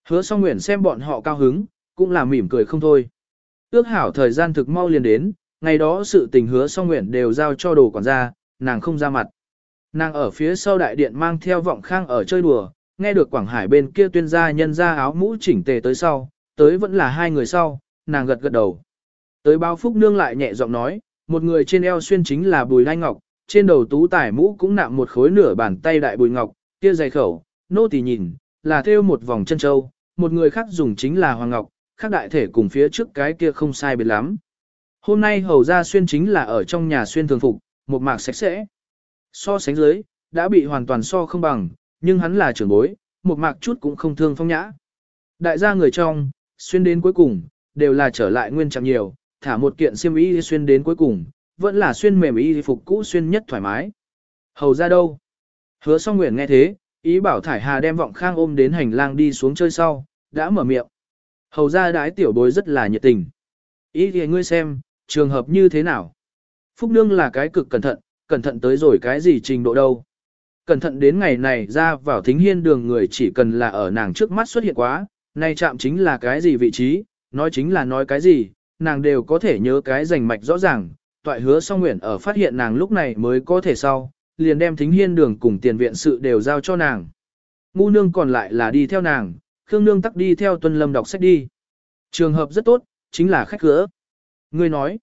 Hứa song nguyện xem bọn họ cao hứng, cũng là mỉm cười không thôi. Ước hảo thời gian thực mau liền đến, ngày đó sự tình hứa song nguyện đều giao cho đồ quản gia, nàng không ra mặt. Nàng ở phía sau đại điện mang theo vọng khang ở chơi đùa, nghe được Quảng Hải bên kia tuyên gia nhân ra áo mũ chỉnh tề tới sau, tới vẫn là hai người sau, nàng gật gật đầu. Tới bao phúc nương lại nhẹ giọng nói, một người trên eo xuyên chính là bùi lai ngọc, trên đầu tú tải mũ cũng nạm một khối nửa bàn tay đại bùi ngọc, kia dày khẩu, nô tỳ nhìn, là thêu một vòng chân châu, một người khác dùng chính là hoàng ngọc, khác đại thể cùng phía trước cái kia không sai biệt lắm. Hôm nay hầu ra xuyên chính là ở trong nhà xuyên thường phục, một mạc sạch sẽ. So sánh dưới, đã bị hoàn toàn so không bằng, nhưng hắn là trưởng bối, một mạc chút cũng không thương phong nhã. Đại gia người trong, xuyên đến cuối cùng, đều là trở lại nguyên trạng nhiều, thả một kiện xiêm y xuyên đến cuối cùng, vẫn là xuyên mềm y phục cũ xuyên nhất thoải mái. Hầu ra đâu? Hứa song nguyện nghe thế, ý bảo thải hà đem vọng khang ôm đến hành lang đi xuống chơi sau, đã mở miệng. Hầu ra đái tiểu bối rất là nhiệt tình. Ý thì ngươi xem, trường hợp như thế nào? Phúc Nương là cái cực cẩn thận, cẩn thận tới rồi cái gì trình độ đâu. Cẩn thận đến ngày này ra vào thính hiên đường người chỉ cần là ở nàng trước mắt xuất hiện quá, nay chạm chính là cái gì vị trí, nói chính là nói cái gì, nàng đều có thể nhớ cái rành mạch rõ ràng, toại hứa song nguyện ở phát hiện nàng lúc này mới có thể sau, liền đem thính hiên đường cùng tiền viện sự đều giao cho nàng. Ngu nương còn lại là đi theo nàng, Khương nương tắc đi theo tuân lâm đọc sách đi. Trường hợp rất tốt, chính là khách khứa. Ngươi nói,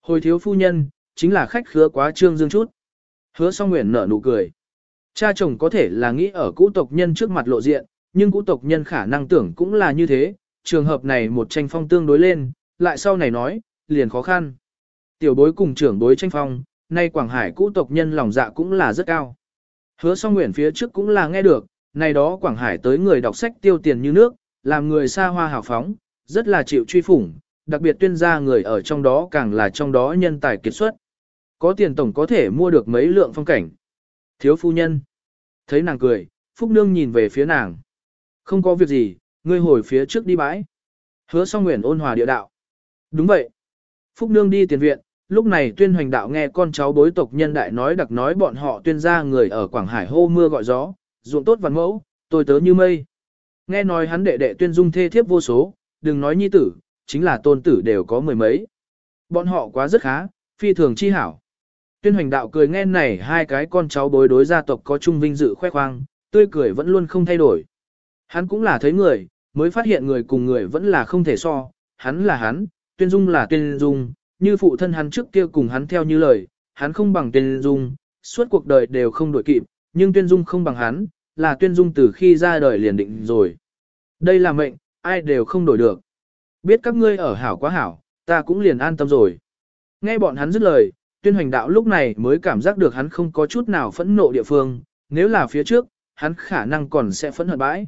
hồi thiếu phu nhân, chính là khách khứa quá trương dương chút. Hứa song nguyện nở nụ cười. Cha chồng có thể là nghĩ ở cũ tộc nhân trước mặt lộ diện, nhưng cũ tộc nhân khả năng tưởng cũng là như thế, trường hợp này một tranh phong tương đối lên, lại sau này nói, liền khó khăn. Tiểu bối cùng trưởng bối tranh phong, nay Quảng Hải cũ tộc nhân lòng dạ cũng là rất cao. Hứa song nguyện phía trước cũng là nghe được, này đó Quảng Hải tới người đọc sách tiêu tiền như nước, làm người xa hoa hào phóng, rất là chịu truy phủng, đặc biệt tuyên gia người ở trong đó càng là trong đó nhân tài kiệt xuất. Có tiền tổng có thể mua được mấy lượng phong cảnh. Thiếu phu nhân. Thấy nàng cười, Phúc Nương nhìn về phía nàng. Không có việc gì, ngươi hồi phía trước đi bãi. Hứa song nguyện ôn hòa địa đạo. Đúng vậy. Phúc Nương đi tiền viện, lúc này tuyên hoành đạo nghe con cháu bối tộc nhân đại nói đặc nói bọn họ tuyên ra người ở Quảng Hải hô mưa gọi gió, ruộng tốt văn mẫu, tôi tớ như mây. Nghe nói hắn đệ đệ tuyên dung thê thiếp vô số, đừng nói nhi tử, chính là tôn tử đều có mười mấy. Bọn họ quá rất khá, phi thường chi hảo. Tuyên hoành đạo cười nghe này hai cái con cháu bối đối gia tộc có chung vinh dự khoe khoang, tươi cười vẫn luôn không thay đổi. Hắn cũng là thấy người, mới phát hiện người cùng người vẫn là không thể so, hắn là hắn, tuyên dung là tuyên dung, như phụ thân hắn trước kia cùng hắn theo như lời, hắn không bằng tuyên dung, suốt cuộc đời đều không đổi kịp, nhưng tuyên dung không bằng hắn, là tuyên dung từ khi ra đời liền định rồi. Đây là mệnh, ai đều không đổi được. Biết các ngươi ở hảo quá hảo, ta cũng liền an tâm rồi. Nghe bọn hắn dứt lời, tuyên hoành đạo lúc này mới cảm giác được hắn không có chút nào phẫn nộ địa phương, nếu là phía trước, hắn khả năng còn sẽ phẫn hận bãi.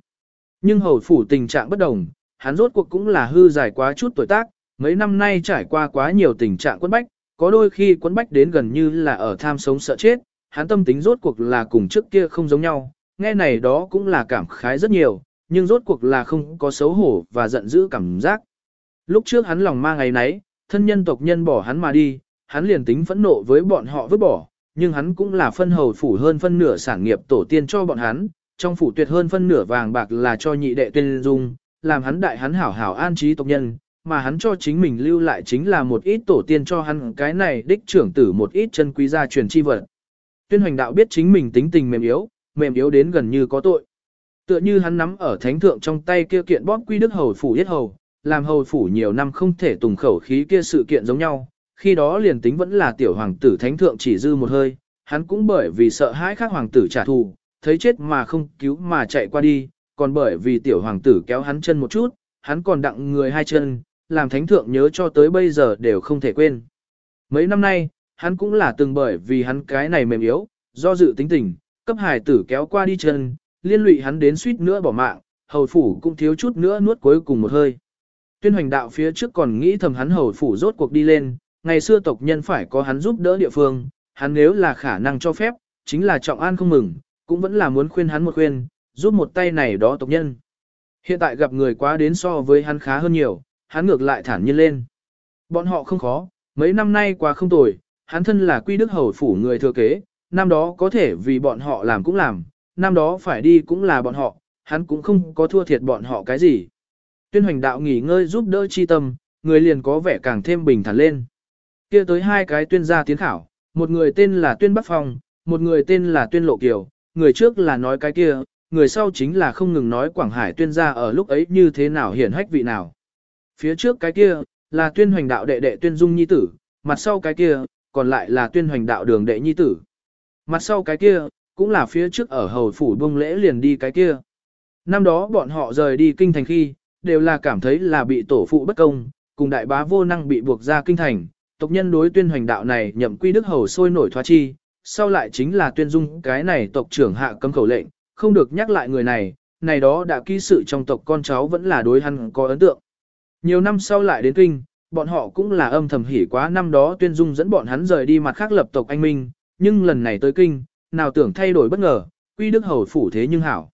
Nhưng hầu phủ tình trạng bất đồng, hắn rốt cuộc cũng là hư dài quá chút tuổi tác, mấy năm nay trải qua quá nhiều tình trạng quấn bách, có đôi khi quấn bách đến gần như là ở tham sống sợ chết, hắn tâm tính rốt cuộc là cùng trước kia không giống nhau, nghe này đó cũng là cảm khái rất nhiều, nhưng rốt cuộc là không có xấu hổ và giận dữ cảm giác. Lúc trước hắn lòng mang ngày nấy, thân nhân tộc nhân bỏ hắn mà đi, hắn liền tính phẫn nộ với bọn họ vứt bỏ, nhưng hắn cũng là phân hầu phủ hơn phân nửa sản nghiệp tổ tiên cho bọn hắn, trong phủ tuyệt hơn phân nửa vàng bạc là cho nhị đệ tuyên dung, làm hắn đại hắn hảo hảo an trí tộc nhân, mà hắn cho chính mình lưu lại chính là một ít tổ tiên cho hắn cái này đích trưởng tử một ít chân quý gia truyền chi vật. Tuyên hoành đạo biết chính mình tính tình mềm yếu, mềm yếu đến gần như có tội. Tựa như hắn nắm ở thánh thượng trong tay kia kiện bóp quy đức hầu phủ yết hầu, làm hầu phủ nhiều năm không thể tùng khẩu khí kia sự kiện giống nhau, khi đó liền tính vẫn là tiểu hoàng tử thánh thượng chỉ dư một hơi, hắn cũng bởi vì sợ hãi khác hoàng tử trả thù, thấy chết mà không cứu mà chạy qua đi, còn bởi vì tiểu hoàng tử kéo hắn chân một chút, hắn còn đặng người hai chân, làm thánh thượng nhớ cho tới bây giờ đều không thể quên. Mấy năm nay, hắn cũng là từng bởi vì hắn cái này mềm yếu, do dự tính tình, cấp hài tử kéo qua đi chân, liên lụy hắn đến suýt nữa bỏ mạng, hầu phủ cũng thiếu chút nữa nuốt cuối cùng một hơi. Tuyên hoành đạo phía trước còn nghĩ thầm hắn hầu phủ rốt cuộc đi lên, ngày xưa tộc nhân phải có hắn giúp đỡ địa phương, hắn nếu là khả năng cho phép, chính là trọng an không mừng, cũng vẫn là muốn khuyên hắn một khuyên, giúp một tay này đó tộc nhân. Hiện tại gặp người quá đến so với hắn khá hơn nhiều, hắn ngược lại thản nhiên lên. Bọn họ không khó, mấy năm nay quá không tồi, hắn thân là quy đức hầu phủ người thừa kế, năm đó có thể vì bọn họ làm cũng làm, năm đó phải đi cũng là bọn họ, hắn cũng không có thua thiệt bọn họ cái gì. Tuyên hoành đạo nghỉ ngơi giúp đỡ chi tâm, người liền có vẻ càng thêm bình thản lên. kia tới hai cái tuyên gia tiến khảo, một người tên là tuyên Bắc Phong, một người tên là tuyên Lộ Kiều, người trước là nói cái kia, người sau chính là không ngừng nói Quảng Hải tuyên gia ở lúc ấy như thế nào hiển hách vị nào. Phía trước cái kia, là tuyên hoành đạo đệ đệ tuyên dung nhi tử, mặt sau cái kia, còn lại là tuyên hoành đạo đường đệ nhi tử. Mặt sau cái kia, cũng là phía trước ở hầu phủ bông lễ liền đi cái kia. Năm đó bọn họ rời đi kinh thành khi, đều là cảm thấy là bị tổ phụ bất công, cùng đại bá vô năng bị buộc ra kinh thành, tộc nhân đối tuyên hoành đạo này nhậm quy đức hầu sôi nổi thoa chi, sau lại chính là tuyên dung cái này tộc trưởng hạ cấm khẩu lệnh, không được nhắc lại người này, này đó đã ký sự trong tộc con cháu vẫn là đối hắn có ấn tượng. Nhiều năm sau lại đến kinh, bọn họ cũng là âm thầm hỉ quá năm đó tuyên dung dẫn bọn hắn rời đi mặt khác lập tộc anh minh, nhưng lần này tới kinh, nào tưởng thay đổi bất ngờ, quy đức hầu phủ thế nhưng hảo.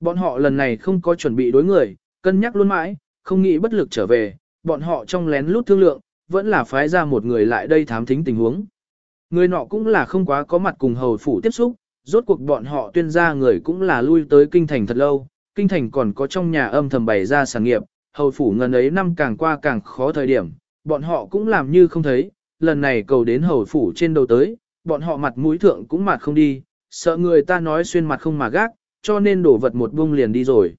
Bọn họ lần này không có chuẩn bị đối người, cân nhắc luôn mãi, không nghĩ bất lực trở về, bọn họ trong lén lút thương lượng, vẫn là phái ra một người lại đây thám thính tình huống. Người nọ cũng là không quá có mặt cùng hầu phủ tiếp xúc, rốt cuộc bọn họ tuyên ra người cũng là lui tới kinh thành thật lâu, kinh thành còn có trong nhà âm thầm bày ra sản nghiệp, hầu phủ ngần ấy năm càng qua càng khó thời điểm, bọn họ cũng làm như không thấy, lần này cầu đến hầu phủ trên đầu tới, bọn họ mặt mũi thượng cũng mặt không đi, sợ người ta nói xuyên mặt không mà gác, cho nên đổ vật một buông liền đi rồi.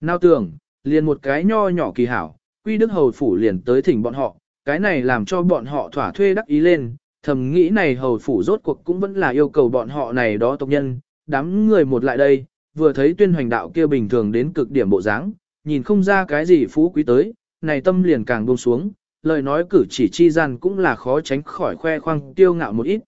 Nào tưởng, liền một cái nho nhỏ kỳ hảo, quy đức hầu phủ liền tới thỉnh bọn họ, cái này làm cho bọn họ thỏa thuê đắc ý lên, thầm nghĩ này hầu phủ rốt cuộc cũng vẫn là yêu cầu bọn họ này đó tộc nhân, đám người một lại đây, vừa thấy tuyên hoành đạo kia bình thường đến cực điểm bộ dáng, nhìn không ra cái gì phú quý tới, này tâm liền càng buông xuống, lời nói cử chỉ chi gian cũng là khó tránh khỏi khoe khoang tiêu ngạo một ít.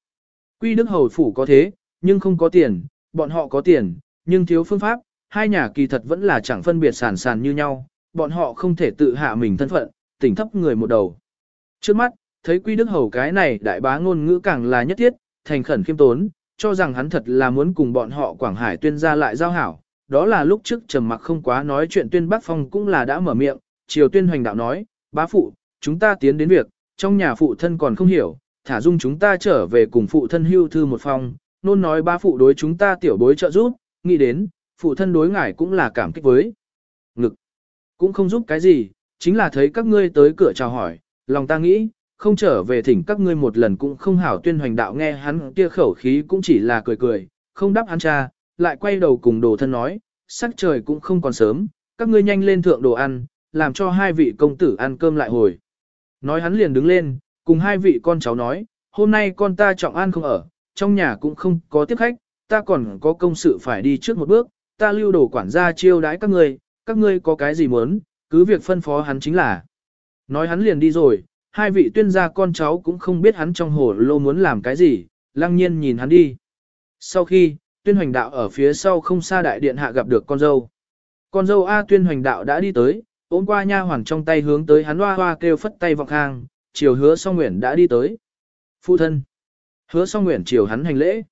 Quy đức hầu phủ có thế, nhưng không có tiền, bọn họ có tiền, nhưng thiếu phương pháp, hai nhà kỳ thật vẫn là chẳng phân biệt sản sản như nhau, bọn họ không thể tự hạ mình thân phận, tỉnh thấp người một đầu. Trước mắt, thấy Quy Đức Hầu cái này đại bá ngôn ngữ càng là nhất thiết, thành khẩn khiêm tốn, cho rằng hắn thật là muốn cùng bọn họ Quảng Hải tuyên ra lại giao hảo. Đó là lúc trước trầm mặc không quá nói chuyện tuyên bác Phong cũng là đã mở miệng, triều tuyên hoành đạo nói, bá phụ, chúng ta tiến đến việc, trong nhà phụ thân còn không hiểu, thả dung chúng ta trở về cùng phụ thân hưu thư một phong, nôn nói bá phụ đối chúng ta tiểu bối trợ giúp, nghĩ đến, phụ thân đối ngài cũng là cảm kích với. Ngực, cũng không giúp cái gì, chính là thấy các ngươi tới cửa chào hỏi, lòng ta nghĩ, không trở về thỉnh các ngươi một lần cũng không hảo tuyên hoành đạo nghe hắn kia khẩu khí cũng chỉ là cười cười, không đáp hắn cha, lại quay đầu cùng đồ thân nói, sắc trời cũng không còn sớm, các ngươi nhanh lên thượng đồ ăn, làm cho hai vị công tử ăn cơm lại hồi. Nói hắn liền đứng lên, cùng hai vị con cháu nói, hôm nay con ta trọng ăn không ở, trong nhà cũng không có tiếp khách, ta còn có công sự phải đi trước một bước, ta lưu đồ quản gia chiêu đãi các ngươi, các ngươi có cái gì muốn, cứ việc phân phó hắn chính là. Nói hắn liền đi rồi, hai vị tuyên gia con cháu cũng không biết hắn trong hồ lô muốn làm cái gì, lăng nhiên nhìn hắn đi. Sau khi, tuyên hoành đạo ở phía sau không xa đại điện hạ gặp được con dâu. Con dâu A tuyên hoành đạo đã đi tới, ôm qua nha hoàng trong tay hướng tới hắn hoa hoa kêu phất tay vọng hàng, chiều hứa song nguyện đã đi tới. Phụ thân. Hứa song nguyện chiều hắn hành lễ.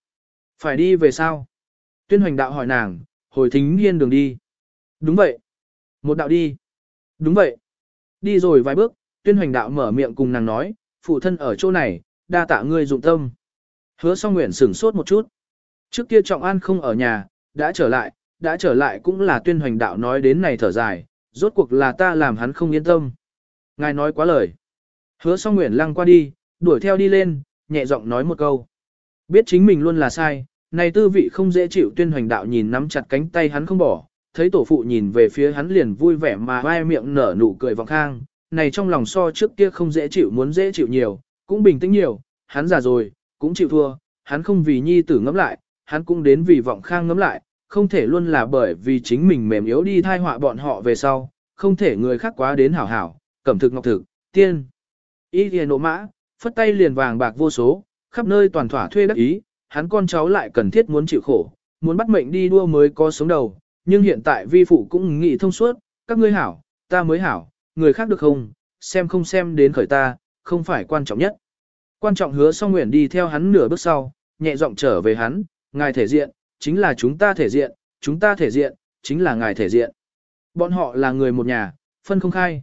Phải đi về sao? Tuyên hoành đạo hỏi nàng, hồi thính hiên đường đi. Đúng vậy. Một đạo đi. Đúng vậy. Đi rồi vài bước, tuyên hoành đạo mở miệng cùng nàng nói, phụ thân ở chỗ này, đa tạ ngươi dụng tâm. Hứa song nguyện sửng sốt một chút. Trước kia trọng an không ở nhà, đã trở lại, đã trở lại cũng là tuyên hoành đạo nói đến này thở dài, rốt cuộc là ta làm hắn không yên tâm. Ngài nói quá lời. Hứa song nguyện lăng qua đi, đuổi theo đi lên, nhẹ giọng nói một câu. Biết chính mình luôn là sai, này tư vị không dễ chịu tuyên hoành đạo nhìn nắm chặt cánh tay hắn không bỏ, thấy tổ phụ nhìn về phía hắn liền vui vẻ mà vai miệng nở nụ cười vọng khang, này trong lòng so trước kia không dễ chịu muốn dễ chịu nhiều, cũng bình tĩnh nhiều, hắn già rồi, cũng chịu thua, hắn không vì nhi tử ngẫm lại, hắn cũng đến vì vọng khang ngấm lại, không thể luôn là bởi vì chính mình mềm yếu đi thai họa bọn họ về sau, không thể người khác quá đến hảo hảo, cẩm thực ngọc thực, tiên. Ý thì nộ mã, phất tay liền vàng bạc vô số, khắp nơi toàn thỏa thuê đắc ý, hắn con cháu lại cần thiết muốn chịu khổ, muốn bắt mệnh đi đua mới có sống đầu, nhưng hiện tại vi phụ cũng nghĩ thông suốt, các ngươi hảo, ta mới hảo, người khác được không, xem không xem đến khởi ta, không phải quan trọng nhất. Quan trọng hứa song nguyện đi theo hắn nửa bước sau, nhẹ giọng trở về hắn, ngài thể diện, chính là chúng ta thể diện, chúng ta thể diện, chính là ngài thể diện. Bọn họ là người một nhà, phân không khai.